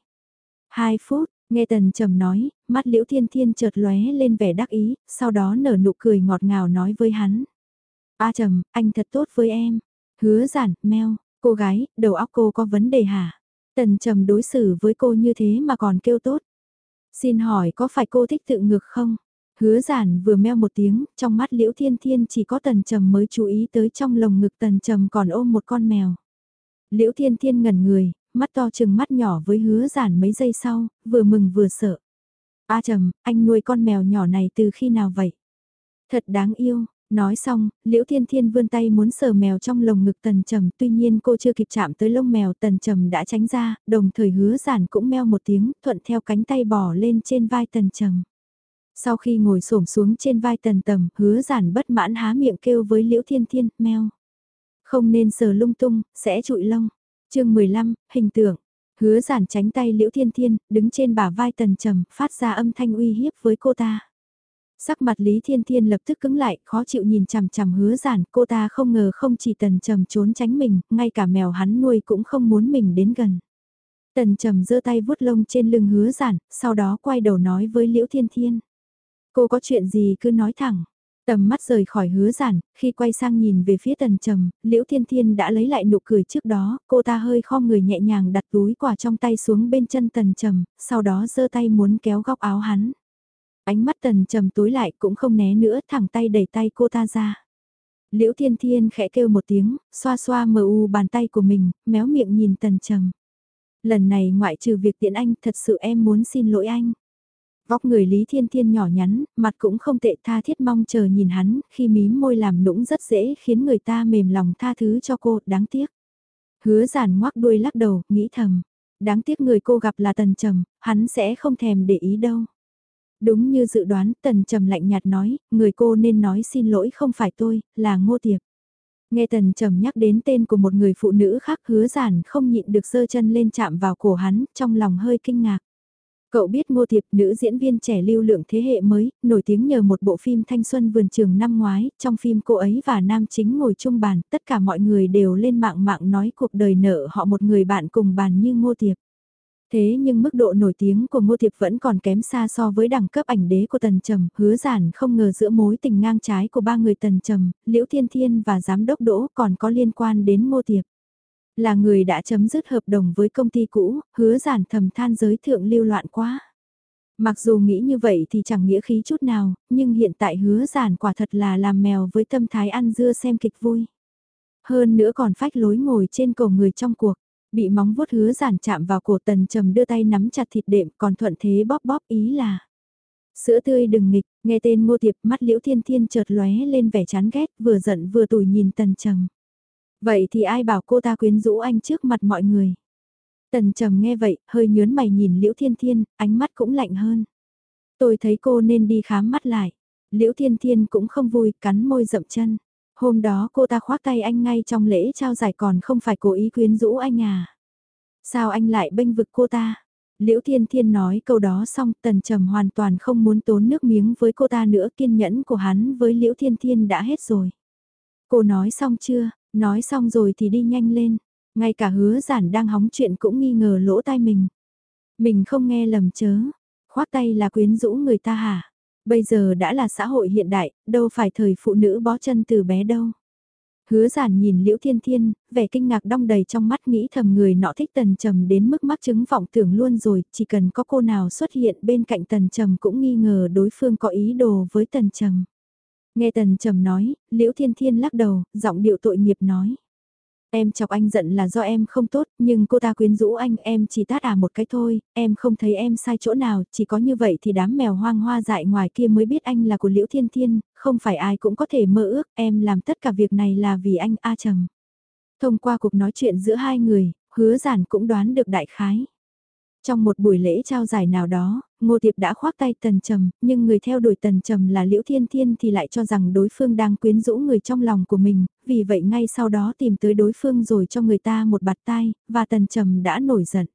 Hai phút, Nghe tần trầm nói, mắt liễu thiên thiên chợt lóe lên vẻ đắc ý, sau đó nở nụ cười ngọt ngào nói với hắn. A trầm, anh thật tốt với em. Hứa giản, mèo cô gái, đầu óc cô có vấn đề hả? Tần trầm đối xử với cô như thế mà còn kêu tốt. Xin hỏi có phải cô thích tự ngược không? Hứa giản vừa meo một tiếng, trong mắt liễu thiên thiên chỉ có tần trầm mới chú ý tới trong lồng ngực tần trầm còn ôm một con mèo. Liễu thiên thiên ngẩn người, mắt to chừng mắt nhỏ với hứa giản mấy giây sau, vừa mừng vừa sợ. A trầm, anh nuôi con mèo nhỏ này từ khi nào vậy? Thật đáng yêu, Nói xong, Liễu Thiên Thiên vươn tay muốn sờ mèo trong lồng ngực Tần Trầm, tuy nhiên cô chưa kịp chạm tới lông mèo Tần Trầm đã tránh ra, đồng thời hứa giản cũng meo một tiếng, thuận theo cánh tay bỏ lên trên vai Tần Trầm. Sau khi ngồi xổm xuống trên vai Tần Tầm, hứa giản bất mãn há miệng kêu với Liễu Thiên Thiên, meo. Không nên sờ lung tung, sẽ trụi lông. chương 15, hình tượng. Hứa giản tránh tay Liễu Thiên Thiên, đứng trên bả vai Tần Trầm, phát ra âm thanh uy hiếp với cô ta. Sắc mặt Lý Thiên Thiên lập tức cứng lại, khó chịu nhìn chằm chằm hứa giản, cô ta không ngờ không chỉ tần trầm trốn tránh mình, ngay cả mèo hắn nuôi cũng không muốn mình đến gần. Tần trầm giơ tay vuốt lông trên lưng hứa giản, sau đó quay đầu nói với Liễu Thiên Thiên. Cô có chuyện gì cứ nói thẳng. Tầm mắt rời khỏi hứa giản, khi quay sang nhìn về phía tần trầm, Liễu Thiên Thiên đã lấy lại nụ cười trước đó, cô ta hơi khom người nhẹ nhàng đặt túi quà trong tay xuống bên chân tần trầm, sau đó giơ tay muốn kéo góc áo hắn. Ánh mắt tần trầm tối lại cũng không né nữa thẳng tay đẩy tay cô ta ra. Liễu thiên thiên khẽ kêu một tiếng, xoa xoa mờ u bàn tay của mình, méo miệng nhìn tần trầm. Lần này ngoại trừ việc tiện anh thật sự em muốn xin lỗi anh. Vóc người Lý Thiên Thiên nhỏ nhắn, mặt cũng không tệ tha thiết mong chờ nhìn hắn, khi mím môi làm nũng rất dễ khiến người ta mềm lòng tha thứ cho cô, đáng tiếc. Hứa giản ngoác đuôi lắc đầu, nghĩ thầm. Đáng tiếc người cô gặp là tần trầm, hắn sẽ không thèm để ý đâu. Đúng như dự đoán, Tần Trầm lạnh nhạt nói, người cô nên nói xin lỗi không phải tôi, là Ngô Tiệp. Nghe Tần Trầm nhắc đến tên của một người phụ nữ khác hứa giản không nhịn được sơ chân lên chạm vào cổ hắn, trong lòng hơi kinh ngạc. Cậu biết Ngô Tiệp, nữ diễn viên trẻ lưu lượng thế hệ mới, nổi tiếng nhờ một bộ phim thanh xuân vườn trường năm ngoái, trong phim cô ấy và nam chính ngồi chung bàn, tất cả mọi người đều lên mạng mạng nói cuộc đời nợ họ một người bạn cùng bàn như Ngô Tiệp. Thế nhưng mức độ nổi tiếng của Ngô Thiệp vẫn còn kém xa so với đẳng cấp ảnh đế của Tần Trầm, hứa giản không ngờ giữa mối tình ngang trái của ba người Tần Trầm, Liễu Thiên Thiên và Giám đốc Đỗ còn có liên quan đến Ngô Thiệp. Là người đã chấm dứt hợp đồng với công ty cũ, hứa giản thầm than giới thượng lưu loạn quá. Mặc dù nghĩ như vậy thì chẳng nghĩa khí chút nào, nhưng hiện tại hứa giản quả thật là làm mèo với tâm thái ăn dưa xem kịch vui. Hơn nữa còn phách lối ngồi trên cổ người trong cuộc. Bị móng vuốt hứa giản chạm vào cổ tần trầm đưa tay nắm chặt thịt đệm còn thuận thế bóp bóp ý là. Sữa tươi đừng nghịch, nghe tên ngô tiệp mắt liễu thiên thiên chợt lóe lên vẻ chán ghét vừa giận vừa tủi nhìn tần trầm. Vậy thì ai bảo cô ta quyến rũ anh trước mặt mọi người. Tần trầm nghe vậy, hơi nhớn mày nhìn liễu thiên thiên, ánh mắt cũng lạnh hơn. Tôi thấy cô nên đi khám mắt lại. Liễu thiên thiên cũng không vui, cắn môi rậm chân. Hôm đó cô ta khoác tay anh ngay trong lễ trao giải còn không phải cố ý quyến rũ anh à. Sao anh lại bênh vực cô ta? Liễu Thiên Thiên nói câu đó xong Tần Trầm hoàn toàn không muốn tốn nước miếng với cô ta nữa kiên nhẫn của hắn với Liễu Thiên Thiên đã hết rồi. Cô nói xong chưa, nói xong rồi thì đi nhanh lên, ngay cả hứa giản đang hóng chuyện cũng nghi ngờ lỗ tai mình. Mình không nghe lầm chớ, khoác tay là quyến rũ người ta hả? Bây giờ đã là xã hội hiện đại, đâu phải thời phụ nữ bó chân từ bé đâu. Hứa giản nhìn Liễu Thiên Thiên, vẻ kinh ngạc đong đầy trong mắt nghĩ thầm người nọ thích tần trầm đến mức mắc chứng vọng tưởng luôn rồi, chỉ cần có cô nào xuất hiện bên cạnh tần trầm cũng nghi ngờ đối phương có ý đồ với tần trầm. Nghe tần trầm nói, Liễu Thiên Thiên lắc đầu, giọng điệu tội nghiệp nói. Em chọc anh giận là do em không tốt, nhưng cô ta quyến rũ anh em chỉ tát à một cái thôi, em không thấy em sai chỗ nào, chỉ có như vậy thì đám mèo hoang hoa dại ngoài kia mới biết anh là của Liễu Thiên Thiên, không phải ai cũng có thể mơ ước, em làm tất cả việc này là vì anh A Trầm. Thông qua cuộc nói chuyện giữa hai người, hứa giản cũng đoán được đại khái. Trong một buổi lễ trao giải nào đó, Ngô Tiệp đã khoác tay Tần Trầm, nhưng người theo đuổi Tần Trầm là Liễu Thiên Thiên thì lại cho rằng đối phương đang quyến rũ người trong lòng của mình, vì vậy ngay sau đó tìm tới đối phương rồi cho người ta một bạt tai, và Tần Trầm đã nổi giận.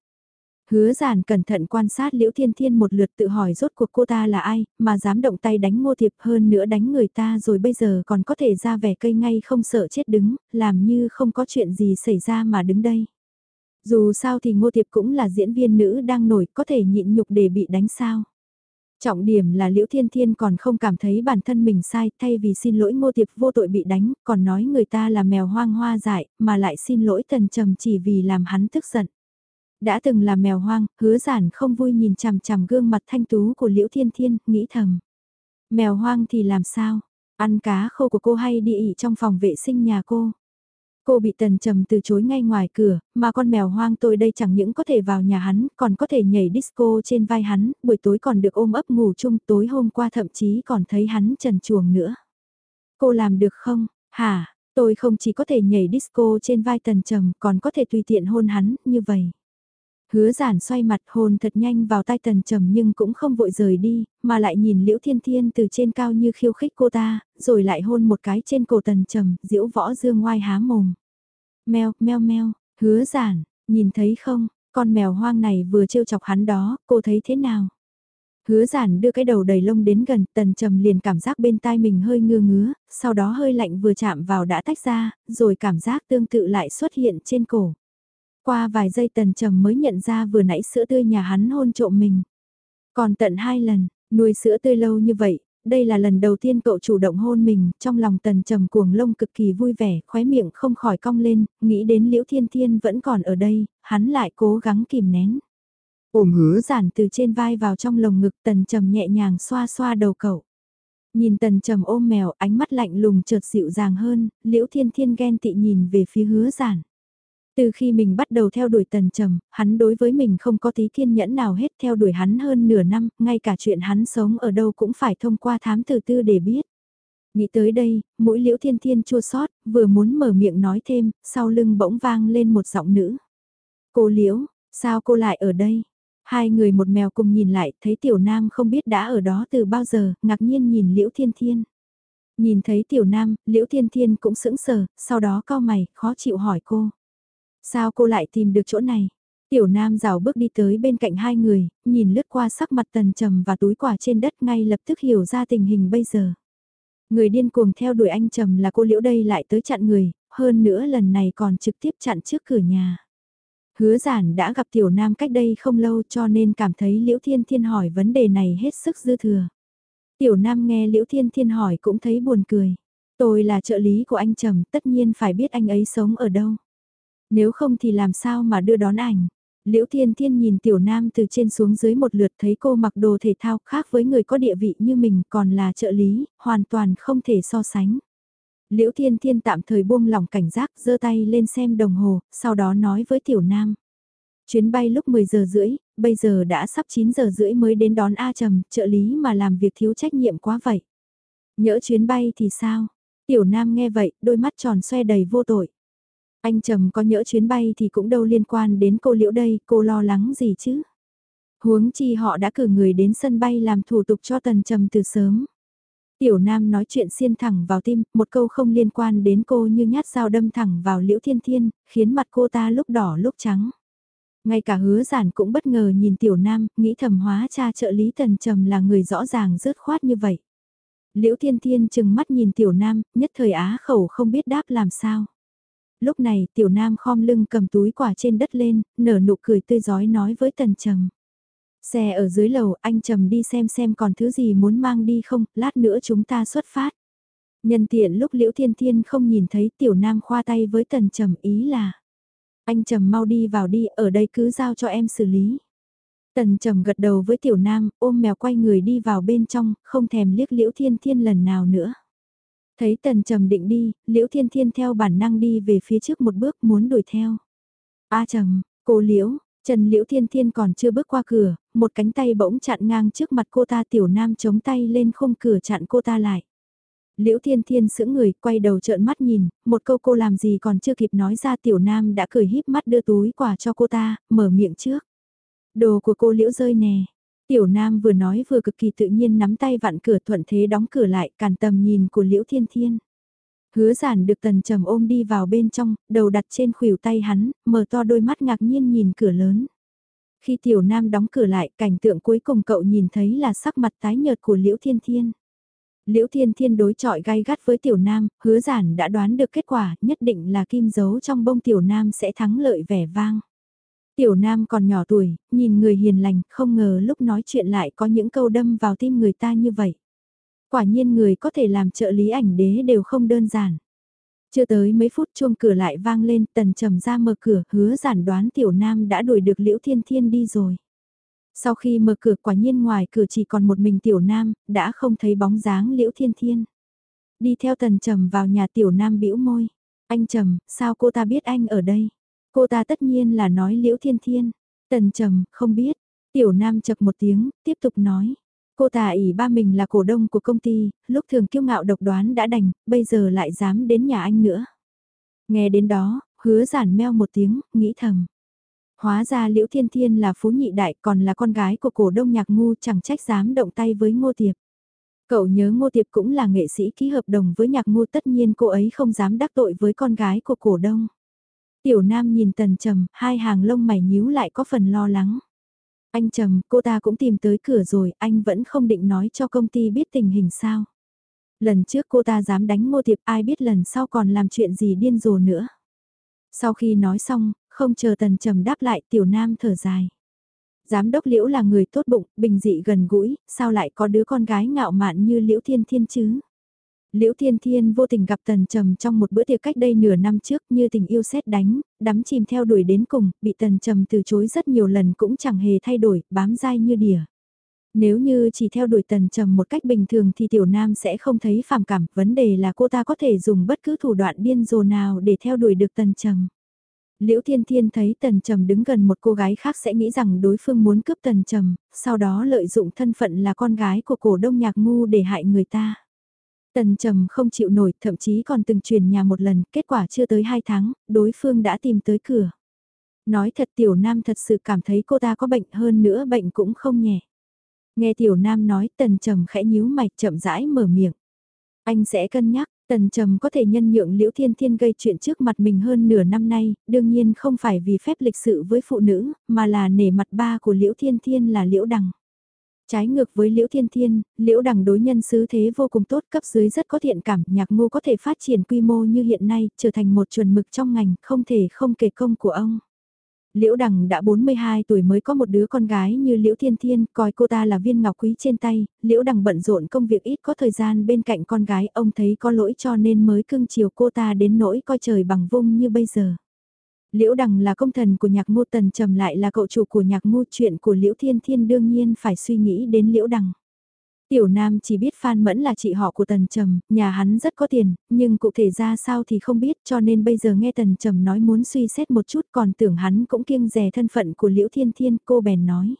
Hứa giản cẩn thận quan sát Liễu Thiên Thiên một lượt tự hỏi rốt cuộc cô ta là ai, mà dám động tay đánh Ngô Thiệp hơn nữa đánh người ta rồi bây giờ còn có thể ra vẻ cây ngay không sợ chết đứng, làm như không có chuyện gì xảy ra mà đứng đây. Dù sao thì Ngô Tiệp cũng là diễn viên nữ đang nổi, có thể nhịn nhục để bị đánh sao. Trọng điểm là Liễu Thiên Thiên còn không cảm thấy bản thân mình sai, thay vì xin lỗi Ngô Tiệp vô tội bị đánh, còn nói người ta là mèo hoang hoa dại, mà lại xin lỗi Tần Trầm chỉ vì làm hắn tức giận. Đã từng là mèo hoang, hứa giản không vui nhìn chằm chằm gương mặt thanh tú của Liễu Thiên Thiên, nghĩ thầm. Mèo hoang thì làm sao? Ăn cá khô của cô hay đi ỉ trong phòng vệ sinh nhà cô? Cô bị tần trầm từ chối ngay ngoài cửa, mà con mèo hoang tôi đây chẳng những có thể vào nhà hắn, còn có thể nhảy disco trên vai hắn, buổi tối còn được ôm ấp ngủ chung tối hôm qua thậm chí còn thấy hắn trần chuồng nữa. Cô làm được không? Hả? Tôi không chỉ có thể nhảy disco trên vai tần trầm, còn có thể tùy tiện hôn hắn, như vậy. Hứa giản xoay mặt hồn thật nhanh vào tay tần trầm nhưng cũng không vội rời đi, mà lại nhìn liễu thiên thiên từ trên cao như khiêu khích cô ta, rồi lại hôn một cái trên cổ tần trầm, diễu võ dương ngoai há mồm. Mèo, meo meo, hứa giản, nhìn thấy không, con mèo hoang này vừa trêu chọc hắn đó, cô thấy thế nào? Hứa giản đưa cái đầu đầy lông đến gần, tần trầm liền cảm giác bên tai mình hơi ngưa ngứa, sau đó hơi lạnh vừa chạm vào đã tách ra, rồi cảm giác tương tự lại xuất hiện trên cổ. Qua vài giây tần trầm mới nhận ra vừa nãy sữa tươi nhà hắn hôn trộm mình. Còn tận hai lần, nuôi sữa tươi lâu như vậy, đây là lần đầu tiên cậu chủ động hôn mình, trong lòng tần trầm cuồng lông cực kỳ vui vẻ, khóe miệng không khỏi cong lên, nghĩ đến liễu thiên thiên vẫn còn ở đây, hắn lại cố gắng kìm nén. Ôm hứa giản từ trên vai vào trong lồng ngực tần trầm nhẹ nhàng xoa xoa đầu cậu. Nhìn tần trầm ôm mèo ánh mắt lạnh lùng chợt dịu dàng hơn, liễu thiên thiên ghen tị nhìn về phía hứa giản. Từ khi mình bắt đầu theo đuổi tần trầm, hắn đối với mình không có tí kiên nhẫn nào hết theo đuổi hắn hơn nửa năm, ngay cả chuyện hắn sống ở đâu cũng phải thông qua thám tử tư để biết. Nghĩ tới đây, mũi liễu thiên thiên chua sót, vừa muốn mở miệng nói thêm, sau lưng bỗng vang lên một giọng nữ. Cô liễu, sao cô lại ở đây? Hai người một mèo cùng nhìn lại, thấy tiểu nam không biết đã ở đó từ bao giờ, ngạc nhiên nhìn liễu thiên thiên. Nhìn thấy tiểu nam, liễu thiên thiên cũng sững sờ, sau đó cao mày, khó chịu hỏi cô. Sao cô lại tìm được chỗ này? Tiểu Nam rào bước đi tới bên cạnh hai người, nhìn lướt qua sắc mặt tần trầm và túi quả trên đất ngay lập tức hiểu ra tình hình bây giờ. Người điên cuồng theo đuổi anh trầm là cô liễu đây lại tới chặn người, hơn nữa lần này còn trực tiếp chặn trước cửa nhà. Hứa giản đã gặp tiểu nam cách đây không lâu cho nên cảm thấy liễu thiên thiên hỏi vấn đề này hết sức dư thừa. Tiểu nam nghe liễu thiên thiên hỏi cũng thấy buồn cười. Tôi là trợ lý của anh Trầm, tất nhiên phải biết anh ấy sống ở đâu. Nếu không thì làm sao mà đưa đón ảnh. Liễu Thiên Thiên nhìn tiểu nam từ trên xuống dưới một lượt thấy cô mặc đồ thể thao khác với người có địa vị như mình còn là trợ lý, hoàn toàn không thể so sánh. Liễu Thiên Thiên tạm thời buông lỏng cảnh giác giơ tay lên xem đồng hồ, sau đó nói với tiểu nam. Chuyến bay lúc 10 giờ rưỡi, bây giờ đã sắp 9 giờ rưỡi mới đến đón A Trầm, trợ lý mà làm việc thiếu trách nhiệm quá vậy. Nhỡ chuyến bay thì sao? Tiểu Nam nghe vậy, đôi mắt tròn xoe đầy vô tội. Anh Trầm có nhỡ chuyến bay thì cũng đâu liên quan đến cô liễu đây, cô lo lắng gì chứ? Huống chi họ đã cử người đến sân bay làm thủ tục cho Tần Trầm từ sớm. Tiểu Nam nói chuyện xiên thẳng vào tim, một câu không liên quan đến cô như nhát dao đâm thẳng vào liễu thiên thiên, khiến mặt cô ta lúc đỏ lúc trắng. Ngay cả hứa giản cũng bất ngờ nhìn Tiểu Nam, nghĩ thầm hóa cha trợ lý Tần Trầm là người rõ ràng rớt khoát như vậy. Liễu Thiên Thiên chừng mắt nhìn Tiểu Nam, nhất thời á khẩu không biết đáp làm sao. Lúc này tiểu nam khom lưng cầm túi quả trên đất lên, nở nụ cười tươi giói nói với tần trầm. Xe ở dưới lầu, anh trầm đi xem xem còn thứ gì muốn mang đi không, lát nữa chúng ta xuất phát. Nhân tiện lúc Liễu Thiên Thiên không nhìn thấy tiểu nam khoa tay với tần trầm ý là. Anh trầm mau đi vào đi, ở đây cứ giao cho em xử lý. Tần trầm gật đầu với tiểu nam, ôm mèo quay người đi vào bên trong, không thèm liếc Liễu Thiên Thiên lần nào nữa. Thấy tần trầm định đi, liễu thiên thiên theo bản năng đi về phía trước một bước muốn đuổi theo. A trầm, cô liễu, Trần Liễu Thiên Thiên còn chưa bước qua cửa, một cánh tay bỗng chặn ngang trước mặt cô ta tiểu nam chống tay lên khung cửa chặn cô ta lại. Liễu Thiên Thiên sững người, quay đầu trợn mắt nhìn, một câu cô làm gì còn chưa kịp nói ra tiểu nam đã cười híp mắt đưa túi quà cho cô ta, mở miệng trước. Đồ của cô Liễu rơi nè, Tiểu Nam vừa nói vừa cực kỳ tự nhiên nắm tay vặn cửa thuận thế đóng cửa lại cản tầm nhìn của Liễu Thiên Thiên. Hứa giản được tần trầm ôm đi vào bên trong, đầu đặt trên khuỷu tay hắn, mở to đôi mắt ngạc nhiên nhìn cửa lớn. Khi tiểu nam đóng cửa lại, cảnh tượng cuối cùng cậu nhìn thấy là sắc mặt tái nhợt của Liễu Thiên Thiên. Liễu Thiên Thiên đối chọi gai gắt với tiểu nam, hứa giản đã đoán được kết quả, nhất định là kim dấu trong bông tiểu nam sẽ thắng lợi vẻ vang. Tiểu Nam còn nhỏ tuổi, nhìn người hiền lành, không ngờ lúc nói chuyện lại có những câu đâm vào tim người ta như vậy. Quả nhiên người có thể làm trợ lý ảnh đế đều không đơn giản. Chưa tới mấy phút chuông cửa lại vang lên, tần trầm ra mở cửa, hứa giản đoán Tiểu Nam đã đuổi được Liễu Thiên Thiên đi rồi. Sau khi mở cửa quả nhiên ngoài cửa chỉ còn một mình tiểu nam, đã không thấy bóng dáng liễu thiên thiên. Đi theo tần trầm vào nhà tiểu nam bĩu môi. Anh trầm, sao cô ta biết anh ở đây? Cô ta tất nhiên là nói liễu thiên thiên. Tần trầm, không biết. Tiểu nam chập một tiếng, tiếp tục nói. Cô ta ỉ ba mình là cổ đông của công ty, lúc thường kiêu ngạo độc đoán đã đành, bây giờ lại dám đến nhà anh nữa. Nghe đến đó, hứa giản meo một tiếng, nghĩ thầm. Hóa ra Liễu Thiên Thiên là phú nhị đại còn là con gái của cổ đông nhạc ngu chẳng trách dám động tay với ngô tiệp. Cậu nhớ ngô tiệp cũng là nghệ sĩ ký hợp đồng với nhạc ngu tất nhiên cô ấy không dám đắc tội với con gái của cổ đông. Tiểu Nam nhìn Tần Trầm, hai hàng lông mày nhíu lại có phần lo lắng. Anh Trầm, cô ta cũng tìm tới cửa rồi, anh vẫn không định nói cho công ty biết tình hình sao. Lần trước cô ta dám đánh ngô tiệp ai biết lần sau còn làm chuyện gì điên rồ nữa. Sau khi nói xong, không chờ tần trầm đáp lại tiểu nam thở dài. Giám đốc liễu là người tốt bụng, bình dị gần gũi, sao lại có đứa con gái ngạo mạn như liễu thiên thiên chứ? Liễu Thiên Thiên vô tình gặp Tần Trầm trong một bữa tiệc cách đây nửa năm trước như tình yêu xét đánh, đắm chìm theo đuổi đến cùng, bị Tần Trầm từ chối rất nhiều lần cũng chẳng hề thay đổi, bám dai như đỉa. Nếu như chỉ theo đuổi Tần Trầm một cách bình thường thì Tiểu Nam sẽ không thấy phàm cảm, vấn đề là cô ta có thể dùng bất cứ thủ đoạn điên rồ nào để theo đuổi được Tần Trầm. Liễu Thiên Thiên thấy Tần Trầm đứng gần một cô gái khác sẽ nghĩ rằng đối phương muốn cướp Tần Trầm, sau đó lợi dụng thân phận là con gái của cổ đông nhạc ngu để hại người ta. Tần Trầm không chịu nổi, thậm chí còn từng truyền nhà một lần, kết quả chưa tới 2 tháng, đối phương đã tìm tới cửa. Nói thật Tiểu Nam thật sự cảm thấy cô ta có bệnh hơn nữa bệnh cũng không nhẹ. Nghe Tiểu Nam nói Tần Trầm khẽ nhíu mày chậm rãi mở miệng. Anh sẽ cân nhắc, Tần Trầm có thể nhân nhượng Liễu Thiên Thiên gây chuyện trước mặt mình hơn nửa năm nay, đương nhiên không phải vì phép lịch sự với phụ nữ, mà là nể mặt ba của Liễu Thiên Thiên là Liễu Đằng. Trái ngược với Liễu Thiên Thiên, Liễu Đằng đối nhân sứ thế vô cùng tốt cấp dưới rất có thiện cảm, nhạc ngô có thể phát triển quy mô như hiện nay, trở thành một chuẩn mực trong ngành, không thể không kể công của ông. Liễu Đằng đã 42 tuổi mới có một đứa con gái như Liễu Thiên Thiên, coi cô ta là viên ngọc quý trên tay, Liễu Đằng bận rộn công việc ít có thời gian bên cạnh con gái, ông thấy có lỗi cho nên mới cưng chiều cô ta đến nỗi coi trời bằng vung như bây giờ. Liễu Đằng là công thần của nhạc ngô tần trầm lại là cậu chủ của nhạc ngô chuyện của Liễu Thiên Thiên đương nhiên phải suy nghĩ đến Liễu Đằng. Tiểu Nam chỉ biết Phan Mẫn là chị họ của Tần Trầm, nhà hắn rất có tiền, nhưng cụ thể ra sao thì không biết cho nên bây giờ nghe Tần Trầm nói muốn suy xét một chút còn tưởng hắn cũng kiêng rè thân phận của Liễu Thiên Thiên, cô bèn nói.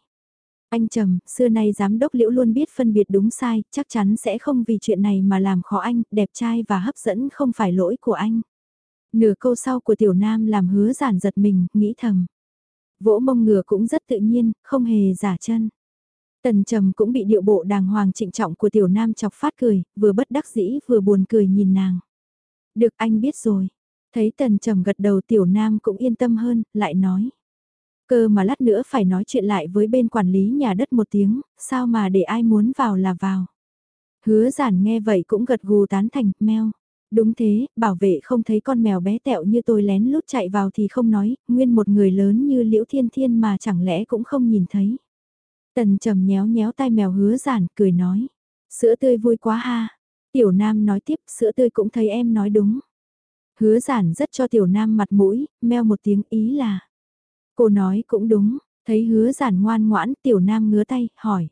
Anh Trầm, xưa nay giám đốc Liễu luôn biết phân biệt đúng sai, chắc chắn sẽ không vì chuyện này mà làm khó anh, đẹp trai và hấp dẫn không phải lỗi của anh. Nửa câu sau của Tiểu Nam làm hứa giản giật mình, nghĩ thầm. Vỗ mông ngựa cũng rất tự nhiên, không hề giả chân. Tần Trầm cũng bị điệu bộ đàng hoàng trịnh trọng của Tiểu Nam chọc phát cười, vừa bất đắc dĩ vừa buồn cười nhìn nàng. Được anh biết rồi. Thấy Tần Trầm gật đầu Tiểu Nam cũng yên tâm hơn, lại nói. Cơ mà lát nữa phải nói chuyện lại với bên quản lý nhà đất một tiếng, sao mà để ai muốn vào là vào. Hứa giản nghe vậy cũng gật gù tán thành, meo. Đúng thế, bảo vệ không thấy con mèo bé tẹo như tôi lén lút chạy vào thì không nói, nguyên một người lớn như Liễu Thiên Thiên mà chẳng lẽ cũng không nhìn thấy. Tần trầm nhéo nhéo tay mèo hứa giản, cười nói. Sữa tươi vui quá ha. Tiểu Nam nói tiếp, sữa tươi cũng thấy em nói đúng. Hứa giản rất cho Tiểu Nam mặt mũi, meo một tiếng ý là. Cô nói cũng đúng, thấy hứa giản ngoan ngoãn, Tiểu Nam ngứa tay, hỏi.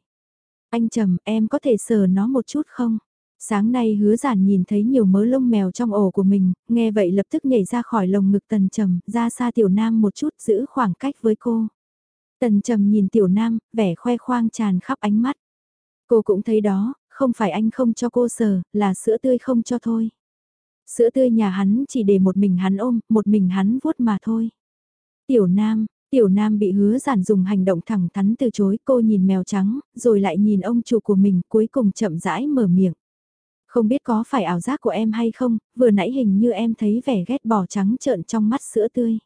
Anh Trầm, em có thể sờ nó một chút không? Sáng nay hứa giản nhìn thấy nhiều mớ lông mèo trong ổ của mình, nghe vậy lập tức nhảy ra khỏi lồng ngực tần trầm, ra xa tiểu nam một chút giữ khoảng cách với cô. Tần trầm nhìn tiểu nam, vẻ khoe khoang tràn khắp ánh mắt. Cô cũng thấy đó, không phải anh không cho cô sờ, là sữa tươi không cho thôi. Sữa tươi nhà hắn chỉ để một mình hắn ôm, một mình hắn vuốt mà thôi. Tiểu nam, tiểu nam bị hứa giản dùng hành động thẳng thắn từ chối cô nhìn mèo trắng, rồi lại nhìn ông chủ của mình cuối cùng chậm rãi mở miệng. Không biết có phải ảo giác của em hay không, vừa nãy hình như em thấy vẻ ghét bỏ trắng trợn trong mắt sữa tươi.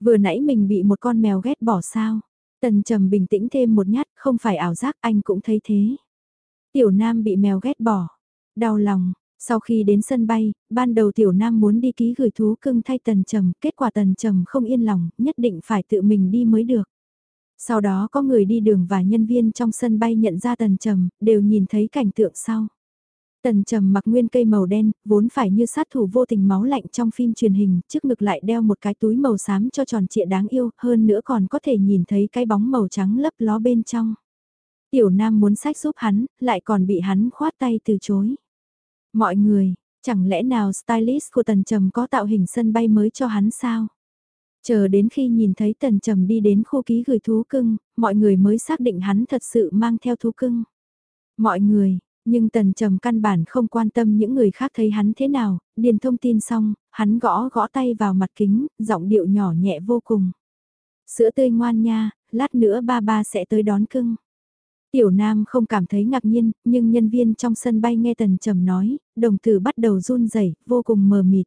Vừa nãy mình bị một con mèo ghét bỏ sao? Tần trầm bình tĩnh thêm một nhát, không phải ảo giác anh cũng thấy thế. Tiểu Nam bị mèo ghét bỏ. Đau lòng, sau khi đến sân bay, ban đầu Tiểu Nam muốn đi ký gửi thú cưng thay Tần Trầm, kết quả Tần Trầm không yên lòng, nhất định phải tự mình đi mới được. Sau đó có người đi đường và nhân viên trong sân bay nhận ra Tần Trầm, đều nhìn thấy cảnh tượng sau. Tần trầm mặc nguyên cây màu đen, vốn phải như sát thủ vô tình máu lạnh trong phim truyền hình, trước ngực lại đeo một cái túi màu xám cho tròn trịa đáng yêu, hơn nữa còn có thể nhìn thấy cái bóng màu trắng lấp ló bên trong. Tiểu Nam muốn sách giúp hắn, lại còn bị hắn khoát tay từ chối. Mọi người, chẳng lẽ nào stylist của Tần Trầm có tạo hình sân bay mới cho hắn sao? Chờ đến khi nhìn thấy Tần Trầm đi đến khu ký gửi thú cưng, mọi người mới xác định hắn thật sự mang theo thú cưng. Mọi người, nhưng Tần Trầm căn bản không quan tâm những người khác thấy hắn thế nào, điền thông tin xong, hắn gõ gõ tay vào mặt kính, giọng điệu nhỏ nhẹ vô cùng. Sữa tươi ngoan nha, lát nữa ba ba sẽ tới đón cưng. Tiểu Nam không cảm thấy ngạc nhiên, nhưng nhân viên trong sân bay nghe Tần Trầm nói, đồng tử bắt đầu run rẩy, vô cùng mờ mịt.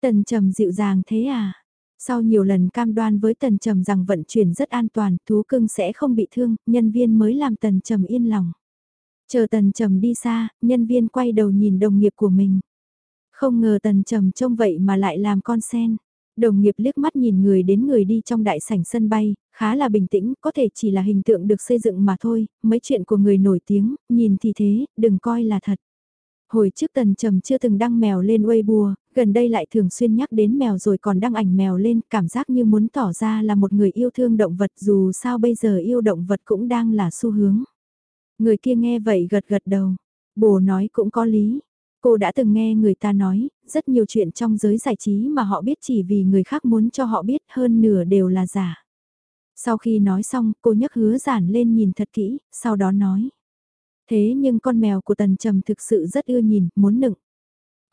Tần Trầm dịu dàng thế à? Sau nhiều lần cam đoan với Tần Trầm rằng vận chuyển rất an toàn, thú cưng sẽ không bị thương, nhân viên mới làm Tần Trầm yên lòng. Chờ Tần Trầm đi xa, nhân viên quay đầu nhìn đồng nghiệp của mình. Không ngờ Tần Trầm trông vậy mà lại làm con sen. Đồng nghiệp liếc mắt nhìn người đến người đi trong đại sảnh sân bay, khá là bình tĩnh, có thể chỉ là hình tượng được xây dựng mà thôi, mấy chuyện của người nổi tiếng, nhìn thì thế, đừng coi là thật. Hồi trước tần trầm chưa từng đăng mèo lên Weibo, gần đây lại thường xuyên nhắc đến mèo rồi còn đăng ảnh mèo lên, cảm giác như muốn tỏ ra là một người yêu thương động vật dù sao bây giờ yêu động vật cũng đang là xu hướng. Người kia nghe vậy gật gật đầu, bồ nói cũng có lý. Cô đã từng nghe người ta nói, rất nhiều chuyện trong giới giải trí mà họ biết chỉ vì người khác muốn cho họ biết hơn nửa đều là giả. Sau khi nói xong, cô nhấc hứa giản lên nhìn thật kỹ, sau đó nói. Thế nhưng con mèo của tần trầm thực sự rất ưa nhìn, muốn nựng.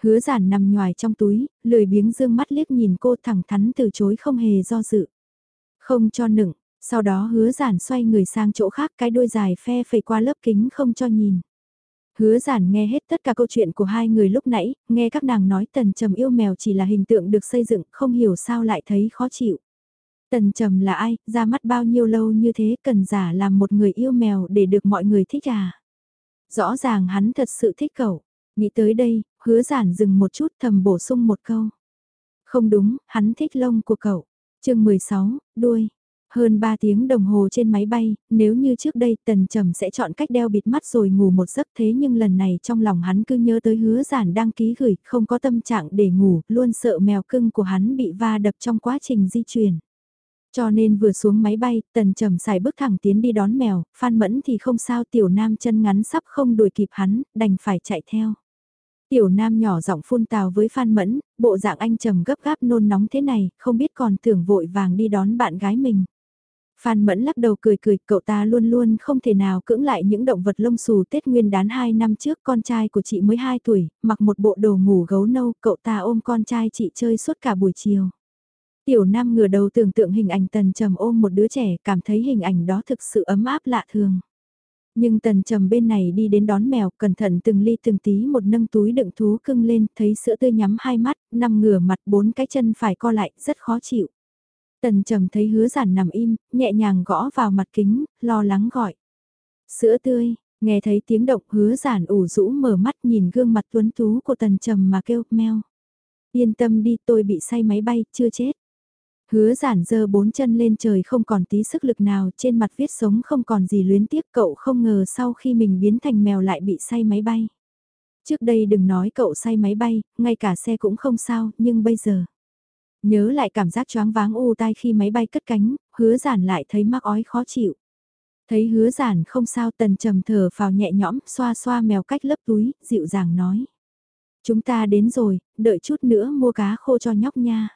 Hứa giản nằm nhòi trong túi, lười biếng dương mắt liếc nhìn cô thẳng thắn từ chối không hề do dự. Không cho nựng, sau đó hứa giản xoay người sang chỗ khác cái đuôi dài phe phẩy qua lớp kính không cho nhìn. Hứa giản nghe hết tất cả câu chuyện của hai người lúc nãy, nghe các nàng nói tần trầm yêu mèo chỉ là hình tượng được xây dựng, không hiểu sao lại thấy khó chịu. Tần trầm là ai, ra mắt bao nhiêu lâu như thế cần giả làm một người yêu mèo để được mọi người thích à? Rõ ràng hắn thật sự thích cậu. Nghĩ tới đây, hứa giản dừng một chút thầm bổ sung một câu. Không đúng, hắn thích lông của cậu. chương 16, đuôi. Hơn 3 tiếng đồng hồ trên máy bay, nếu như trước đây tần trầm sẽ chọn cách đeo bịt mắt rồi ngủ một giấc thế nhưng lần này trong lòng hắn cứ nhớ tới hứa giản đăng ký gửi, không có tâm trạng để ngủ, luôn sợ mèo cưng của hắn bị va đập trong quá trình di chuyển. Cho nên vừa xuống máy bay, tần trầm xài bước thẳng tiến đi đón mèo, Phan Mẫn thì không sao tiểu nam chân ngắn sắp không đuổi kịp hắn, đành phải chạy theo. Tiểu nam nhỏ giọng phun tào với Phan Mẫn, bộ dạng anh trầm gấp gáp nôn nóng thế này, không biết còn tưởng vội vàng đi đón bạn gái mình. Phan Mẫn lắc đầu cười cười, cậu ta luôn luôn không thể nào cưỡng lại những động vật lông xù Tết Nguyên đán 2 năm trước con trai của chị mới 2 tuổi, mặc một bộ đồ ngủ gấu nâu, cậu ta ôm con trai chị chơi suốt cả buổi chiều. Tiểu Nam ngửa đầu tưởng tượng hình ảnh Tần Trầm ôm một đứa trẻ, cảm thấy hình ảnh đó thực sự ấm áp lạ thường. Nhưng Tần Trầm bên này đi đến đón mèo, cẩn thận từng ly từng tí một nâng túi đựng thú cưng lên, thấy sữa tươi nhắm hai mắt, nằm ngửa mặt bốn cái chân phải co lại, rất khó chịu. Tần Trầm thấy hứa giản nằm im, nhẹ nhàng gõ vào mặt kính, lo lắng gọi. Sữa tươi, nghe thấy tiếng động hứa giản ủ rũ mở mắt nhìn gương mặt tuấn tú của Tần Trầm mà kêu meo. Yên tâm đi tôi bị say máy bay, chưa chết. Hứa giản dơ bốn chân lên trời không còn tí sức lực nào trên mặt viết sống không còn gì luyến tiếc cậu không ngờ sau khi mình biến thành mèo lại bị say máy bay. Trước đây đừng nói cậu say máy bay, ngay cả xe cũng không sao, nhưng bây giờ. Nhớ lại cảm giác choáng váng u tai khi máy bay cất cánh, hứa giản lại thấy mắc ói khó chịu. Thấy hứa giản không sao tần trầm thở vào nhẹ nhõm, xoa xoa mèo cách lấp túi, dịu dàng nói. Chúng ta đến rồi, đợi chút nữa mua cá khô cho nhóc nha.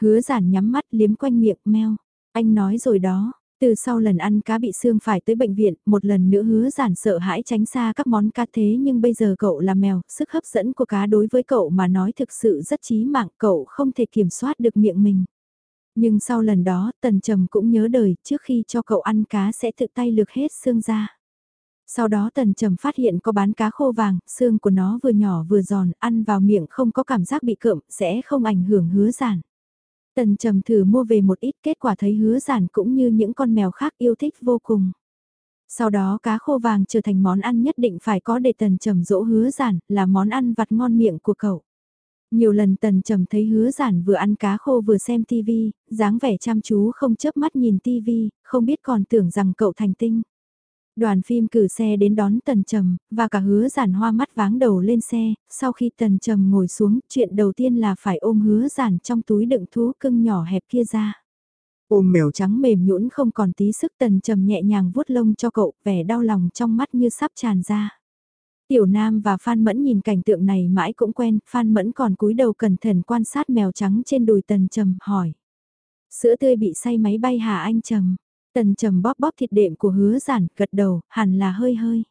Hứa giản nhắm mắt liếm quanh miệng meo. Anh nói rồi đó, từ sau lần ăn cá bị xương phải tới bệnh viện, một lần nữa hứa giản sợ hãi tránh xa các món cá thế nhưng bây giờ cậu là mèo, sức hấp dẫn của cá đối với cậu mà nói thực sự rất chí mạng, cậu không thể kiểm soát được miệng mình. Nhưng sau lần đó, Tần Trầm cũng nhớ đời, trước khi cho cậu ăn cá sẽ tự tay lược hết xương ra. Sau đó Tần Trầm phát hiện có bán cá khô vàng, xương của nó vừa nhỏ vừa giòn, ăn vào miệng không có cảm giác bị cợm, sẽ không ảnh hưởng hứa giản. Tần trầm thử mua về một ít kết quả thấy hứa giản cũng như những con mèo khác yêu thích vô cùng. Sau đó cá khô vàng trở thành món ăn nhất định phải có để tần trầm dỗ hứa giản là món ăn vặt ngon miệng của cậu. Nhiều lần tần trầm thấy hứa giản vừa ăn cá khô vừa xem tivi, dáng vẻ chăm chú không chớp mắt nhìn tivi, không biết còn tưởng rằng cậu thành tinh. Đoàn phim cử xe đến đón Tần Trầm, và cả hứa giản hoa mắt váng đầu lên xe, sau khi Tần Trầm ngồi xuống, chuyện đầu tiên là phải ôm hứa giản trong túi đựng thú cưng nhỏ hẹp kia ra. Ôm mèo trắng mềm nhũn không còn tí sức Tần Trầm nhẹ nhàng vuốt lông cho cậu, vẻ đau lòng trong mắt như sắp tràn ra. Tiểu Nam và Phan Mẫn nhìn cảnh tượng này mãi cũng quen, Phan Mẫn còn cúi đầu cẩn thận quan sát mèo trắng trên đùi Tần Trầm, hỏi. Sữa tươi bị say máy bay hả anh Trầm? Tần Trầm bóp bóp thịt đệm của hứa giản, gật đầu, hẳn là hơi hơi.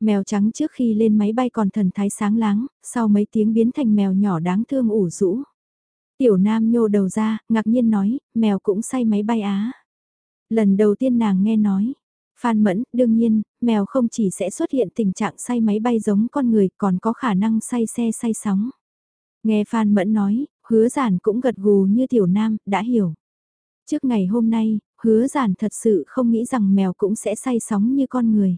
Mèo trắng trước khi lên máy bay còn thần thái sáng láng, sau mấy tiếng biến thành mèo nhỏ đáng thương ủ rũ. Tiểu Nam nhô đầu ra, ngạc nhiên nói, mèo cũng say máy bay á. Lần đầu tiên nàng nghe nói, Phan Mẫn, đương nhiên, mèo không chỉ sẽ xuất hiện tình trạng say máy bay giống con người còn có khả năng say xe say sóng. Nghe Phan Mẫn nói, hứa giản cũng gật gù như tiểu nam, đã hiểu. Trước ngày hôm nay, hứa giản thật sự không nghĩ rằng mèo cũng sẽ say sóng như con người.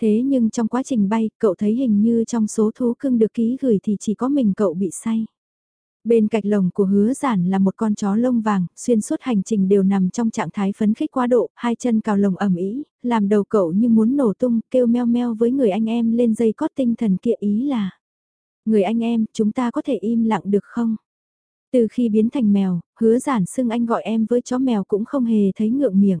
Thế nhưng trong quá trình bay, cậu thấy hình như trong số thú cưng được ký gửi thì chỉ có mình cậu bị say. Bên cạnh lồng của hứa giản là một con chó lông vàng, xuyên suốt hành trình đều nằm trong trạng thái phấn khích quá độ, hai chân cào lồng ẩm ý, làm đầu cậu như muốn nổ tung, kêu meo meo với người anh em lên dây cót tinh thần kia ý là. Người anh em, chúng ta có thể im lặng được không? Từ khi biến thành mèo, hứa giản xưng anh gọi em với chó mèo cũng không hề thấy ngượng miệng.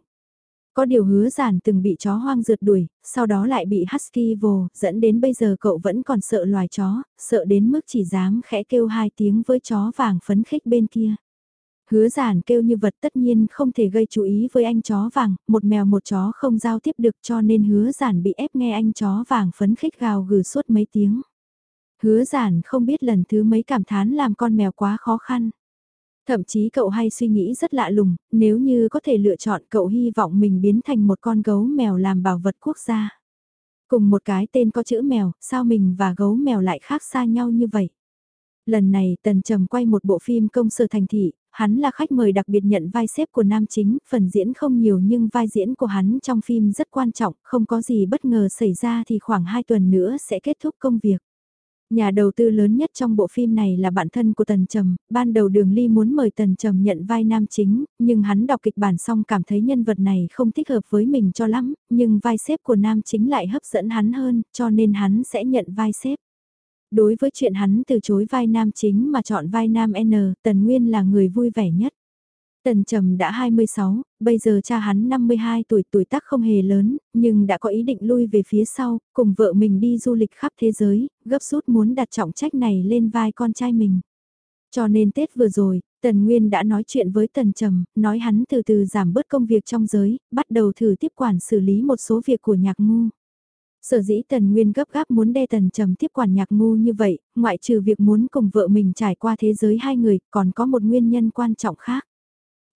Có điều hứa giản từng bị chó hoang rượt đuổi, sau đó lại bị husky vồ, dẫn đến bây giờ cậu vẫn còn sợ loài chó, sợ đến mức chỉ dám khẽ kêu hai tiếng với chó vàng phấn khích bên kia. Hứa giản kêu như vật tất nhiên không thể gây chú ý với anh chó vàng, một mèo một chó không giao tiếp được cho nên hứa giản bị ép nghe anh chó vàng phấn khích gào gừ suốt mấy tiếng. Hứa giản không biết lần thứ mấy cảm thán làm con mèo quá khó khăn. Thậm chí cậu hay suy nghĩ rất lạ lùng, nếu như có thể lựa chọn cậu hy vọng mình biến thành một con gấu mèo làm bảo vật quốc gia. Cùng một cái tên có chữ mèo, sao mình và gấu mèo lại khác xa nhau như vậy? Lần này Tần Trầm quay một bộ phim công sở thành thị, hắn là khách mời đặc biệt nhận vai xếp của nam chính, phần diễn không nhiều nhưng vai diễn của hắn trong phim rất quan trọng, không có gì bất ngờ xảy ra thì khoảng 2 tuần nữa sẽ kết thúc công việc. Nhà đầu tư lớn nhất trong bộ phim này là bạn thân của Tần Trầm, ban đầu Đường Ly muốn mời Tần Trầm nhận vai nam chính, nhưng hắn đọc kịch bản xong cảm thấy nhân vật này không thích hợp với mình cho lắm, nhưng vai xếp của nam chính lại hấp dẫn hắn hơn, cho nên hắn sẽ nhận vai xếp. Đối với chuyện hắn từ chối vai nam chính mà chọn vai nam N, Tần Nguyên là người vui vẻ nhất. Tần Trầm đã 26, bây giờ cha hắn 52 tuổi tuổi tác không hề lớn, nhưng đã có ý định lui về phía sau, cùng vợ mình đi du lịch khắp thế giới, gấp rút muốn đặt trọng trách này lên vai con trai mình. Cho nên Tết vừa rồi, Tần Nguyên đã nói chuyện với Tần Trầm, nói hắn từ từ giảm bớt công việc trong giới, bắt đầu thử tiếp quản xử lý một số việc của nhạc ngu. Sở dĩ Tần Nguyên gấp gáp muốn đe Tần Trầm tiếp quản nhạc ngu như vậy, ngoại trừ việc muốn cùng vợ mình trải qua thế giới hai người, còn có một nguyên nhân quan trọng khác.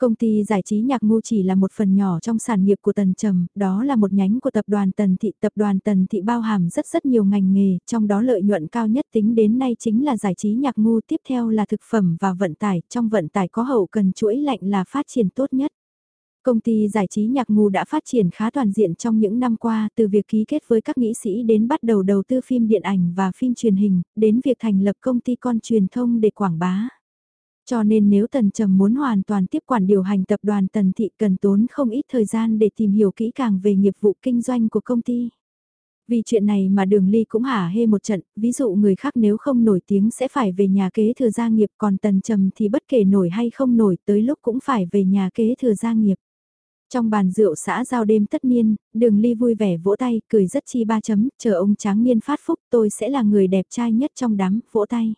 Công ty giải trí nhạc ngu chỉ là một phần nhỏ trong sản nghiệp của Tần Trầm, đó là một nhánh của tập đoàn Tần Thị. Tập đoàn Tần Thị bao hàm rất rất nhiều ngành nghề, trong đó lợi nhuận cao nhất tính đến nay chính là giải trí nhạc ngu, tiếp theo là thực phẩm và vận tải, trong vận tải có hậu cần chuỗi lạnh là phát triển tốt nhất. Công ty giải trí nhạc ngu đã phát triển khá toàn diện trong những năm qua, từ việc ký kết với các nghị sĩ đến bắt đầu đầu tư phim điện ảnh và phim truyền hình, đến việc thành lập công ty con truyền thông để quảng bá. Cho nên nếu Tần Trầm muốn hoàn toàn tiếp quản điều hành tập đoàn Tần Thị cần tốn không ít thời gian để tìm hiểu kỹ càng về nghiệp vụ kinh doanh của công ty. Vì chuyện này mà đường ly cũng hả hê một trận, ví dụ người khác nếu không nổi tiếng sẽ phải về nhà kế thừa gia nghiệp còn tần trầm thì bất kể nổi hay không nổi tới lúc cũng phải về nhà kế thừa gia nghiệp. Trong bàn rượu xã giao đêm tất niên, đường ly vui vẻ vỗ tay, cười rất chi ba chấm, chờ ông tráng niên phát phúc tôi sẽ là người đẹp trai nhất trong đám, vỗ tay.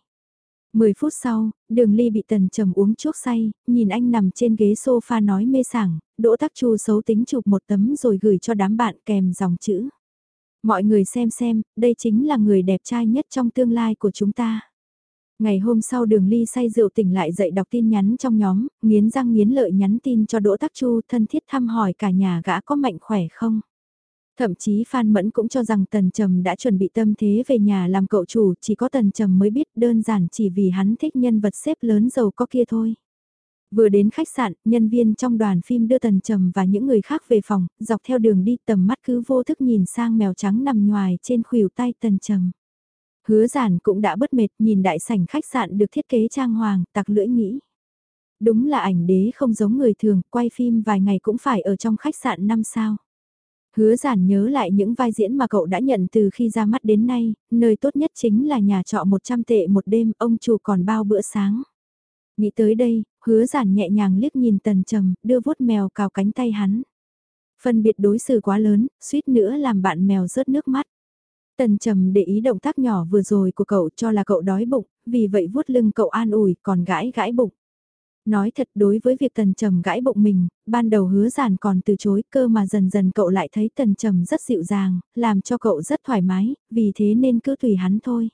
Mười phút sau, đường ly bị tần trầm uống chuốc say, nhìn anh nằm trên ghế sofa nói mê sảng, đỗ tắc chu xấu tính chụp một tấm rồi gửi cho đám bạn kèm dòng chữ. Mọi người xem xem, đây chính là người đẹp trai nhất trong tương lai của chúng ta. Ngày hôm sau đường ly say rượu tỉnh lại dậy đọc tin nhắn trong nhóm, nghiến răng nghiến lợi nhắn tin cho Đỗ Tắc Chu thân thiết thăm hỏi cả nhà gã có mạnh khỏe không. Thậm chí Phan Mẫn cũng cho rằng Tần Trầm đã chuẩn bị tâm thế về nhà làm cậu chủ, chỉ có Tần Trầm mới biết đơn giản chỉ vì hắn thích nhân vật xếp lớn giàu có kia thôi. Vừa đến khách sạn, nhân viên trong đoàn phim đưa Tần Trầm và những người khác về phòng, dọc theo đường đi tầm mắt cứ vô thức nhìn sang mèo trắng nằm ngoài trên khuỷu tay Tần Trầm. Hứa giản cũng đã bất mệt nhìn đại sảnh khách sạn được thiết kế trang hoàng, tặc lưỡi nghĩ. Đúng là ảnh đế không giống người thường, quay phim vài ngày cũng phải ở trong khách sạn năm sao. Hứa giản nhớ lại những vai diễn mà cậu đã nhận từ khi ra mắt đến nay, nơi tốt nhất chính là nhà trọ 100 tệ một đêm, ông chủ còn bao bữa sáng. Nghĩ tới đây, hứa giản nhẹ nhàng liếc nhìn tần trầm, đưa vuốt mèo cào cánh tay hắn. Phân biệt đối xử quá lớn, suýt nữa làm bạn mèo rớt nước mắt. Tần trầm để ý động tác nhỏ vừa rồi của cậu cho là cậu đói bụng, vì vậy vuốt lưng cậu an ủi còn gãi gãi bụng. Nói thật đối với việc tần trầm gãi bụng mình, ban đầu hứa giản còn từ chối cơ mà dần dần cậu lại thấy tần trầm rất dịu dàng, làm cho cậu rất thoải mái, vì thế nên cứ tùy hắn thôi.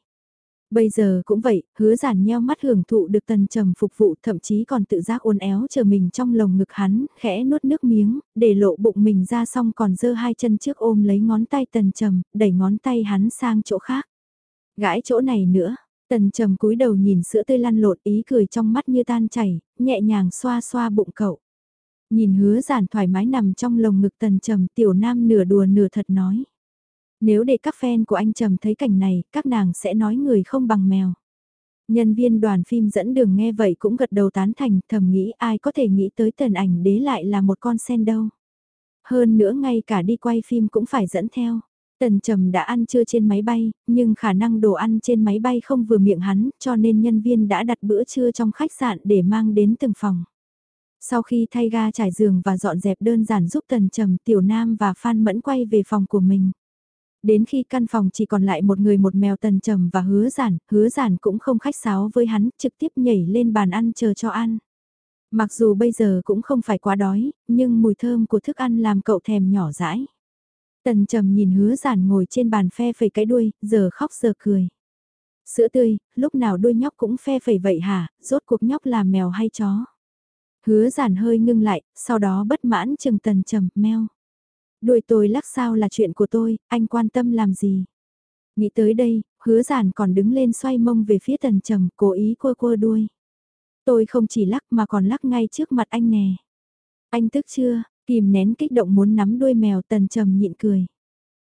Bây giờ cũng vậy, hứa giản nheo mắt hưởng thụ được tần trầm phục vụ thậm chí còn tự giác uốn éo chờ mình trong lồng ngực hắn, khẽ nuốt nước miếng, để lộ bụng mình ra xong còn giơ hai chân trước ôm lấy ngón tay tần trầm, đẩy ngón tay hắn sang chỗ khác. Gãi chỗ này nữa, tần trầm cúi đầu nhìn sữa tươi lăn lộn ý cười trong mắt như tan chảy, nhẹ nhàng xoa xoa bụng cậu. Nhìn hứa giản thoải mái nằm trong lồng ngực tần trầm tiểu nam nửa đùa nửa thật nói. Nếu để các fan của anh Trầm thấy cảnh này, các nàng sẽ nói người không bằng mèo. Nhân viên đoàn phim dẫn đường nghe vậy cũng gật đầu tán thành, thầm nghĩ ai có thể nghĩ tới tần ảnh đế lại là một con sen đâu. Hơn nữa ngay cả đi quay phim cũng phải dẫn theo. Tần Trầm đã ăn trưa trên máy bay, nhưng khả năng đồ ăn trên máy bay không vừa miệng hắn, cho nên nhân viên đã đặt bữa trưa trong khách sạn để mang đến từng phòng. Sau khi thay ga trải giường và dọn dẹp đơn giản giúp Tần Trầm, Tiểu Nam và Phan Mẫn quay về phòng của mình. Đến khi căn phòng chỉ còn lại một người một mèo tần trầm và hứa giản, hứa giản cũng không khách sáo với hắn, trực tiếp nhảy lên bàn ăn chờ cho ăn. Mặc dù bây giờ cũng không phải quá đói, nhưng mùi thơm của thức ăn làm cậu thèm nhỏ dãi. Tần trầm nhìn hứa giản ngồi trên bàn phe phẩy cái đuôi, giờ khóc giờ cười. Sữa tươi, lúc nào đuôi nhóc cũng phe phẩy vậy hả, rốt cuộc nhóc là mèo hay chó. Hứa giản hơi ngưng lại, sau đó bất mãn chừng tần trầm, meo. Đuôi tôi lắc sao là chuyện của tôi, anh quan tâm làm gì? Nghĩ tới đây, hứa giản còn đứng lên xoay mông về phía tần trầm, cố ý quơ quơ đuôi. Tôi không chỉ lắc mà còn lắc ngay trước mặt anh nè. Anh tức chưa, kìm nén kích động muốn nắm đuôi mèo tần trầm nhịn cười.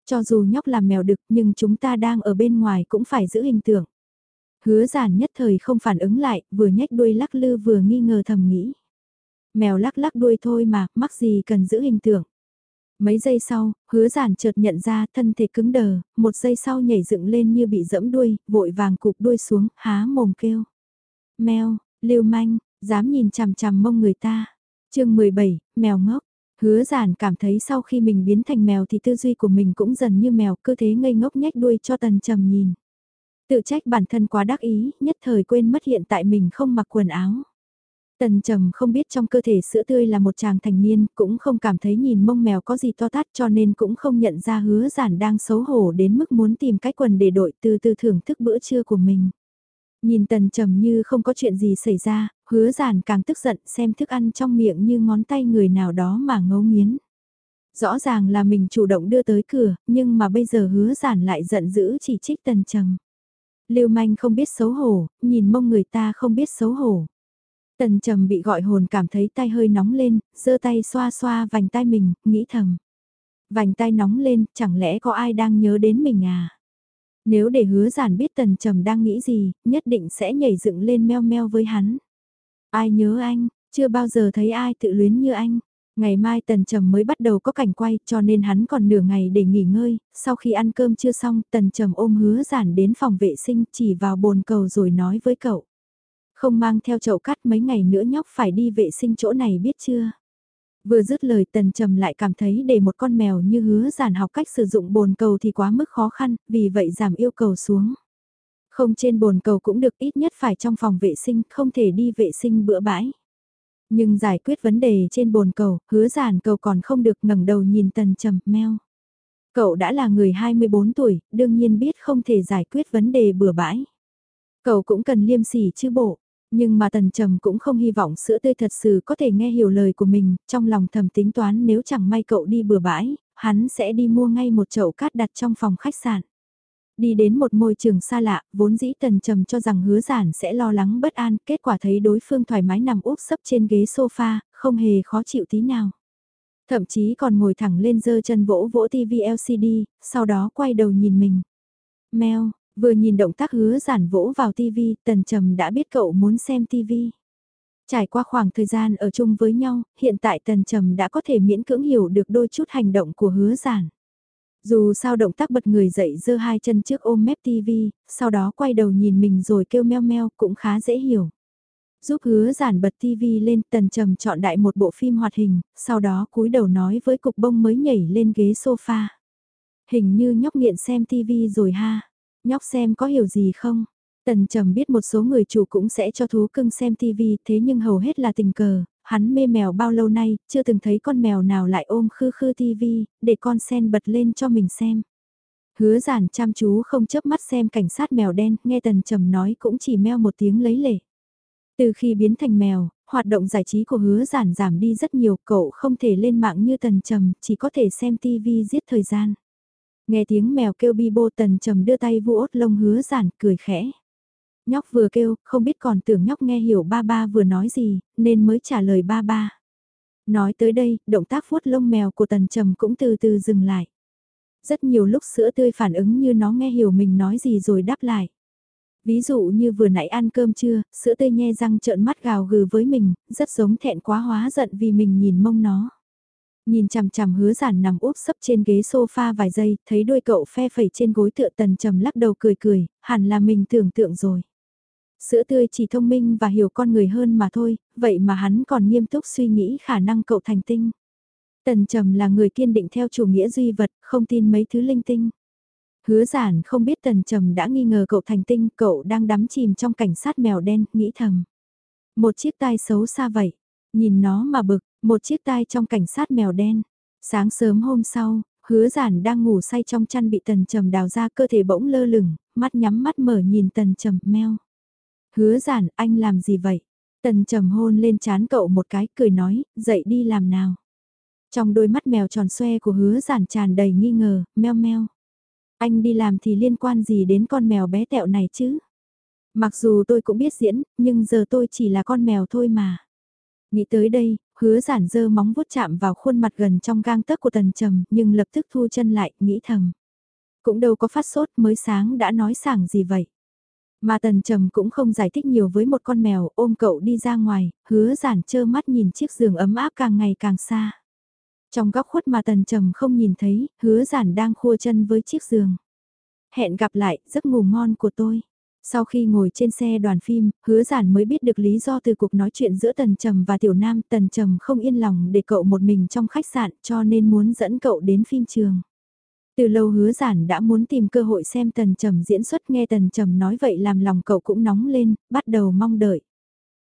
Cho dù nhóc làm mèo đực nhưng chúng ta đang ở bên ngoài cũng phải giữ hình tượng. Hứa giản nhất thời không phản ứng lại, vừa nhách đuôi lắc lư vừa nghi ngờ thầm nghĩ. Mèo lắc lắc đuôi thôi mà, mắc gì cần giữ hình tượng. Mấy giây sau, hứa giản chợt nhận ra thân thể cứng đờ, một giây sau nhảy dựng lên như bị dẫm đuôi, vội vàng cụp đuôi xuống, há mồm kêu. Mèo, lưu manh, dám nhìn chằm chằm mông người ta. chương 17, mèo ngốc. Hứa giản cảm thấy sau khi mình biến thành mèo thì tư duy của mình cũng dần như mèo, cơ thế ngây ngốc nhách đuôi cho tần trầm nhìn. Tự trách bản thân quá đắc ý, nhất thời quên mất hiện tại mình không mặc quần áo. Tần trầm không biết trong cơ thể sữa tươi là một chàng thành niên, cũng không cảm thấy nhìn mông mèo có gì to tát cho nên cũng không nhận ra hứa giản đang xấu hổ đến mức muốn tìm cái quần để đội từ từ thưởng thức bữa trưa của mình. Nhìn tần trầm như không có chuyện gì xảy ra, hứa giản càng tức giận xem thức ăn trong miệng như ngón tay người nào đó mà ngấu nghiến. Rõ ràng là mình chủ động đưa tới cửa, nhưng mà bây giờ hứa giản lại giận dữ chỉ trích tần trầm. Lưu manh không biết xấu hổ, nhìn mông người ta không biết xấu hổ. Tần trầm bị gọi hồn cảm thấy tay hơi nóng lên, giơ tay xoa xoa vành tay mình, nghĩ thầm. Vành tay nóng lên, chẳng lẽ có ai đang nhớ đến mình à? Nếu để hứa giản biết tần trầm đang nghĩ gì, nhất định sẽ nhảy dựng lên meo meo với hắn. Ai nhớ anh, chưa bao giờ thấy ai tự luyến như anh. Ngày mai Tần Trầm mới bắt đầu có cảnh quay cho nên hắn còn nửa ngày để nghỉ ngơi, sau khi ăn cơm chưa xong Tần Trầm ôm hứa giản đến phòng vệ sinh chỉ vào bồn cầu rồi nói với cậu. Không mang theo chậu cắt mấy ngày nữa nhóc phải đi vệ sinh chỗ này biết chưa? Vừa dứt lời tần trầm lại cảm thấy để một con mèo như hứa giản học cách sử dụng bồn cầu thì quá mức khó khăn, vì vậy giảm yêu cầu xuống. Không trên bồn cầu cũng được ít nhất phải trong phòng vệ sinh, không thể đi vệ sinh bữa bãi. Nhưng giải quyết vấn đề trên bồn cầu, hứa giản cầu còn không được ngẩng đầu nhìn tần trầm, meo. Cậu đã là người 24 tuổi, đương nhiên biết không thể giải quyết vấn đề bừa bãi. Cậu cũng cần liêm sỉ chứ bộ. Nhưng mà tần trầm cũng không hy vọng sữa tươi thật sự có thể nghe hiểu lời của mình, trong lòng thầm tính toán nếu chẳng may cậu đi bừa bãi, hắn sẽ đi mua ngay một chậu cát đặt trong phòng khách sạn. Đi đến một môi trường xa lạ, vốn dĩ tần trầm cho rằng hứa giản sẽ lo lắng bất an, kết quả thấy đối phương thoải mái nằm úp sấp trên ghế sofa, không hề khó chịu tí nào. Thậm chí còn ngồi thẳng lên dơ chân vỗ vỗ TV LCD, sau đó quay đầu nhìn mình. Mèo, Vừa nhìn động tác hứa giản vỗ vào TV, tần trầm đã biết cậu muốn xem TV. Trải qua khoảng thời gian ở chung với nhau, hiện tại Tần Trầm đã có thể miễn cưỡng hiểu được đôi chút hành động của hứa giản. Dù sao động tác bật người dậy giơ hai chân trước ôm mép tivi, sau đó quay đầu nhìn mình rồi kêu meo meo cũng khá dễ hiểu. Giúp hứa giản bật tivi lên tần trầm chọn đại một bộ phim hoạt hình, sau đó cúi đầu nói với cục bông mới nhảy lên ghế sofa. Hình như nhóc nghiện xem tivi rồi ha, nhóc xem có hiểu gì không? Tần trầm biết một số người chủ cũng sẽ cho thú cưng xem tivi thế nhưng hầu hết là tình cờ, hắn mê mèo bao lâu nay, chưa từng thấy con mèo nào lại ôm khư khư tivi, để con sen bật lên cho mình xem. Hứa giản chăm chú không chớp mắt xem cảnh sát mèo đen, nghe tần trầm nói cũng chỉ meo một tiếng lấy lệ. Từ khi biến thành mèo, hoạt động giải trí của hứa giản giảm đi rất nhiều, cậu không thể lên mạng như tần trầm, chỉ có thể xem tivi giết thời gian. Nghe tiếng mèo kêu bi bô tần trầm đưa tay vuốt lông hứa giản, cười khẽ. Nhóc vừa kêu, không biết còn tưởng nhóc nghe hiểu ba ba vừa nói gì, nên mới trả lời ba ba. Nói tới đây, động tác vuốt lông mèo của tần trầm cũng từ từ dừng lại. Rất nhiều lúc sữa tươi phản ứng như nó nghe hiểu mình nói gì rồi đáp lại. Ví dụ như vừa nãy ăn cơm trưa, sữa tươi nhe răng trợn mắt gào gừ với mình, rất giống thẹn quá hóa giận vì mình nhìn mông nó. Nhìn chằm chằm hứa giản nằm úp sấp trên ghế sofa vài giây, thấy đôi cậu phe phẩy trên gối tựa tần trầm lắc đầu cười cười, hẳn là mình tưởng tượng rồi. Sữa tươi chỉ thông minh và hiểu con người hơn mà thôi, vậy mà hắn còn nghiêm túc suy nghĩ khả năng cậu thành tinh. Tần trầm là người kiên định theo chủ nghĩa duy vật, không tin mấy thứ linh tinh. Hứa giản không biết tần trầm đã nghi ngờ cậu thành tinh, cậu đang đắm chìm trong cảnh sát mèo đen, nghĩ thầm. Một chiếc tai xấu xa vậy, nhìn nó mà bực, một chiếc tai trong cảnh sát mèo đen. Sáng sớm hôm sau, hứa giản đang ngủ say trong chăn bị tần trầm đào ra cơ thể bỗng lơ lửng, mắt nhắm mắt mở nhìn tần trầm meo. Hứa giản, anh làm gì vậy? Tần trầm hôn lên chán cậu một cái, cười nói, dậy đi làm nào. Trong đôi mắt mèo tròn xoe của hứa giản tràn đầy nghi ngờ, meo meo. Anh đi làm thì liên quan gì đến con mèo bé tẹo này chứ? Mặc dù tôi cũng biết diễn, nhưng giờ tôi chỉ là con mèo thôi mà. Nghĩ tới đây, hứa giản dơ móng vuốt chạm vào khuôn mặt gần trong gang tấc của tần trầm, nhưng lập tức thu chân lại, nghĩ thầm. Cũng đâu có phát sốt mới sáng đã nói sảng gì vậy. Mà tần trầm cũng không giải thích nhiều với một con mèo ôm cậu đi ra ngoài, hứa giản trơ mắt nhìn chiếc giường ấm áp càng ngày càng xa. Trong góc khuất mà tần trầm không nhìn thấy, hứa giản đang khua chân với chiếc giường. Hẹn gặp lại, giấc ngủ ngon của tôi. Sau khi ngồi trên xe đoàn phim, hứa giản mới biết được lý do từ cuộc nói chuyện giữa Tần Trầm và Tiểu Nam. Tần Trầm không yên lòng để cậu một mình trong khách sạn cho nên muốn dẫn cậu đến phim trường. Từ lâu hứa giản đã muốn tìm cơ hội xem Tần Trầm diễn xuất nghe Tần Trầm nói vậy làm lòng cậu cũng nóng lên, bắt đầu mong đợi.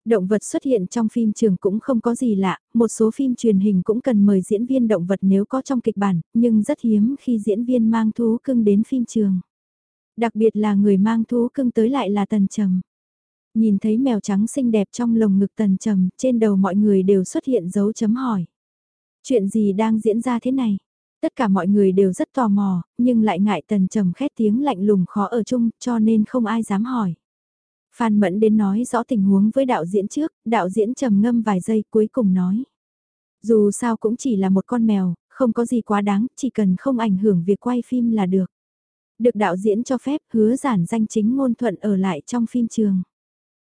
Động vật xuất hiện trong phim trường cũng không có gì lạ, một số phim truyền hình cũng cần mời diễn viên động vật nếu có trong kịch bản, nhưng rất hiếm khi diễn viên mang thú cưng đến phim trường. Đặc biệt là người mang thú cưng tới lại là Tần Trầm. Nhìn thấy mèo trắng xinh đẹp trong lồng ngực Tần Trầm, trên đầu mọi người đều xuất hiện dấu chấm hỏi. Chuyện gì đang diễn ra thế này? Tất cả mọi người đều rất tò mò, nhưng lại ngại Tần Trầm khét tiếng lạnh lùng khó ở chung, cho nên không ai dám hỏi. Phan Mẫn đến nói rõ tình huống với đạo diễn trước, đạo diễn trầm ngâm vài giây cuối cùng nói. Dù sao cũng chỉ là một con mèo, không có gì quá đáng, chỉ cần không ảnh hưởng việc quay phim là được. Được đạo diễn cho phép hứa giản danh chính ngôn thuận ở lại trong phim trường.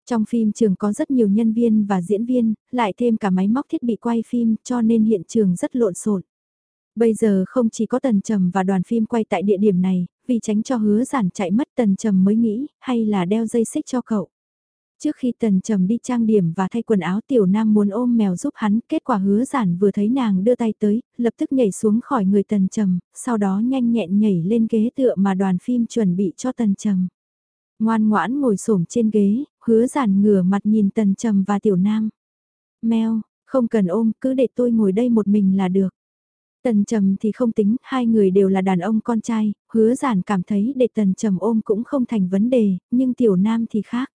Trong phim trường có rất nhiều nhân viên và diễn viên, lại thêm cả máy móc thiết bị quay phim cho nên hiện trường rất lộn xộn. Bây giờ không chỉ có Tần Trầm và đoàn phim quay tại địa điểm này, vì tránh cho hứa giản chạy mất Tần Trầm mới nghĩ, hay là đeo dây xích cho cậu. Trước khi Tần Trầm đi trang điểm và thay quần áo tiểu nam muốn ôm mèo giúp hắn, kết quả hứa giản vừa thấy nàng đưa tay tới, lập tức nhảy xuống khỏi người Tần Trầm, sau đó nhanh nhẹn nhảy lên ghế tựa mà đoàn phim chuẩn bị cho Tần Trầm. Ngoan ngoãn ngồi xổm trên ghế, hứa giản ngửa mặt nhìn Tần Trầm và tiểu nam. Mèo, không cần ôm, cứ để tôi ngồi đây một mình là được. Tần Trầm thì không tính, hai người đều là đàn ông con trai, hứa giản cảm thấy để Tần Trầm ôm cũng không thành vấn đề, nhưng Tiểu Nam thì khác.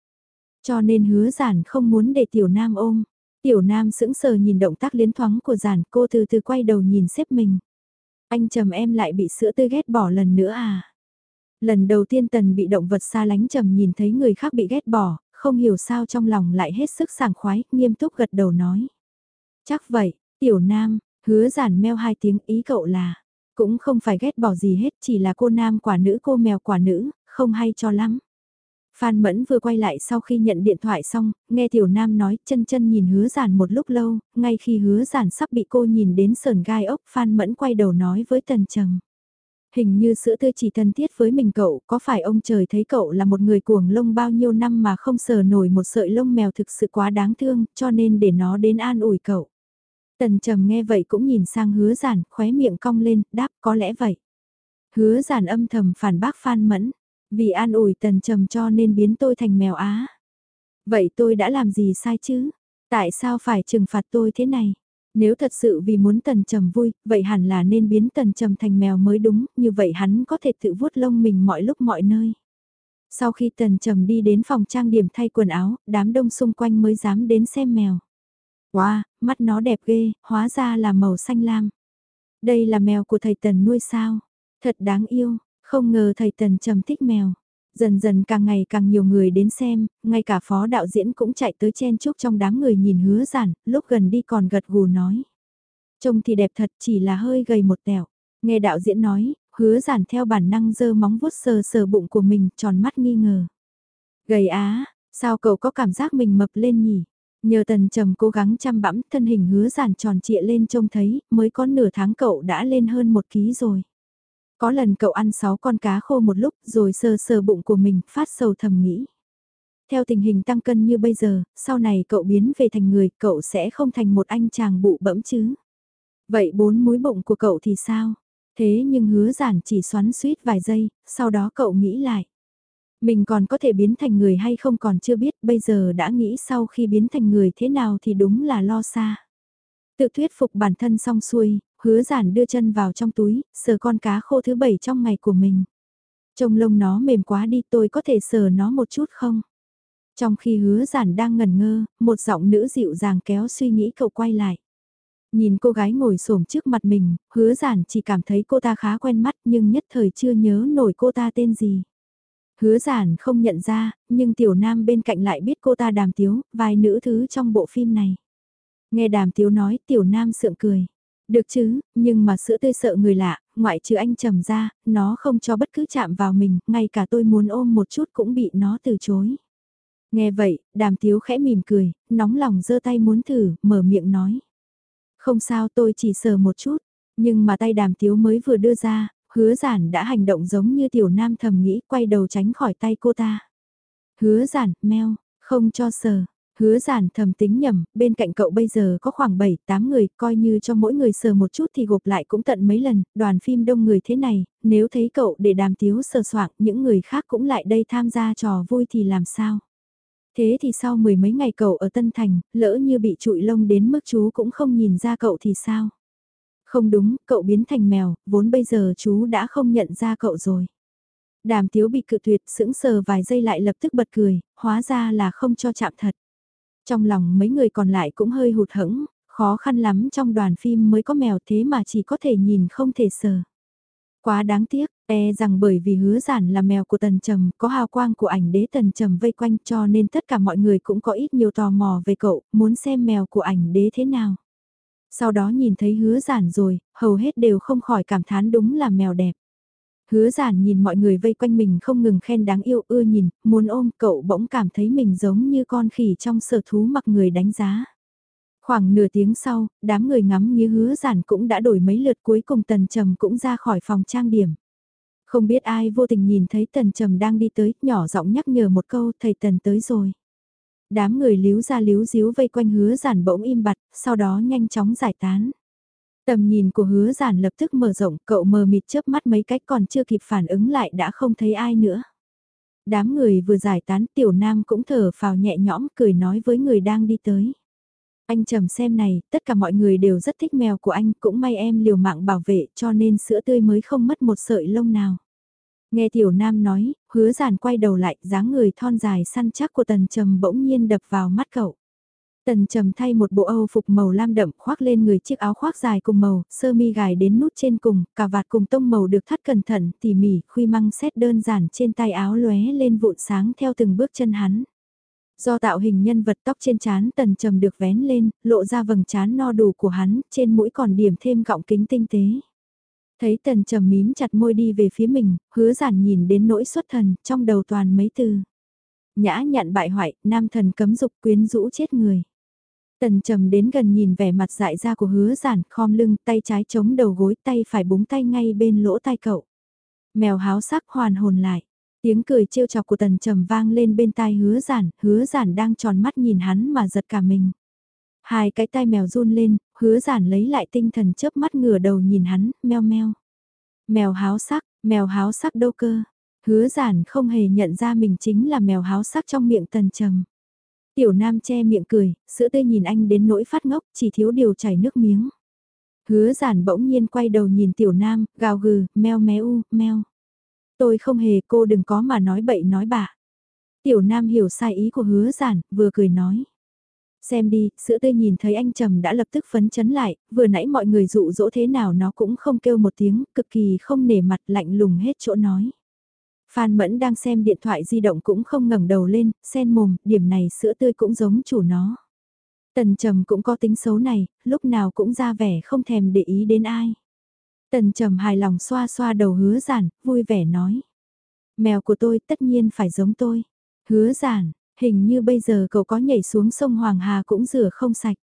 Cho nên hứa giản không muốn để Tiểu Nam ôm. Tiểu Nam sững sờ nhìn động tác liến thoáng của giản, cô từ từ quay đầu nhìn xếp mình. Anh Trầm em lại bị sữa tươi ghét bỏ lần nữa à? Lần đầu tiên Tần bị động vật xa lánh Trầm nhìn thấy người khác bị ghét bỏ, không hiểu sao trong lòng lại hết sức sảng khoái, nghiêm túc gật đầu nói. Chắc vậy, Tiểu Nam, Hứa giản meo hai tiếng ý cậu là, cũng không phải ghét bỏ gì hết chỉ là cô nam quả nữ cô mèo quả nữ, không hay cho lắm. Phan Mẫn vừa quay lại sau khi nhận điện thoại xong, nghe Tiểu Nam nói chân chân nhìn hứa giản một lúc lâu, ngay khi hứa giản sắp bị cô nhìn đến sờn gai ốc Phan Mẫn quay đầu nói với Tần Trầm. Hình như sữa tươi chỉ thân thiết với mình cậu, có phải ông trời thấy cậu là một người cuồng lông bao nhiêu năm mà không sờ nổi một sợi lông mèo thực sự quá đáng thương, cho nên để nó đến an ủi cậu. Tần trầm nghe vậy cũng nhìn sang hứa giản, khóe miệng cong lên, đáp có lẽ vậy. Hứa giản âm thầm phản bác Phan Mẫn, vì an ủi tần trầm cho nên biến tôi thành mèo á. Vậy tôi đã làm gì sai chứ? Tại sao phải trừng phạt tôi thế này? Nếu thật sự vì muốn tần trầm vui, vậy hẳn là nên biến tần trầm thành mèo mới đúng, như vậy hắn có thể tự vuốt lông mình mọi lúc mọi nơi. Sau khi tần trầm đi đến phòng trang điểm thay quần áo, đám đông xung quanh mới dám đến xem mèo. Wow, mắt nó đẹp ghê, hóa ra là màu xanh lam. Đây là mèo của thầy tần nuôi sao? Thật đáng yêu, không ngờ thầy tần trầm thích mèo. Dần dần càng ngày càng nhiều người đến xem, ngay cả phó đạo diễn cũng chạy tới chen chúc trong đám người nhìn hứa giản, lúc gần đi còn gật gù nói. Trông thì đẹp thật chỉ là hơi gầy một tẹo. Nghe đạo diễn nói, hứa giản theo bản năng giơ móng vuốt sờ sờ bụng của mình tròn mắt nghi ngờ. Gầy á, sao cậu có cảm giác mình mập lên nhỉ? Nhờ tần trầm cố gắng chăm bẵm thân hình hứa giản tròn trịa lên trông thấy, mới có nửa tháng cậu đã lên hơn một ký rồi. Có lần cậu ăn 6 con cá khô một lúc rồi sờ sờ bụng của mình, phát sầu thầm nghĩ. Theo tình hình tăng cân như bây giờ, sau này cậu biến về thành người, cậu sẽ không thành một anh chàng bụ bẫm chứ. Vậy bốn múi bụng của cậu thì sao? Thế nhưng hứa giản chỉ xoắn suýt vài giây, sau đó cậu nghĩ lại. Mình còn có thể biến thành người hay không còn chưa biết, bây giờ đã nghĩ sau khi biến thành người thế nào thì đúng là lo xa. Tự thuyết phục bản thân xong xuôi, hứa giản đưa chân vào trong túi, sờ con cá khô thứ bảy trong ngày của mình. Trông lông nó mềm quá đi tôi có thể sờ nó một chút không? Trong khi hứa giản đang ngẩn ngơ, một giọng nữ dịu dàng kéo suy nghĩ cậu quay lại. Nhìn cô gái ngồi xổm trước mặt mình, hứa giản chỉ cảm thấy cô ta khá quen mắt nhưng nhất thời chưa nhớ nổi cô ta tên gì. Hứa giản không nhận ra, nhưng tiểu nam bên cạnh lại biết cô ta đàm tiếu, vài nữ thứ trong bộ phim này. Nghe đàm tiếu nói tiểu nam sượng cười. Được chứ, nhưng mà sữa tươi sợ người lạ, ngoại trừ anh trầm ra, nó không cho bất cứ chạm vào mình, ngay cả tôi muốn ôm một chút cũng bị nó từ chối. Nghe vậy, đàm tiếu khẽ mỉm cười, nóng lòng giơ tay muốn thử, mở miệng nói. Không sao tôi chỉ sờ một chút, nhưng mà tay đàm tiếu mới vừa đưa ra, hứa giản đã hành động giống như tiểu nam thầm nghĩ quay đầu tránh khỏi tay cô ta. Hứa giản, meo, không cho sờ, Hứa giản thầm tính nhầm, bên cạnh cậu bây giờ có khoảng 7-8 người, coi như cho mỗi người sờ một chút thì gộp lại cũng tận mấy lần, đoàn phim đông người thế này, nếu thấy cậu để đàm tiếu sờ soạng, những người khác cũng lại đây tham gia trò vui thì làm sao? Thế thì sau mười mấy ngày cậu ở Tân Thành, lỡ như bị trụi lông đến mức chú cũng không nhìn ra cậu thì sao? Không đúng, cậu biến thành mèo, vốn bây giờ chú đã không nhận ra cậu rồi. Đàm tiếu bị cự tuyệt sững sờ vài giây lại lập tức bật cười, hóa ra là không cho chạm thật. Trong lòng mấy người còn lại cũng hơi hụt hẫng, khó khăn lắm trong đoàn phim mới có mèo thế mà chỉ có thể nhìn không thể sờ. Quá đáng tiếc, e rằng bởi vì hứa giản là mèo của tần trầm, có hào quang của ảnh đế tần trầm vây quanh cho nên tất cả mọi người cũng có ít nhiều tò mò về cậu, muốn xem mèo của ảnh đế thế nào. Sau đó nhìn thấy hứa giản rồi, hầu hết đều không khỏi cảm thán đúng là mèo đẹp. Hứa giản nhìn mọi người vây quanh mình không ngừng khen đáng yêu ưa nhìn, muốn ôm cậu bỗng cảm thấy mình giống như con khỉ trong sở thú mặc người đánh giá. Khoảng nửa tiếng sau, đám người ngắm như hứa giản cũng đã đổi mấy lượt cuối cùng tần trầm cũng ra khỏi phòng trang điểm. Không biết ai vô tình nhìn thấy tần trầm đang đi tới, nhỏ giọng nhắc nhở một câu thầy tần tới rồi. Đám người líu ra líu díu vây quanh hứa giản bỗng im bặt, sau đó nhanh chóng giải tán. Tầm nhìn của hứa giản lập tức mở rộng, cậu mờ mịt chớp mắt mấy cách còn chưa kịp phản ứng lại đã không thấy ai nữa. Đám người vừa giải tán tiểu nam cũng thở phào nhẹ nhõm cười nói với người đang đi tới. Anh trầm xem này, tất cả mọi người đều rất thích mèo của anh, cũng may em liều mạng bảo vệ cho nên sữa tươi mới không mất một sợi lông nào. Nghe tiểu nam nói, hứa giản quay đầu lại, dáng người thon dài săn chắc của tần trầm bỗng nhiên đập vào mắt cậu. Tần trầm thay một bộ âu phục màu lam đậm khoác lên người chiếc áo khoác dài cùng màu, sơ mi gài đến nút trên cùng, cà vạt cùng tông màu được thắt cẩn thận, tỉ mỉ, khuy măng xét đơn giản trên tay áo lóe lên vụn sáng theo từng bước chân hắn. Do tạo hình nhân vật tóc trên trán tần trầm được vén lên, lộ ra vầng trán no đủ của hắn, trên mũi còn điểm thêm gọng kính tinh tế. Thấy tần trầm mím chặt môi đi về phía mình, hứa giản nhìn đến nỗi xuất thần, trong đầu toàn mấy từ. Nhã nhặn bại hoại, nam thần cấm dục quyến rũ chết người. Tần trầm đến gần nhìn vẻ mặt dại ra của hứa giản, khom lưng, tay trái chống đầu gối, tay phải búng tay ngay bên lỗ tai cậu. Mèo háo sắc hoàn hồn lại. Tiếng cười trêu chọc của tần trầm vang lên bên tai hứa giản, hứa giản đang tròn mắt nhìn hắn mà giật cả mình. Hai cái tai mèo run lên, hứa giản lấy lại tinh thần chớp mắt ngửa đầu nhìn hắn, meo meo. Mèo háo sắc, mèo háo sắc đâu cơ. Hứa giản không hề nhận ra mình chính là mèo háo sắc trong miệng tần trầm. Tiểu nam che miệng cười, sữa tươi nhìn anh đến nỗi phát ngốc, chỉ thiếu điều chảy nước miếng. Hứa giản bỗng nhiên quay đầu nhìn tiểu nam, gào gừ, meo méo, meo. Tôi không hề cô đừng có mà nói bậy nói bạ. Tiểu nam hiểu sai ý của hứa giản, vừa cười nói. Xem đi, sữa tươi nhìn thấy anh trầm đã lập tức phấn chấn lại, vừa nãy mọi người dụ dỗ thế nào nó cũng không kêu một tiếng, cực kỳ không nể mặt lạnh lùng hết chỗ nói. Phan Mẫn đang xem điện thoại di động cũng không ngẩng đầu lên, sen mồm, điểm này sữa tươi cũng giống chủ nó. Tần Trầm cũng có tính xấu này, lúc nào cũng ra vẻ không thèm để ý đến ai. Tần Trầm hài lòng xoa xoa đầu hứa giản, vui vẻ nói. Mèo của tôi tất nhiên phải giống tôi. Hứa giản, hình như bây giờ cậu có nhảy xuống sông Hoàng Hà cũng rửa không sạch.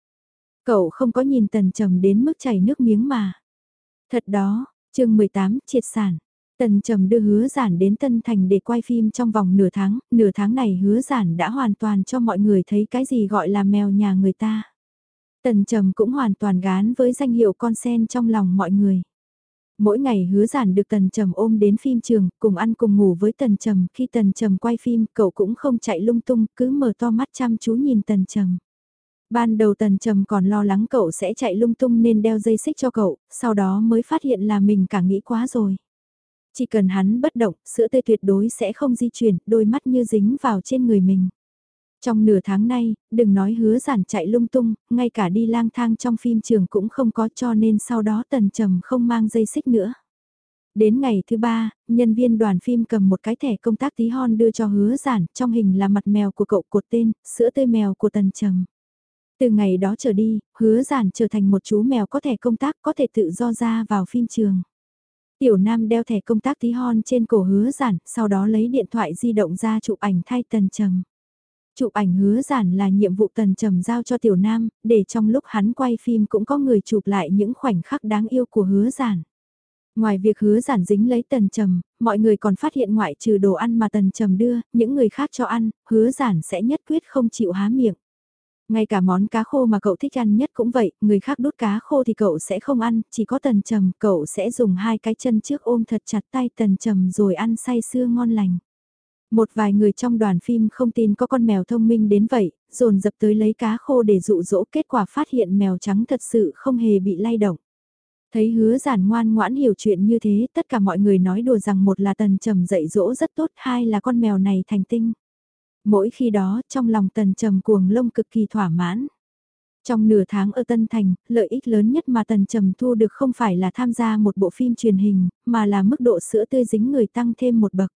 Cậu không có nhìn Tần Trầm đến mức chảy nước miếng mà. Thật đó, chương 18, triệt sản. Tần Trầm đưa hứa giản đến Tân Thành để quay phim trong vòng nửa tháng, nửa tháng này hứa giản đã hoàn toàn cho mọi người thấy cái gì gọi là mèo nhà người ta. Tần Trầm cũng hoàn toàn gán với danh hiệu con sen trong lòng mọi người. Mỗi ngày hứa giản được Tần Trầm ôm đến phim trường, cùng ăn cùng ngủ với Tần Trầm, khi Tần Trầm quay phim, cậu cũng không chạy lung tung, cứ mở to mắt chăm chú nhìn Tần Trầm. Ban đầu Tần Trầm còn lo lắng cậu sẽ chạy lung tung nên đeo dây xích cho cậu, sau đó mới phát hiện là mình cả nghĩ quá rồi. Chỉ cần hắn bất động, sữa tươi tuyệt đối sẽ không di chuyển, đôi mắt như dính vào trên người mình. Trong nửa tháng nay, đừng nói hứa giản chạy lung tung, ngay cả đi lang thang trong phim trường cũng không có cho nên sau đó tần trầm không mang dây xích nữa. Đến ngày thứ ba, nhân viên đoàn phim cầm một cái thẻ công tác tí hon đưa cho hứa giản, trong hình là mặt mèo của cậu cột tên, sữa tươi mèo của tần trầm. Từ ngày đó trở đi, hứa giản trở thành một chú mèo có thẻ công tác có thể tự do ra vào phim trường. Tiểu Nam đeo thẻ công tác tí hon trên cổ hứa giản, sau đó lấy điện thoại di động ra chụp ảnh thay tần trầm. Chụp ảnh hứa giản là nhiệm vụ tần trầm giao cho Tiểu Nam, để trong lúc hắn quay phim cũng có người chụp lại những khoảnh khắc đáng yêu của hứa giản. Ngoài việc hứa giản dính lấy tần trầm, mọi người còn phát hiện ngoại trừ đồ ăn mà tần trầm đưa, những người khác cho ăn, hứa giản sẽ nhất quyết không chịu há miệng. Ngay cả món cá khô mà cậu thích ăn nhất cũng vậy, người khác đút cá khô thì cậu sẽ không ăn, chỉ có tần trầm, cậu sẽ dùng hai cái chân trước ôm thật chặt tay tần trầm rồi ăn say sưa ngon lành. Một vài người trong đoàn phim không tin có con mèo thông minh đến vậy, dồn dập tới lấy cá khô để dụ dỗ kết quả phát hiện mèo trắng thật sự không hề bị lay động. Thấy hứa giản ngoan ngoãn hiểu chuyện như thế, tất cả mọi người nói đùa rằng một là tần trầm dạy dỗ rất tốt, hai là con mèo này thành tinh. Mỗi khi đó, trong lòng tần trầm cuồng lông cực kỳ thỏa mãn. Trong nửa tháng ở Tân Thành, lợi ích lớn nhất mà Tần Trầm thu được không phải là tham gia một bộ phim truyền hình, mà là mức độ sữa tươi dính người tăng thêm một bậc.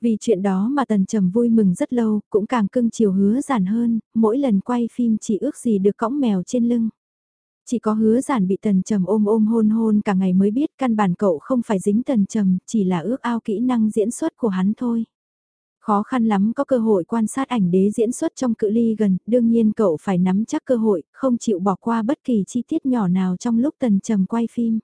Vì chuyện đó mà Tần Trầm vui mừng rất lâu, cũng càng cưng chiều hứa giản hơn, mỗi lần quay phim chỉ ước gì được cõng mèo trên lưng. Chỉ có hứa giản bị Tần Trầm ôm ôm hôn hôn cả ngày mới biết căn bản cậu không phải dính Tần Trầm, chỉ là ước ao kỹ năng diễn xuất của hắn thôi. Khó khăn lắm có cơ hội quan sát ảnh đế diễn xuất trong cự ly gần, đương nhiên cậu phải nắm chắc cơ hội, không chịu bỏ qua bất kỳ chi tiết nhỏ nào trong lúc Tần Trầm quay phim.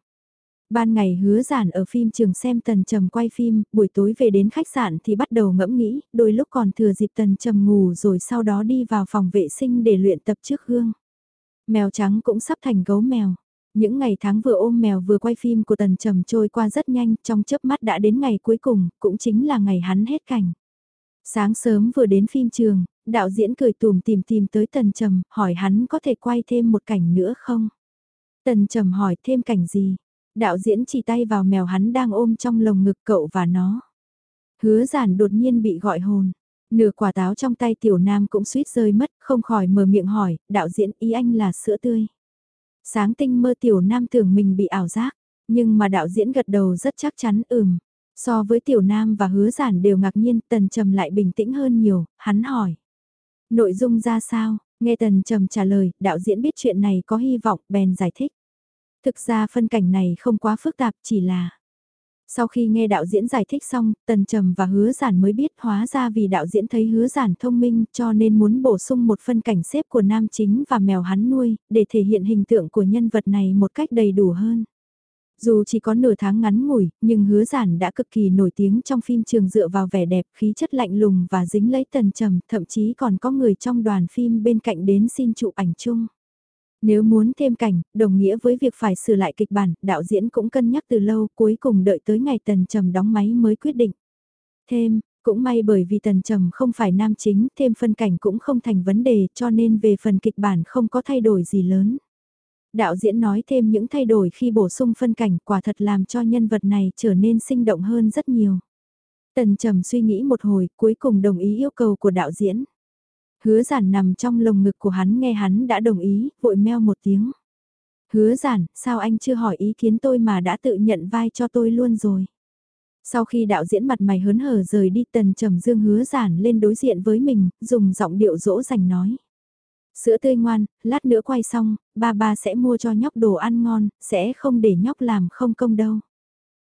Ban ngày hứa giản ở phim trường xem Tần Trầm quay phim, buổi tối về đến khách sạn thì bắt đầu ngẫm nghĩ, đôi lúc còn thừa dịp Tần Trầm ngủ rồi sau đó đi vào phòng vệ sinh để luyện tập trước gương. Mèo trắng cũng sắp thành gấu mèo. Những ngày tháng vừa ôm mèo vừa quay phim của Tần Trầm trôi qua rất nhanh, trong chớp mắt đã đến ngày cuối cùng, cũng chính là ngày hắn hết cảnh. Sáng sớm vừa đến phim trường, đạo diễn cười tùm tìm tìm tới Tần Trầm, hỏi hắn có thể quay thêm một cảnh nữa không? Tần Trầm hỏi thêm cảnh gì? Đạo diễn chỉ tay vào mèo hắn đang ôm trong lồng ngực cậu và nó. Hứa giản đột nhiên bị gọi hồn. Nửa quả táo trong tay tiểu nam cũng suýt rơi mất, không khỏi mở miệng hỏi, đạo diễn ý anh là sữa tươi. Sáng tinh mơ tiểu nam tưởng mình bị ảo giác, nhưng mà đạo diễn gật đầu rất chắc chắn ừm. So với tiểu nam và hứa giản đều ngạc nhiên, tần trầm lại bình tĩnh hơn nhiều, hắn hỏi. Nội dung ra sao, nghe tần trầm trả lời, đạo diễn biết chuyện này có hy vọng, bèn giải thích. Thực ra phân cảnh này không quá phức tạp, chỉ là Sau khi nghe đạo diễn giải thích xong, Tần Trầm và Hứa Giản mới biết hóa ra vì đạo diễn thấy Hứa Giản thông minh cho nên muốn bổ sung một phân cảnh xếp của nam chính và mèo hắn nuôi, để thể hiện hình tượng của nhân vật này một cách đầy đủ hơn. Dù chỉ có nửa tháng ngắn ngủi, nhưng hứa giản đã cực kỳ nổi tiếng trong phim trường dựa vào vẻ đẹp, khí chất lạnh lùng và dính lấy tần trầm, thậm chí còn có người trong đoàn phim bên cạnh đến xin chụp ảnh chung. Nếu muốn thêm cảnh, đồng nghĩa với việc phải sửa lại kịch bản, đạo diễn cũng cân nhắc từ lâu, cuối cùng đợi tới ngày tần trầm đóng máy mới quyết định. Thêm, cũng may bởi vì tần trầm không phải nam chính, thêm phân cảnh cũng không thành vấn đề, cho nên về phần kịch bản không có thay đổi gì lớn. Đạo diễn nói thêm những thay đổi khi bổ sung phân cảnh quả thật làm cho nhân vật này trở nên sinh động hơn rất nhiều. Tần trầm suy nghĩ một hồi, cuối cùng đồng ý yêu cầu của đạo diễn. Hứa giản nằm trong lồng ngực của hắn nghe hắn đã đồng ý, vội meo một tiếng. Hứa giản, sao anh chưa hỏi ý kiến tôi mà đã tự nhận vai cho tôi luôn rồi. Sau khi đạo diễn mặt mày hớn hở rời đi tần trầm dương hứa giản lên đối diện với mình, dùng giọng điệu dỗ dành nói. Sữa tươi ngoan, lát nữa quay xong, ba ba sẽ mua cho nhóc đồ ăn ngon, sẽ không để nhóc làm không công đâu.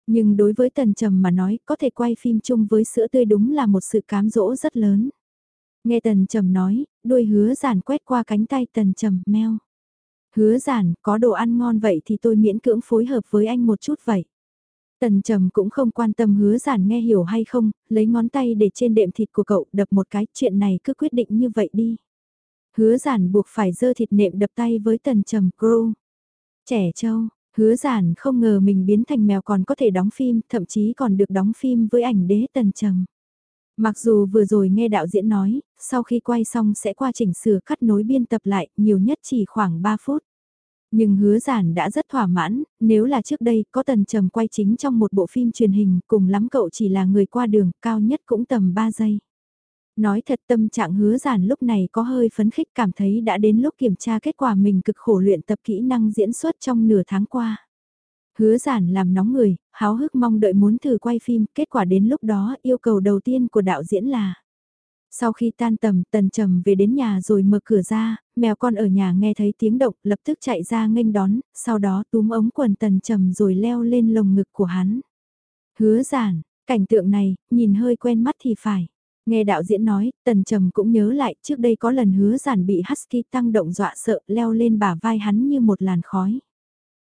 Nhưng đối với Tần Trầm mà nói, có thể quay phim chung với sữa tươi đúng là một sự cám dỗ rất lớn. Nghe Tần Trầm nói, đôi hứa giản quét qua cánh tay Tần Trầm, meo. Hứa giản, có đồ ăn ngon vậy thì tôi miễn cưỡng phối hợp với anh một chút vậy. Tần Trầm cũng không quan tâm hứa giản nghe hiểu hay không, lấy ngón tay để trên đệm thịt của cậu đập một cái chuyện này cứ quyết định như vậy đi. Hứa giản buộc phải dơ thịt nệm đập tay với tần trầm crew. Trẻ trâu, hứa giản không ngờ mình biến thành mèo còn có thể đóng phim, thậm chí còn được đóng phim với ảnh đế tần trầm. Mặc dù vừa rồi nghe đạo diễn nói, sau khi quay xong sẽ qua chỉnh sửa cắt nối biên tập lại, nhiều nhất chỉ khoảng 3 phút. Nhưng hứa giản đã rất thỏa mãn, nếu là trước đây có tần trầm quay chính trong một bộ phim truyền hình, cùng lắm cậu chỉ là người qua đường, cao nhất cũng tầm 3 giây. Nói thật tâm trạng hứa giản lúc này có hơi phấn khích cảm thấy đã đến lúc kiểm tra kết quả mình cực khổ luyện tập kỹ năng diễn xuất trong nửa tháng qua. Hứa giản làm nóng người, háo hức mong đợi muốn thử quay phim, kết quả đến lúc đó yêu cầu đầu tiên của đạo diễn là sau khi tan tầm, tần trầm về đến nhà rồi mở cửa ra, mèo con ở nhà nghe thấy tiếng động, lập tức chạy ra nghênh đón, sau đó túm ống quần tần trầm rồi leo lên lồng ngực của hắn. Hứa giản, cảnh tượng này, nhìn hơi quen mắt thì phải. Nghe đạo diễn nói, tần trầm cũng nhớ lại trước đây có lần hứa giản bị Husky tăng động dọa sợ leo lên bả vai hắn như một làn khói.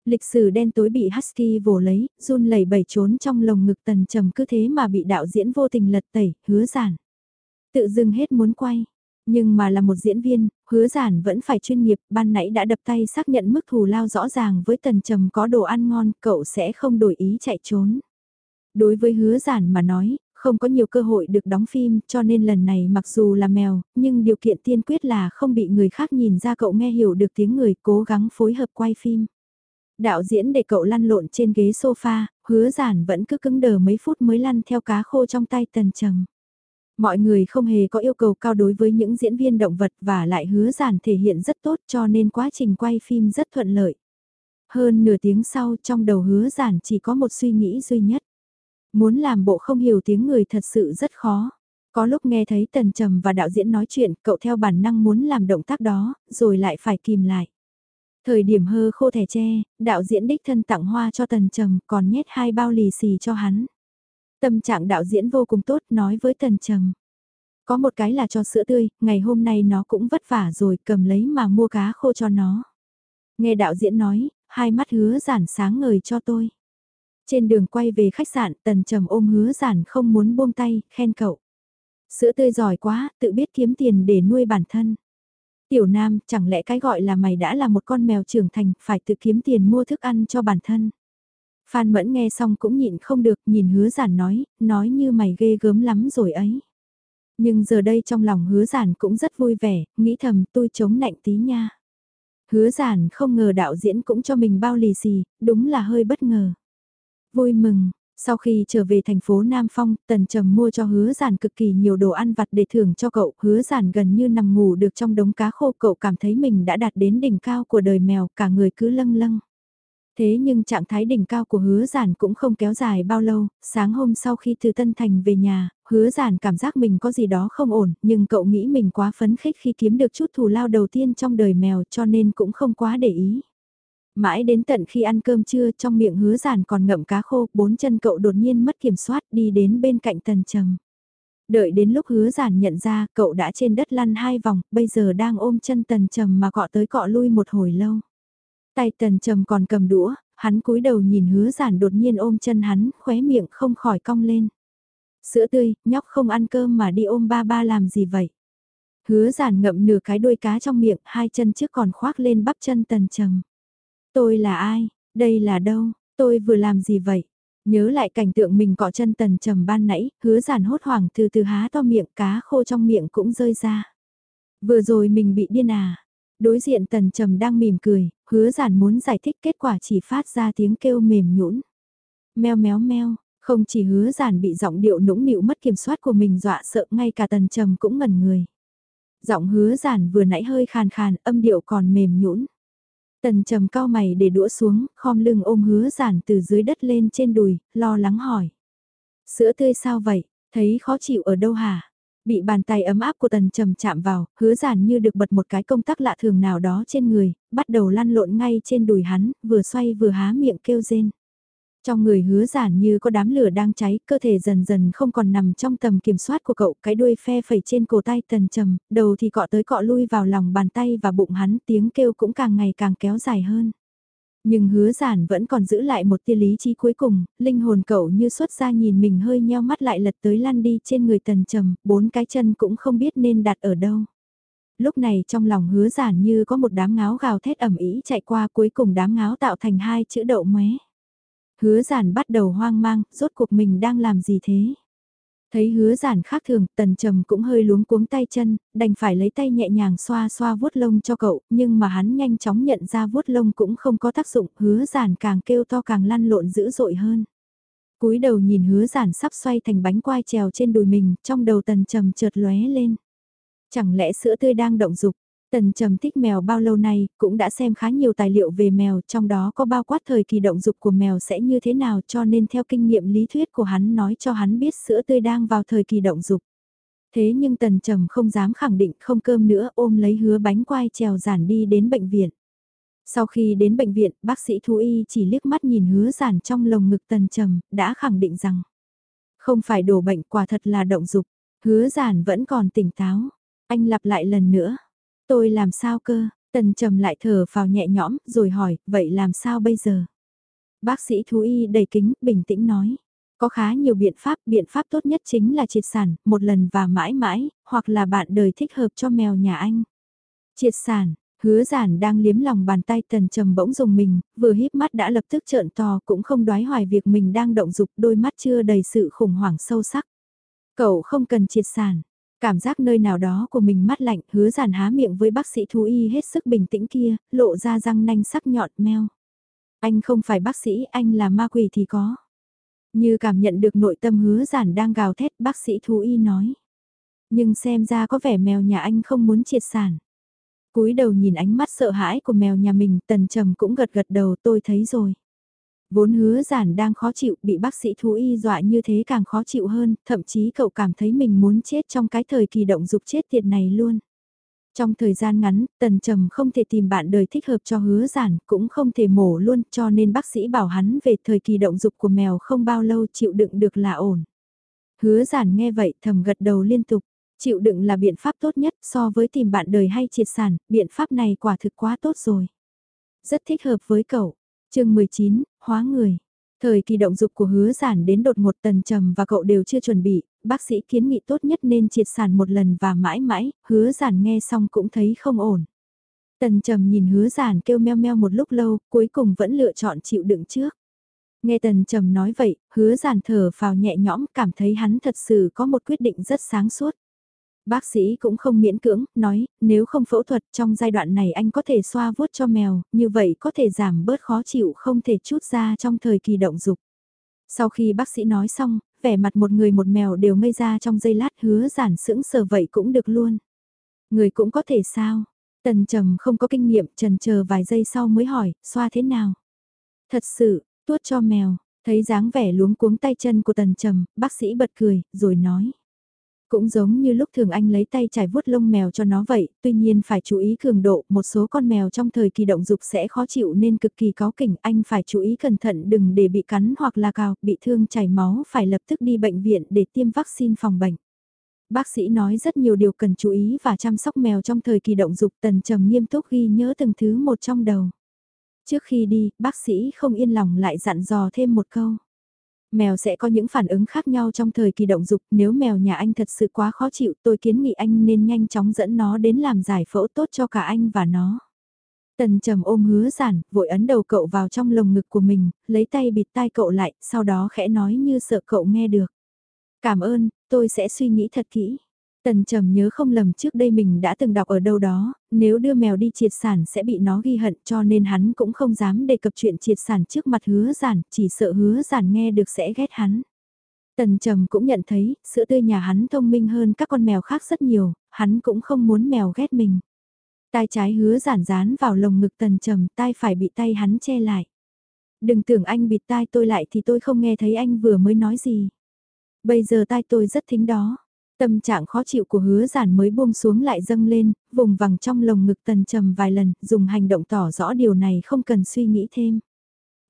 Lịch sử đen tối bị Husky vồ lấy, run lẩy bẩy trốn trong lồng ngực tần trầm cứ thế mà bị đạo diễn vô tình lật tẩy, hứa giản. Tự dưng hết muốn quay. Nhưng mà là một diễn viên, hứa giản vẫn phải chuyên nghiệp, ban nãy đã đập tay xác nhận mức thù lao rõ ràng với tần trầm có đồ ăn ngon, cậu sẽ không đổi ý chạy trốn. Đối với hứa giản mà nói, không có nhiều cơ hội được đóng phim cho nên lần này mặc dù là mèo, nhưng điều kiện tiên quyết là không bị người khác nhìn ra cậu nghe hiểu được tiếng người cố gắng phối hợp quay phim. Đạo diễn để cậu lăn lộn trên ghế sofa, hứa giản vẫn cứ cứng đờ mấy phút mới lăn theo cá khô trong tay tần trầm. Mọi người không hề có yêu cầu cao đối với những diễn viên động vật và lại hứa giản thể hiện rất tốt cho nên quá trình quay phim rất thuận lợi. Hơn nửa tiếng sau trong đầu hứa giản chỉ có một suy nghĩ duy nhất. Muốn làm bộ không hiểu tiếng người thật sự rất khó. Có lúc nghe thấy Tần Trầm và đạo diễn nói chuyện, cậu theo bản năng muốn làm động tác đó, rồi lại phải kìm lại. Thời điểm hơ khô thẻ tre, đạo diễn đích thân tặng hoa cho Tần Trầm, còn nhét hai bao lì xì cho hắn. Tâm trạng đạo diễn vô cùng tốt nói với Tần Trầm. Có một cái là cho sữa tươi, ngày hôm nay nó cũng vất vả rồi, cầm lấy mà mua cá khô cho nó. Nghe đạo diễn nói, hai mắt hứa giản sáng ngời cho tôi. Trên đường quay về khách sạn, tần trầm ôm hứa giản không muốn buông tay, khen cậu. Sữa tươi giỏi quá, tự biết kiếm tiền để nuôi bản thân. Tiểu Nam, chẳng lẽ cái gọi là mày đã là một con mèo trưởng thành, phải tự kiếm tiền mua thức ăn cho bản thân. Phan Mẫn nghe xong cũng nhịn không được, nhìn hứa giản nói, nói như mày ghê gớm lắm rồi ấy. Nhưng giờ đây trong lòng hứa giản cũng rất vui vẻ, nghĩ thầm tôi chống nạnh tí nha. Hứa giản không ngờ đạo diễn cũng cho mình bao lì xì, đúng là hơi bất ngờ. Vui mừng, sau khi trở về thành phố Nam Phong, Tần Trầm mua cho hứa giản cực kỳ nhiều đồ ăn vặt để thưởng cho cậu. Hứa giản gần như nằm ngủ được trong đống cá khô cậu cảm thấy mình đã đạt đến đỉnh cao của đời mèo, cả người cứ lâng lâng. Thế nhưng trạng thái đỉnh cao của hứa giản cũng không kéo dài bao lâu, sáng hôm sau khi từ Tân Thành về nhà, hứa giản cảm giác mình có gì đó không ổn, nhưng cậu nghĩ mình quá phấn khích khi kiếm được chút thù lao đầu tiên trong đời mèo cho nên cũng không quá để ý. Mãi đến tận khi ăn cơm trưa trong miệng hứa giản còn ngậm cá khô, bốn chân cậu đột nhiên mất kiểm soát đi đến bên cạnh tần trầm. Đợi đến lúc hứa giản nhận ra cậu đã trên đất lăn hai vòng, bây giờ đang ôm chân tần trầm mà cọ tới cọ lui một hồi lâu. Tay tần trầm còn cầm đũa, hắn cúi đầu nhìn hứa giản đột nhiên ôm chân hắn, khóe miệng không khỏi cong lên. Sữa tươi, nhóc không ăn cơm mà đi ôm ba ba làm gì vậy? Hứa giản ngậm nửa cái đuôi cá trong miệng, hai chân trước còn khoác lên bắp chân tần trầm. Tôi là ai? Đây là đâu? Tôi vừa làm gì vậy? Nhớ lại cảnh tượng mình cọ chân tần trầm ban nãy, hứa giản hốt hoảng từ từ há to miệng cá khô trong miệng cũng rơi ra. Vừa rồi mình bị điên à? Đối diện tần trầm đang mỉm cười, hứa giản muốn giải thích kết quả chỉ phát ra tiếng kêu mềm nhũn. Mèo méo meo, không chỉ hứa giản bị giọng điệu nũng nịu mất kiểm soát của mình dọa sợ ngay cả tần trầm cũng ngẩn người. Giọng hứa giản vừa nãy hơi khàn khàn, âm điệu còn mềm nhũn. Tần trầm cao mày để đũa xuống, khom lưng ôm hứa giản từ dưới đất lên trên đùi, lo lắng hỏi. Sữa tươi sao vậy, thấy khó chịu ở đâu hả? Bị bàn tay ấm áp của tần trầm chạm vào, hứa giản như được bật một cái công tắc lạ thường nào đó trên người, bắt đầu lăn lộn ngay trên đùi hắn, vừa xoay vừa há miệng kêu rên. Trong người hứa giản như có đám lửa đang cháy, cơ thể dần dần không còn nằm trong tầm kiểm soát của cậu, cái đuôi phe phẩy trên cổ tay tần trầm, đầu thì cọ tới cọ lui vào lòng bàn tay và bụng hắn, tiếng kêu cũng càng ngày càng kéo dài hơn. Nhưng hứa giản vẫn còn giữ lại một tia lý trí cuối cùng, linh hồn cậu như xuất ra nhìn mình hơi nheo mắt lại lật tới lăn đi trên người tần trầm, bốn cái chân cũng không biết nên đặt ở đâu. Lúc này trong lòng hứa giản như có một đám ngáo gào thét ẩm ý chạy qua cuối cùng đám ngáo tạo thành hai chữ đậu mé. Hứa giản bắt đầu hoang mang, rốt cuộc mình đang làm gì thế? Thấy hứa giản khác thường, tần trầm cũng hơi luống cuống tay chân, đành phải lấy tay nhẹ nhàng xoa xoa vuốt lông cho cậu, nhưng mà hắn nhanh chóng nhận ra vuốt lông cũng không có tác dụng, hứa giản càng kêu to càng lăn lộn dữ dội hơn. cúi đầu nhìn hứa giản sắp xoay thành bánh quai trèo trên đùi mình, trong đầu tần trầm chợt lóe lên. Chẳng lẽ sữa tươi đang động dục, Tần Trầm thích mèo bao lâu nay, cũng đã xem khá nhiều tài liệu về mèo, trong đó có bao quát thời kỳ động dục của mèo sẽ như thế nào cho nên theo kinh nghiệm lý thuyết của hắn nói cho hắn biết sữa tươi đang vào thời kỳ động dục. Thế nhưng Tần Trầm không dám khẳng định không cơm nữa ôm lấy hứa bánh quai trèo giản đi đến bệnh viện. Sau khi đến bệnh viện, bác sĩ thú y chỉ liếc mắt nhìn hứa giản trong lồng ngực Tần Trầm, đã khẳng định rằng không phải đổ bệnh quả thật là động dục, hứa giản vẫn còn tỉnh táo. Anh lặp lại lần nữa, Tôi làm sao cơ, tần trầm lại thở vào nhẹ nhõm, rồi hỏi, vậy làm sao bây giờ? Bác sĩ thú y đầy kính, bình tĩnh nói. Có khá nhiều biện pháp, biện pháp tốt nhất chính là triệt sản, một lần và mãi mãi, hoặc là bạn đời thích hợp cho mèo nhà anh. Triệt sản, hứa giản đang liếm lòng bàn tay tần trầm bỗng dùng mình, vừa híp mắt đã lập tức trợn to cũng không đoái hoài việc mình đang động dục đôi mắt chưa đầy sự khủng hoảng sâu sắc. Cậu không cần triệt sản, Cảm giác nơi nào đó của mình mắt lạnh, hứa giản há miệng với bác sĩ thú y hết sức bình tĩnh kia, lộ ra răng nanh sắc nhọn meo. Anh không phải bác sĩ, anh là ma quỷ thì có. Như cảm nhận được nội tâm hứa giản đang gào thét bác sĩ thú y nói. Nhưng xem ra có vẻ mèo nhà anh không muốn triệt sản. cúi đầu nhìn ánh mắt sợ hãi của mèo nhà mình, tần trầm cũng gật gật đầu tôi thấy rồi. Vốn hứa giản đang khó chịu, bị bác sĩ thú y dọa như thế càng khó chịu hơn, thậm chí cậu cảm thấy mình muốn chết trong cái thời kỳ động dục chết tiệt này luôn. Trong thời gian ngắn, Tần Trầm không thể tìm bạn đời thích hợp cho hứa giản, cũng không thể mổ luôn, cho nên bác sĩ bảo hắn về thời kỳ động dục của mèo không bao lâu chịu đựng được là ổn. Hứa giản nghe vậy thầm gật đầu liên tục, chịu đựng là biện pháp tốt nhất so với tìm bạn đời hay triệt sản, biện pháp này quả thực quá tốt rồi. Rất thích hợp với cậu, chương 19, hóa người. Thời kỳ động dục của hứa giản đến đột một tần trầm và cậu đều chưa chuẩn bị, bác sĩ kiến nghị tốt nhất nên triệt sản một lần và mãi mãi, hứa giản nghe xong cũng thấy không ổn. Tần trầm nhìn hứa giản kêu meo meo một lúc lâu, cuối cùng vẫn lựa chọn chịu đựng trước. Nghe tần trầm nói vậy, hứa giản thở vào nhẹ nhõm cảm thấy hắn thật sự có một quyết định rất sáng suốt. Bác sĩ cũng không miễn cưỡng, nói, nếu không phẫu thuật trong giai đoạn này anh có thể xoa vuốt cho mèo, như vậy có thể giảm bớt khó chịu không thể chút ra trong thời kỳ động dục. Sau khi bác sĩ nói xong, vẻ mặt một người một mèo đều ngây ra trong giây lát hứa giản sững sờ vậy cũng được luôn. Người cũng có thể sao? Tần trầm không có kinh nghiệm trần chờ vài giây sau mới hỏi, xoa thế nào? Thật sự, tuốt cho mèo, thấy dáng vẻ luống cuống tay chân của tần trầm, bác sĩ bật cười, rồi nói. Cũng giống như lúc thường anh lấy tay trải vuốt lông mèo cho nó vậy, tuy nhiên phải chú ý cường độ, một số con mèo trong thời kỳ động dục sẽ khó chịu nên cực kỳ có kỉnh, anh phải chú ý cẩn thận đừng để bị cắn hoặc là cào, bị thương chảy máu phải lập tức đi bệnh viện để tiêm vaccine phòng bệnh. Bác sĩ nói rất nhiều điều cần chú ý và chăm sóc mèo trong thời kỳ động dục tần trầm nghiêm túc ghi nhớ từng thứ một trong đầu. Trước khi đi, bác sĩ không yên lòng lại dặn dò thêm một câu. Mèo sẽ có những phản ứng khác nhau trong thời kỳ động dục, nếu mèo nhà anh thật sự quá khó chịu tôi kiến nghị anh nên nhanh chóng dẫn nó đến làm giải phẫu tốt cho cả anh và nó. Tần trầm ôm hứa giản, vội ấn đầu cậu vào trong lồng ngực của mình, lấy tay bịt tai cậu lại, sau đó khẽ nói như sợ cậu nghe được. Cảm ơn, tôi sẽ suy nghĩ thật kỹ. Tần trầm nhớ không lầm trước đây mình đã từng đọc ở đâu đó, nếu đưa mèo đi triệt sản sẽ bị nó ghi hận cho nên hắn cũng không dám đề cập chuyện triệt sản trước mặt hứa giản, chỉ sợ hứa giản nghe được sẽ ghét hắn. Tần trầm cũng nhận thấy, sữa tươi nhà hắn thông minh hơn các con mèo khác rất nhiều, hắn cũng không muốn mèo ghét mình. Tai trái hứa giản dán vào lồng ngực tần trầm, tai phải bị tay hắn che lại. Đừng tưởng anh bịt tai tôi lại thì tôi không nghe thấy anh vừa mới nói gì. Bây giờ tai tôi rất thính đó. Tâm trạng khó chịu của hứa giản mới buông xuống lại dâng lên, vùng vằng trong lồng ngực tần trầm vài lần, dùng hành động tỏ rõ điều này không cần suy nghĩ thêm.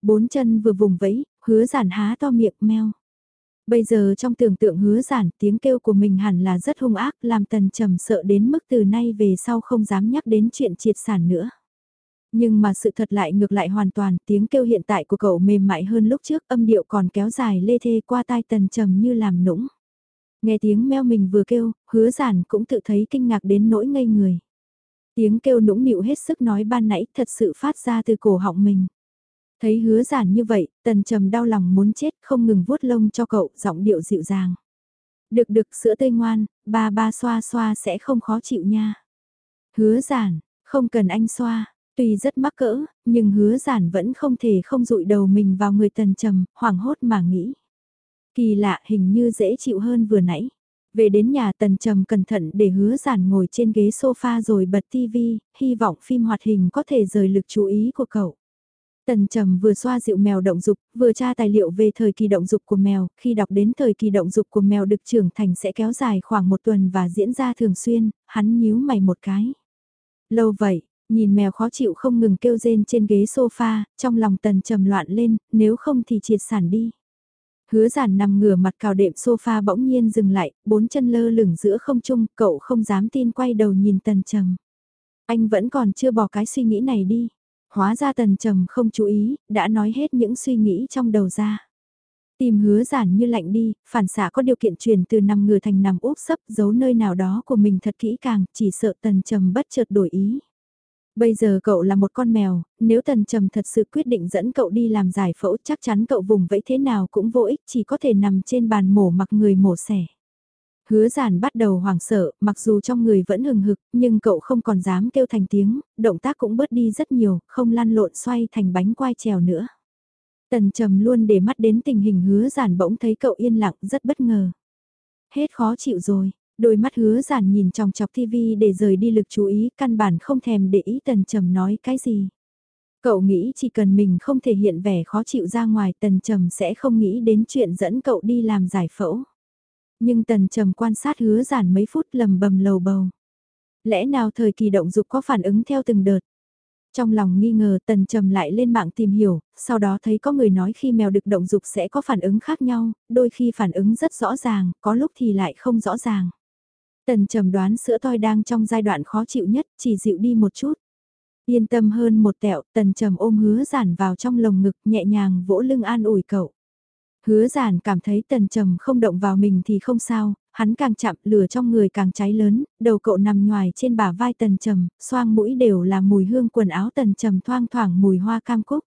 Bốn chân vừa vùng vẫy, hứa giản há to miệng meo. Bây giờ trong tưởng tượng hứa giản tiếng kêu của mình hẳn là rất hung ác làm tần trầm sợ đến mức từ nay về sau không dám nhắc đến chuyện triệt sản nữa. Nhưng mà sự thật lại ngược lại hoàn toàn, tiếng kêu hiện tại của cậu mềm mại hơn lúc trước, âm điệu còn kéo dài lê thê qua tai tần trầm như làm nũng. Nghe tiếng meo mình vừa kêu, hứa giản cũng tự thấy kinh ngạc đến nỗi ngây người. Tiếng kêu nũng nịu hết sức nói ban nãy thật sự phát ra từ cổ họng mình. Thấy hứa giản như vậy, tần trầm đau lòng muốn chết không ngừng vuốt lông cho cậu, giọng điệu dịu dàng. Được được sữa tươi ngoan, ba ba xoa xoa sẽ không khó chịu nha. Hứa giản, không cần anh xoa, tuy rất mắc cỡ, nhưng hứa giản vẫn không thể không dụi đầu mình vào người tần trầm, hoảng hốt mà nghĩ. Kỳ lạ hình như dễ chịu hơn vừa nãy. Về đến nhà tần trầm cẩn thận để hứa giản ngồi trên ghế sofa rồi bật tivi, hy vọng phim hoạt hình có thể rời lực chú ý của cậu. Tần Trầm vừa xoa dịu mèo động dục, vừa tra tài liệu về thời kỳ động dục của mèo, khi đọc đến thời kỳ động dục của mèo được trưởng thành sẽ kéo dài khoảng một tuần và diễn ra thường xuyên, hắn nhíu mày một cái. Lâu vậy, nhìn mèo khó chịu không ngừng kêu rên trên ghế sofa, trong lòng Tần Trầm loạn lên, nếu không thì triệt sản đi. Hứa giản nằm ngửa mặt cào đệm sofa bỗng nhiên dừng lại, bốn chân lơ lửng giữa không trung, cậu không dám tin quay đầu nhìn tần trầm. Anh vẫn còn chưa bỏ cái suy nghĩ này đi. Hóa ra tần trầm không chú ý, đã nói hết những suy nghĩ trong đầu ra. Tìm hứa giản như lạnh đi, phản xạ có điều kiện chuyển từ nằm ngửa thành nằm úp sấp giấu nơi nào đó của mình thật kỹ càng, chỉ sợ tần trầm bất chợt đổi ý. Bây giờ cậu là một con mèo, nếu Tần Trầm thật sự quyết định dẫn cậu đi làm giải phẫu chắc chắn cậu vùng vẫy thế nào cũng vô ích chỉ có thể nằm trên bàn mổ mặc người mổ xẻ. Hứa giản bắt đầu hoảng sợ, mặc dù trong người vẫn hừng hực, nhưng cậu không còn dám kêu thành tiếng, động tác cũng bớt đi rất nhiều, không lăn lộn xoay thành bánh quai trèo nữa. Tần trầm luôn để mắt đến tình hình hứa giản bỗng thấy cậu yên lặng rất bất ngờ. Hết khó chịu rồi, Đôi mắt hứa giản nhìn chòng chọc tivi để rời đi lực chú ý, căn bản không thèm để ý tần trầm nói cái gì. Cậu nghĩ chỉ cần mình không thể hiện vẻ khó chịu ra ngoài tần trầm sẽ không nghĩ đến chuyện dẫn cậu đi làm giải phẫu. Nhưng tần trầm quan sát hứa giản mấy phút lầm bầm lầu bầu. Lẽ nào thời kỳ động dục có phản ứng theo từng đợt? Trong lòng nghi ngờ tần trầm lại lên mạng tìm hiểu, sau đó thấy có người nói khi mèo được động dục sẽ có phản ứng khác nhau, đôi khi phản ứng rất rõ ràng, có lúc thì lại không rõ ràng. Tần trầm đoán sữa toi đang trong giai đoạn khó chịu nhất, chỉ dịu đi một chút. Yên tâm hơn một tẹo, tần trầm ôm hứa giản vào trong lồng ngực nhẹ nhàng vỗ lưng an ủi cậu. Hứa giản cảm thấy tần trầm không động vào mình thì không sao, hắn càng chạm lửa trong người càng cháy lớn, đầu cậu nằm ngoài trên bả vai tần trầm, xoang mũi đều là mùi hương quần áo tần trầm thoang thoảng mùi hoa cam cúc.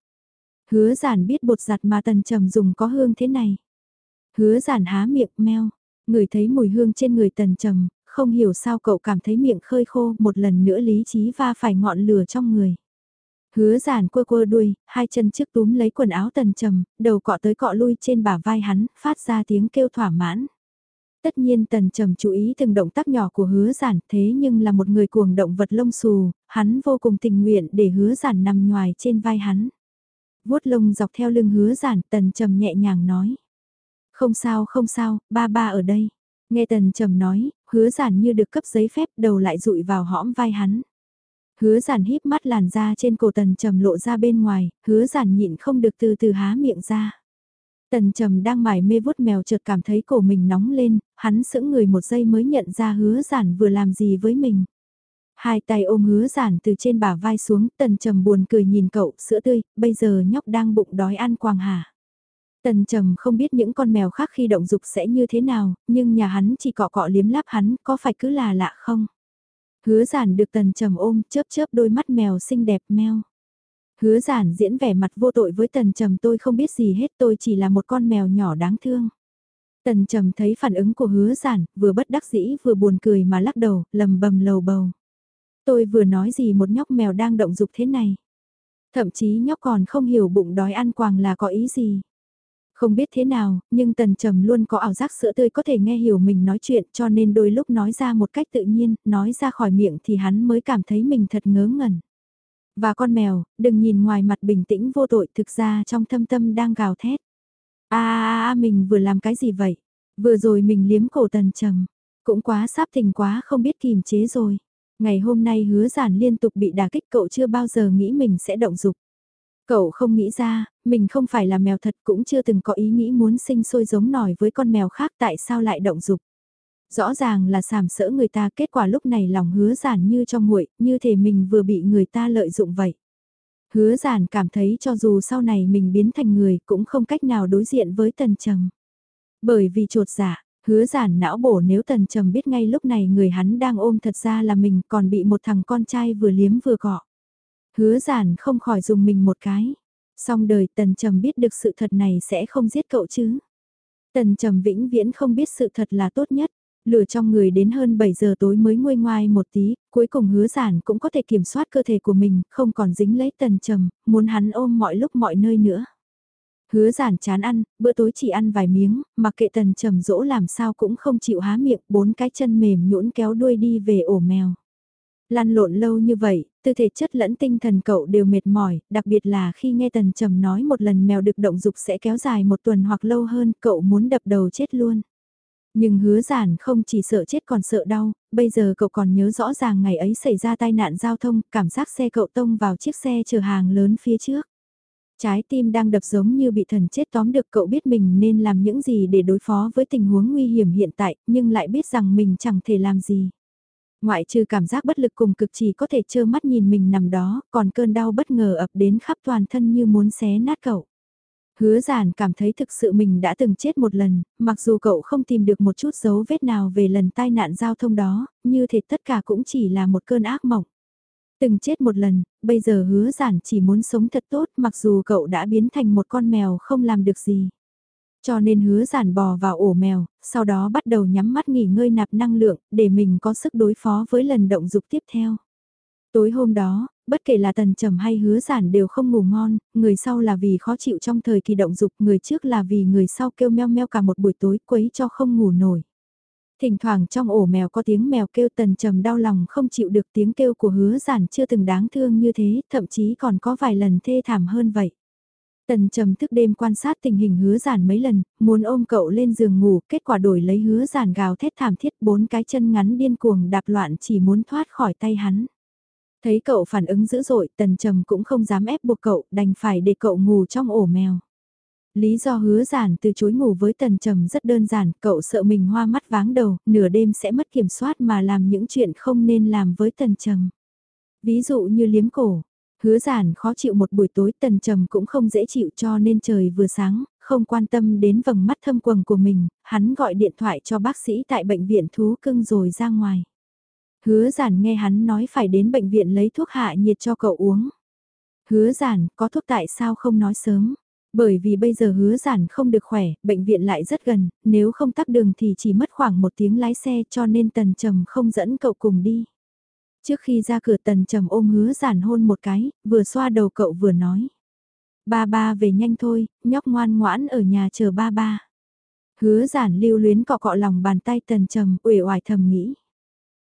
Hứa giản biết bột giặt mà tần trầm dùng có hương thế này. Hứa giản há miệng meo, người thấy mùi hương trên người tần trầm, không hiểu sao cậu cảm thấy miệng khơi khô một lần nữa lý trí va phải ngọn lửa trong người. Hứa giản quơ quơ đuôi, hai chân trước túm lấy quần áo tần trầm, đầu cọ tới cọ lui trên bả vai hắn, phát ra tiếng kêu thỏa mãn. Tất nhiên tần trầm chú ý từng động tác nhỏ của hứa giản thế nhưng là một người cuồng động vật lông xù, hắn vô cùng tình nguyện để hứa giản nằm ngoài trên vai hắn. vuốt lông dọc theo lưng hứa giản tần trầm nhẹ nhàng nói. Không sao không sao, ba ba ở đây. Nghe tần trầm nói, hứa giản như được cấp giấy phép đầu lại rụi vào hõm vai hắn. Hứa giản híp mắt làn da trên cổ tần trầm lộ ra bên ngoài, hứa giản nhịn không được từ từ há miệng ra. Tần trầm đang mải mê vuốt mèo chợt cảm thấy cổ mình nóng lên, hắn sững người một giây mới nhận ra hứa giản vừa làm gì với mình. Hai tay ôm hứa giản từ trên bả vai xuống, tần trầm buồn cười nhìn cậu, sữa tươi, bây giờ nhóc đang bụng đói ăn quàng hả. Tần trầm không biết những con mèo khác khi động dục sẽ như thế nào, nhưng nhà hắn chỉ cọ cọ liếm láp hắn, có phải cứ là lạ không? Hứa giản được tần trầm ôm, chớp chớp đôi mắt mèo xinh đẹp meo. Hứa giản diễn vẻ mặt vô tội với tần trầm tôi không biết gì hết tôi chỉ là một con mèo nhỏ đáng thương. Tần trầm thấy phản ứng của hứa giản, vừa bất đắc dĩ vừa buồn cười mà lắc đầu, lầm bầm lầu bầu. Tôi vừa nói gì một nhóc mèo đang động dục thế này. Thậm chí nhóc còn không hiểu bụng đói ăn quàng là có ý gì. Không biết thế nào, nhưng tần trầm luôn có ảo giác sữa tươi có thể nghe hiểu mình nói chuyện cho nên đôi lúc nói ra một cách tự nhiên, nói ra khỏi miệng thì hắn mới cảm thấy mình thật ngớ ngẩn. Và con mèo, đừng nhìn ngoài mặt bình tĩnh vô tội thực ra trong thâm tâm đang gào thét. a a a mình vừa làm cái gì vậy? Vừa rồi mình liếm cổ tần trầm. Cũng quá sắp tình quá không biết kìm chế rồi. Ngày hôm nay hứa giản liên tục bị đả kích cậu chưa bao giờ nghĩ mình sẽ động dục. Cậu không nghĩ ra, mình không phải là mèo thật cũng chưa từng có ý nghĩ muốn sinh sôi giống nòi với con mèo khác tại sao lại động dục. Rõ ràng là sàm sỡ người ta kết quả lúc này lòng hứa giản như trong nguội, như thể mình vừa bị người ta lợi dụng vậy. Hứa giản cảm thấy cho dù sau này mình biến thành người cũng không cách nào đối diện với tần trầm. Bởi vì trột giả, hứa giản não bổ nếu tần trầm biết ngay lúc này người hắn đang ôm thật ra là mình còn bị một thằng con trai vừa liếm vừa gọ. Hứa giản không khỏi dùng mình một cái. Xong đời tần trầm biết được sự thật này sẽ không giết cậu chứ. Tần trầm vĩnh viễn không biết sự thật là tốt nhất. Lửa trong người đến hơn 7 giờ tối mới nguôi ngoai một tí, cuối cùng hứa giản cũng có thể kiểm soát cơ thể của mình, không còn dính lấy tần trầm, muốn hắn ôm mọi lúc mọi nơi nữa. Hứa giản chán ăn, bữa tối chỉ ăn vài miếng, mặc kệ tần trầm dỗ làm sao cũng không chịu há miệng, bốn cái chân mềm nhũn kéo đuôi đi về ổ mèo. Lăn lộn lâu như vậy, từ thể chất lẫn tinh thần cậu đều mệt mỏi, đặc biệt là khi nghe tần trầm nói một lần mèo được động dục sẽ kéo dài một tuần hoặc lâu hơn, cậu muốn đập đầu chết luôn. Nhưng hứa giản không chỉ sợ chết còn sợ đau, bây giờ cậu còn nhớ rõ ràng ngày ấy xảy ra tai nạn giao thông, cảm giác xe cậu tông vào chiếc xe chở hàng lớn phía trước. Trái tim đang đập giống như bị thần chết tóm được cậu biết mình nên làm những gì để đối phó với tình huống nguy hiểm hiện tại, nhưng lại biết rằng mình chẳng thể làm gì. Ngoại trừ cảm giác bất lực cùng cực chỉ có thể trơ mắt nhìn mình nằm đó, còn cơn đau bất ngờ ập đến khắp toàn thân như muốn xé nát cậu. Hứa giản cảm thấy thực sự mình đã từng chết một lần, mặc dù cậu không tìm được một chút dấu vết nào về lần tai nạn giao thông đó, như thể tất cả cũng chỉ là một cơn ác mộng. Từng chết một lần, bây giờ hứa giản chỉ muốn sống thật tốt mặc dù cậu đã biến thành một con mèo không làm được gì. Cho nên hứa giản bò vào ổ mèo, sau đó bắt đầu nhắm mắt nghỉ ngơi nạp năng lượng để mình có sức đối phó với lần động dục tiếp theo. Tối hôm đó, bất kể là tần trầm hay hứa giản đều không ngủ ngon, người sau là vì khó chịu trong thời kỳ động dục, người trước là vì người sau kêu meo meo cả một buổi tối quấy cho không ngủ nổi. Thỉnh thoảng trong ổ mèo có tiếng mèo kêu tần trầm đau lòng không chịu được tiếng kêu của hứa giản chưa từng đáng thương như thế, thậm chí còn có vài lần thê thảm hơn vậy. Tần trầm thức đêm quan sát tình hình hứa giản mấy lần, muốn ôm cậu lên giường ngủ, kết quả đổi lấy hứa giản gào thét thảm thiết bốn cái chân ngắn điên cuồng đạp loạn chỉ muốn thoát khỏi tay hắn. Thấy cậu phản ứng dữ dội, tần trầm cũng không dám ép buộc cậu, đành phải để cậu ngủ trong ổ mèo. Lý do hứa giản từ chối ngủ với tần trầm rất đơn giản, cậu sợ mình hoa mắt váng đầu, nửa đêm sẽ mất kiểm soát mà làm những chuyện không nên làm với tần trầm. Ví dụ như liếm cổ, hứa giản khó chịu một buổi tối tần trầm cũng không dễ chịu cho nên trời vừa sáng, không quan tâm đến vầng mắt thâm quầng của mình, hắn gọi điện thoại cho bác sĩ tại bệnh viện thú cưng rồi ra ngoài. Hứa giản nghe hắn nói phải đến bệnh viện lấy thuốc hạ nhiệt cho cậu uống. Hứa giản, có thuốc tại sao không nói sớm? Bởi vì bây giờ hứa giản không được khỏe, bệnh viện lại rất gần, nếu không tắc đường thì chỉ mất khoảng một tiếng lái xe cho nên tần trầm không dẫn cậu cùng đi. Trước khi ra cửa tần trầm ôm hứa giản hôn một cái, vừa xoa đầu cậu vừa nói. Ba ba về nhanh thôi, nhóc ngoan ngoãn ở nhà chờ ba ba. Hứa giản lưu luyến cọ cọ lòng bàn tay tần trầm uể oải thầm nghĩ.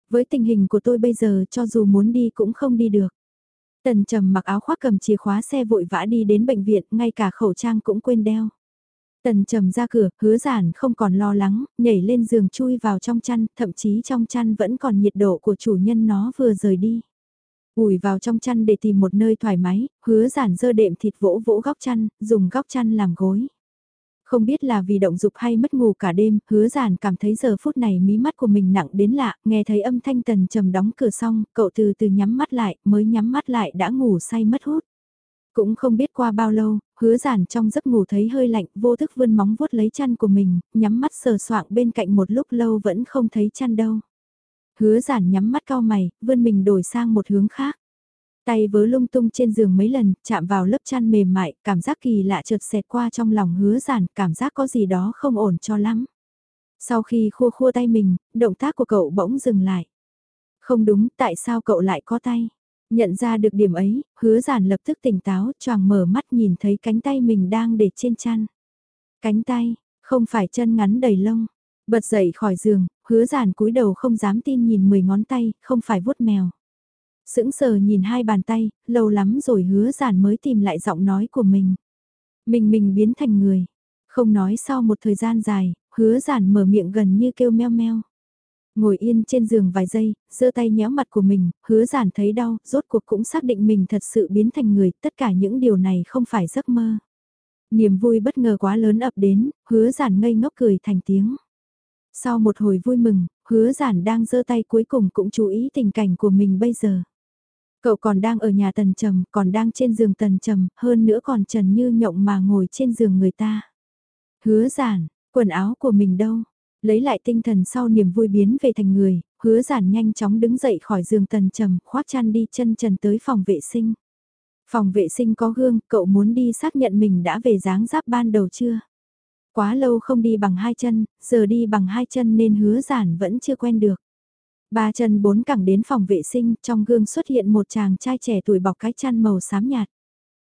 Với tình hình của tôi bây giờ cho dù muốn đi cũng không đi được. Tần trầm mặc áo khoác cầm chìa khóa xe vội vã đi đến bệnh viện, ngay cả khẩu trang cũng quên đeo. Tần trầm ra cửa, hứa giản không còn lo lắng, nhảy lên giường chui vào trong chăn, thậm chí trong chăn vẫn còn nhiệt độ của chủ nhân nó vừa rời đi. Ủi vào trong chăn để tìm một nơi thoải mái, hứa giản dơ đệm thịt vỗ vỗ góc chăn, dùng góc chăn làm gối. Không biết là vì động dục hay mất ngủ cả đêm, hứa giản cảm thấy giờ phút này mí mắt của mình nặng đến lạ, nghe thấy âm thanh tần trầm đóng cửa xong, cậu từ từ nhắm mắt lại, mới nhắm mắt lại đã ngủ say mất hút. Cũng không biết qua bao lâu, hứa giản trong giấc ngủ thấy hơi lạnh, vô thức vươn móng vuốt lấy chăn của mình, nhắm mắt sờ soạng bên cạnh một lúc lâu vẫn không thấy chăn đâu. Hứa giản nhắm mắt cao mày, vươn mình đổi sang một hướng khác. Tay vớ lung tung trên giường mấy lần, chạm vào lớp chăn mềm mại, cảm giác kỳ lạ chợt xẹt qua trong lòng hứa giản, cảm giác có gì đó không ổn cho lắm. Sau khi khua khua tay mình, động tác của cậu bỗng dừng lại. Không đúng, tại sao cậu lại có tay? Nhận ra được điểm ấy, hứa giản lập tức tỉnh táo, choàng mở mắt nhìn thấy cánh tay mình đang để trên chăn. Cánh tay, không phải chân ngắn đầy lông. Bật dậy khỏi giường, hứa giản cúi đầu không dám tin nhìn 10 ngón tay, không phải vuốt mèo. Sững sờ nhìn hai bàn tay, lâu lắm rồi hứa giản mới tìm lại giọng nói của mình. Mình mình biến thành người. Không nói sau một thời gian dài, hứa giản mở miệng gần như kêu meo meo. Ngồi yên trên giường vài giây, giơ tay nhéo mặt của mình, hứa giản thấy đau, rốt cuộc cũng xác định mình thật sự biến thành người, tất cả những điều này không phải giấc mơ. Niềm vui bất ngờ quá lớn ập đến, hứa giản ngây ngốc cười thành tiếng. Sau một hồi vui mừng, hứa giản đang giơ tay cuối cùng cũng chú ý tình cảnh của mình bây giờ. Cậu còn đang ở nhà tần trầm, còn đang trên giường tần trầm, hơn nữa còn trần như nhộng mà ngồi trên giường người ta. Hứa giản, quần áo của mình đâu? Lấy lại tinh thần sau niềm vui biến về thành người, hứa giản nhanh chóng đứng dậy khỏi giường tần trầm, khoác chăn đi chân trần tới phòng vệ sinh. Phòng vệ sinh có gương, cậu muốn đi xác nhận mình đã về dáng giáp ban đầu chưa? Quá lâu không đi bằng hai chân, giờ đi bằng hai chân nên hứa giản vẫn chưa quen được. Ba chân bốn cẳng đến phòng vệ sinh, trong gương xuất hiện một chàng trai trẻ tuổi bọc cái chăn màu xám nhạt.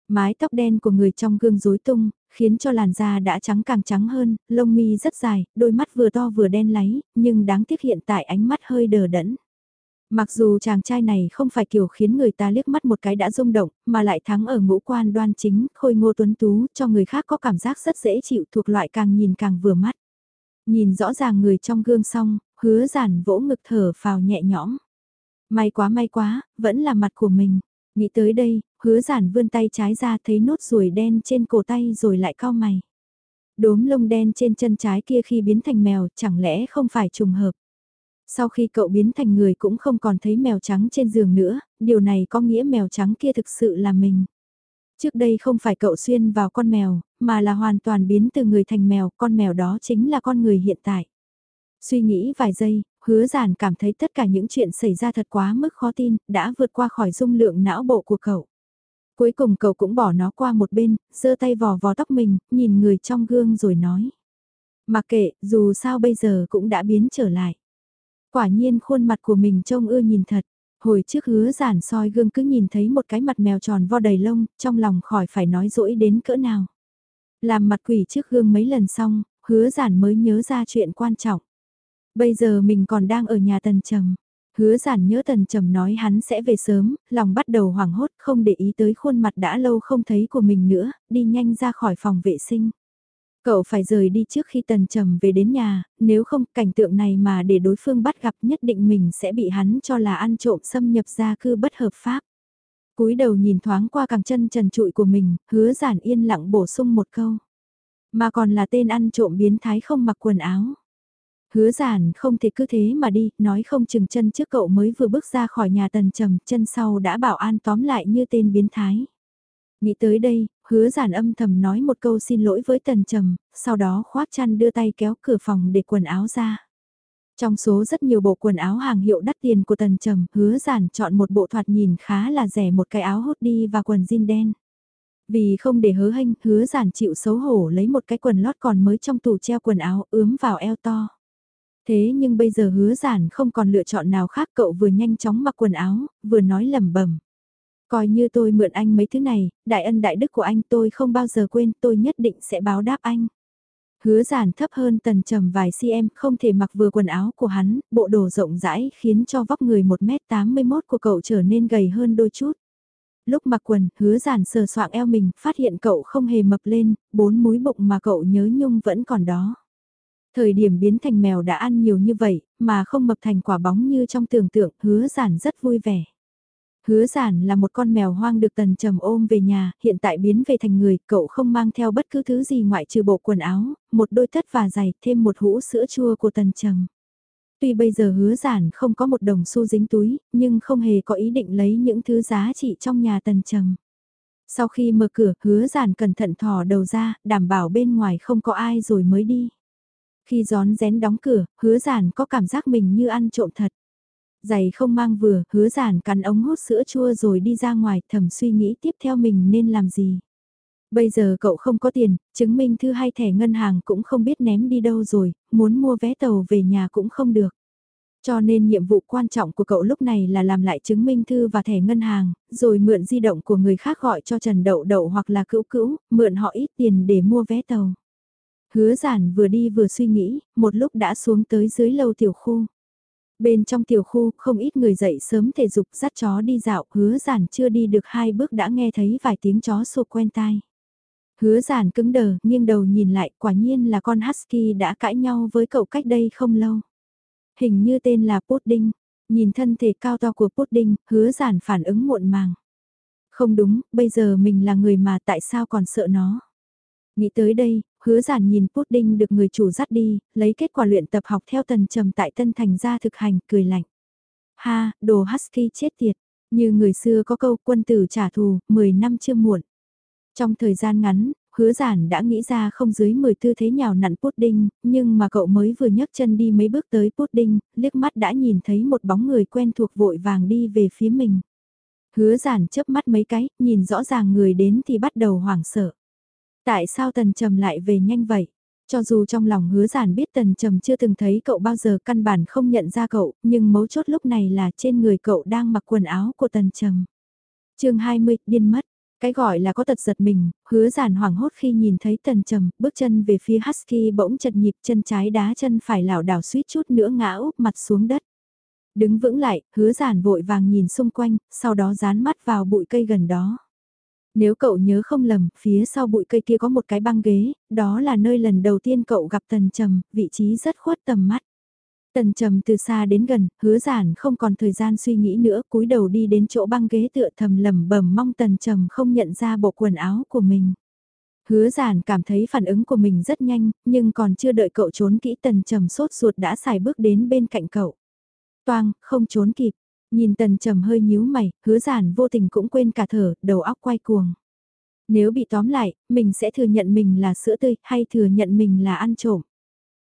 Mái tóc đen của người trong gương rối tung, khiến cho làn da đã trắng càng trắng hơn, lông mi rất dài, đôi mắt vừa to vừa đen láy, nhưng đáng tiếc hiện tại ánh mắt hơi đờ đẫn. Mặc dù chàng trai này không phải kiểu khiến người ta liếc mắt một cái đã rung động, mà lại thắng ở ngũ quan đoan chính, khôi ngô tuấn tú, cho người khác có cảm giác rất dễ chịu thuộc loại càng nhìn càng vừa mắt. Nhìn rõ ràng người trong gương xong, hứa giản vỗ ngực thở phào nhẹ nhõm. May quá may quá, vẫn là mặt của mình. Nghĩ tới đây, hứa giản vươn tay trái ra thấy nốt ruồi đen trên cổ tay rồi lại cao mày. Đốm lông đen trên chân trái kia khi biến thành mèo chẳng lẽ không phải trùng hợp. Sau khi cậu biến thành người cũng không còn thấy mèo trắng trên giường nữa, điều này có nghĩa mèo trắng kia thực sự là mình. Trước đây không phải cậu xuyên vào con mèo, mà là hoàn toàn biến từ người thành mèo, con mèo đó chính là con người hiện tại. Suy nghĩ vài giây, hứa giản cảm thấy tất cả những chuyện xảy ra thật quá mức khó tin, đã vượt qua khỏi dung lượng não bộ của cậu. Cuối cùng cậu cũng bỏ nó qua một bên, giơ tay vò vò tóc mình, nhìn người trong gương rồi nói. Mà kệ, dù sao bây giờ cũng đã biến trở lại. Quả nhiên khuôn mặt của mình trông ưa nhìn thật. Hồi trước hứa giản soi gương cứ nhìn thấy một cái mặt mèo tròn vo đầy lông, trong lòng khỏi phải nói dỗi đến cỡ nào. Làm mặt quỷ trước gương mấy lần xong, hứa giản mới nhớ ra chuyện quan trọng. Bây giờ mình còn đang ở nhà tần trầm. Hứa giản nhớ tần trầm nói hắn sẽ về sớm, lòng bắt đầu hoảng hốt không để ý tới khuôn mặt đã lâu không thấy của mình nữa, đi nhanh ra khỏi phòng vệ sinh. Cậu phải rời đi trước khi tần trầm về đến nhà, nếu không cảnh tượng này mà để đối phương bắt gặp nhất định mình sẽ bị hắn cho là ăn trộm xâm nhập gia cư bất hợp pháp. cúi đầu nhìn thoáng qua càng chân trần trụi của mình, hứa giản yên lặng bổ sung một câu. Mà còn là tên ăn trộm biến thái không mặc quần áo. Hứa giản không thể cứ thế mà đi, nói không chừng chân trước cậu mới vừa bước ra khỏi nhà tần trầm, chân sau đã bảo an tóm lại như tên biến thái. Nghĩ tới đây, hứa giản âm thầm nói một câu xin lỗi với tần trầm, sau đó khoác chăn đưa tay kéo cửa phòng để quần áo ra. Trong số rất nhiều bộ quần áo hàng hiệu đắt tiền của tần trầm, hứa giản chọn một bộ thoạt nhìn khá là rẻ một cái áo hốt đi và quần jean đen. Vì không để hứa hênh, hứa giản chịu xấu hổ lấy một cái quần lót còn mới trong tủ treo quần áo ướm vào eo to. Thế nhưng bây giờ hứa giản không còn lựa chọn nào khác cậu vừa nhanh chóng mặc quần áo, vừa nói lẩm bẩm Coi như tôi mượn anh mấy thứ này, đại ân đại đức của anh tôi không bao giờ quên, tôi nhất định sẽ báo đáp anh. Hứa giản thấp hơn tần trầm vài cm không thể mặc vừa quần áo của hắn, bộ đồ rộng rãi khiến cho vóc người 1m81 của cậu trở nên gầy hơn đôi chút. Lúc mặc quần, hứa giản sờ soạng eo mình, phát hiện cậu không hề mập lên, bốn múi bụng mà cậu nhớ nhung vẫn còn đó. Thời điểm biến thành mèo đã ăn nhiều như vậy, mà không mập thành quả bóng như trong tưởng tượng, hứa giản rất vui vẻ. Hứa giản là một con mèo hoang được tần trầm ôm về nhà, hiện tại biến về thành người, cậu không mang theo bất cứ thứ gì ngoại trừ bộ quần áo, một đôi tất và giày, thêm một hũ sữa chua của tần trầm. Tuy bây giờ hứa giản không có một đồng xu dính túi, nhưng không hề có ý định lấy những thứ giá trị trong nhà tần trầm. Sau khi mở cửa, hứa giản cẩn thận thò đầu ra, đảm bảo bên ngoài không có ai rồi mới đi. Khi gión rén đóng cửa, hứa giản có cảm giác mình như ăn trộm thật. Giày không mang vừa, hứa giản cắn ống hút sữa chua rồi đi ra ngoài thầm suy nghĩ tiếp theo mình nên làm gì. Bây giờ cậu không có tiền, chứng minh thư hay thẻ ngân hàng cũng không biết ném đi đâu rồi, muốn mua vé tàu về nhà cũng không được. Cho nên nhiệm vụ quan trọng của cậu lúc này là làm lại chứng minh thư và thẻ ngân hàng, rồi mượn di động của người khác gọi cho Trần Đậu Đậu hoặc là cữu cữu, mượn họ ít tiền để mua vé tàu. Hứa giản vừa đi vừa suy nghĩ, một lúc đã xuống tới dưới lầu tiểu khu. Bên trong tiểu khu, không ít người dậy sớm thể dục dắt chó đi dạo, hứa giản chưa đi được hai bước đã nghe thấy vài tiếng chó sụp quen tai. Hứa giản cứng đờ, nghiêng đầu nhìn lại, quả nhiên là con Husky đã cãi nhau với cậu cách đây không lâu. Hình như tên là Pudding, nhìn thân thể cao to của Pudding, hứa giản phản ứng muộn màng. Không đúng, bây giờ mình là người mà tại sao còn sợ nó. Nghĩ tới đây, hứa giản nhìn Pudding được người chủ dắt đi, lấy kết quả luyện tập học theo tần trầm tại Tân Thành ra thực hành, cười lạnh. Ha, đồ Husky chết tiệt, như người xưa có câu quân tử trả thù, 10 năm chưa muộn. Trong thời gian ngắn, hứa giản đã nghĩ ra không dưới 10 tư thế nhào nặn pudding, nhưng mà cậu mới vừa nhấc chân đi mấy bước tới pudding, liếc mắt đã nhìn thấy một bóng người quen thuộc vội vàng đi về phía mình. Hứa giản chớp mắt mấy cái, nhìn rõ ràng người đến thì bắt đầu hoảng sợ. Tại sao tần trầm lại về nhanh vậy? Cho dù trong lòng hứa giản biết tần trầm chưa từng thấy cậu bao giờ căn bản không nhận ra cậu, nhưng mấu chốt lúc này là trên người cậu đang mặc quần áo của tần trầm. chương 20, điên mất. Cái gọi là có tật giật mình, hứa giản hoảng hốt khi nhìn thấy tần trầm, bước chân về phía Husky bỗng chật nhịp chân trái đá chân phải lảo đảo suýt chút nữa ngã úp mặt xuống đất. Đứng vững lại, hứa giản vội vàng nhìn xung quanh, sau đó dán mắt vào bụi cây gần đó. Nếu cậu nhớ không lầm, phía sau bụi cây kia có một cái băng ghế, đó là nơi lần đầu tiên cậu gặp tần trầm, vị trí rất khuất tầm mắt. Tần trầm từ xa đến gần, hứa giản không còn thời gian suy nghĩ nữa, cúi đầu đi đến chỗ băng ghế tựa thầm lầm bầm mong tần trầm không nhận ra bộ quần áo của mình. Hứa giản cảm thấy phản ứng của mình rất nhanh, nhưng còn chưa đợi cậu trốn kỹ tần trầm sốt ruột đã xài bước đến bên cạnh cậu. Toang, không trốn kịp, nhìn tần trầm hơi nhíu mày, hứa giản vô tình cũng quên cả thở, đầu óc quay cuồng. Nếu bị tóm lại, mình sẽ thừa nhận mình là sữa tươi, hay thừa nhận mình là ăn trộm.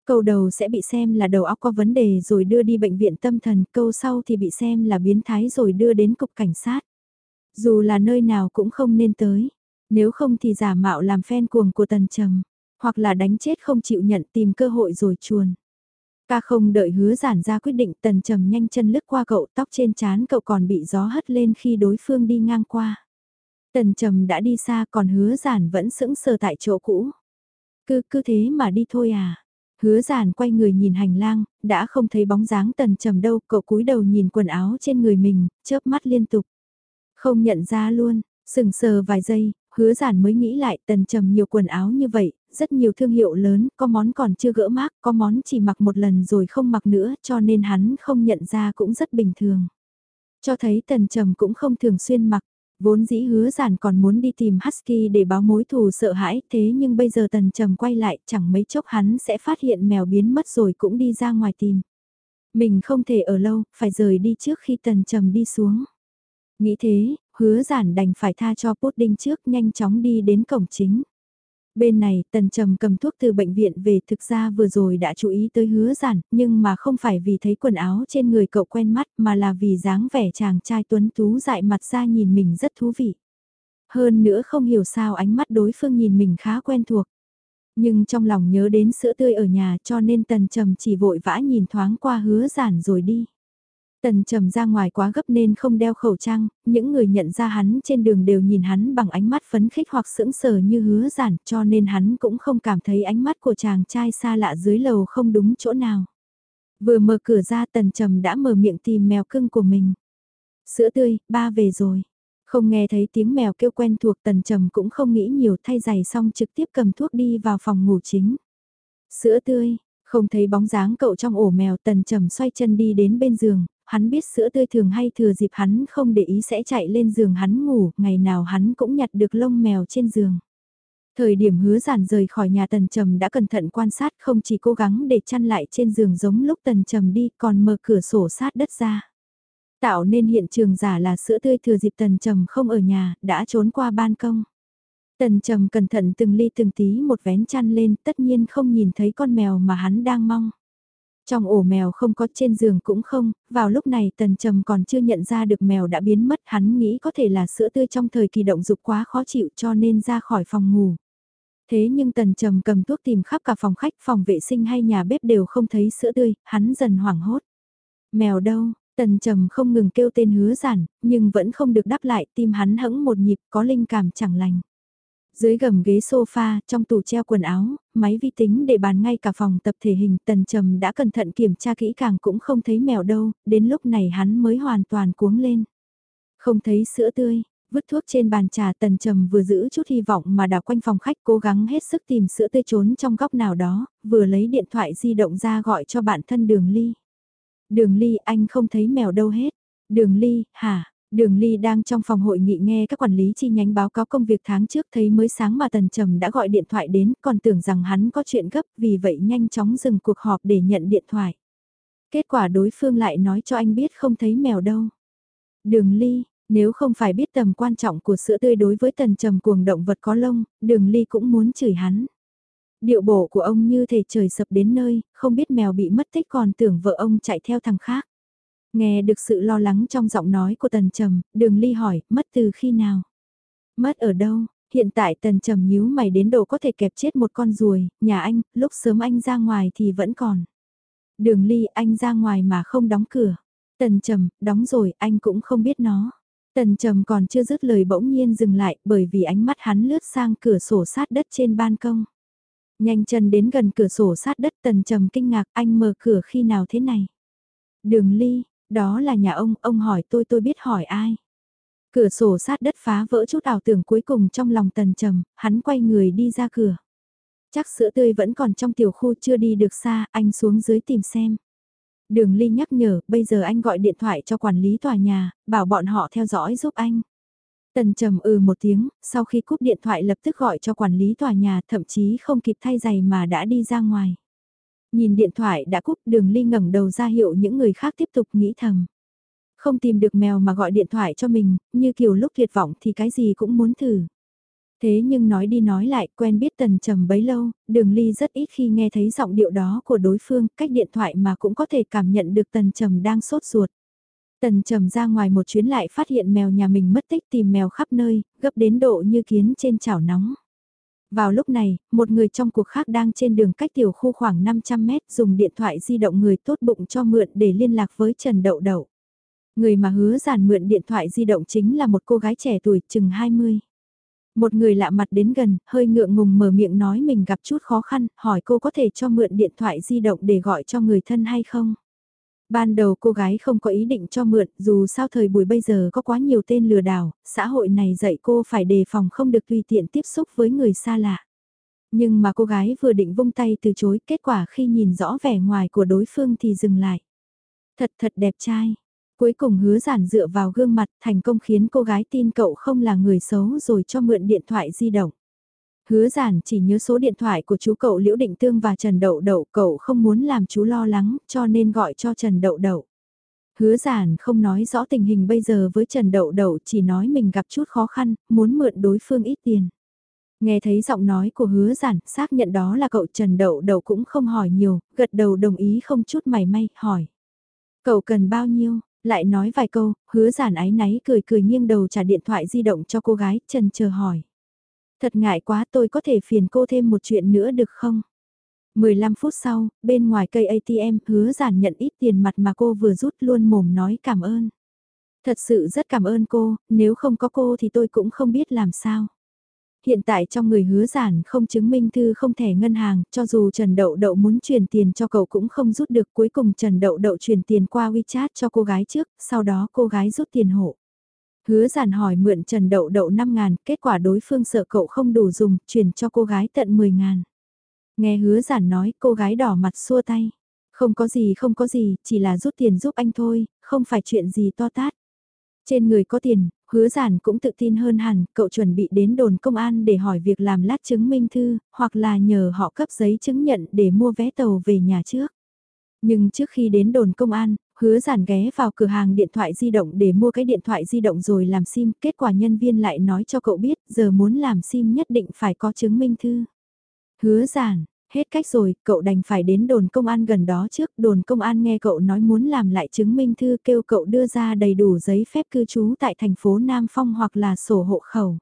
Câu đầu sẽ bị xem là đầu óc có vấn đề rồi đưa đi bệnh viện tâm thần, câu sau thì bị xem là biến thái rồi đưa đến cục cảnh sát. Dù là nơi nào cũng không nên tới, nếu không thì giả mạo làm fan cuồng của tần trầm, hoặc là đánh chết không chịu nhận tìm cơ hội rồi chuồn. Ca không đợi hứa giản ra quyết định tần trầm nhanh chân lướt qua cậu tóc trên trán cậu còn bị gió hất lên khi đối phương đi ngang qua. Tần trầm đã đi xa còn hứa giản vẫn sững sờ tại chỗ cũ. Cứ cứ thế mà đi thôi à. Hứa giản quay người nhìn hành lang, đã không thấy bóng dáng tần trầm đâu, cậu cúi đầu nhìn quần áo trên người mình, chớp mắt liên tục. Không nhận ra luôn, sừng sờ vài giây, hứa giản mới nghĩ lại tần trầm nhiều quần áo như vậy, rất nhiều thương hiệu lớn, có món còn chưa gỡ mác, có món chỉ mặc một lần rồi không mặc nữa cho nên hắn không nhận ra cũng rất bình thường. Cho thấy tần trầm cũng không thường xuyên mặc, Vốn dĩ hứa giản còn muốn đi tìm Husky để báo mối thù sợ hãi thế nhưng bây giờ tần trầm quay lại chẳng mấy chốc hắn sẽ phát hiện mèo biến mất rồi cũng đi ra ngoài tìm. Mình không thể ở lâu, phải rời đi trước khi tần trầm đi xuống. Nghĩ thế, hứa giản đành phải tha cho pudding trước nhanh chóng đi đến cổng chính. Bên này, Tần Trầm cầm thuốc từ bệnh viện về thực ra vừa rồi đã chú ý tới hứa giản, nhưng mà không phải vì thấy quần áo trên người cậu quen mắt mà là vì dáng vẻ chàng trai tuấn tú dại mặt ra nhìn mình rất thú vị. Hơn nữa không hiểu sao ánh mắt đối phương nhìn mình khá quen thuộc. Nhưng trong lòng nhớ đến sữa tươi ở nhà cho nên Tần Trầm chỉ vội vã nhìn thoáng qua hứa giản rồi đi. Tần trầm ra ngoài quá gấp nên không đeo khẩu trang, những người nhận ra hắn trên đường đều nhìn hắn bằng ánh mắt phấn khích hoặc sững sờ như hứa giản cho nên hắn cũng không cảm thấy ánh mắt của chàng trai xa lạ dưới lầu không đúng chỗ nào. Vừa mở cửa ra tần trầm đã mở miệng tìm mèo cưng của mình. Sữa tươi, ba về rồi. Không nghe thấy tiếng mèo kêu quen thuộc tần trầm cũng không nghĩ nhiều thay giày xong trực tiếp cầm thuốc đi vào phòng ngủ chính. Sữa tươi, không thấy bóng dáng cậu trong ổ mèo tần trầm xoay chân đi đến bên giường, hắn biết sữa tươi thường hay thừa dịp hắn không để ý sẽ chạy lên giường hắn ngủ, ngày nào hắn cũng nhặt được lông mèo trên giường. Thời điểm hứa giản rời khỏi nhà tần trầm đã cẩn thận quan sát không chỉ cố gắng để chăn lại trên giường giống lúc tần trầm đi còn mở cửa sổ sát đất ra. Tạo nên hiện trường giả là sữa tươi thừa dịp tần trầm không ở nhà, đã trốn qua ban công. Tần trầm cẩn thận từng ly từng tí một vén chăn lên tất nhiên không nhìn thấy con mèo mà hắn đang mong. Trong ổ mèo không có trên giường cũng không, vào lúc này tần trầm còn chưa nhận ra được mèo đã biến mất hắn nghĩ có thể là sữa tươi trong thời kỳ động dục quá khó chịu cho nên ra khỏi phòng ngủ. Thế nhưng tần trầm cầm thuốc tìm khắp cả phòng khách, phòng vệ sinh hay nhà bếp đều không thấy sữa tươi, hắn dần hoảng hốt. Mèo đâu, tần trầm không ngừng kêu tên hứa giản, nhưng vẫn không được đáp lại, tim hắn hững một nhịp có linh cảm chẳng lành. Dưới gầm ghế sofa, trong tủ treo quần áo, máy vi tính để bàn ngay cả phòng tập thể hình tần trầm đã cẩn thận kiểm tra kỹ càng cũng không thấy mèo đâu, đến lúc này hắn mới hoàn toàn cuống lên. Không thấy sữa tươi, vứt thuốc trên bàn trà tần trầm vừa giữ chút hy vọng mà đào quanh phòng khách cố gắng hết sức tìm sữa tươi trốn trong góc nào đó, vừa lấy điện thoại di động ra gọi cho bạn thân đường ly. Đường ly anh không thấy mèo đâu hết. Đường ly, hả? Đường Ly đang trong phòng hội nghị nghe các quản lý chi nhánh báo cáo công việc tháng trước thấy mới sáng mà Tần Trầm đã gọi điện thoại đến còn tưởng rằng hắn có chuyện gấp vì vậy nhanh chóng dừng cuộc họp để nhận điện thoại. Kết quả đối phương lại nói cho anh biết không thấy mèo đâu. Đường Ly, nếu không phải biết tầm quan trọng của sữa tươi đối với Tần Trầm cuồng động vật có lông, Đường Ly cũng muốn chửi hắn. Điệu bộ của ông như thể trời sập đến nơi, không biết mèo bị mất tích còn tưởng vợ ông chạy theo thằng khác. Nghe được sự lo lắng trong giọng nói của Tần Trầm, đường ly hỏi, mất từ khi nào? Mất ở đâu? Hiện tại Tần Trầm nhíu mày đến độ có thể kẹp chết một con ruồi, nhà anh, lúc sớm anh ra ngoài thì vẫn còn. Đường ly anh ra ngoài mà không đóng cửa. Tần Trầm, đóng rồi, anh cũng không biết nó. Tần Trầm còn chưa dứt lời bỗng nhiên dừng lại bởi vì ánh mắt hắn lướt sang cửa sổ sát đất trên ban công. Nhanh chân đến gần cửa sổ sát đất Tần Trầm kinh ngạc anh mở cửa khi nào thế này. Đường ly, đó là nhà ông, ông hỏi tôi tôi biết hỏi ai. Cửa sổ sát đất phá vỡ chút ảo tưởng cuối cùng trong lòng tần trầm, hắn quay người đi ra cửa. Chắc sữa tươi vẫn còn trong tiểu khu chưa đi được xa, anh xuống dưới tìm xem. Đường Ly nhắc nhở, bây giờ anh gọi điện thoại cho quản lý tòa nhà, bảo bọn họ theo dõi giúp anh. Tần trầm ừ một tiếng, sau khi cúp điện thoại lập tức gọi cho quản lý tòa nhà thậm chí không kịp thay giày mà đã đi ra ngoài. Nhìn điện thoại đã cúp đường ly ngẩng đầu ra hiệu những người khác tiếp tục nghĩ thầm. Không tìm được mèo mà gọi điện thoại cho mình, như kiểu lúc tuyệt vọng thì cái gì cũng muốn thử. Thế nhưng nói đi nói lại quen biết tần trầm bấy lâu, đường ly rất ít khi nghe thấy giọng điệu đó của đối phương, cách điện thoại mà cũng có thể cảm nhận được tần trầm đang sốt ruột. Tần trầm ra ngoài một chuyến lại phát hiện mèo nhà mình mất tích tìm mèo khắp nơi, gấp đến độ như kiến trên chảo nóng. Vào lúc này, một người trong cuộc khác đang trên đường cách tiểu khu khoảng 500 mét dùng điện thoại di động người tốt bụng cho mượn để liên lạc với Trần Đậu Đậu. Người mà hứa giản mượn điện thoại di động chính là một cô gái trẻ tuổi chừng 20. Một người lạ mặt đến gần, hơi ngượng ngùng mở miệng nói mình gặp chút khó khăn, hỏi cô có thể cho mượn điện thoại di động để gọi cho người thân hay không. Ban đầu cô gái không có ý định cho mượn, dù sao thời buổi bây giờ có quá nhiều tên lừa đảo, xã hội này dạy cô phải đề phòng không được tùy tiện tiếp xúc với người xa lạ. Nhưng mà cô gái vừa định vung tay từ chối, kết quả khi nhìn rõ vẻ ngoài của đối phương thì dừng lại. Thật thật đẹp trai. Cuối cùng hứa giản dựa vào gương mặt thành công khiến cô gái tin cậu không là người xấu rồi cho mượn điện thoại di động. Hứa giản chỉ nhớ số điện thoại của chú cậu Liễu Định Tương và Trần Đậu Đậu, cậu không muốn làm chú lo lắng, cho nên gọi cho Trần Đậu Đậu. Hứa giản không nói rõ tình hình bây giờ với Trần Đậu Đậu, chỉ nói mình gặp chút khó khăn, muốn mượn đối phương ít tiền. Nghe thấy giọng nói của hứa giản, xác nhận đó là cậu Trần Đậu Đậu cũng không hỏi nhiều, gật đầu đồng ý không chút mày may, hỏi. Cậu cần bao nhiêu? Lại nói vài câu, hứa giản ái náy cười cười nghiêng đầu trả điện thoại di động cho cô gái, Trần chờ hỏi. Thật ngại quá tôi có thể phiền cô thêm một chuyện nữa được không? 15 phút sau, bên ngoài cây ATM hứa giản nhận ít tiền mặt mà cô vừa rút luôn mồm nói cảm ơn. Thật sự rất cảm ơn cô, nếu không có cô thì tôi cũng không biết làm sao. Hiện tại trong người hứa giản không chứng minh thư không thẻ ngân hàng, cho dù Trần Đậu Đậu muốn chuyển tiền cho cậu cũng không rút được. Cuối cùng Trần Đậu Đậu chuyển tiền qua WeChat cho cô gái trước, sau đó cô gái rút tiền hộ. Hứa giản hỏi mượn Trần Đậu Đậu 5 ngàn, kết quả đối phương sợ cậu không đủ dùng, chuyển cho cô gái tận 10 ngàn. Nghe hứa giản nói, cô gái đỏ mặt xua tay. Không có gì không có gì, chỉ là rút tiền giúp anh thôi, không phải chuyện gì to tát. Trên người có tiền, hứa giản cũng tự tin hơn hẳn, cậu chuẩn bị đến đồn công an để hỏi việc làm lát chứng minh thư, hoặc là nhờ họ cấp giấy chứng nhận để mua vé tàu về nhà trước. Nhưng trước khi đến đồn công an, hứa giản ghé vào cửa hàng điện thoại di động để mua cái điện thoại di động rồi làm sim, kết quả nhân viên lại nói cho cậu biết giờ muốn làm sim nhất định phải có chứng minh thư. Hứa giản, hết cách rồi, cậu đành phải đến đồn công an gần đó trước, đồn công an nghe cậu nói muốn làm lại chứng minh thư kêu cậu đưa ra đầy đủ giấy phép cư trú tại thành phố Nam Phong hoặc là sổ hộ khẩu.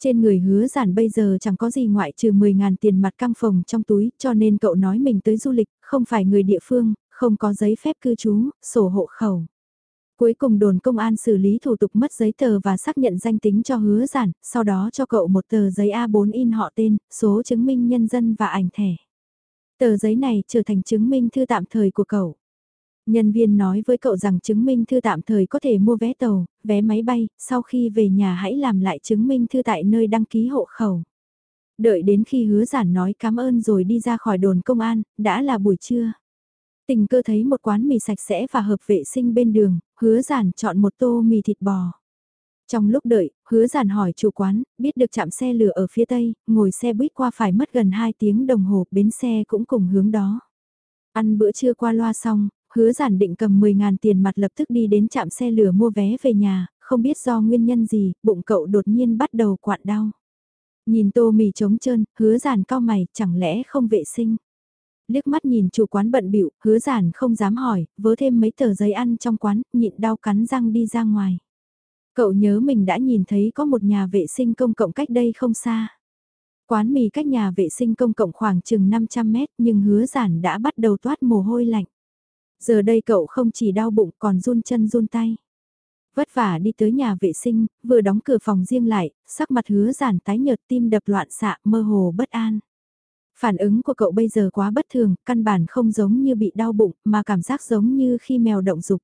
Trên người hứa giản bây giờ chẳng có gì ngoại trừ 10.000 tiền mặt căng phòng trong túi, cho nên cậu nói mình tới du lịch, không phải người địa phương, không có giấy phép cư trú, sổ hộ khẩu. Cuối cùng đồn công an xử lý thủ tục mất giấy tờ và xác nhận danh tính cho hứa giản, sau đó cho cậu một tờ giấy A4 in họ tên, số chứng minh nhân dân và ảnh thẻ. Tờ giấy này trở thành chứng minh thư tạm thời của cậu. Nhân viên nói với cậu rằng chứng minh thư tạm thời có thể mua vé tàu, vé máy bay, sau khi về nhà hãy làm lại chứng minh thư tại nơi đăng ký hộ khẩu. Đợi đến khi hứa giản nói cảm ơn rồi đi ra khỏi đồn công an, đã là buổi trưa. Tình cơ thấy một quán mì sạch sẽ và hợp vệ sinh bên đường, hứa giản chọn một tô mì thịt bò. Trong lúc đợi, hứa giản hỏi chủ quán, biết được chạm xe lửa ở phía tây, ngồi xe buýt qua phải mất gần 2 tiếng đồng hồ, bến xe cũng cùng hướng đó. Ăn bữa trưa qua loa xong, hứa giản định cầm 10.000 tiền mặt lập tức đi đến chạm xe lửa mua vé về nhà, không biết do nguyên nhân gì, bụng cậu đột nhiên bắt đầu quặn đau. Nhìn tô mì trống trơn, hứa giản cao mày, chẳng lẽ không vệ sinh liếc mắt nhìn chủ quán bận bịu, hứa giản không dám hỏi, vớ thêm mấy tờ giấy ăn trong quán, nhịn đau cắn răng đi ra ngoài. Cậu nhớ mình đã nhìn thấy có một nhà vệ sinh công cộng cách đây không xa. Quán mì cách nhà vệ sinh công cộng khoảng chừng 500 mét nhưng hứa giản đã bắt đầu toát mồ hôi lạnh. Giờ đây cậu không chỉ đau bụng còn run chân run tay. Vất vả đi tới nhà vệ sinh, vừa đóng cửa phòng riêng lại, sắc mặt hứa giản tái nhợt tim đập loạn xạ mơ hồ bất an. Phản ứng của cậu bây giờ quá bất thường, căn bản không giống như bị đau bụng, mà cảm giác giống như khi mèo động dục.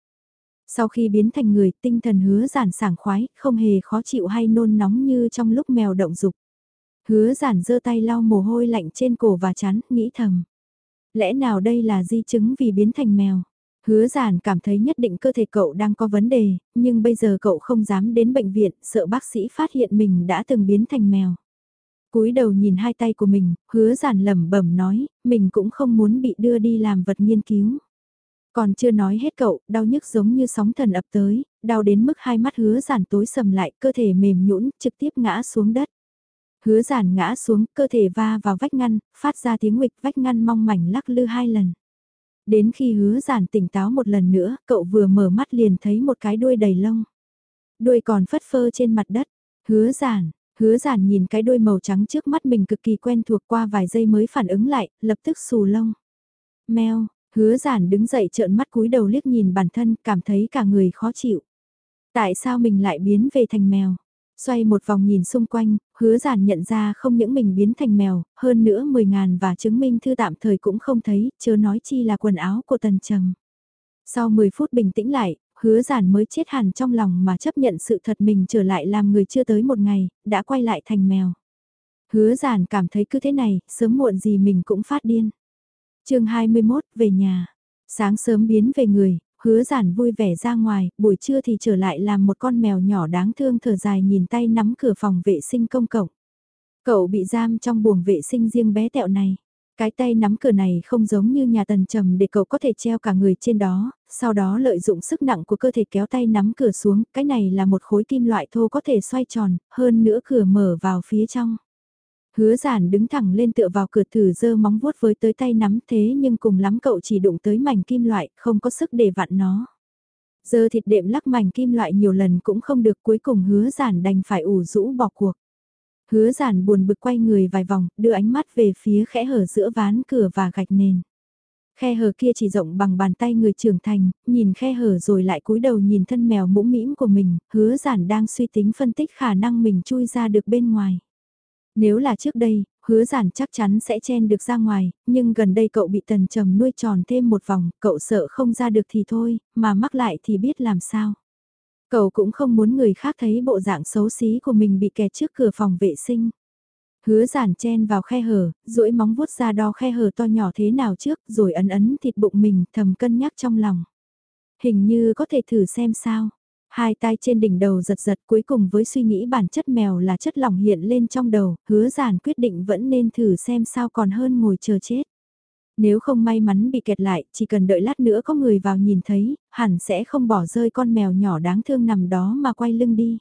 Sau khi biến thành người, tinh thần hứa giản sảng khoái, không hề khó chịu hay nôn nóng như trong lúc mèo động dục. Hứa giản giơ tay lau mồ hôi lạnh trên cổ và chán, nghĩ thầm. Lẽ nào đây là di chứng vì biến thành mèo? Hứa giản cảm thấy nhất định cơ thể cậu đang có vấn đề, nhưng bây giờ cậu không dám đến bệnh viện, sợ bác sĩ phát hiện mình đã từng biến thành mèo cúi đầu nhìn hai tay của mình, hứa giản lẩm bẩm nói, mình cũng không muốn bị đưa đi làm vật nghiên cứu. Còn chưa nói hết cậu, đau nhức giống như sóng thần ập tới, đau đến mức hai mắt hứa giản tối sầm lại, cơ thể mềm nhũn trực tiếp ngã xuống đất. Hứa giản ngã xuống, cơ thể va vào vách ngăn, phát ra tiếng nguịch vách ngăn mong mảnh lắc lư hai lần. Đến khi hứa giản tỉnh táo một lần nữa, cậu vừa mở mắt liền thấy một cái đuôi đầy lông. Đuôi còn phất phơ trên mặt đất. Hứa giản, Hứa giản nhìn cái đôi màu trắng trước mắt mình cực kỳ quen thuộc qua vài giây mới phản ứng lại, lập tức xù lông. Mèo, hứa giản đứng dậy trợn mắt cúi đầu liếc nhìn bản thân, cảm thấy cả người khó chịu. Tại sao mình lại biến về thành mèo? Xoay một vòng nhìn xung quanh, hứa giản nhận ra không những mình biến thành mèo, hơn nữa 10 ngàn và chứng minh thư tạm thời cũng không thấy, chớ nói chi là quần áo của tần trầm. Sau 10 phút bình tĩnh lại, hứa giản mới chết hẳn trong lòng mà chấp nhận sự thật mình trở lại làm người chưa tới một ngày, đã quay lại thành mèo. Hứa giản cảm thấy cứ thế này, sớm muộn gì mình cũng phát điên. chương 21, về nhà. Sáng sớm biến về người, hứa giản vui vẻ ra ngoài, buổi trưa thì trở lại làm một con mèo nhỏ đáng thương thở dài nhìn tay nắm cửa phòng vệ sinh công cộng. Cậu bị giam trong buồng vệ sinh riêng bé tẹo này. Cái tay nắm cửa này không giống như nhà tần trầm để cậu có thể treo cả người trên đó, sau đó lợi dụng sức nặng của cơ thể kéo tay nắm cửa xuống, cái này là một khối kim loại thô có thể xoay tròn, hơn nữa cửa mở vào phía trong. Hứa giản đứng thẳng lên tựa vào cửa thử dơ móng vuốt với tới tay nắm thế nhưng cùng lắm cậu chỉ đụng tới mảnh kim loại, không có sức để vặn nó. Dơ thịt đệm lắc mảnh kim loại nhiều lần cũng không được cuối cùng hứa giản đành phải ủ rũ bỏ cuộc. Hứa giản buồn bực quay người vài vòng, đưa ánh mắt về phía khẽ hở giữa ván cửa và gạch nền. Khe hở kia chỉ rộng bằng bàn tay người trưởng thành, nhìn khe hở rồi lại cúi đầu nhìn thân mèo mũm mĩm của mình, hứa giản đang suy tính phân tích khả năng mình chui ra được bên ngoài. Nếu là trước đây, hứa giản chắc chắn sẽ chen được ra ngoài, nhưng gần đây cậu bị tần trầm nuôi tròn thêm một vòng, cậu sợ không ra được thì thôi, mà mắc lại thì biết làm sao. Cậu cũng không muốn người khác thấy bộ dạng xấu xí của mình bị kẹt trước cửa phòng vệ sinh. Hứa giản chen vào khe hở, duỗi móng vuốt ra đo khe hở to nhỏ thế nào trước, rồi ấn ấn thịt bụng mình thầm cân nhắc trong lòng. Hình như có thể thử xem sao. Hai tay trên đỉnh đầu giật giật cuối cùng với suy nghĩ bản chất mèo là chất lỏng hiện lên trong đầu, hứa giản quyết định vẫn nên thử xem sao còn hơn ngồi chờ chết. Nếu không may mắn bị kẹt lại, chỉ cần đợi lát nữa có người vào nhìn thấy, hẳn sẽ không bỏ rơi con mèo nhỏ đáng thương nằm đó mà quay lưng đi.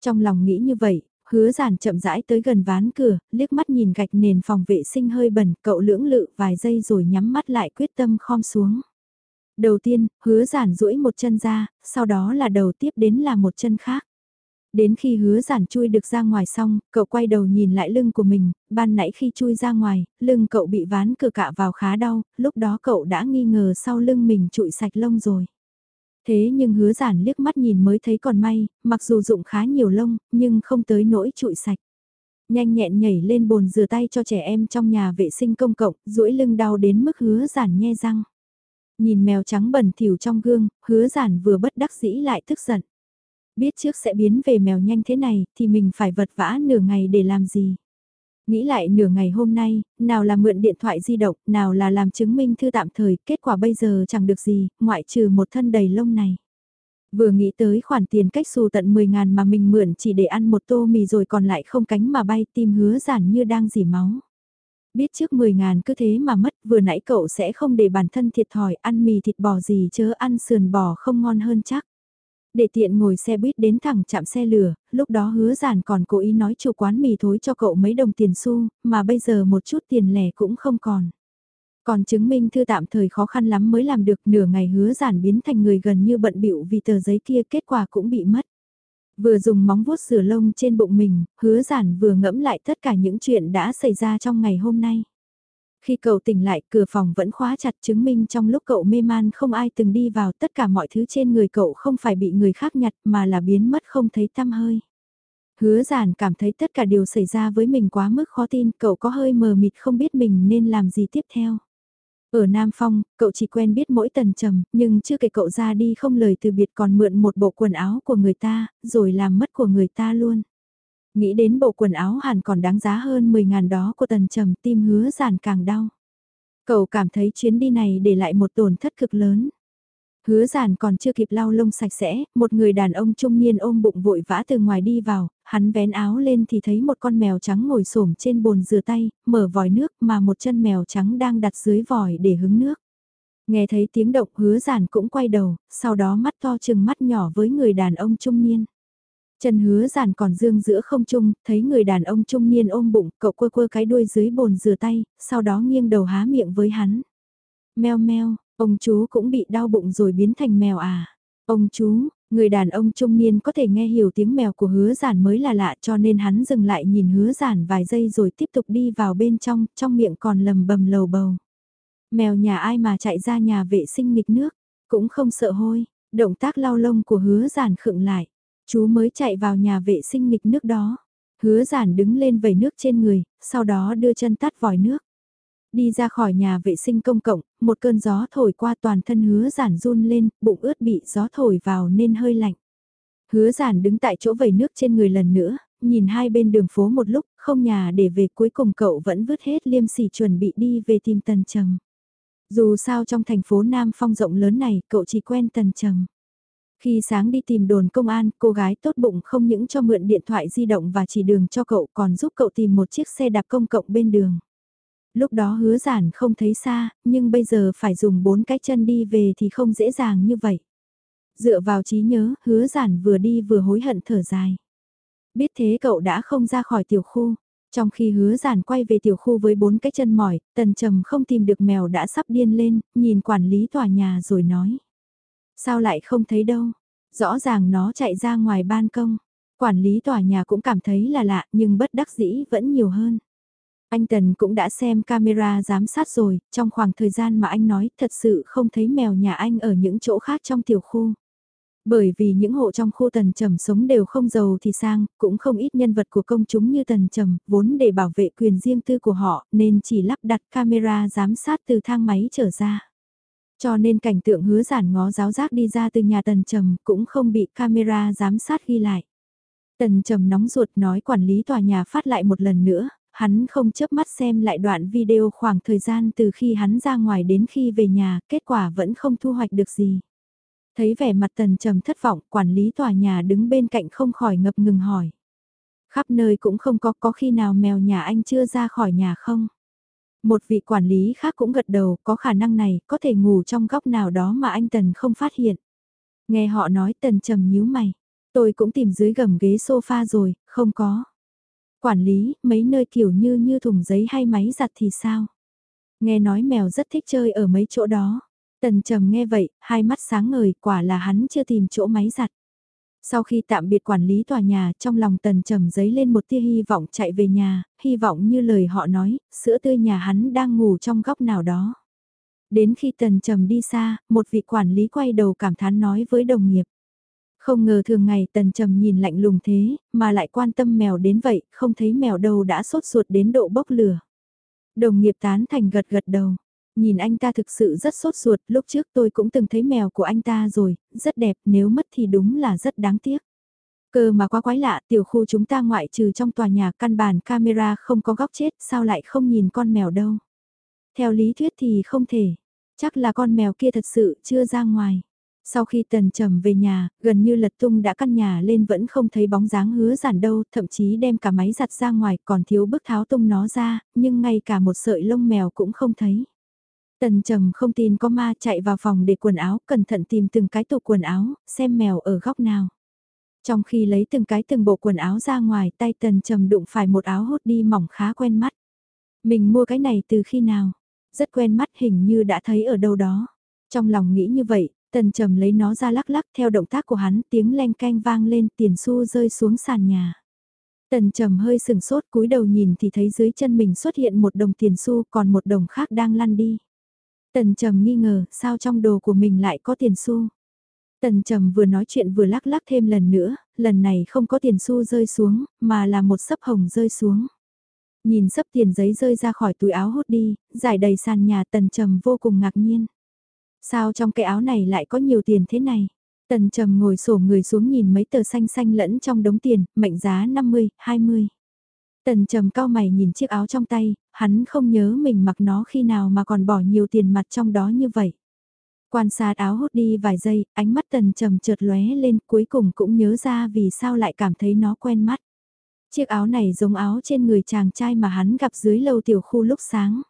Trong lòng nghĩ như vậy, hứa giản chậm rãi tới gần ván cửa, liếc mắt nhìn gạch nền phòng vệ sinh hơi bẩn, cậu lưỡng lự vài giây rồi nhắm mắt lại quyết tâm khom xuống. Đầu tiên, hứa giản duỗi một chân ra, sau đó là đầu tiếp đến là một chân khác. Đến khi hứa giản chui được ra ngoài xong, cậu quay đầu nhìn lại lưng của mình, ban nãy khi chui ra ngoài, lưng cậu bị ván cửa cạ vào khá đau, lúc đó cậu đã nghi ngờ sau lưng mình trụi sạch lông rồi. Thế nhưng hứa giản liếc mắt nhìn mới thấy còn may, mặc dù dụng khá nhiều lông, nhưng không tới nỗi trụi sạch. Nhanh nhẹn nhảy lên bồn rửa tay cho trẻ em trong nhà vệ sinh công cộng, duỗi lưng đau đến mức hứa giản nhe răng. Nhìn mèo trắng bẩn thỉu trong gương, hứa giản vừa bất đắc dĩ lại tức giận. Biết trước sẽ biến về mèo nhanh thế này thì mình phải vật vã nửa ngày để làm gì. Nghĩ lại nửa ngày hôm nay, nào là mượn điện thoại di động, nào là làm chứng minh thư tạm thời, kết quả bây giờ chẳng được gì, ngoại trừ một thân đầy lông này. Vừa nghĩ tới khoản tiền cách xù tận 10 ngàn mà mình mượn chỉ để ăn một tô mì rồi còn lại không cánh mà bay tim hứa giản như đang dỉ máu. Biết trước 10 ngàn cứ thế mà mất vừa nãy cậu sẽ không để bản thân thiệt thòi ăn mì thịt bò gì chớ ăn sườn bò không ngon hơn chắc. Để tiện ngồi xe buýt đến thẳng chạm xe lửa, lúc đó hứa giản còn cố ý nói chủ quán mì thối cho cậu mấy đồng tiền xu, mà bây giờ một chút tiền lẻ cũng không còn. Còn chứng minh thư tạm thời khó khăn lắm mới làm được nửa ngày hứa giản biến thành người gần như bận bịu vì tờ giấy kia kết quả cũng bị mất. Vừa dùng móng vuốt rửa lông trên bụng mình, hứa giản vừa ngẫm lại tất cả những chuyện đã xảy ra trong ngày hôm nay. Khi cậu tỉnh lại, cửa phòng vẫn khóa chặt chứng minh trong lúc cậu mê man không ai từng đi vào tất cả mọi thứ trên người cậu không phải bị người khác nhặt mà là biến mất không thấy tăm hơi. Hứa giản cảm thấy tất cả điều xảy ra với mình quá mức khó tin, cậu có hơi mờ mịt không biết mình nên làm gì tiếp theo. Ở Nam Phong, cậu chỉ quen biết mỗi tần trầm, nhưng chưa kể cậu ra đi không lời từ biệt còn mượn một bộ quần áo của người ta, rồi làm mất của người ta luôn. Nghĩ đến bộ quần áo hẳn còn đáng giá hơn 10 ngàn đó của tần trầm tim hứa giản càng đau. Cậu cảm thấy chuyến đi này để lại một tổn thất cực lớn. Hứa giản còn chưa kịp lau lông sạch sẽ, một người đàn ông trung niên ôm bụng vội vã từ ngoài đi vào, hắn vén áo lên thì thấy một con mèo trắng ngồi xổm trên bồn rửa tay, mở vòi nước mà một chân mèo trắng đang đặt dưới vòi để hứng nước. Nghe thấy tiếng động hứa giản cũng quay đầu, sau đó mắt to chừng mắt nhỏ với người đàn ông trung niên. Chân hứa giản còn dương giữa không trung, thấy người đàn ông trung niên ôm bụng, cậu quơ quơ cái đuôi dưới bồn rửa tay, sau đó nghiêng đầu há miệng với hắn. Mèo meo, ông chú cũng bị đau bụng rồi biến thành mèo à. Ông chú, người đàn ông trung niên có thể nghe hiểu tiếng mèo của hứa giản mới là lạ cho nên hắn dừng lại nhìn hứa giản vài giây rồi tiếp tục đi vào bên trong, trong miệng còn lầm bầm lầu bầu. Mèo nhà ai mà chạy ra nhà vệ sinh nghịch nước, cũng không sợ hôi, động tác lau lông của hứa giản khựng lại. Chú mới chạy vào nhà vệ sinh nghịch nước đó. Hứa giản đứng lên vẩy nước trên người, sau đó đưa chân tắt vòi nước. Đi ra khỏi nhà vệ sinh công cộng, một cơn gió thổi qua toàn thân hứa giản run lên, bụng ướt bị gió thổi vào nên hơi lạnh. Hứa giản đứng tại chỗ vẩy nước trên người lần nữa, nhìn hai bên đường phố một lúc, không nhà để về cuối cùng cậu vẫn vứt hết liêm sỉ chuẩn bị đi về tìm Tần Trầm. Dù sao trong thành phố Nam Phong rộng lớn này, cậu chỉ quen Tần Trầm. Khi sáng đi tìm đồn công an, cô gái tốt bụng không những cho mượn điện thoại di động và chỉ đường cho cậu còn giúp cậu tìm một chiếc xe đạp công cộng bên đường. Lúc đó hứa giản không thấy xa, nhưng bây giờ phải dùng bốn cái chân đi về thì không dễ dàng như vậy. Dựa vào trí nhớ, hứa giản vừa đi vừa hối hận thở dài. Biết thế cậu đã không ra khỏi tiểu khu. Trong khi hứa giản quay về tiểu khu với bốn cái chân mỏi, tần trầm không tìm được mèo đã sắp điên lên, nhìn quản lý tòa nhà rồi nói. Sao lại không thấy đâu? Rõ ràng nó chạy ra ngoài ban công. Quản lý tòa nhà cũng cảm thấy là lạ nhưng bất đắc dĩ vẫn nhiều hơn. Anh Tần cũng đã xem camera giám sát rồi, trong khoảng thời gian mà anh nói thật sự không thấy mèo nhà anh ở những chỗ khác trong tiểu khu. Bởi vì những hộ trong khu Tần Trầm sống đều không giàu thì sang, cũng không ít nhân vật của công chúng như Tần Trầm, vốn để bảo vệ quyền riêng tư của họ nên chỉ lắp đặt camera giám sát từ thang máy trở ra. Cho nên cảnh tượng hứa giản ngó giáo giác đi ra từ nhà tần trầm cũng không bị camera giám sát ghi lại. Tần trầm nóng ruột nói quản lý tòa nhà phát lại một lần nữa, hắn không chớp mắt xem lại đoạn video khoảng thời gian từ khi hắn ra ngoài đến khi về nhà, kết quả vẫn không thu hoạch được gì. Thấy vẻ mặt tần trầm thất vọng, quản lý tòa nhà đứng bên cạnh không khỏi ngập ngừng hỏi. Khắp nơi cũng không có, có khi nào mèo nhà anh chưa ra khỏi nhà không? Một vị quản lý khác cũng gật đầu, có khả năng này, có thể ngủ trong góc nào đó mà anh Tần không phát hiện. Nghe họ nói Tần trầm nhíu mày. Tôi cũng tìm dưới gầm ghế sofa rồi, không có. Quản lý, mấy nơi kiểu như như thùng giấy hay máy giặt thì sao? Nghe nói mèo rất thích chơi ở mấy chỗ đó. Tần trầm nghe vậy, hai mắt sáng ngời, quả là hắn chưa tìm chỗ máy giặt. Sau khi tạm biệt quản lý tòa nhà, trong lòng tần trầm giấy lên một tia hy vọng chạy về nhà, hy vọng như lời họ nói, sữa tươi nhà hắn đang ngủ trong góc nào đó. Đến khi tần trầm đi xa, một vị quản lý quay đầu cảm thán nói với đồng nghiệp. Không ngờ thường ngày tần trầm nhìn lạnh lùng thế, mà lại quan tâm mèo đến vậy, không thấy mèo đâu đã sốt ruột đến độ bốc lửa. Đồng nghiệp tán thành gật gật đầu. Nhìn anh ta thực sự rất sốt ruột, lúc trước tôi cũng từng thấy mèo của anh ta rồi, rất đẹp, nếu mất thì đúng là rất đáng tiếc. Cơ mà quá quái lạ, tiểu khu chúng ta ngoại trừ trong tòa nhà căn bản camera không có góc chết, sao lại không nhìn con mèo đâu. Theo lý thuyết thì không thể, chắc là con mèo kia thật sự chưa ra ngoài. Sau khi tần trầm về nhà, gần như lật tung đã căn nhà lên vẫn không thấy bóng dáng hứa giản đâu, thậm chí đem cả máy giặt ra ngoài còn thiếu bức tháo tung nó ra, nhưng ngay cả một sợi lông mèo cũng không thấy. Tần trầm không tin có ma chạy vào phòng để quần áo, cẩn thận tìm từng cái tủ quần áo, xem mèo ở góc nào. Trong khi lấy từng cái từng bộ quần áo ra ngoài tay tần trầm đụng phải một áo hốt đi mỏng khá quen mắt. Mình mua cái này từ khi nào? Rất quen mắt hình như đã thấy ở đâu đó. Trong lòng nghĩ như vậy, tần trầm lấy nó ra lắc lắc theo động tác của hắn tiếng len canh vang lên tiền xu rơi xuống sàn nhà. Tần trầm hơi sừng sốt cúi đầu nhìn thì thấy dưới chân mình xuất hiện một đồng tiền xu còn một đồng khác đang lăn đi. Tần Trầm nghi ngờ, sao trong đồ của mình lại có tiền xu? Tần Trầm vừa nói chuyện vừa lắc lắc thêm lần nữa, lần này không có tiền xu rơi xuống, mà là một sấp hồng rơi xuống. Nhìn sấp tiền giấy rơi ra khỏi túi áo hút đi, giải đầy sàn nhà Tần Trầm vô cùng ngạc nhiên. Sao trong cái áo này lại có nhiều tiền thế này? Tần Trầm ngồi sổ người xuống nhìn mấy tờ xanh xanh lẫn trong đống tiền, mệnh giá 50, 20. Tần trầm cao mày nhìn chiếc áo trong tay, hắn không nhớ mình mặc nó khi nào mà còn bỏ nhiều tiền mặt trong đó như vậy. Quan sát áo hút đi vài giây, ánh mắt tần trầm chợt lóe lên cuối cùng cũng nhớ ra vì sao lại cảm thấy nó quen mắt. Chiếc áo này giống áo trên người chàng trai mà hắn gặp dưới lầu tiểu khu lúc sáng.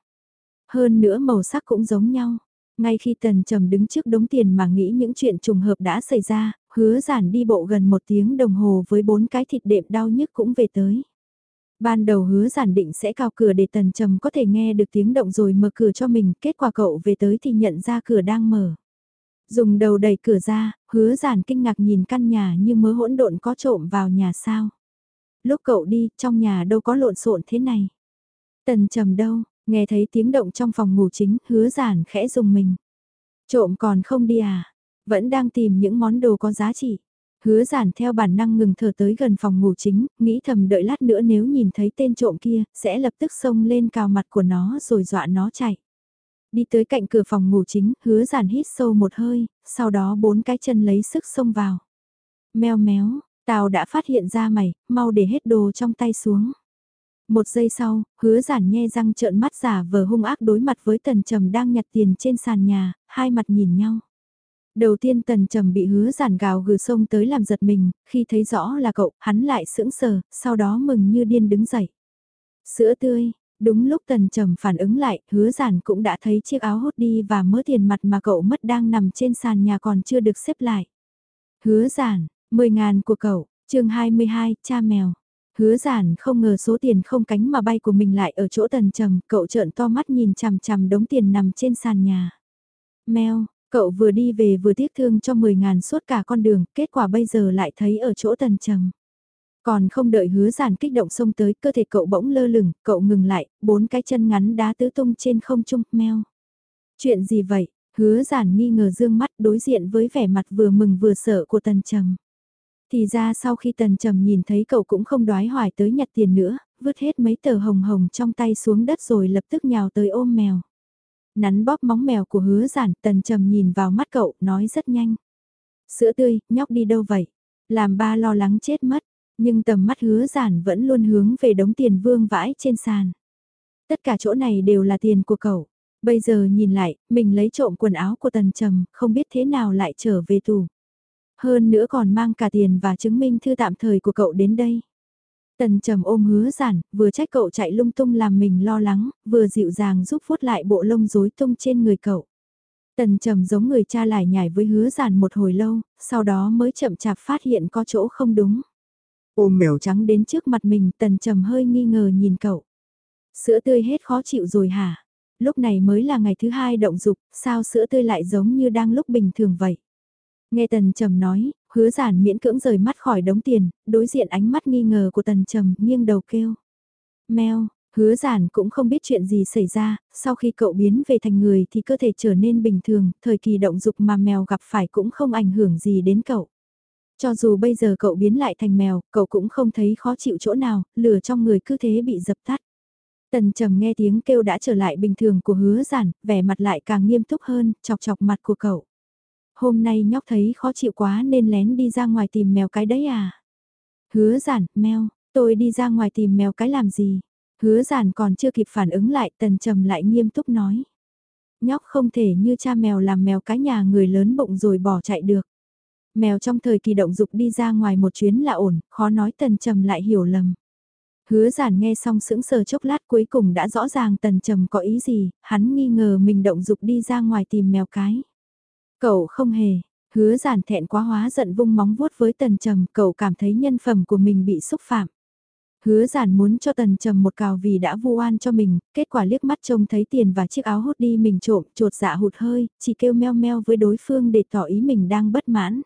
Hơn nữa màu sắc cũng giống nhau. Ngay khi tần trầm đứng trước đống tiền mà nghĩ những chuyện trùng hợp đã xảy ra, hứa giản đi bộ gần một tiếng đồng hồ với bốn cái thịt đệm đau nhức cũng về tới. Ban đầu hứa giản định sẽ cao cửa để tần trầm có thể nghe được tiếng động rồi mở cửa cho mình, kết quả cậu về tới thì nhận ra cửa đang mở. Dùng đầu đẩy cửa ra, hứa giản kinh ngạc nhìn căn nhà như mớ hỗn độn có trộm vào nhà sao. Lúc cậu đi, trong nhà đâu có lộn xộn thế này. Tần trầm đâu, nghe thấy tiếng động trong phòng ngủ chính, hứa giản khẽ dùng mình. Trộm còn không đi à, vẫn đang tìm những món đồ có giá trị. Hứa giản theo bản năng ngừng thở tới gần phòng ngủ chính, nghĩ thầm đợi lát nữa nếu nhìn thấy tên trộm kia, sẽ lập tức xông lên cào mặt của nó rồi dọa nó chạy. Đi tới cạnh cửa phòng ngủ chính, hứa giản hít sâu một hơi, sau đó bốn cái chân lấy sức xông vào. Mèo méo, tao đã phát hiện ra mày, mau để hết đồ trong tay xuống. Một giây sau, hứa giản nhe răng trợn mắt giả vờ hung ác đối mặt với tần trầm đang nhặt tiền trên sàn nhà, hai mặt nhìn nhau. Đầu tiên tần trầm bị hứa giản gào gừ sông tới làm giật mình, khi thấy rõ là cậu, hắn lại sững sờ, sau đó mừng như điên đứng dậy. Sữa tươi, đúng lúc tần trầm phản ứng lại, hứa giản cũng đã thấy chiếc áo hốt đi và mớ tiền mặt mà cậu mất đang nằm trên sàn nhà còn chưa được xếp lại. Hứa giản, 10 ngàn của cậu, chương 22, cha mèo. Hứa giản không ngờ số tiền không cánh mà bay của mình lại ở chỗ tần trầm, cậu trợn to mắt nhìn chằm chằm đống tiền nằm trên sàn nhà. Mèo, Cậu vừa đi về vừa tiếc thương cho 10 ngàn suốt cả con đường, kết quả bây giờ lại thấy ở chỗ tần trầm. Còn không đợi hứa giản kích động xông tới, cơ thể cậu bỗng lơ lửng, cậu ngừng lại, bốn cái chân ngắn đá tứ tung trên không trung, meo. Chuyện gì vậy? Hứa giản nghi ngờ dương mắt đối diện với vẻ mặt vừa mừng vừa sợ của tần trầm. Thì ra sau khi tần trầm nhìn thấy cậu cũng không đoái hoài tới nhặt tiền nữa, vứt hết mấy tờ hồng hồng trong tay xuống đất rồi lập tức nhào tới ôm mèo. Nắn bóp móng mèo của hứa giản, tần trầm nhìn vào mắt cậu, nói rất nhanh. Sữa tươi, nhóc đi đâu vậy? Làm ba lo lắng chết mất, nhưng tầm mắt hứa giản vẫn luôn hướng về đống tiền vương vãi trên sàn. Tất cả chỗ này đều là tiền của cậu. Bây giờ nhìn lại, mình lấy trộm quần áo của tần trầm, không biết thế nào lại trở về tù. Hơn nữa còn mang cả tiền và chứng minh thư tạm thời của cậu đến đây. Tần trầm ôm hứa giản, vừa trách cậu chạy lung tung làm mình lo lắng, vừa dịu dàng giúp vuốt lại bộ lông rối tung trên người cậu. Tần trầm giống người cha lại nhảy với hứa giản một hồi lâu, sau đó mới chậm chạp phát hiện có chỗ không đúng. Ôm mèo trắng đến trước mặt mình, tần trầm hơi nghi ngờ nhìn cậu. Sữa tươi hết khó chịu rồi hả? Lúc này mới là ngày thứ hai động dục, sao sữa tươi lại giống như đang lúc bình thường vậy? Nghe tần trầm nói, hứa giản miễn cưỡng rời mắt khỏi đống tiền, đối diện ánh mắt nghi ngờ của tần trầm nghiêng đầu kêu. Mèo, hứa giản cũng không biết chuyện gì xảy ra, sau khi cậu biến về thành người thì cơ thể trở nên bình thường, thời kỳ động dục mà mèo gặp phải cũng không ảnh hưởng gì đến cậu. Cho dù bây giờ cậu biến lại thành mèo, cậu cũng không thấy khó chịu chỗ nào, lửa trong người cứ thế bị dập tắt. Tần trầm nghe tiếng kêu đã trở lại bình thường của hứa giản, vẻ mặt lại càng nghiêm túc hơn, chọc chọc mặt của cậu. Hôm nay nhóc thấy khó chịu quá nên lén đi ra ngoài tìm mèo cái đấy à? Hứa giản, mèo, tôi đi ra ngoài tìm mèo cái làm gì? Hứa giản còn chưa kịp phản ứng lại, tần trầm lại nghiêm túc nói. Nhóc không thể như cha mèo làm mèo cái nhà người lớn bụng rồi bỏ chạy được. Mèo trong thời kỳ động dục đi ra ngoài một chuyến là ổn, khó nói tần trầm lại hiểu lầm. Hứa giản nghe xong sững sờ chốc lát cuối cùng đã rõ ràng tần trầm có ý gì, hắn nghi ngờ mình động dục đi ra ngoài tìm mèo cái. Cậu không hề, hứa giản thẹn quá hóa giận vung móng vuốt với tần trầm, cậu cảm thấy nhân phẩm của mình bị xúc phạm. Hứa giản muốn cho tần trầm một cào vì đã vu oan cho mình, kết quả liếc mắt trông thấy tiền và chiếc áo hút đi mình trộm, chuột dạ hụt hơi, chỉ kêu meo meo với đối phương để tỏ ý mình đang bất mãn.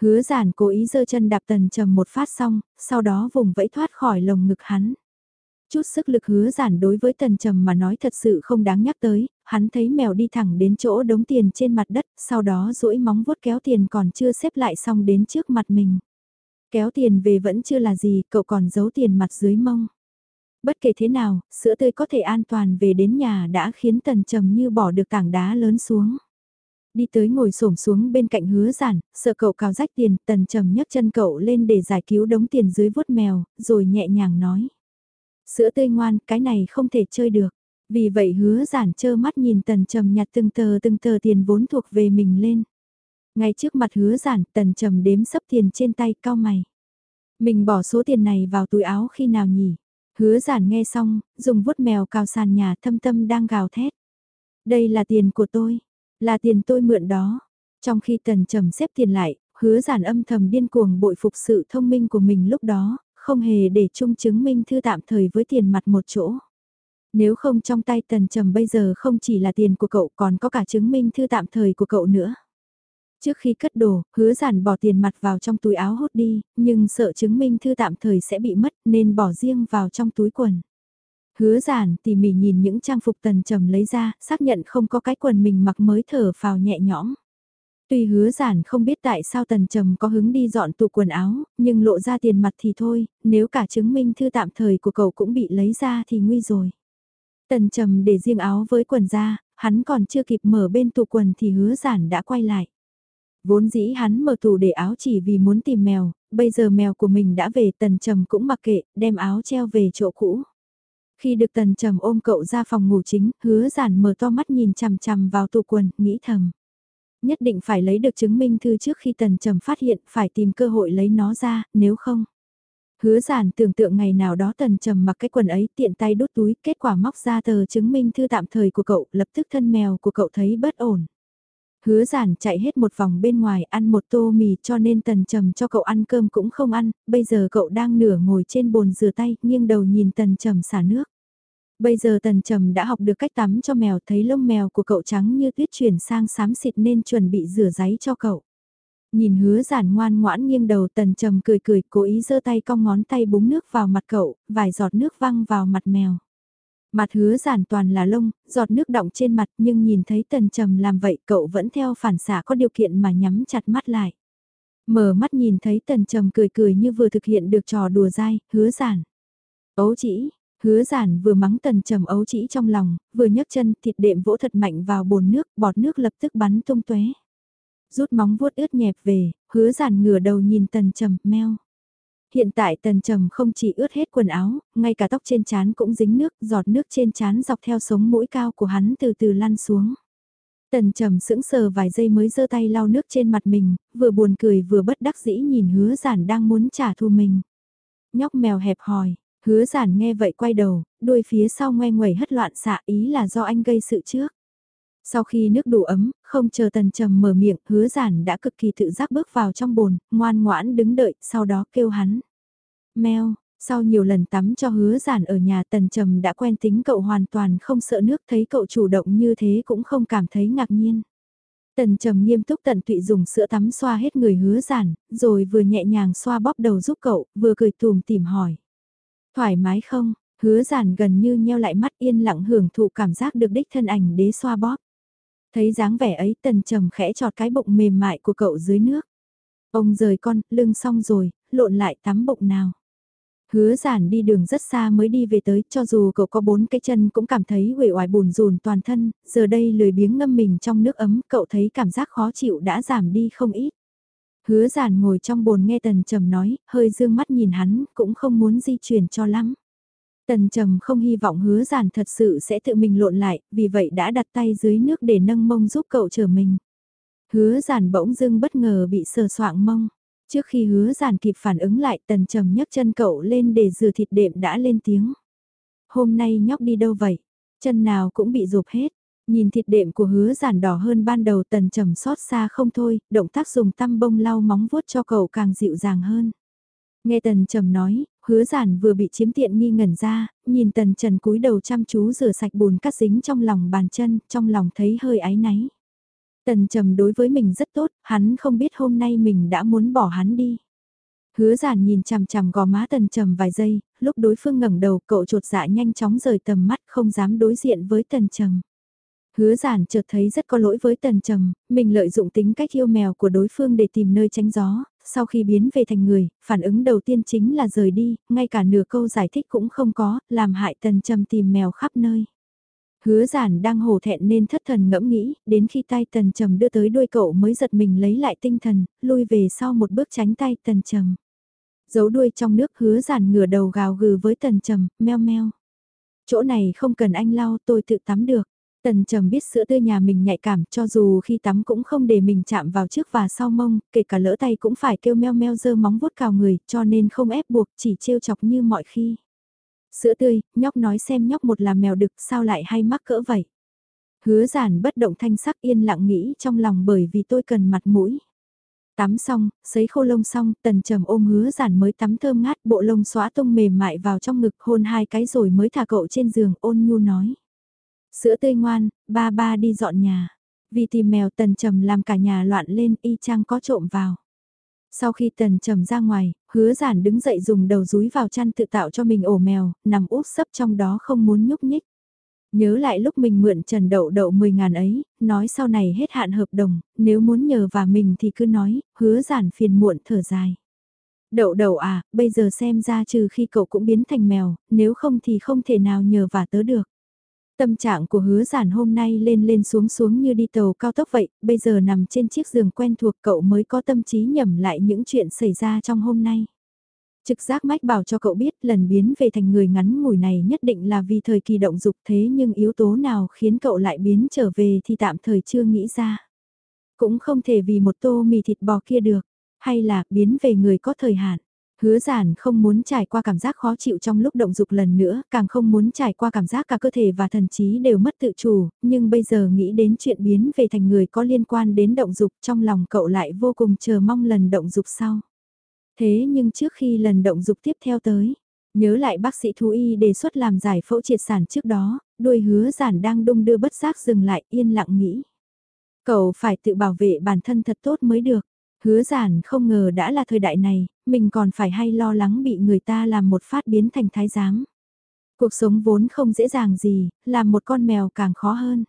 Hứa giản cố ý giơ chân đạp tần trầm một phát xong, sau đó vùng vẫy thoát khỏi lồng ngực hắn. Chút sức lực hứa giản đối với tần trầm mà nói thật sự không đáng nhắc tới, hắn thấy mèo đi thẳng đến chỗ đống tiền trên mặt đất, sau đó duỗi móng vuốt kéo tiền còn chưa xếp lại xong đến trước mặt mình. Kéo tiền về vẫn chưa là gì, cậu còn giấu tiền mặt dưới mông. Bất kể thế nào, sữa tươi có thể an toàn về đến nhà đã khiến tần trầm như bỏ được tảng đá lớn xuống. Đi tới ngồi xổm xuống bên cạnh hứa giản, sợ cậu cào rách tiền, tần trầm nhấc chân cậu lên để giải cứu đống tiền dưới vuốt mèo, rồi nhẹ nhàng nói. Sữa tươi ngoan, cái này không thể chơi được. Vì vậy hứa giản trơ mắt nhìn tần trầm nhặt từng tờ từng tờ tiền vốn thuộc về mình lên. Ngay trước mặt hứa giản, tần trầm đếm sấp tiền trên tay cao mày. Mình bỏ số tiền này vào túi áo khi nào nhỉ? Hứa giản nghe xong, dùng vuốt mèo cào sàn nhà thâm tâm đang gào thét. Đây là tiền của tôi, là tiền tôi mượn đó. Trong khi tần trầm xếp tiền lại, hứa giản âm thầm điên cuồng bội phục sự thông minh của mình lúc đó, không hề để chung chứng minh thư tạm thời với tiền mặt một chỗ. Nếu không trong tay tần trầm bây giờ không chỉ là tiền của cậu còn có cả chứng minh thư tạm thời của cậu nữa. Trước khi cất đồ, hứa giản bỏ tiền mặt vào trong túi áo hốt đi, nhưng sợ chứng minh thư tạm thời sẽ bị mất nên bỏ riêng vào trong túi quần. Hứa giản tỉ mỉ nhìn những trang phục tần trầm lấy ra, xác nhận không có cái quần mình mặc mới thở phào nhẹ nhõm. Tuy hứa giản không biết tại sao tần trầm có hứng đi dọn tủ quần áo, nhưng lộ ra tiền mặt thì thôi, nếu cả chứng minh thư tạm thời của cậu cũng bị lấy ra thì nguy rồi. Tần trầm để riêng áo với quần ra, hắn còn chưa kịp mở bên tủ quần thì hứa giản đã quay lại. Vốn dĩ hắn mở tủ để áo chỉ vì muốn tìm mèo, bây giờ mèo của mình đã về tần trầm cũng mặc kệ, đem áo treo về chỗ cũ. Khi được tần trầm ôm cậu ra phòng ngủ chính, hứa giản mở to mắt nhìn chằm chằm vào tủ quần, nghĩ thầm. Nhất định phải lấy được chứng minh thư trước khi tần trầm phát hiện, phải tìm cơ hội lấy nó ra, nếu không. Hứa giản tưởng tượng ngày nào đó tần trầm mặc cái quần ấy tiện tay đút túi, kết quả móc ra tờ chứng minh thư tạm thời của cậu, lập tức thân mèo của cậu thấy bất ổn. Hứa giản chạy hết một vòng bên ngoài ăn một tô mì cho nên tần trầm cho cậu ăn cơm cũng không ăn, bây giờ cậu đang nửa ngồi trên bồn rửa tay, nghiêng đầu nhìn tần trầm xả nước. Bây giờ tần trầm đã học được cách tắm cho mèo thấy lông mèo của cậu trắng như tuyết chuyển sang xám xịt nên chuẩn bị rửa giấy cho cậu. Nhìn hứa giản ngoan ngoãn nghiêng đầu tần trầm cười cười cố ý giơ tay cong ngón tay búng nước vào mặt cậu, vài giọt nước văng vào mặt mèo. Mặt hứa giản toàn là lông, giọt nước đọng trên mặt nhưng nhìn thấy tần trầm làm vậy cậu vẫn theo phản xạ có điều kiện mà nhắm chặt mắt lại. Mở mắt nhìn thấy tần trầm cười cười như vừa thực hiện được trò đùa dai, hứa giản. Ấu chỉ, Hứa giản vừa mắng tần trầm ấu chỉ trong lòng, vừa nhấc chân thịt đệm vỗ thật mạnh vào bồn nước, bọt nước lập tức bắn tung tóe. Rút móng vuốt ướt nhẹp về, hứa giản ngửa đầu nhìn tần trầm, meo. Hiện tại tần trầm không chỉ ướt hết quần áo, ngay cả tóc trên trán cũng dính nước, giọt nước trên trán dọc theo sống mũi cao của hắn từ từ lăn xuống. Tần trầm sững sờ vài giây mới giơ tay lau nước trên mặt mình, vừa buồn cười vừa bất đắc dĩ nhìn hứa giản đang muốn trả thù mình. Nhóc mèo hẹp hòi, hứa giản nghe vậy quay đầu, đuôi phía sau ngoe ngoẩy hất loạn xạ ý là do anh gây sự trước. Sau khi nước đủ ấm, không chờ tần trầm mở miệng, hứa giản đã cực kỳ tự giác bước vào trong bồn, ngoan ngoãn đứng đợi, sau đó kêu hắn. Mèo, sau nhiều lần tắm cho hứa giản ở nhà tần trầm đã quen tính cậu hoàn toàn không sợ nước thấy cậu chủ động như thế cũng không cảm thấy ngạc nhiên. Tần trầm nghiêm túc tận tụy dùng sữa tắm xoa hết người hứa giản, rồi vừa nhẹ nhàng xoa bóp đầu giúp cậu, vừa cười tùm tìm hỏi. Thoải mái không? Hứa giản gần như nheo lại mắt yên lặng hưởng thụ cảm giác được đích thân ảnh đế xoa bóp. Thấy dáng vẻ ấy tần trầm khẽ trọt cái bụng mềm mại của cậu dưới nước. Ông rời con, lưng xong rồi, lộn lại tắm bụng nào. Hứa giản đi đường rất xa mới đi về tới, cho dù cậu có bốn cái chân cũng cảm thấy uể oải bùn rùn toàn thân, giờ đây lười biếng ngâm mình trong nước ấm, cậu thấy cảm giác khó chịu đã giảm đi không ít. Hứa giản ngồi trong bồn nghe tần trầm nói, hơi dương mắt nhìn hắn, cũng không muốn di chuyển cho lắm. Tần trầm không hy vọng hứa giản thật sự sẽ tự mình lộn lại, vì vậy đã đặt tay dưới nước để nâng mông giúp cậu trở mình. Hứa giản bỗng dưng bất ngờ bị sờ soạng mông. Trước khi hứa giản kịp phản ứng lại tần trầm nhấc chân cậu lên để rửa thịt đệm đã lên tiếng. Hôm nay nhóc đi đâu vậy? Chân nào cũng bị rụp hết. Nhìn thịt đệm của hứa giản đỏ hơn ban đầu tần trầm xót xa không thôi, động tác dùng tăm bông lau móng vuốt cho cậu càng dịu dàng hơn. Nghe tần trầm nói, hứa giản vừa bị chiếm tiện nghi ngẩn ra, nhìn tần trần cúi đầu chăm chú rửa sạch bùn cắt dính trong lòng bàn chân, trong lòng thấy hơi áy náy. Tần trầm đối với mình rất tốt, hắn không biết hôm nay mình đã muốn bỏ hắn đi. Hứa giản nhìn chằm chằm gò má tần trầm vài giây, lúc đối phương ngẩng đầu cậu trột dạ nhanh chóng rời tầm mắt không dám đối diện với tần trầm. Hứa giản chợt thấy rất có lỗi với tần trầm, mình lợi dụng tính cách yêu mèo của đối phương để tìm nơi tránh gió, sau khi biến về thành người, phản ứng đầu tiên chính là rời đi, ngay cả nửa câu giải thích cũng không có, làm hại tần trầm tìm mèo khắp nơi. Hứa giản đang hổ thẹn nên thất thần ngẫm nghĩ, đến khi tay tần trầm đưa tới đuôi cậu mới giật mình lấy lại tinh thần, lui về sau một bước tránh tay tần trầm. Giấu đuôi trong nước hứa giản ngửa đầu gào gừ với tần trầm, meo meo. Chỗ này không cần anh lau tôi tự tắm được. Tần trầm biết sữa tươi nhà mình nhạy cảm cho dù khi tắm cũng không để mình chạm vào trước và sau mông, kể cả lỡ tay cũng phải kêu meo meo dơ móng vuốt cào người cho nên không ép buộc chỉ trêu chọc như mọi khi. Sữa tươi, nhóc nói xem nhóc một là mèo đực sao lại hay mắc cỡ vậy. Hứa giản bất động thanh sắc yên lặng nghĩ trong lòng bởi vì tôi cần mặt mũi. Tắm xong, sấy khô lông xong, tần trầm ôm hứa giản mới tắm thơm ngát bộ lông xóa tung mềm mại vào trong ngực hôn hai cái rồi mới thả cậu trên giường ôn nhu nói. Sữa tươi ngoan, ba ba đi dọn nhà. Vì tìm mèo tần trầm làm cả nhà loạn lên y chang có trộm vào. Sau khi tần trầm ra ngoài, hứa giản đứng dậy dùng đầu rúi vào chăn tự tạo cho mình ổ mèo, nằm úp sấp trong đó không muốn nhúc nhích. Nhớ lại lúc mình mượn trần đậu đậu 10 ngàn ấy, nói sau này hết hạn hợp đồng, nếu muốn nhờ và mình thì cứ nói, hứa giản phiền muộn thở dài. Đậu đậu à, bây giờ xem ra trừ khi cậu cũng biến thành mèo, nếu không thì không thể nào nhờ và tớ được. Tâm trạng của hứa giản hôm nay lên lên xuống xuống như đi tàu cao tốc vậy, bây giờ nằm trên chiếc giường quen thuộc cậu mới có tâm trí nhẩm lại những chuyện xảy ra trong hôm nay. Trực giác mách bảo cho cậu biết lần biến về thành người ngắn ngủi này nhất định là vì thời kỳ động dục thế nhưng yếu tố nào khiến cậu lại biến trở về thì tạm thời chưa nghĩ ra. Cũng không thể vì một tô mì thịt bò kia được, hay là biến về người có thời hạn. Hứa giản không muốn trải qua cảm giác khó chịu trong lúc động dục lần nữa, càng không muốn trải qua cảm giác cả cơ thể và thần trí đều mất tự chủ, nhưng bây giờ nghĩ đến chuyện biến về thành người có liên quan đến động dục trong lòng cậu lại vô cùng chờ mong lần động dục sau. Thế nhưng trước khi lần động dục tiếp theo tới, nhớ lại bác sĩ thú y đề xuất làm giải phẫu triệt sản trước đó, đuôi hứa giản đang đung đưa bất giác dừng lại yên lặng nghĩ. Cậu phải tự bảo vệ bản thân thật tốt mới được. Hứa giản không ngờ đã là thời đại này, mình còn phải hay lo lắng bị người ta làm một phát biến thành thái giám. Cuộc sống vốn không dễ dàng gì, làm một con mèo càng khó hơn.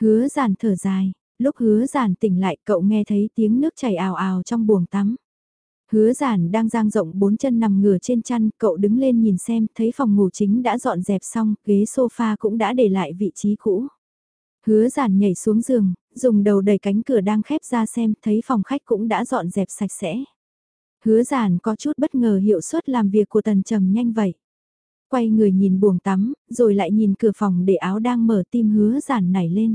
Hứa giản thở dài, lúc hứa giản tỉnh lại cậu nghe thấy tiếng nước chảy ào ào trong buồng tắm. Hứa giản đang giang rộng bốn chân nằm ngửa trên chăn, cậu đứng lên nhìn xem, thấy phòng ngủ chính đã dọn dẹp xong, ghế sofa cũng đã để lại vị trí cũ. Hứa giản nhảy xuống giường, dùng đầu đẩy cánh cửa đang khép ra xem, thấy phòng khách cũng đã dọn dẹp sạch sẽ. Hứa giản có chút bất ngờ hiệu suất làm việc của tần trầm nhanh vậy. Quay người nhìn buồng tắm, rồi lại nhìn cửa phòng để áo đang mở tim hứa giản nảy lên.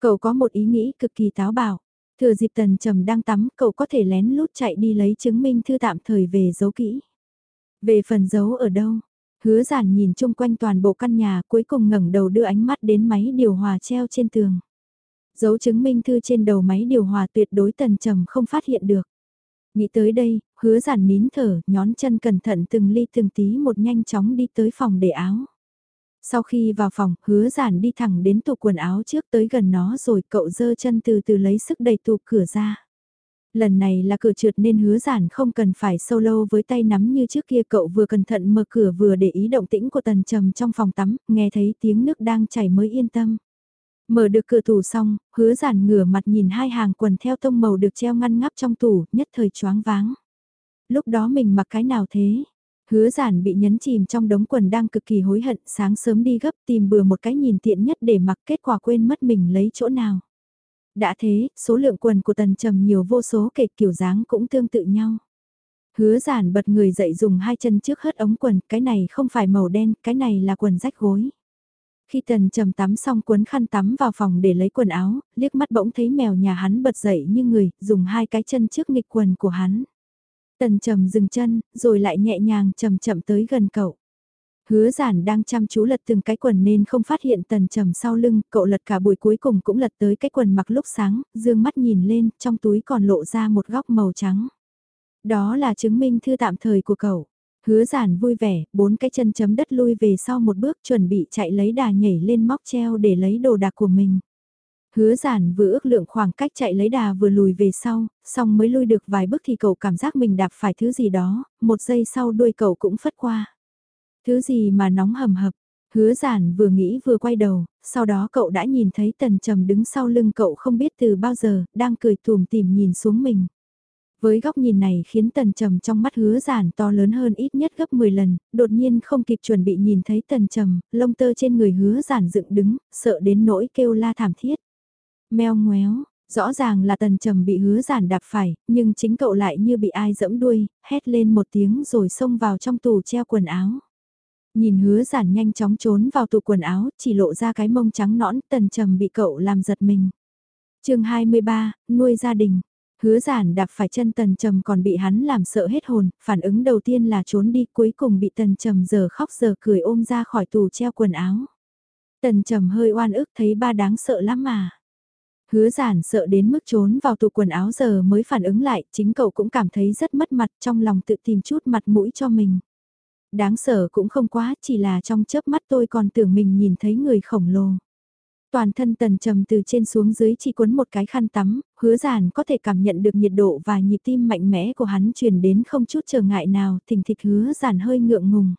Cậu có một ý nghĩ cực kỳ táo bạo. Thừa dịp tần trầm đang tắm, cậu có thể lén lút chạy đi lấy chứng minh thư tạm thời về giấu kỹ. Về phần giấu ở đâu? Hứa giản nhìn chung quanh toàn bộ căn nhà cuối cùng ngẩng đầu đưa ánh mắt đến máy điều hòa treo trên tường. Dấu chứng minh thư trên đầu máy điều hòa tuyệt đối tần trầm không phát hiện được. Nghĩ tới đây, hứa giản nín thở, nhón chân cẩn thận từng ly từng tí một nhanh chóng đi tới phòng để áo. Sau khi vào phòng, hứa giản đi thẳng đến tủ quần áo trước tới gần nó rồi cậu dơ chân từ từ lấy sức đẩy tủ cửa ra. Lần này là cửa trượt nên hứa giản không cần phải solo với tay nắm như trước kia cậu vừa cẩn thận mở cửa vừa để ý động tĩnh của tần trầm trong phòng tắm, nghe thấy tiếng nước đang chảy mới yên tâm. Mở được cửa tủ xong, hứa giản ngửa mặt nhìn hai hàng quần theo tông màu được treo ngăn ngắp trong tủ, nhất thời choáng váng. Lúc đó mình mặc cái nào thế? Hứa giản bị nhấn chìm trong đống quần đang cực kỳ hối hận, sáng sớm đi gấp tìm bừa một cái nhìn tiện nhất để mặc kết quả quên mất mình lấy chỗ nào. Đã thế, số lượng quần của tần trầm nhiều vô số kể kiểu dáng cũng tương tự nhau. Hứa giản bật người dậy dùng hai chân trước hất ống quần, cái này không phải màu đen, cái này là quần rách gối. Khi tần trầm tắm xong cuốn khăn tắm vào phòng để lấy quần áo, liếc mắt bỗng thấy mèo nhà hắn bật dậy như người, dùng hai cái chân trước nghịch quần của hắn. Tần trầm dừng chân, rồi lại nhẹ nhàng chậm chậm tới gần cậu. Hứa giản đang chăm chú lật từng cái quần nên không phát hiện tần trầm sau lưng, cậu lật cả buổi cuối cùng cũng lật tới cái quần mặc lúc sáng, dương mắt nhìn lên, trong túi còn lộ ra một góc màu trắng. Đó là chứng minh thư tạm thời của cậu. Hứa giản vui vẻ, bốn cái chân chấm đất lui về sau một bước chuẩn bị chạy lấy đà nhảy lên móc treo để lấy đồ đạc của mình. Hứa giản vừa ước lượng khoảng cách chạy lấy đà vừa lùi về sau, xong mới lui được vài bước thì cậu cảm giác mình đạp phải thứ gì đó, một giây sau đuôi cậu cũng phất qua. Thứ gì mà nóng hầm hập, hứa giản vừa nghĩ vừa quay đầu, sau đó cậu đã nhìn thấy tần trầm đứng sau lưng cậu không biết từ bao giờ, đang cười tùm tìm nhìn xuống mình. Với góc nhìn này khiến tần trầm trong mắt hứa giản to lớn hơn ít nhất gấp 10 lần, đột nhiên không kịp chuẩn bị nhìn thấy tần trầm, lông tơ trên người hứa giản dựng đứng, sợ đến nỗi kêu la thảm thiết. Mèo ngoéo, rõ ràng là tần trầm bị hứa giản đạp phải, nhưng chính cậu lại như bị ai dẫm đuôi, hét lên một tiếng rồi xông vào trong tủ treo quần áo. Nhìn hứa giản nhanh chóng trốn vào tủ quần áo, chỉ lộ ra cái mông trắng nõn, tần trầm bị cậu làm giật mình. chương 23, nuôi gia đình. Hứa giản đạp phải chân tần trầm còn bị hắn làm sợ hết hồn, phản ứng đầu tiên là trốn đi cuối cùng bị tần trầm giờ khóc giờ cười ôm ra khỏi tù treo quần áo. Tần trầm hơi oan ức thấy ba đáng sợ lắm mà. Hứa giản sợ đến mức trốn vào tủ quần áo giờ mới phản ứng lại, chính cậu cũng cảm thấy rất mất mặt trong lòng tự tìm chút mặt mũi cho mình. Đáng sợ cũng không quá, chỉ là trong chớp mắt tôi còn tưởng mình nhìn thấy người khổng lồ. Toàn thân tần trầm từ trên xuống dưới chỉ cuốn một cái khăn tắm, hứa giản có thể cảm nhận được nhiệt độ và nhịp tim mạnh mẽ của hắn truyền đến không chút trở ngại nào, thỉnh thịch hứa giản hơi ngượng ngùng.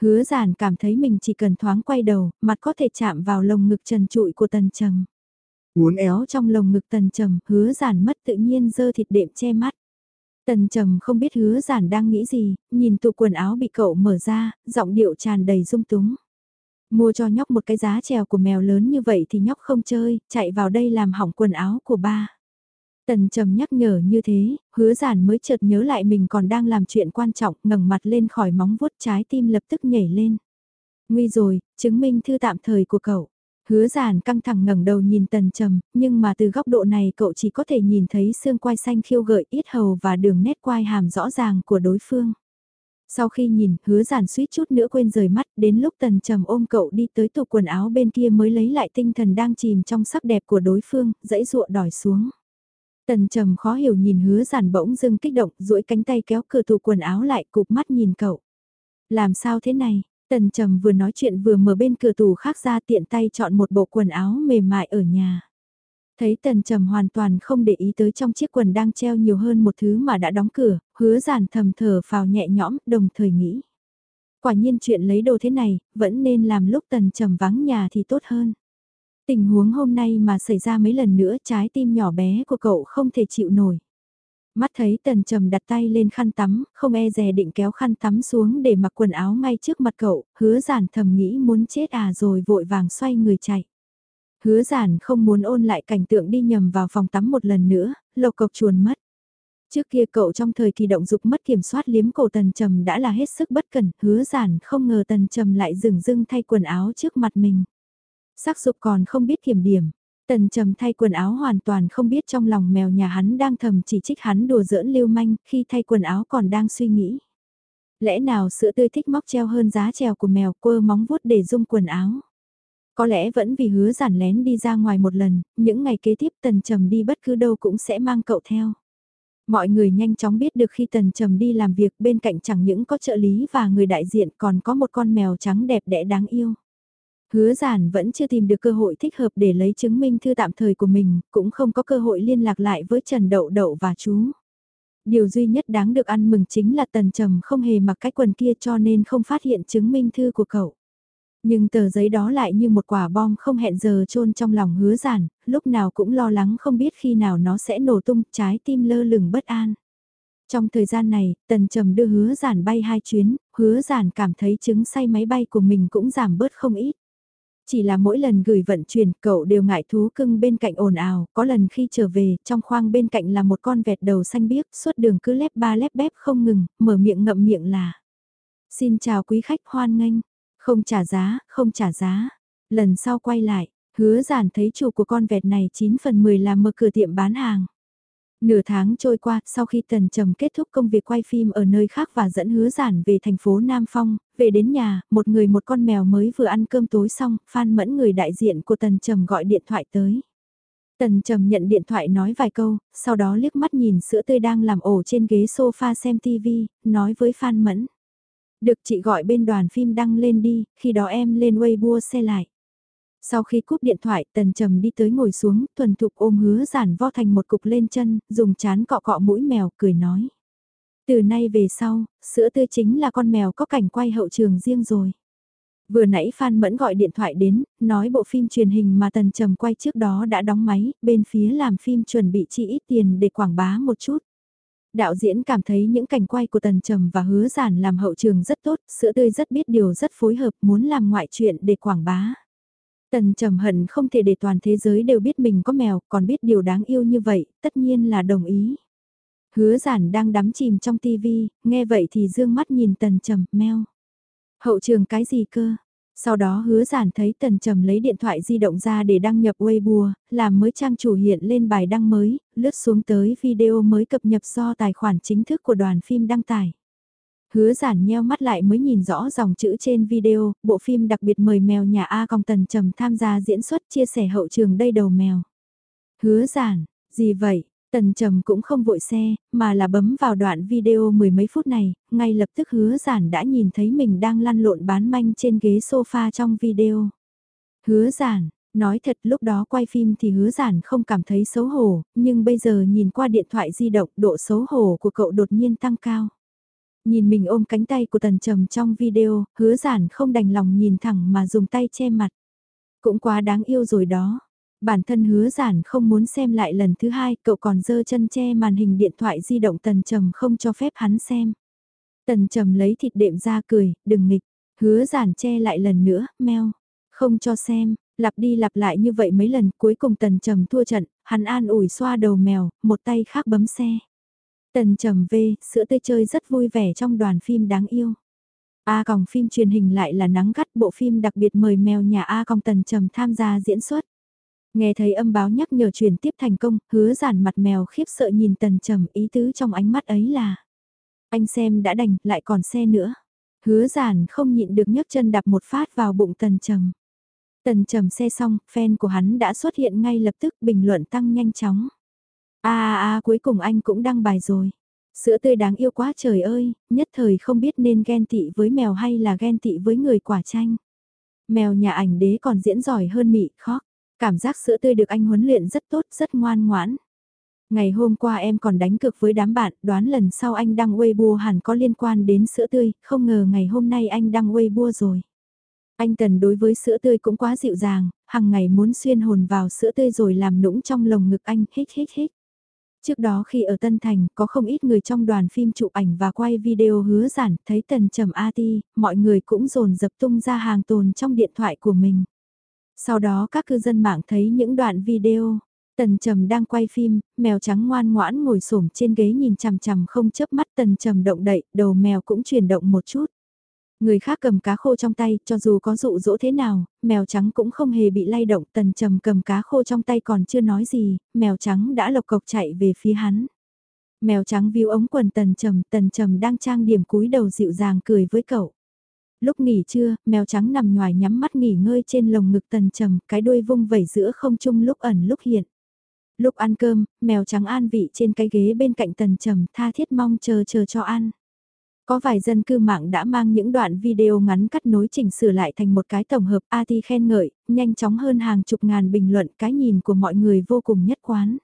Hứa giản cảm thấy mình chỉ cần thoáng quay đầu, mặt có thể chạm vào lồng ngực trần trụi của tần trầm. Uốn éo trong lồng ngực tần trầm, hứa giản mất tự nhiên dơ thịt đệm che mắt. Tần trầm không biết hứa giản đang nghĩ gì, nhìn tụ quần áo bị cậu mở ra, giọng điệu tràn đầy dung túng. Mua cho nhóc một cái giá trèo của mèo lớn như vậy thì nhóc không chơi, chạy vào đây làm hỏng quần áo của ba. Tần trầm nhắc nhở như thế, hứa giản mới chợt nhớ lại mình còn đang làm chuyện quan trọng, ngẩng mặt lên khỏi móng vuốt trái tim lập tức nhảy lên. Nguy rồi, chứng minh thư tạm thời của cậu. Hứa giản căng thẳng ngẩng đầu nhìn tần trầm, nhưng mà từ góc độ này cậu chỉ có thể nhìn thấy xương quai xanh khiêu gợi ít hầu và đường nét quai hàm rõ ràng của đối phương. Sau khi nhìn, hứa giản suýt chút nữa quên rời mắt, đến lúc tần trầm ôm cậu đi tới tủ quần áo bên kia mới lấy lại tinh thần đang chìm trong sắc đẹp của đối phương, dãy ruộng đòi xuống. Tần trầm khó hiểu nhìn hứa giản bỗng dưng kích động, duỗi cánh tay kéo cửa tủ quần áo lại cụp mắt nhìn cậu. Làm sao thế này? Tần trầm vừa nói chuyện vừa mở bên cửa tủ khác ra tiện tay chọn một bộ quần áo mềm mại ở nhà. Thấy tần trầm hoàn toàn không để ý tới trong chiếc quần đang treo nhiều hơn một thứ mà đã đóng cửa, hứa giản thầm thở phào nhẹ nhõm, đồng thời nghĩ. Quả nhiên chuyện lấy đồ thế này, vẫn nên làm lúc tần trầm vắng nhà thì tốt hơn. Tình huống hôm nay mà xảy ra mấy lần nữa trái tim nhỏ bé của cậu không thể chịu nổi. Mắt thấy tần trầm đặt tay lên khăn tắm, không e dè định kéo khăn tắm xuống để mặc quần áo ngay trước mặt cậu, hứa giản thầm nghĩ muốn chết à rồi vội vàng xoay người chạy. Hứa giản không muốn ôn lại cảnh tượng đi nhầm vào phòng tắm một lần nữa, lộc cộc chuồn mất. Trước kia cậu trong thời kỳ động dục mất kiểm soát liếm cổ tần trầm đã là hết sức bất cẩn, hứa giản không ngờ tần trầm lại dừng dưng thay quần áo trước mặt mình. Sắc dục còn không biết kiểm điểm, tần trầm thay quần áo hoàn toàn không biết trong lòng mèo nhà hắn đang thầm chỉ trích hắn đùa giỡn lưu manh khi thay quần áo còn đang suy nghĩ. Lẽ nào sữa tươi thích móc treo hơn giá treo của mèo quơ móng vuốt để dung quần áo. Có lẽ vẫn vì hứa giản lén đi ra ngoài một lần, những ngày kế tiếp tần trầm đi bất cứ đâu cũng sẽ mang cậu theo. Mọi người nhanh chóng biết được khi Tần Trầm đi làm việc bên cạnh chẳng những có trợ lý và người đại diện còn có một con mèo trắng đẹp đẽ đáng yêu. Hứa giản vẫn chưa tìm được cơ hội thích hợp để lấy chứng minh thư tạm thời của mình, cũng không có cơ hội liên lạc lại với Trần Đậu Đậu và chú. Điều duy nhất đáng được ăn mừng chính là Tần Trầm không hề mặc cái quần kia cho nên không phát hiện chứng minh thư của cậu. Nhưng tờ giấy đó lại như một quả bom không hẹn giờ trôn trong lòng hứa giản, lúc nào cũng lo lắng không biết khi nào nó sẽ nổ tung, trái tim lơ lửng bất an. Trong thời gian này, tần trầm đưa hứa giản bay hai chuyến, hứa giản cảm thấy chứng say máy bay của mình cũng giảm bớt không ít. Chỉ là mỗi lần gửi vận chuyển, cậu đều ngại thú cưng bên cạnh ồn ào, có lần khi trở về, trong khoang bên cạnh là một con vẹt đầu xanh biếc, suốt đường cứ lép ba lép bép không ngừng, mở miệng ngậm miệng là. Xin chào quý khách hoan nghênh, không trả giá, không trả giá. Lần sau quay lại, hứa giản thấy chủ của con vẹt này 9 phần 10 là mở cửa tiệm bán hàng. Nửa tháng trôi qua, sau khi Tần Trầm kết thúc công việc quay phim ở nơi khác và dẫn hứa giản về thành phố Nam Phong, về đến nhà, một người một con mèo mới vừa ăn cơm tối xong, Phan Mẫn người đại diện của Tần Trầm gọi điện thoại tới. Tần Trầm nhận điện thoại nói vài câu, sau đó liếc mắt nhìn sữa tươi đang làm ổ trên ghế sofa xem TV, nói với Phan Mẫn. Được chị gọi bên đoàn phim đăng lên đi, khi đó em lên Weibo xe lại. Sau khi cúp điện thoại, tần trầm đi tới ngồi xuống, thuần thục ôm hứa giản vo thành một cục lên chân, dùng chán cọ cọ mũi mèo, cười nói. Từ nay về sau, sữa tươi chính là con mèo có cảnh quay hậu trường riêng rồi. Vừa nãy Phan Mẫn gọi điện thoại đến, nói bộ phim truyền hình mà Tần Trầm quay trước đó đã đóng máy, bên phía làm phim chuẩn bị chi ít tiền để quảng bá một chút. Đạo diễn cảm thấy những cảnh quay của Tần Trầm và Hứa Giản làm hậu trường rất tốt, sữa tươi rất biết điều rất phối hợp muốn làm ngoại chuyện để quảng bá. Tần Trầm hận không thể để toàn thế giới đều biết mình có mèo, còn biết điều đáng yêu như vậy, tất nhiên là đồng ý. Hứa Giản đang đắm chìm trong tivi, nghe vậy thì dương mắt nhìn Tần Trầm, meo. Hậu trường cái gì cơ? Sau đó hứa giản thấy tần trầm lấy điện thoại di động ra để đăng nhập Weibo, làm mới trang chủ hiện lên bài đăng mới, lướt xuống tới video mới cập nhật do tài khoản chính thức của đoàn phim đăng tải. Hứa giản nheo mắt lại mới nhìn rõ dòng chữ trên video, bộ phim đặc biệt mời mèo nhà A Cong Tần Trầm tham gia diễn xuất chia sẻ hậu trường đây đầu mèo. Hứa giản, gì vậy? Tần Trầm cũng không vội xe, mà là bấm vào đoạn video mười mấy phút này, ngay lập tức hứa giản đã nhìn thấy mình đang lăn lộn bán manh trên ghế sofa trong video. Hứa giản, nói thật lúc đó quay phim thì hứa giản không cảm thấy xấu hổ, nhưng bây giờ nhìn qua điện thoại di động độ xấu hổ của cậu đột nhiên tăng cao. Nhìn mình ôm cánh tay của tần trầm trong video, hứa giản không đành lòng nhìn thẳng mà dùng tay che mặt. Cũng quá đáng yêu rồi đó. Bản thân hứa giản không muốn xem lại lần thứ hai, cậu còn dơ chân che màn hình điện thoại di động tần trầm không cho phép hắn xem. Tần trầm lấy thịt đệm ra cười, đừng nghịch, hứa giản che lại lần nữa, meo, không cho xem, lặp đi lặp lại như vậy mấy lần cuối cùng tần trầm thua trận, hắn an ủi xoa đầu mèo, một tay khác bấm xe. Tần trầm về, sữa tươi chơi rất vui vẻ trong đoàn phim đáng yêu. A còng phim truyền hình lại là nắng gắt bộ phim đặc biệt mời mèo nhà A còng tần trầm tham gia diễn xuất. Nghe thấy âm báo nhắc nhở chuyển tiếp thành công, hứa giản mặt mèo khiếp sợ nhìn tần trầm ý tứ trong ánh mắt ấy là. Anh xem đã đành, lại còn xe nữa. Hứa giản không nhịn được nhấc chân đạp một phát vào bụng tần trầm. Tần trầm xe xong, fan của hắn đã xuất hiện ngay lập tức bình luận tăng nhanh chóng. a a a cuối cùng anh cũng đăng bài rồi. Sữa tươi đáng yêu quá trời ơi, nhất thời không biết nên ghen tị với mèo hay là ghen tị với người quả chanh. Mèo nhà ảnh đế còn diễn giỏi hơn mị khóc. Cảm giác sữa tươi được anh huấn luyện rất tốt, rất ngoan ngoãn. Ngày hôm qua em còn đánh cược với đám bạn, đoán lần sau anh đăng Weibo hẳn có liên quan đến sữa tươi, không ngờ ngày hôm nay anh đăng Weibo rồi. Anh Tần đối với sữa tươi cũng quá dịu dàng, hàng ngày muốn xuyên hồn vào sữa tươi rồi làm nũng trong lồng ngực anh, hít hít hít. Trước đó khi ở Tân Thành, có không ít người trong đoàn phim chụp ảnh và quay video hứa giản, thấy tần trầm a ti mọi người cũng dồn dập tung ra hàng tồn trong điện thoại của mình. Sau đó các cư dân mạng thấy những đoạn video, Tần Trầm đang quay phim, mèo trắng ngoan ngoãn ngồi xổm trên ghế nhìn chằm chằm không chớp mắt Tần Trầm động đậy, đầu mèo cũng chuyển động một chút. Người khác cầm cá khô trong tay, cho dù có dụ dỗ thế nào, mèo trắng cũng không hề bị lay động. Tần Trầm cầm cá khô trong tay còn chưa nói gì, mèo trắng đã lộc cộc chạy về phía hắn. Mèo trắng víu ống quần Tần Trầm, Tần Trầm đang trang điểm cúi đầu dịu dàng cười với cậu. Lúc nghỉ trưa, mèo trắng nằm ngoài nhắm mắt nghỉ ngơi trên lồng ngực Tần Trầm, cái đuôi vung vẩy giữa không trung lúc ẩn lúc hiện. Lúc ăn cơm, mèo trắng an vị trên cái ghế bên cạnh Tần Trầm tha thiết mong chờ chờ cho ăn. Có vài dân cư mạng đã mang những đoạn video ngắn cắt nối chỉnh sửa lại thành một cái tổng hợp AT khen ngợi, nhanh chóng hơn hàng chục ngàn bình luận cái nhìn của mọi người vô cùng nhất quán.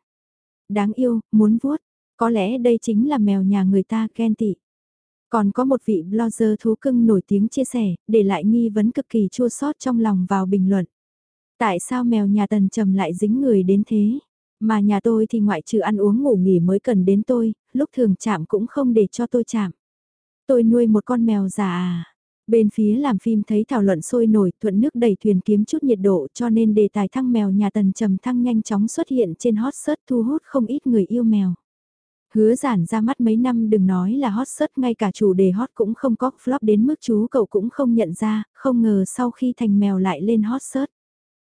Đáng yêu, muốn vuốt, có lẽ đây chính là mèo nhà người ta ghen tị. Còn có một vị blogger thú cưng nổi tiếng chia sẻ, để lại nghi vấn cực kỳ chua sót trong lòng vào bình luận. Tại sao mèo nhà tần trầm lại dính người đến thế? Mà nhà tôi thì ngoại trừ ăn uống ngủ nghỉ mới cần đến tôi, lúc thường chạm cũng không để cho tôi chạm. Tôi nuôi một con mèo già à. Bên phía làm phim thấy thảo luận sôi nổi thuận nước đẩy thuyền kiếm chút nhiệt độ cho nên đề tài thăng mèo nhà tần trầm thăng nhanh chóng xuất hiện trên hot search thu hút không ít người yêu mèo. Hứa giản ra mắt mấy năm đừng nói là hot search ngay cả chủ đề hot cũng không có flop đến mức chú cậu cũng không nhận ra, không ngờ sau khi thành mèo lại lên hot search.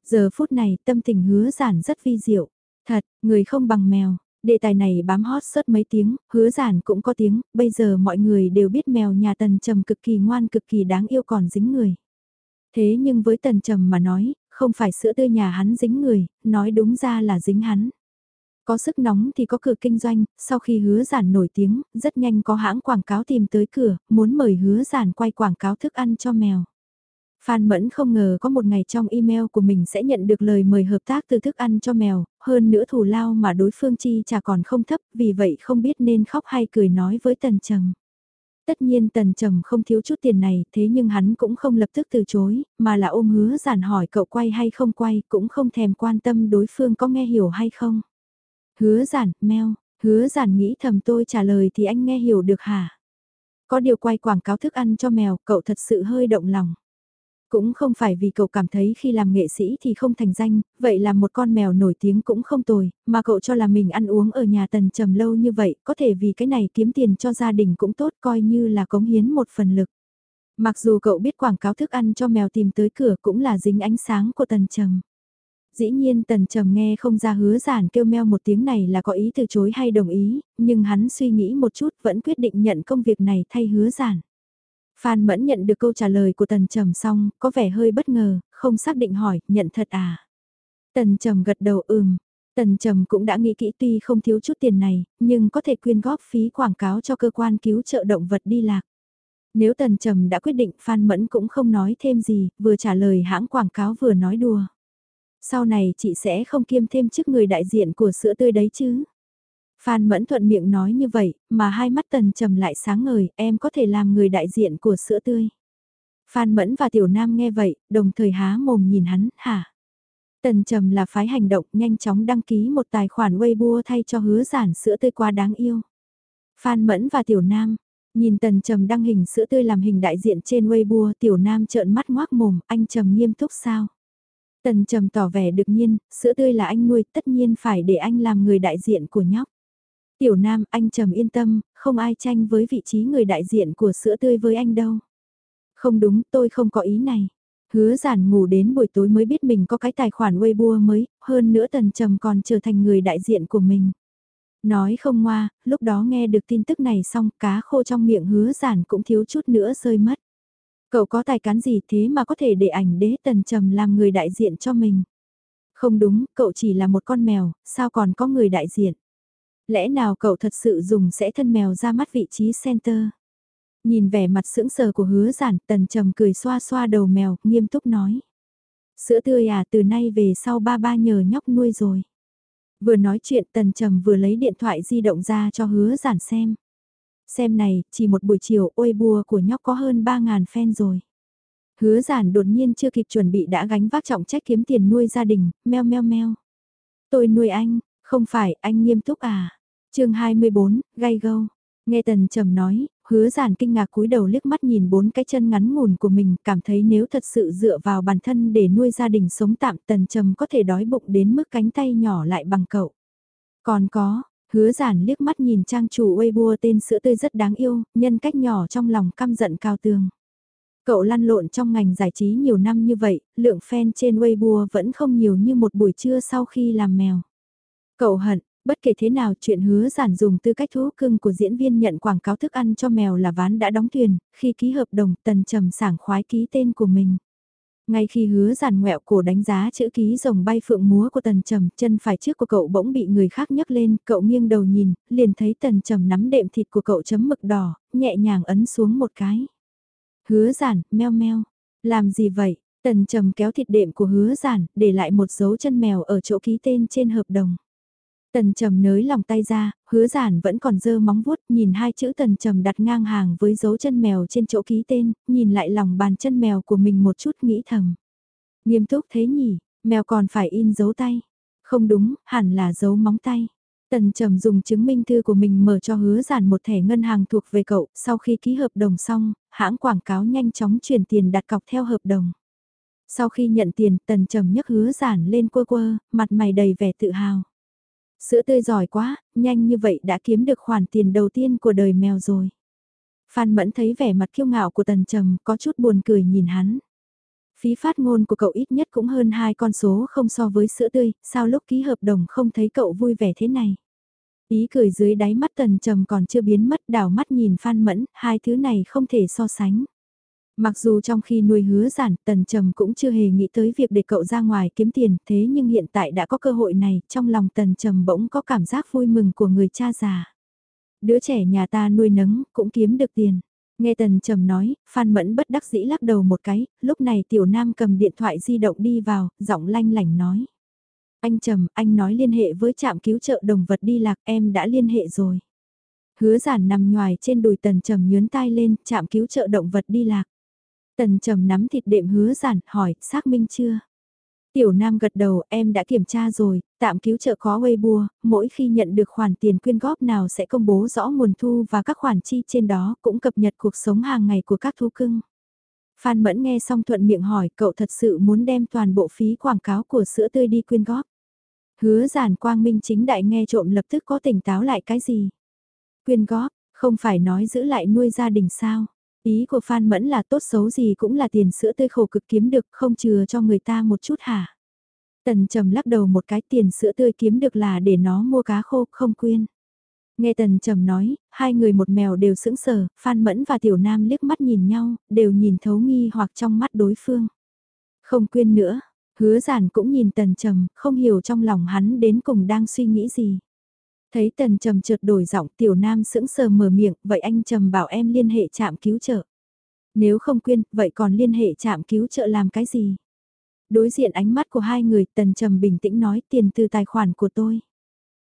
Giờ phút này tâm tình hứa giản rất vi diệu. Thật, người không bằng mèo. Đề tài này bám hot search mấy tiếng, hứa giản cũng có tiếng, bây giờ mọi người đều biết mèo nhà tần trầm cực kỳ ngoan cực kỳ đáng yêu còn dính người. Thế nhưng với tần trầm mà nói, không phải sữa tươi nhà hắn dính người, nói đúng ra là dính hắn. Có sức nóng thì có cửa kinh doanh, sau khi hứa giản nổi tiếng, rất nhanh có hãng quảng cáo tìm tới cửa, muốn mời hứa giản quay quảng cáo thức ăn cho mèo. Phan Mẫn không ngờ có một ngày trong email của mình sẽ nhận được lời mời hợp tác từ thức ăn cho mèo, hơn nữa thù lao mà đối phương chi trả còn không thấp, vì vậy không biết nên khóc hay cười nói với Tần Trầm. Tất nhiên Tần Trầm không thiếu chút tiền này, thế nhưng hắn cũng không lập tức từ chối, mà là ôm hứa giản hỏi cậu quay hay không quay, cũng không thèm quan tâm đối phương có nghe hiểu hay không. Hứa giản, mèo, hứa giản nghĩ thầm tôi trả lời thì anh nghe hiểu được hả? Có điều quay quảng cáo thức ăn cho mèo, cậu thật sự hơi động lòng. Cũng không phải vì cậu cảm thấy khi làm nghệ sĩ thì không thành danh, vậy là một con mèo nổi tiếng cũng không tồi, mà cậu cho là mình ăn uống ở nhà tần trầm lâu như vậy, có thể vì cái này kiếm tiền cho gia đình cũng tốt coi như là cống hiến một phần lực. Mặc dù cậu biết quảng cáo thức ăn cho mèo tìm tới cửa cũng là dính ánh sáng của tần trầm. Dĩ nhiên tần trầm nghe không ra hứa giản kêu meo một tiếng này là có ý từ chối hay đồng ý, nhưng hắn suy nghĩ một chút vẫn quyết định nhận công việc này thay hứa giản. Phan Mẫn nhận được câu trả lời của Tần Trầm xong, có vẻ hơi bất ngờ, không xác định hỏi, nhận thật à? Tần Trầm gật đầu ừm. Tần Trầm cũng đã nghĩ kỹ tuy không thiếu chút tiền này, nhưng có thể quyên góp phí quảng cáo cho cơ quan cứu trợ động vật đi lạc. Nếu Tần Trầm đã quyết định Phan Mẫn cũng không nói thêm gì, vừa trả lời hãng quảng cáo vừa nói đùa. Sau này chị sẽ không kiêm thêm chức người đại diện của sữa tươi đấy chứ. Phan Mẫn thuận miệng nói như vậy, mà hai mắt tần trầm lại sáng ngời, em có thể làm người đại diện của sữa tươi. Phan Mẫn và Tiểu Nam nghe vậy, đồng thời há mồm nhìn hắn, hả? Tần trầm là phái hành động nhanh chóng đăng ký một tài khoản Weibo thay cho hứa giản sữa tươi quá đáng yêu. Phan Mẫn và Tiểu Nam, nhìn tần trầm đăng hình sữa tươi làm hình đại diện trên Weibo, Tiểu Nam trợn mắt ngoác mồm, anh trầm nghiêm túc sao? Tần trầm tỏ vẻ được nhiên, sữa tươi là anh nuôi, tất nhiên phải để anh làm người đại diện của nhóc. Tiểu Nam, anh trầm yên tâm, không ai tranh với vị trí người đại diện của sữa tươi với anh đâu. Không đúng, tôi không có ý này. Hứa giản ngủ đến buổi tối mới biết mình có cái tài khoản Weibo mới, hơn nữa tần trầm còn trở thành người đại diện của mình. Nói không ngoa, lúc đó nghe được tin tức này xong cá khô trong miệng hứa giản cũng thiếu chút nữa rơi mất. Cậu có tài cán gì thế mà có thể để ảnh đế tần trầm làm người đại diện cho mình? Không đúng, cậu chỉ là một con mèo, sao còn có người đại diện? Lẽ nào cậu thật sự dùng sẽ thân mèo ra mắt vị trí center? Nhìn vẻ mặt sững sờ của hứa giản, tần trầm cười xoa xoa đầu mèo, nghiêm túc nói. Sữa tươi à, từ nay về sau ba ba nhờ nhóc nuôi rồi. Vừa nói chuyện tần trầm vừa lấy điện thoại di động ra cho hứa giản xem. Xem này, chỉ một buổi chiều ôi bùa của nhóc có hơn 3.000 fan rồi. Hứa giản đột nhiên chưa kịp chuẩn bị đã gánh vác trọng trách kiếm tiền nuôi gia đình, meo meo meo. Tôi nuôi anh, không phải anh nghiêm túc à? chương 24, gay gâu. Nghe Tần Trầm nói, hứa giản kinh ngạc cúi đầu liếc mắt nhìn bốn cái chân ngắn ngủn của mình, cảm thấy nếu thật sự dựa vào bản thân để nuôi gia đình sống tạm Tần Trầm có thể đói bụng đến mức cánh tay nhỏ lại bằng cậu. Còn có, hứa giản liếc mắt nhìn trang chủ Weibo tên sữa tươi rất đáng yêu, nhân cách nhỏ trong lòng căm giận cao tường. Cậu lăn lộn trong ngành giải trí nhiều năm như vậy, lượng fan trên Weibo vẫn không nhiều như một buổi trưa sau khi làm mèo. Cậu hận, Bất kể thế nào chuyện hứa giản dùng tư cách thú cưng của diễn viên nhận quảng cáo thức ăn cho mèo là ván đã đóng thuyền, khi ký hợp đồng tần trầm sảng khoái ký tên của mình. Ngay khi hứa giản ngoẹo cổ đánh giá chữ ký rồng bay phượng múa của tần trầm, chân phải trước của cậu bỗng bị người khác nhấc lên, cậu nghiêng đầu nhìn, liền thấy tần trầm nắm đệm thịt của cậu chấm mực đỏ, nhẹ nhàng ấn xuống một cái. Hứa giản, meo meo, làm gì vậy? Tần trầm kéo thịt đệm của hứa giản, để lại một dấu chân mèo ở chỗ ký tên trên hợp đồng. Tần trầm nới lòng tay ra, hứa giản vẫn còn dơ móng vuốt, nhìn hai chữ tần trầm đặt ngang hàng với dấu chân mèo trên chỗ ký tên, nhìn lại lòng bàn chân mèo của mình một chút nghĩ thầm. Nghiêm túc thế nhỉ, mèo còn phải in dấu tay. Không đúng, hẳn là dấu móng tay. Tần Trầm dùng chứng minh thư của mình mở cho hứa giản một thẻ ngân hàng thuộc về cậu, sau khi ký hợp đồng xong, hãng quảng cáo nhanh chóng chuyển tiền đặt cọc theo hợp đồng. Sau khi nhận tiền, Tần Trầm nhấc hứa giản lên quơ quơ, mặt mày đầy vẻ tự hào. Sữa tươi giỏi quá, nhanh như vậy đã kiếm được khoản tiền đầu tiên của đời mèo rồi. Phan Mẫn thấy vẻ mặt kiêu ngạo của Tần Trầm có chút buồn cười nhìn hắn. Phí phát ngôn của cậu ít nhất cũng hơn hai con số không so với sữa tươi, sao lúc ký hợp đồng không thấy cậu vui vẻ thế này. Ý cười dưới đáy mắt Tần Trầm còn chưa biến mất đảo mắt nhìn Phan Mẫn, hai thứ này không thể so sánh. Mặc dù trong khi nuôi hứa giản, Tần Trầm cũng chưa hề nghĩ tới việc để cậu ra ngoài kiếm tiền, thế nhưng hiện tại đã có cơ hội này, trong lòng Tần Trầm bỗng có cảm giác vui mừng của người cha già. Đứa trẻ nhà ta nuôi nấng, cũng kiếm được tiền. Nghe Tần Trầm nói, Phan Mẫn bất đắc dĩ lắc đầu một cái, lúc này Tiểu Nam cầm điện thoại di động đi vào, giọng lanh lảnh nói. Anh Trầm, anh nói liên hệ với trạm cứu trợ động vật đi lạc, em đã liên hệ rồi. Hứa giản nằm ngoài trên đùi Tần Trầm nhướn tai lên, trạm cứu trợ động vật đi lạc. Tần trầm nắm thịt đệm hứa giản, hỏi, xác minh chưa? Tiểu Nam gật đầu, em đã kiểm tra rồi, tạm cứu trợ có Weibo, mỗi khi nhận được khoản tiền quyên góp nào sẽ công bố rõ nguồn thu và các khoản chi trên đó, cũng cập nhật cuộc sống hàng ngày của các thú cưng. Phan Mẫn nghe xong thuận miệng hỏi, cậu thật sự muốn đem toàn bộ phí quảng cáo của sữa tươi đi quyên góp. Hứa giản quang minh chính đại nghe trộm lập tức có tỉnh táo lại cái gì. Quyên góp, không phải nói giữ lại nuôi gia đình sao. Ý của Phan Mẫn là tốt xấu gì cũng là tiền sữa tươi khổ cực kiếm được không chừa cho người ta một chút hả? Tần trầm lắc đầu một cái tiền sữa tươi kiếm được là để nó mua cá khô không quyên. Nghe Tần Trầm nói, hai người một mèo đều sững sờ, Phan Mẫn và Tiểu Nam liếc mắt nhìn nhau, đều nhìn thấu nghi hoặc trong mắt đối phương. Không quyên nữa, hứa giản cũng nhìn Tần Trầm, không hiểu trong lòng hắn đến cùng đang suy nghĩ gì. Thấy tần trầm chợt đổi giọng tiểu nam sững sờ mở miệng, vậy anh trầm bảo em liên hệ trạm cứu trợ. Nếu không quyên, vậy còn liên hệ trạm cứu trợ làm cái gì? Đối diện ánh mắt của hai người, tần trầm bình tĩnh nói tiền từ tài khoản của tôi.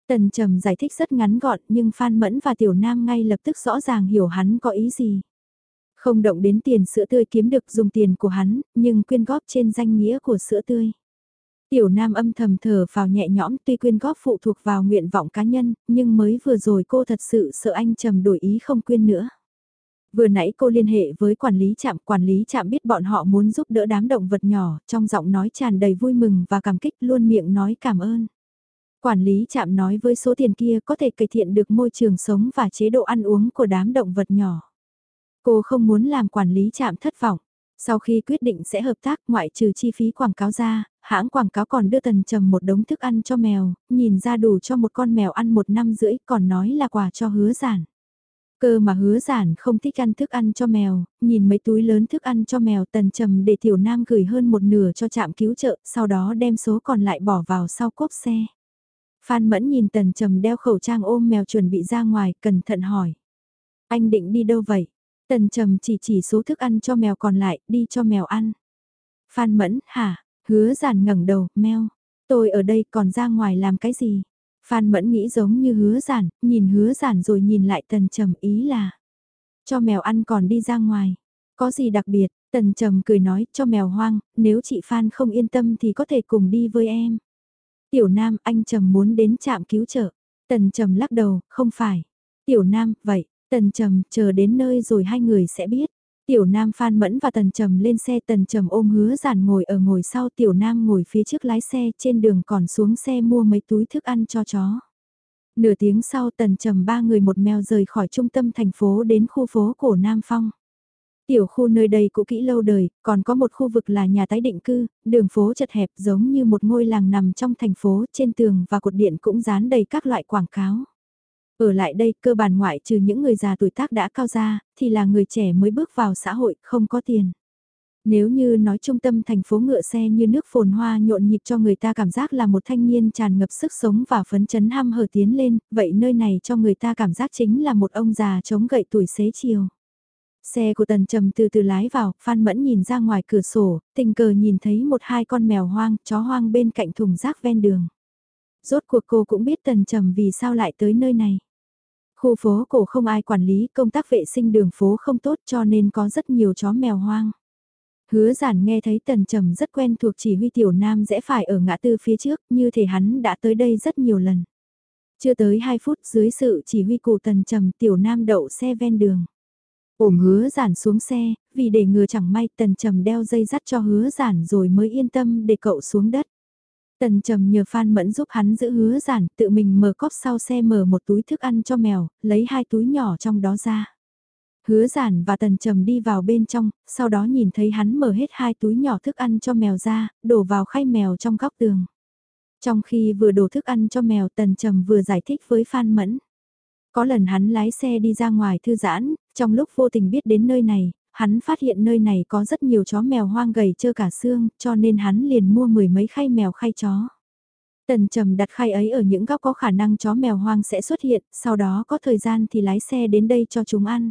Tần trầm giải thích rất ngắn gọn nhưng Phan Mẫn và Tiểu Nam ngay lập tức rõ ràng hiểu hắn có ý gì. Không động đến tiền sữa tươi kiếm được dùng tiền của hắn, nhưng quyên góp trên danh nghĩa của sữa tươi. Tiểu Nam âm thầm thở vào nhẹ nhõm tuy quyên góp phụ thuộc vào nguyện vọng cá nhân, nhưng mới vừa rồi cô thật sự sợ anh trầm đổi ý không quyên nữa. Vừa nãy cô liên hệ với quản lý trạm, quản lý trạm biết bọn họ muốn giúp đỡ đám động vật nhỏ, trong giọng nói tràn đầy vui mừng và cảm kích luôn miệng nói cảm ơn. Quản lý trạm nói với số tiền kia có thể cải thiện được môi trường sống và chế độ ăn uống của đám động vật nhỏ. Cô không muốn làm quản lý trạm thất vọng. Sau khi quyết định sẽ hợp tác ngoại trừ chi phí quảng cáo ra, hãng quảng cáo còn đưa tần trầm một đống thức ăn cho mèo, nhìn ra đủ cho một con mèo ăn một năm rưỡi còn nói là quà cho hứa giản. Cơ mà hứa giản không thích ăn thức ăn cho mèo, nhìn mấy túi lớn thức ăn cho mèo tần trầm để tiểu nam gửi hơn một nửa cho trạm cứu trợ, sau đó đem số còn lại bỏ vào sau cốp xe. Phan Mẫn nhìn tần trầm đeo khẩu trang ôm mèo chuẩn bị ra ngoài, cẩn thận hỏi. Anh định đi đâu vậy? Tần trầm chỉ chỉ số thức ăn cho mèo còn lại, đi cho mèo ăn. Phan Mẫn, hả? Hứa giản ngẩng đầu, mèo. Tôi ở đây còn ra ngoài làm cái gì? Phan Mẫn nghĩ giống như hứa giản, nhìn hứa giản rồi nhìn lại tần trầm ý là. Cho mèo ăn còn đi ra ngoài. Có gì đặc biệt, tần trầm cười nói cho mèo hoang, nếu chị Phan không yên tâm thì có thể cùng đi với em. Tiểu Nam anh trầm muốn đến trạm cứu trợ. Tần Trầm lắc đầu, không phải. Tiểu Nam, vậy, Tần Trầm, chờ đến nơi rồi hai người sẽ biết. Tiểu Nam Phan Mẫn và Tần Trầm lên xe Tần Trầm ôm hứa giản ngồi ở ngồi sau Tiểu Nam ngồi phía trước lái xe trên đường còn xuống xe mua mấy túi thức ăn cho chó. Nửa tiếng sau Tần Trầm ba người một mèo rời khỏi trung tâm thành phố đến khu phố cổ Nam Phong. Tiểu khu nơi đây cũ kỹ lâu đời, còn có một khu vực là nhà tái định cư, đường phố chật hẹp giống như một ngôi làng nằm trong thành phố, trên tường và cột điện cũng dán đầy các loại quảng cáo. Ở lại đây cơ bản ngoại trừ những người già tuổi tác đã cao ra, thì là người trẻ mới bước vào xã hội, không có tiền. Nếu như nói trung tâm thành phố ngựa xe như nước phồn hoa nhộn nhịp cho người ta cảm giác là một thanh niên tràn ngập sức sống và phấn chấn ham hở tiến lên, vậy nơi này cho người ta cảm giác chính là một ông già chống gậy tuổi xế chiều. Xe của Tần Trầm từ từ lái vào, Phan Mẫn nhìn ra ngoài cửa sổ, tình cờ nhìn thấy một hai con mèo hoang, chó hoang bên cạnh thùng rác ven đường. Rốt cuộc cô cũng biết Tần Trầm vì sao lại tới nơi này. Khu phố cổ không ai quản lý, công tác vệ sinh đường phố không tốt cho nên có rất nhiều chó mèo hoang. Hứa giản nghe thấy Tần Trầm rất quen thuộc chỉ huy tiểu nam rẽ phải ở ngã tư phía trước, như thể hắn đã tới đây rất nhiều lần. Chưa tới 2 phút dưới sự chỉ huy của Tần Trầm tiểu nam đậu xe ven đường. Ổm hứa giản xuống xe, vì để ngừa chẳng may tần trầm đeo dây dắt cho hứa giản rồi mới yên tâm để cậu xuống đất. Tần trầm nhờ Phan Mẫn giúp hắn giữ hứa giản, tự mình mở cóp sau xe mở một túi thức ăn cho mèo, lấy hai túi nhỏ trong đó ra. Hứa giản và tần trầm đi vào bên trong, sau đó nhìn thấy hắn mở hết hai túi nhỏ thức ăn cho mèo ra, đổ vào khay mèo trong góc tường. Trong khi vừa đổ thức ăn cho mèo tần trầm vừa giải thích với Phan Mẫn. Có lần hắn lái xe đi ra ngoài thư giãn, trong lúc vô tình biết đến nơi này, hắn phát hiện nơi này có rất nhiều chó mèo hoang gầy trơ cả xương, cho nên hắn liền mua mười mấy khay mèo khay chó. Tần trầm đặt khay ấy ở những góc có khả năng chó mèo hoang sẽ xuất hiện, sau đó có thời gian thì lái xe đến đây cho chúng ăn.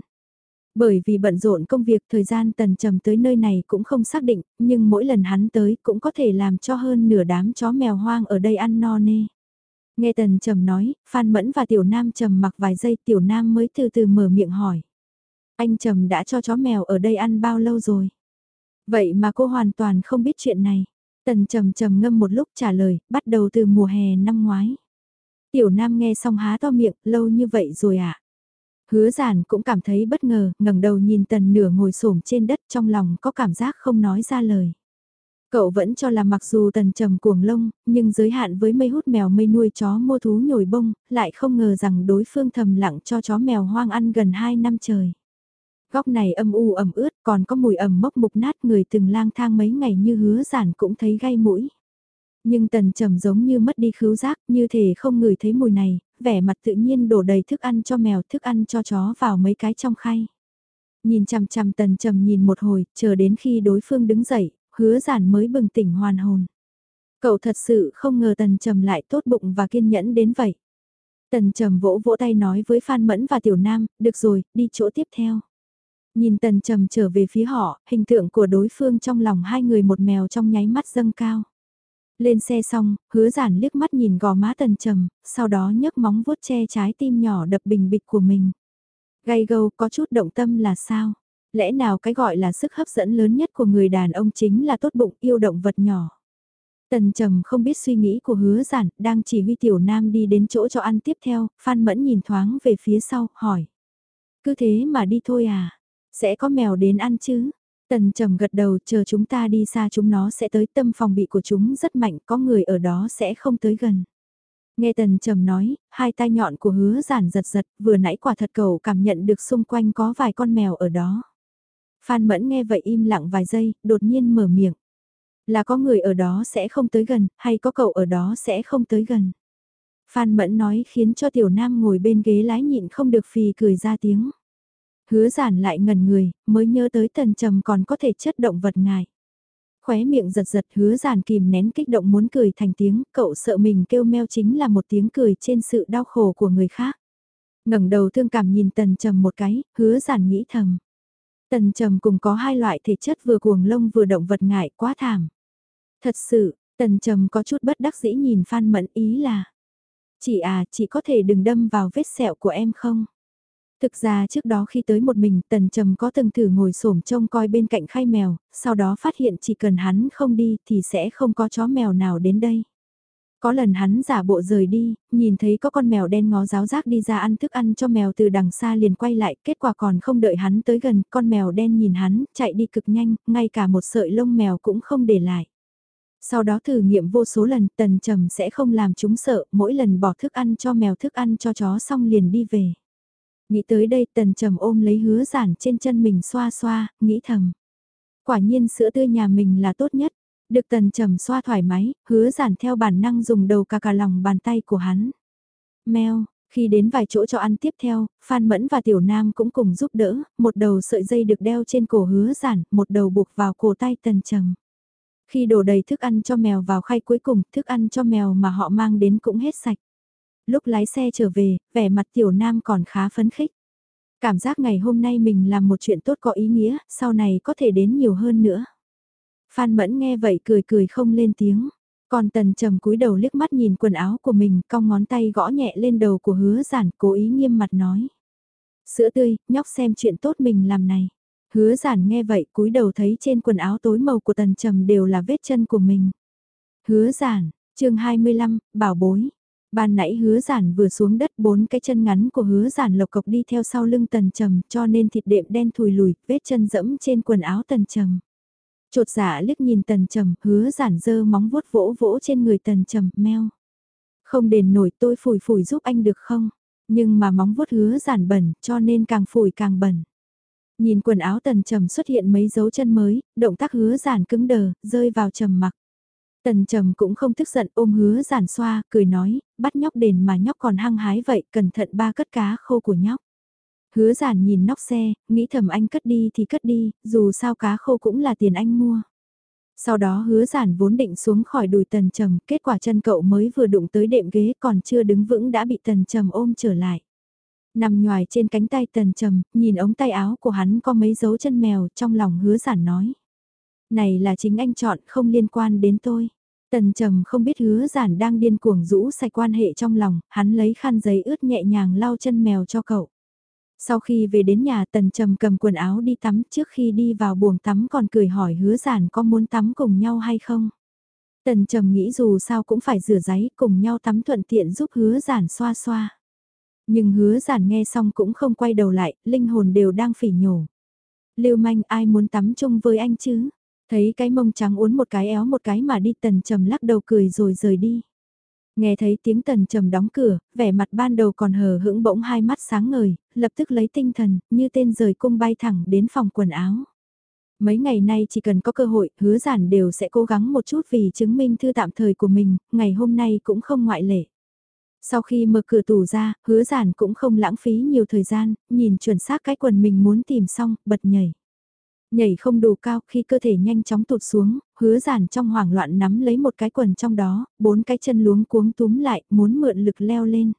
Bởi vì bận rộn công việc thời gian tần trầm tới nơi này cũng không xác định, nhưng mỗi lần hắn tới cũng có thể làm cho hơn nửa đám chó mèo hoang ở đây ăn no nê. Nghe tần trầm nói, Phan Mẫn và Tiểu Nam trầm mặc vài giây Tiểu Nam mới từ từ mở miệng hỏi. Anh Trầm đã cho chó mèo ở đây ăn bao lâu rồi? Vậy mà cô hoàn toàn không biết chuyện này. Tần Trầm Trầm ngâm một lúc trả lời, bắt đầu từ mùa hè năm ngoái. Tiểu Nam nghe xong há to miệng, lâu như vậy rồi ạ. À? Hứa giản cũng cảm thấy bất ngờ, ngẩng đầu nhìn tần nửa ngồi xổm trên đất trong lòng có cảm giác không nói ra lời. Cậu vẫn cho là mặc dù tần trầm cuồng lông, nhưng giới hạn với mây hút mèo mây nuôi chó mua thú nhồi bông, lại không ngờ rằng đối phương thầm lặng cho chó mèo hoang ăn gần 2 năm trời. Góc này âm u ẩm ướt còn có mùi ẩm mốc mục nát người từng lang thang mấy ngày như hứa giản cũng thấy gai mũi. Nhưng tần trầm giống như mất đi khứu giác như thể không ngửi thấy mùi này, vẻ mặt tự nhiên đổ đầy thức ăn cho mèo thức ăn cho chó vào mấy cái trong khay. Nhìn chằm chằm tần trầm nhìn một hồi, chờ đến khi đối phương đứng dậy, hứa giản mới bừng tỉnh hoàn hồn. Cậu thật sự không ngờ tần trầm lại tốt bụng và kiên nhẫn đến vậy. Tần trầm vỗ vỗ tay nói với Phan Mẫn và Tiểu Nam, được rồi, đi chỗ tiếp theo. Nhìn tần trầm trở về phía họ, hình tượng của đối phương trong lòng hai người một mèo trong nháy mắt dâng cao. Lên xe xong, hứa giản liếc mắt nhìn gò má tần trầm, sau đó nhấc móng vuốt che trái tim nhỏ đập bình bịch của mình. Gay gâu có chút động tâm là sao? Lẽ nào cái gọi là sức hấp dẫn lớn nhất của người đàn ông chính là tốt bụng yêu động vật nhỏ? Tần trầm không biết suy nghĩ của hứa giản, đang chỉ huy tiểu nam đi đến chỗ cho ăn tiếp theo, Phan Mẫn nhìn thoáng về phía sau, hỏi. Cứ thế mà đi thôi à? Sẽ có mèo đến ăn chứ? Tần trầm gật đầu chờ chúng ta đi xa chúng nó sẽ tới tâm phòng bị của chúng rất mạnh có người ở đó sẽ không tới gần. Nghe tần trầm nói, hai tai nhọn của hứa giản giật giật vừa nãy quả thật cầu cảm nhận được xung quanh có vài con mèo ở đó. Phan Mẫn nghe vậy im lặng vài giây, đột nhiên mở miệng. Là có người ở đó sẽ không tới gần, hay có cậu ở đó sẽ không tới gần. Phan Mẫn nói khiến cho Tiểu Nam ngồi bên ghế lái nhịn không được phì cười ra tiếng. Hứa giản lại ngần người, mới nhớ tới tần trầm còn có thể chất động vật ngài. Khóe miệng giật giật hứa giản kìm nén kích động muốn cười thành tiếng, cậu sợ mình kêu meo chính là một tiếng cười trên sự đau khổ của người khác. ngẩng đầu thương cảm nhìn tần trầm một cái, hứa giản nghĩ thầm. Tần trầm cùng có hai loại thể chất vừa cuồng lông vừa động vật ngại quá thảm. Thật sự, tần trầm có chút bất đắc dĩ nhìn Phan Mẫn ý là. Chị à, chị có thể đừng đâm vào vết sẹo của em không? Thực ra trước đó khi tới một mình tần trầm có từng thử ngồi xổm trông coi bên cạnh khay mèo, sau đó phát hiện chỉ cần hắn không đi thì sẽ không có chó mèo nào đến đây. Có lần hắn giả bộ rời đi, nhìn thấy có con mèo đen ngó giáo giác đi ra ăn thức ăn cho mèo từ đằng xa liền quay lại, kết quả còn không đợi hắn tới gần, con mèo đen nhìn hắn, chạy đi cực nhanh, ngay cả một sợi lông mèo cũng không để lại. Sau đó thử nghiệm vô số lần, tần trầm sẽ không làm chúng sợ, mỗi lần bỏ thức ăn cho mèo thức ăn cho chó xong liền đi về. Nghĩ tới đây tần trầm ôm lấy hứa giản trên chân mình xoa xoa, nghĩ thầm. Quả nhiên sữa tươi nhà mình là tốt nhất. Được tần trầm xoa thoải mái, hứa giản theo bản năng dùng đầu cà cà lòng bàn tay của hắn. Mèo, khi đến vài chỗ cho ăn tiếp theo, Phan Mẫn và Tiểu Nam cũng cùng giúp đỡ, một đầu sợi dây được đeo trên cổ hứa giản, một đầu buộc vào cổ tay tần trầm. Khi đổ đầy thức ăn cho mèo vào khay cuối cùng, thức ăn cho mèo mà họ mang đến cũng hết sạch. Lúc lái xe trở về, vẻ mặt Tiểu Nam còn khá phấn khích. Cảm giác ngày hôm nay mình làm một chuyện tốt có ý nghĩa, sau này có thể đến nhiều hơn nữa. Phan Mẫn nghe vậy cười cười không lên tiếng. Còn tần trầm cúi đầu liếc mắt nhìn quần áo của mình, cong ngón tay gõ nhẹ lên đầu của hứa giản, cố ý nghiêm mặt nói. Sữa tươi, nhóc xem chuyện tốt mình làm này. Hứa giản nghe vậy cúi đầu thấy trên quần áo tối màu của tần trầm đều là vết chân của mình. Hứa giản, chương 25, bảo bối. Ban nãy hứa giản vừa xuống đất bốn cái chân ngắn của hứa giản lộc cộc đi theo sau lưng tần trầm cho nên thịt đệm đen thùi lùi, vết chân dẫm trên quần áo tần trầm. Chột dạ liếc nhìn tần trầm, hứa giản dơ móng vuốt vỗ vỗ trên người tần trầm, meo. Không đền nổi tôi phủi phủi giúp anh được không? Nhưng mà móng vuốt hứa giản bẩn, cho nên càng phủi càng bẩn. Nhìn quần áo tần trầm xuất hiện mấy dấu chân mới, động tác hứa giản cứng đờ, rơi vào trầm mặc. Tần trầm cũng không tức giận ôm hứa giản xoa, cười nói, bắt nhóc đền mà nhóc còn hăng hái vậy, cẩn thận ba cất cá khô của nhóc. Hứa giản nhìn nóc xe, nghĩ thầm anh cất đi thì cất đi, dù sao cá khô cũng là tiền anh mua. Sau đó hứa giản vốn định xuống khỏi đùi tần trầm, kết quả chân cậu mới vừa đụng tới đệm ghế còn chưa đứng vững đã bị tần trầm ôm trở lại. Nằm nhòi trên cánh tay tần trầm, nhìn ống tay áo của hắn có mấy dấu chân mèo trong lòng hứa giản nói. Này là chính anh chọn không liên quan đến tôi. Tần trầm không biết hứa giản đang điên cuồng rũ sạch quan hệ trong lòng, hắn lấy khăn giấy ướt nhẹ nhàng lau chân mèo cho cậu. Sau khi về đến nhà tần trầm cầm quần áo đi tắm trước khi đi vào buồng tắm còn cười hỏi hứa giản có muốn tắm cùng nhau hay không. Tần trầm nghĩ dù sao cũng phải rửa giấy cùng nhau tắm thuận tiện giúp hứa giản xoa xoa. Nhưng hứa giản nghe xong cũng không quay đầu lại, linh hồn đều đang phỉ nhổ. Lưu manh ai muốn tắm chung với anh chứ? Thấy cái mông trắng uốn một cái éo một cái mà đi tần trầm lắc đầu cười rồi rời đi. Nghe thấy tiếng tần trầm đóng cửa, vẻ mặt ban đầu còn hờ hững bỗng hai mắt sáng ngời, lập tức lấy tinh thần, như tên rời cung bay thẳng đến phòng quần áo. Mấy ngày nay chỉ cần có cơ hội, hứa giản đều sẽ cố gắng một chút vì chứng minh thư tạm thời của mình, ngày hôm nay cũng không ngoại lệ. Sau khi mở cửa tủ ra, hứa giản cũng không lãng phí nhiều thời gian, nhìn chuẩn xác cái quần mình muốn tìm xong, bật nhảy. Nhảy không đủ cao khi cơ thể nhanh chóng tụt xuống, hứa giản trong hoảng loạn nắm lấy một cái quần trong đó, bốn cái chân luống cuống túm lại, muốn mượn lực leo lên.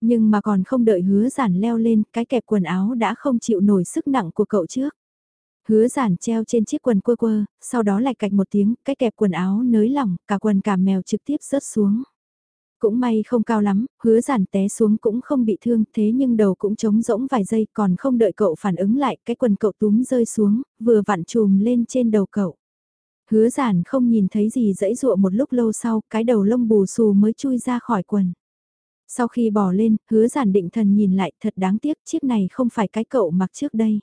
Nhưng mà còn không đợi hứa giản leo lên, cái kẹp quần áo đã không chịu nổi sức nặng của cậu trước. Hứa giản treo trên chiếc quần quơ quơ, sau đó lại cạch một tiếng, cái kẹp quần áo nới lỏng, cả quần cả mèo trực tiếp rớt xuống. Cũng may không cao lắm, hứa giản té xuống cũng không bị thương thế nhưng đầu cũng trống rỗng vài giây còn không đợi cậu phản ứng lại cái quần cậu túm rơi xuống, vừa vặn chùm lên trên đầu cậu. Hứa giản không nhìn thấy gì dãy dụa một lúc lâu sau, cái đầu lông bù xù mới chui ra khỏi quần. Sau khi bỏ lên, hứa giản định thần nhìn lại thật đáng tiếc chiếc này không phải cái cậu mặc trước đây.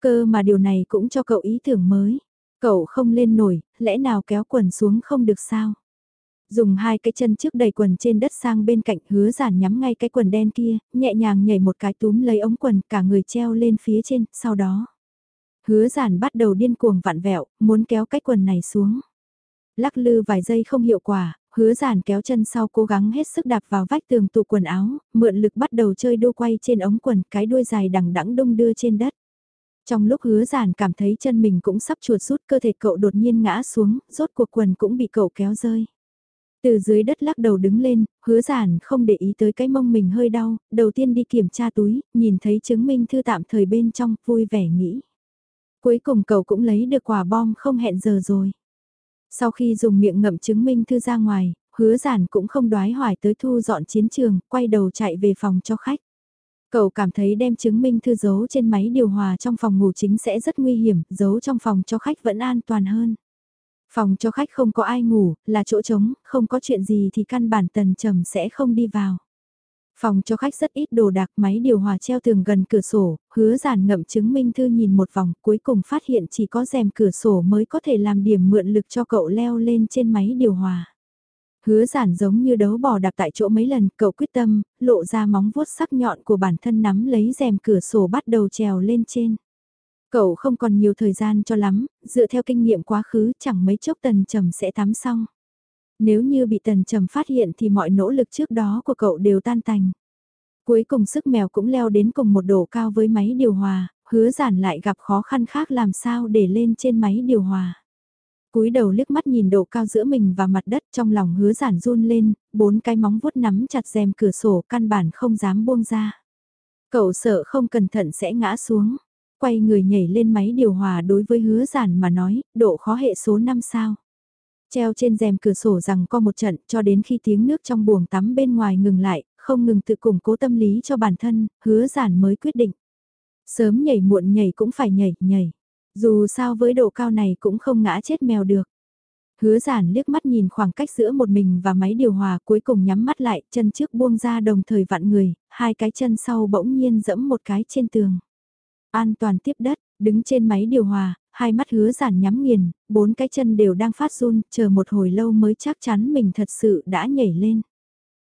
Cơ mà điều này cũng cho cậu ý tưởng mới. Cậu không lên nổi, lẽ nào kéo quần xuống không được sao? Dùng hai cái chân trước đầy quần trên đất sang bên cạnh hứa giản nhắm ngay cái quần đen kia, nhẹ nhàng nhảy một cái túm lấy ống quần cả người treo lên phía trên, sau đó. Hứa giản bắt đầu điên cuồng vặn vẹo, muốn kéo cái quần này xuống. Lắc lư vài giây không hiệu quả, hứa giản kéo chân sau cố gắng hết sức đạp vào vách tường tụ quần áo, mượn lực bắt đầu chơi đu quay trên ống quần cái đuôi dài đằng đẵng đung đưa trên đất. Trong lúc hứa giản cảm thấy chân mình cũng sắp chuột rút cơ thể cậu đột nhiên ngã xuống, rốt cuộc quần cũng bị cậu kéo rơi. Từ dưới đất lắc đầu đứng lên, hứa giản không để ý tới cái mông mình hơi đau, đầu tiên đi kiểm tra túi, nhìn thấy chứng minh thư tạm thời bên trong, vui vẻ nghĩ. Cuối cùng cậu cũng lấy được quả bom không hẹn giờ rồi. Sau khi dùng miệng ngậm chứng minh thư ra ngoài, hứa giản cũng không đoái hoài tới thu dọn chiến trường, quay đầu chạy về phòng cho khách. Cậu cảm thấy đem chứng minh thư giấu trên máy điều hòa trong phòng ngủ chính sẽ rất nguy hiểm, giấu trong phòng cho khách vẫn an toàn hơn. Phòng cho khách không có ai ngủ, là chỗ trống, không có chuyện gì thì căn bản tần trầm sẽ không đi vào. Phòng cho khách rất ít đồ đạc máy điều hòa treo tường gần cửa sổ, hứa giản ngậm chứng minh thư nhìn một vòng cuối cùng phát hiện chỉ có rèm cửa sổ mới có thể làm điểm mượn lực cho cậu leo lên trên máy điều hòa. Hứa giản giống như đấu bò đạp tại chỗ mấy lần, cậu quyết tâm, lộ ra móng vuốt sắc nhọn của bản thân nắm lấy rèm cửa sổ bắt đầu trèo lên trên. Cậu không còn nhiều thời gian cho lắm, dựa theo kinh nghiệm quá khứ chẳng mấy chốc tần trầm sẽ tắm xong. Nếu như bị tần trầm phát hiện thì mọi nỗ lực trước đó của cậu đều tan tành. Cuối cùng sức mèo cũng leo đến cùng một độ cao với máy điều hòa, hứa giản lại gặp khó khăn khác làm sao để lên trên máy điều hòa. cúi đầu liếc mắt nhìn độ cao giữa mình và mặt đất trong lòng hứa giản run lên, bốn cái móng vuốt nắm chặt rèm cửa sổ căn bản không dám buông ra. Cậu sợ không cẩn thận sẽ ngã xuống, quay người nhảy lên máy điều hòa đối với hứa giản mà nói, độ khó hệ số 5 sao. Treo trên rèm cửa sổ rằng co một trận cho đến khi tiếng nước trong buồng tắm bên ngoài ngừng lại, không ngừng tự củng cố tâm lý cho bản thân, hứa giản mới quyết định. Sớm nhảy muộn nhảy cũng phải nhảy, nhảy. Dù sao với độ cao này cũng không ngã chết mèo được. Hứa giản liếc mắt nhìn khoảng cách giữa một mình và máy điều hòa cuối cùng nhắm mắt lại, chân trước buông ra đồng thời vặn người, hai cái chân sau bỗng nhiên dẫm một cái trên tường. An toàn tiếp đất, đứng trên máy điều hòa, hai mắt hứa giản nhắm nghiền, bốn cái chân đều đang phát run, chờ một hồi lâu mới chắc chắn mình thật sự đã nhảy lên.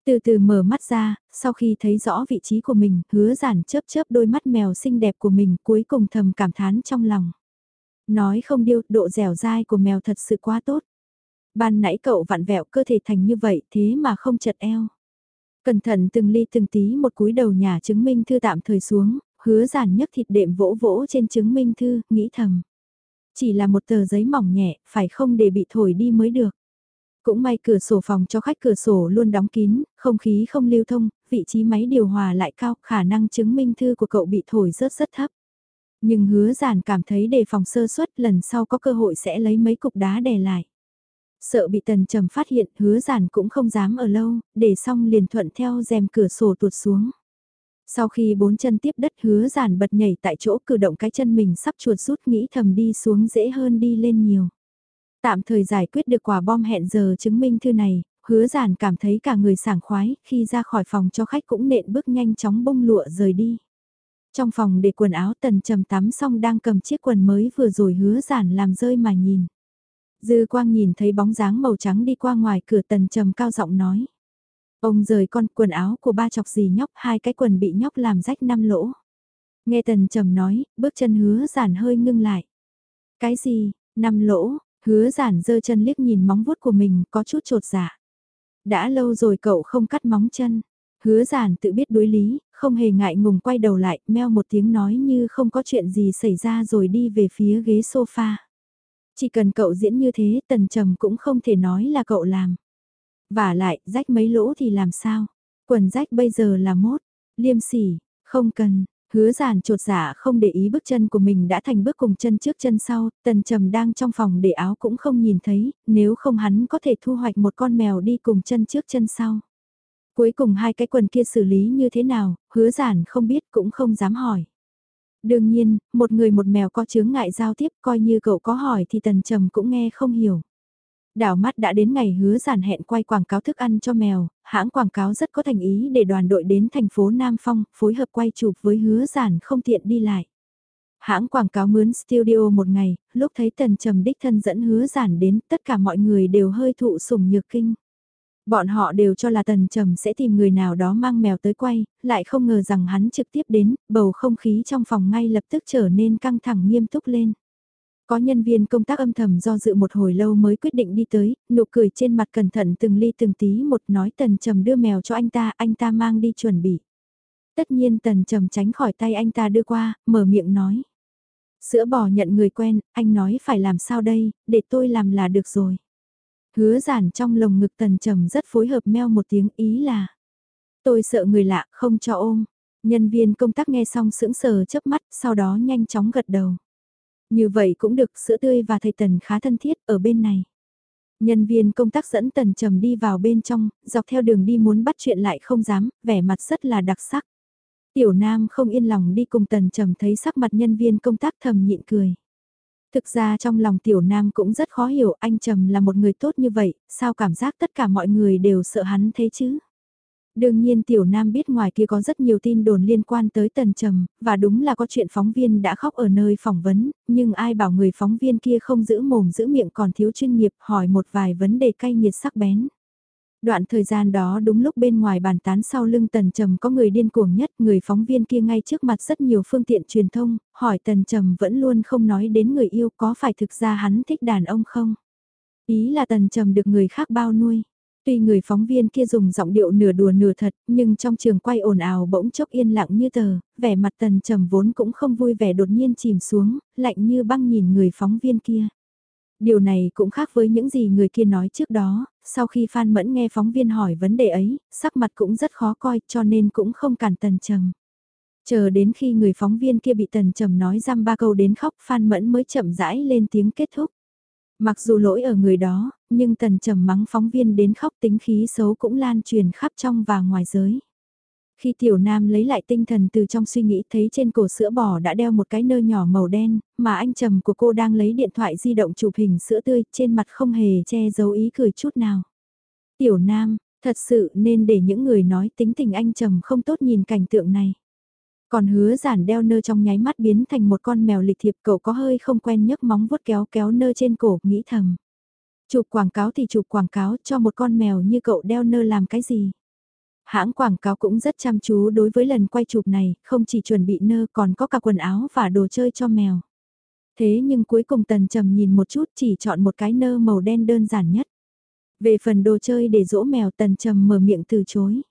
Từ từ mở mắt ra, sau khi thấy rõ vị trí của mình, hứa giản chớp chớp đôi mắt mèo xinh đẹp của mình cuối cùng thầm cảm thán trong lòng. Nói không điêu, độ dẻo dai của mèo thật sự quá tốt. Ban nãy cậu vặn vẹo cơ thể thành như vậy thế mà không chật eo. Cẩn thận từng ly từng tí một cúi đầu nhà chứng minh thư tạm thời xuống, hứa giản nhấc thịt đệm vỗ vỗ trên chứng minh thư, nghĩ thầm. Chỉ là một tờ giấy mỏng nhẹ, phải không để bị thổi đi mới được. Cũng may cửa sổ phòng cho khách cửa sổ luôn đóng kín, không khí không lưu thông, vị trí máy điều hòa lại cao, khả năng chứng minh thư của cậu bị thổi rất rất thấp. Nhưng hứa giản cảm thấy đề phòng sơ suất lần sau có cơ hội sẽ lấy mấy cục đá đè lại. Sợ bị tần trầm phát hiện hứa giản cũng không dám ở lâu, để xong liền thuận theo rèm cửa sổ tuột xuống. Sau khi bốn chân tiếp đất hứa giản bật nhảy tại chỗ cử động cái chân mình sắp chuột rút nghĩ thầm đi xuống dễ hơn đi lên nhiều. Tạm thời giải quyết được quả bom hẹn giờ chứng minh thư này, hứa giản cảm thấy cả người sảng khoái khi ra khỏi phòng cho khách cũng nện bước nhanh chóng bông lụa rời đi. Trong phòng để quần áo tần trầm tắm xong đang cầm chiếc quần mới vừa rồi hứa giản làm rơi mà nhìn. Dư quang nhìn thấy bóng dáng màu trắng đi qua ngoài cửa tần trầm cao giọng nói. Ông rời con quần áo của ba chọc gì nhóc hai cái quần bị nhóc làm rách năm lỗ. Nghe tần trầm nói, bước chân hứa giản hơi ngưng lại. Cái gì, năm lỗ, hứa giản giơ chân liếc nhìn móng vuốt của mình có chút trột dạ. Đã lâu rồi cậu không cắt móng chân. Hứa giản tự biết đối lý, không hề ngại ngùng quay đầu lại, meo một tiếng nói như không có chuyện gì xảy ra rồi đi về phía ghế sofa. Chỉ cần cậu diễn như thế, tần trầm cũng không thể nói là cậu làm. Và lại, rách mấy lỗ thì làm sao? Quần rách bây giờ là mốt, liêm sỉ, không cần, hứa giản trột giả dạ không để ý bước chân của mình đã thành bước cùng chân trước chân sau, tần trầm đang trong phòng để áo cũng không nhìn thấy, nếu không hắn có thể thu hoạch một con mèo đi cùng chân trước chân sau. Cuối cùng hai cái quần kia xử lý như thế nào, hứa giản không biết cũng không dám hỏi. Đương nhiên, một người một mèo có chướng ngại giao tiếp coi như cậu có hỏi thì tần trầm cũng nghe không hiểu. Đảo mắt đã đến ngày hứa giản hẹn quay quảng cáo thức ăn cho mèo, hãng quảng cáo rất có thành ý để đoàn đội đến thành phố Nam Phong, phối hợp quay chụp với hứa giản không tiện đi lại. Hãng quảng cáo mướn studio một ngày, lúc thấy tần trầm đích thân dẫn hứa giản đến, tất cả mọi người đều hơi thụ sủng nhược kinh. Bọn họ đều cho là tần trầm sẽ tìm người nào đó mang mèo tới quay, lại không ngờ rằng hắn trực tiếp đến, bầu không khí trong phòng ngay lập tức trở nên căng thẳng nghiêm túc lên. Có nhân viên công tác âm thầm do dự một hồi lâu mới quyết định đi tới, nụ cười trên mặt cẩn thận từng ly từng tí một nói tần trầm đưa mèo cho anh ta, anh ta mang đi chuẩn bị. Tất nhiên tần trầm tránh khỏi tay anh ta đưa qua, mở miệng nói. Sữa bò nhận người quen, anh nói phải làm sao đây, để tôi làm là được rồi. Hứa giản trong lồng ngực tần trầm rất phối hợp meo một tiếng ý là. Tôi sợ người lạ, không cho ôm. Nhân viên công tác nghe xong sững sờ chớp mắt, sau đó nhanh chóng gật đầu. Như vậy cũng được, sữa tươi và thầy Tần khá thân thiết ở bên này. Nhân viên công tác dẫn Tần Trầm đi vào bên trong, dọc theo đường đi muốn bắt chuyện lại không dám, vẻ mặt rất là đặc sắc. Tiểu Nam không yên lòng đi cùng Tần Trầm thấy sắc mặt nhân viên công tác thầm nhịn cười. Thực ra trong lòng tiểu nam cũng rất khó hiểu anh Trầm là một người tốt như vậy, sao cảm giác tất cả mọi người đều sợ hắn thế chứ? Đương nhiên Tiểu Nam biết ngoài kia có rất nhiều tin đồn liên quan tới Tần Trầm, và đúng là có chuyện phóng viên đã khóc ở nơi phỏng vấn, nhưng ai bảo người phóng viên kia không giữ mồm giữ miệng còn thiếu chuyên nghiệp hỏi một vài vấn đề cay nghiệt sắc bén. Đoạn thời gian đó đúng lúc bên ngoài bàn tán sau lưng Tần Trầm có người điên cuồng nhất, người phóng viên kia ngay trước mặt rất nhiều phương tiện truyền thông, hỏi Tần Trầm vẫn luôn không nói đến người yêu có phải thực ra hắn thích đàn ông không? Ý là Tần Trầm được người khác bao nuôi. Tuy người phóng viên kia dùng giọng điệu nửa đùa nửa thật, nhưng trong trường quay ồn ào bỗng chốc yên lặng như tờ, vẻ mặt tần trầm vốn cũng không vui vẻ đột nhiên chìm xuống, lạnh như băng nhìn người phóng viên kia. Điều này cũng khác với những gì người kia nói trước đó, sau khi Phan Mẫn nghe phóng viên hỏi vấn đề ấy, sắc mặt cũng rất khó coi cho nên cũng không cản tần trầm. Chờ đến khi người phóng viên kia bị tần trầm nói răm ba câu đến khóc Phan Mẫn mới chậm rãi lên tiếng kết thúc. Mặc dù lỗi ở người đó, nhưng tần trầm mắng phóng viên đến khóc tính khí xấu cũng lan truyền khắp trong và ngoài giới. Khi tiểu nam lấy lại tinh thần từ trong suy nghĩ thấy trên cổ sữa bò đã đeo một cái nơ nhỏ màu đen, mà anh trầm của cô đang lấy điện thoại di động chụp hình sữa tươi, trên mặt không hề che giấu ý cười chút nào. Tiểu nam, thật sự nên để những người nói tính tình anh trầm không tốt nhìn cảnh tượng này. Còn hứa giản đeo nơ trong nháy mắt biến thành một con mèo lịch thiệp cậu có hơi không quen nhấc móng vuốt kéo kéo nơ trên cổ, nghĩ thầm. Chụp quảng cáo thì chụp quảng cáo cho một con mèo như cậu đeo nơ làm cái gì. Hãng quảng cáo cũng rất chăm chú đối với lần quay chụp này, không chỉ chuẩn bị nơ còn có cả quần áo và đồ chơi cho mèo. Thế nhưng cuối cùng tần trầm nhìn một chút chỉ chọn một cái nơ màu đen đơn giản nhất. Về phần đồ chơi để dỗ mèo tần trầm mở miệng từ chối.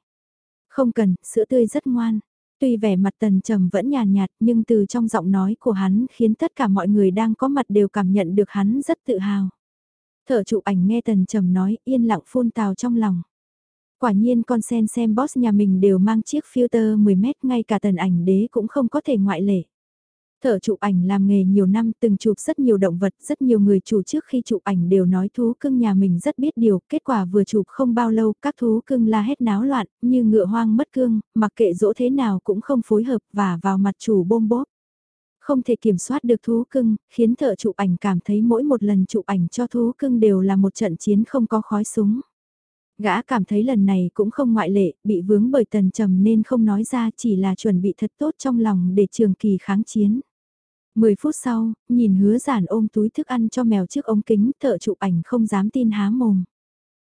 Không cần, sữa tươi rất ngoan. Tuy vẻ mặt tần trầm vẫn nhàn nhạt, nhưng từ trong giọng nói của hắn khiến tất cả mọi người đang có mặt đều cảm nhận được hắn rất tự hào. thở chụp ảnh nghe tần trầm nói yên lặng phun tào trong lòng. Quả nhiên con sen xem boss nhà mình đều mang chiếc filter 10 mét ngay cả tần ảnh đế cũng không có thể ngoại lệ. Thợ chụp ảnh làm nghề nhiều năm từng chụp rất nhiều động vật, rất nhiều người chủ trước khi chụp ảnh đều nói thú cưng nhà mình rất biết điều, kết quả vừa chụp không bao lâu các thú cưng la hét náo loạn, như ngựa hoang mất cương, mặc kệ dỗ thế nào cũng không phối hợp và vào mặt chủ bôm bốp. Không thể kiểm soát được thú cưng, khiến thợ chụp ảnh cảm thấy mỗi một lần chụp ảnh cho thú cưng đều là một trận chiến không có khói súng. Gã cảm thấy lần này cũng không ngoại lệ, bị vướng bởi tần trầm nên không nói ra chỉ là chuẩn bị thật tốt trong lòng để trường kỳ kháng chiến. Mười phút sau, nhìn hứa giản ôm túi thức ăn cho mèo trước ống kính, thợ chụp ảnh không dám tin há mồm.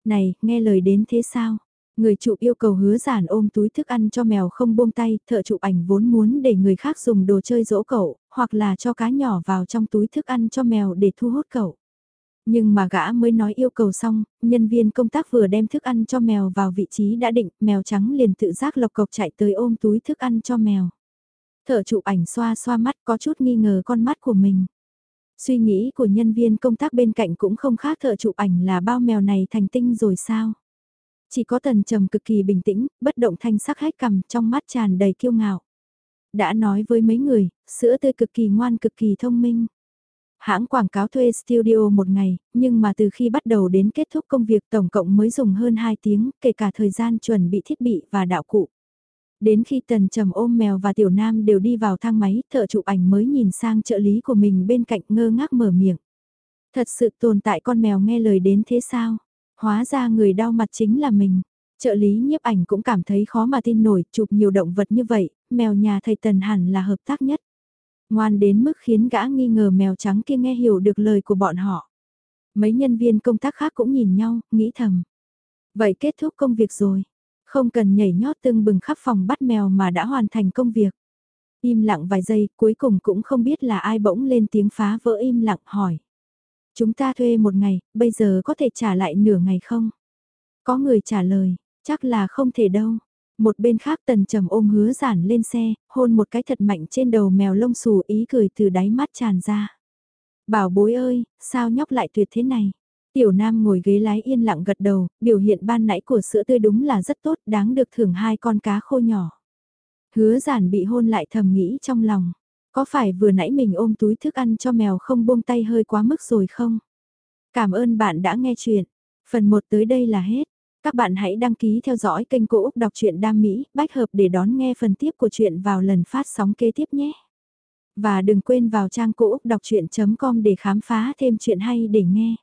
Này, nghe lời đến thế sao? Người chụp yêu cầu hứa giản ôm túi thức ăn cho mèo không buông tay, thợ chụp ảnh vốn muốn để người khác dùng đồ chơi dỗ cậu, hoặc là cho cá nhỏ vào trong túi thức ăn cho mèo để thu hút cậu. Nhưng mà gã mới nói yêu cầu xong, nhân viên công tác vừa đem thức ăn cho mèo vào vị trí đã định, mèo trắng liền tự giác lộc cộc chạy tới ôm túi thức ăn cho mèo. Thợ chụp ảnh xoa xoa mắt có chút nghi ngờ con mắt của mình. Suy nghĩ của nhân viên công tác bên cạnh cũng không khác thợ chụp ảnh là bao mèo này thành tinh rồi sao. Chỉ có tần trầm cực kỳ bình tĩnh, bất động thanh sắc hách cầm trong mắt tràn đầy kiêu ngạo. Đã nói với mấy người, sữa tươi cực kỳ ngoan cực kỳ thông minh. Hãng quảng cáo thuê studio một ngày, nhưng mà từ khi bắt đầu đến kết thúc công việc tổng cộng mới dùng hơn 2 tiếng, kể cả thời gian chuẩn bị thiết bị và đạo cụ. Đến khi Tần Trầm ôm mèo và Tiểu Nam đều đi vào thang máy, thợ chụp ảnh mới nhìn sang trợ lý của mình bên cạnh ngơ ngác mở miệng. Thật sự tồn tại con mèo nghe lời đến thế sao? Hóa ra người đau mặt chính là mình. Trợ lý nhiếp ảnh cũng cảm thấy khó mà tin nổi, chụp nhiều động vật như vậy, mèo nhà thầy Tần hẳn là hợp tác nhất. Ngoan đến mức khiến gã nghi ngờ mèo trắng kia nghe hiểu được lời của bọn họ. Mấy nhân viên công tác khác cũng nhìn nhau, nghĩ thầm. Vậy kết thúc công việc rồi. Không cần nhảy nhót tưng bừng khắp phòng bắt mèo mà đã hoàn thành công việc. Im lặng vài giây, cuối cùng cũng không biết là ai bỗng lên tiếng phá vỡ im lặng hỏi. Chúng ta thuê một ngày, bây giờ có thể trả lại nửa ngày không? Có người trả lời, chắc là không thể đâu. Một bên khác tần trầm ôm hứa giản lên xe, hôn một cái thật mạnh trên đầu mèo lông xù ý cười từ đáy mắt tràn ra. Bảo bối ơi, sao nhóc lại tuyệt thế này? Tiểu Nam ngồi ghế lái yên lặng gật đầu, biểu hiện ban nãy của sữa tươi đúng là rất tốt, đáng được thưởng hai con cá khô nhỏ. Hứa giản bị hôn lại thầm nghĩ trong lòng, có phải vừa nãy mình ôm túi thức ăn cho mèo không buông tay hơi quá mức rồi không? Cảm ơn bạn đã nghe chuyện. Phần 1 tới đây là hết. Các bạn hãy đăng ký theo dõi kênh Cô Úc Đọc truyện Đam Mỹ, bách hợp để đón nghe phần tiếp của chuyện vào lần phát sóng kế tiếp nhé. Và đừng quên vào trang cũ đọc chuyện.com để khám phá thêm chuyện hay để nghe.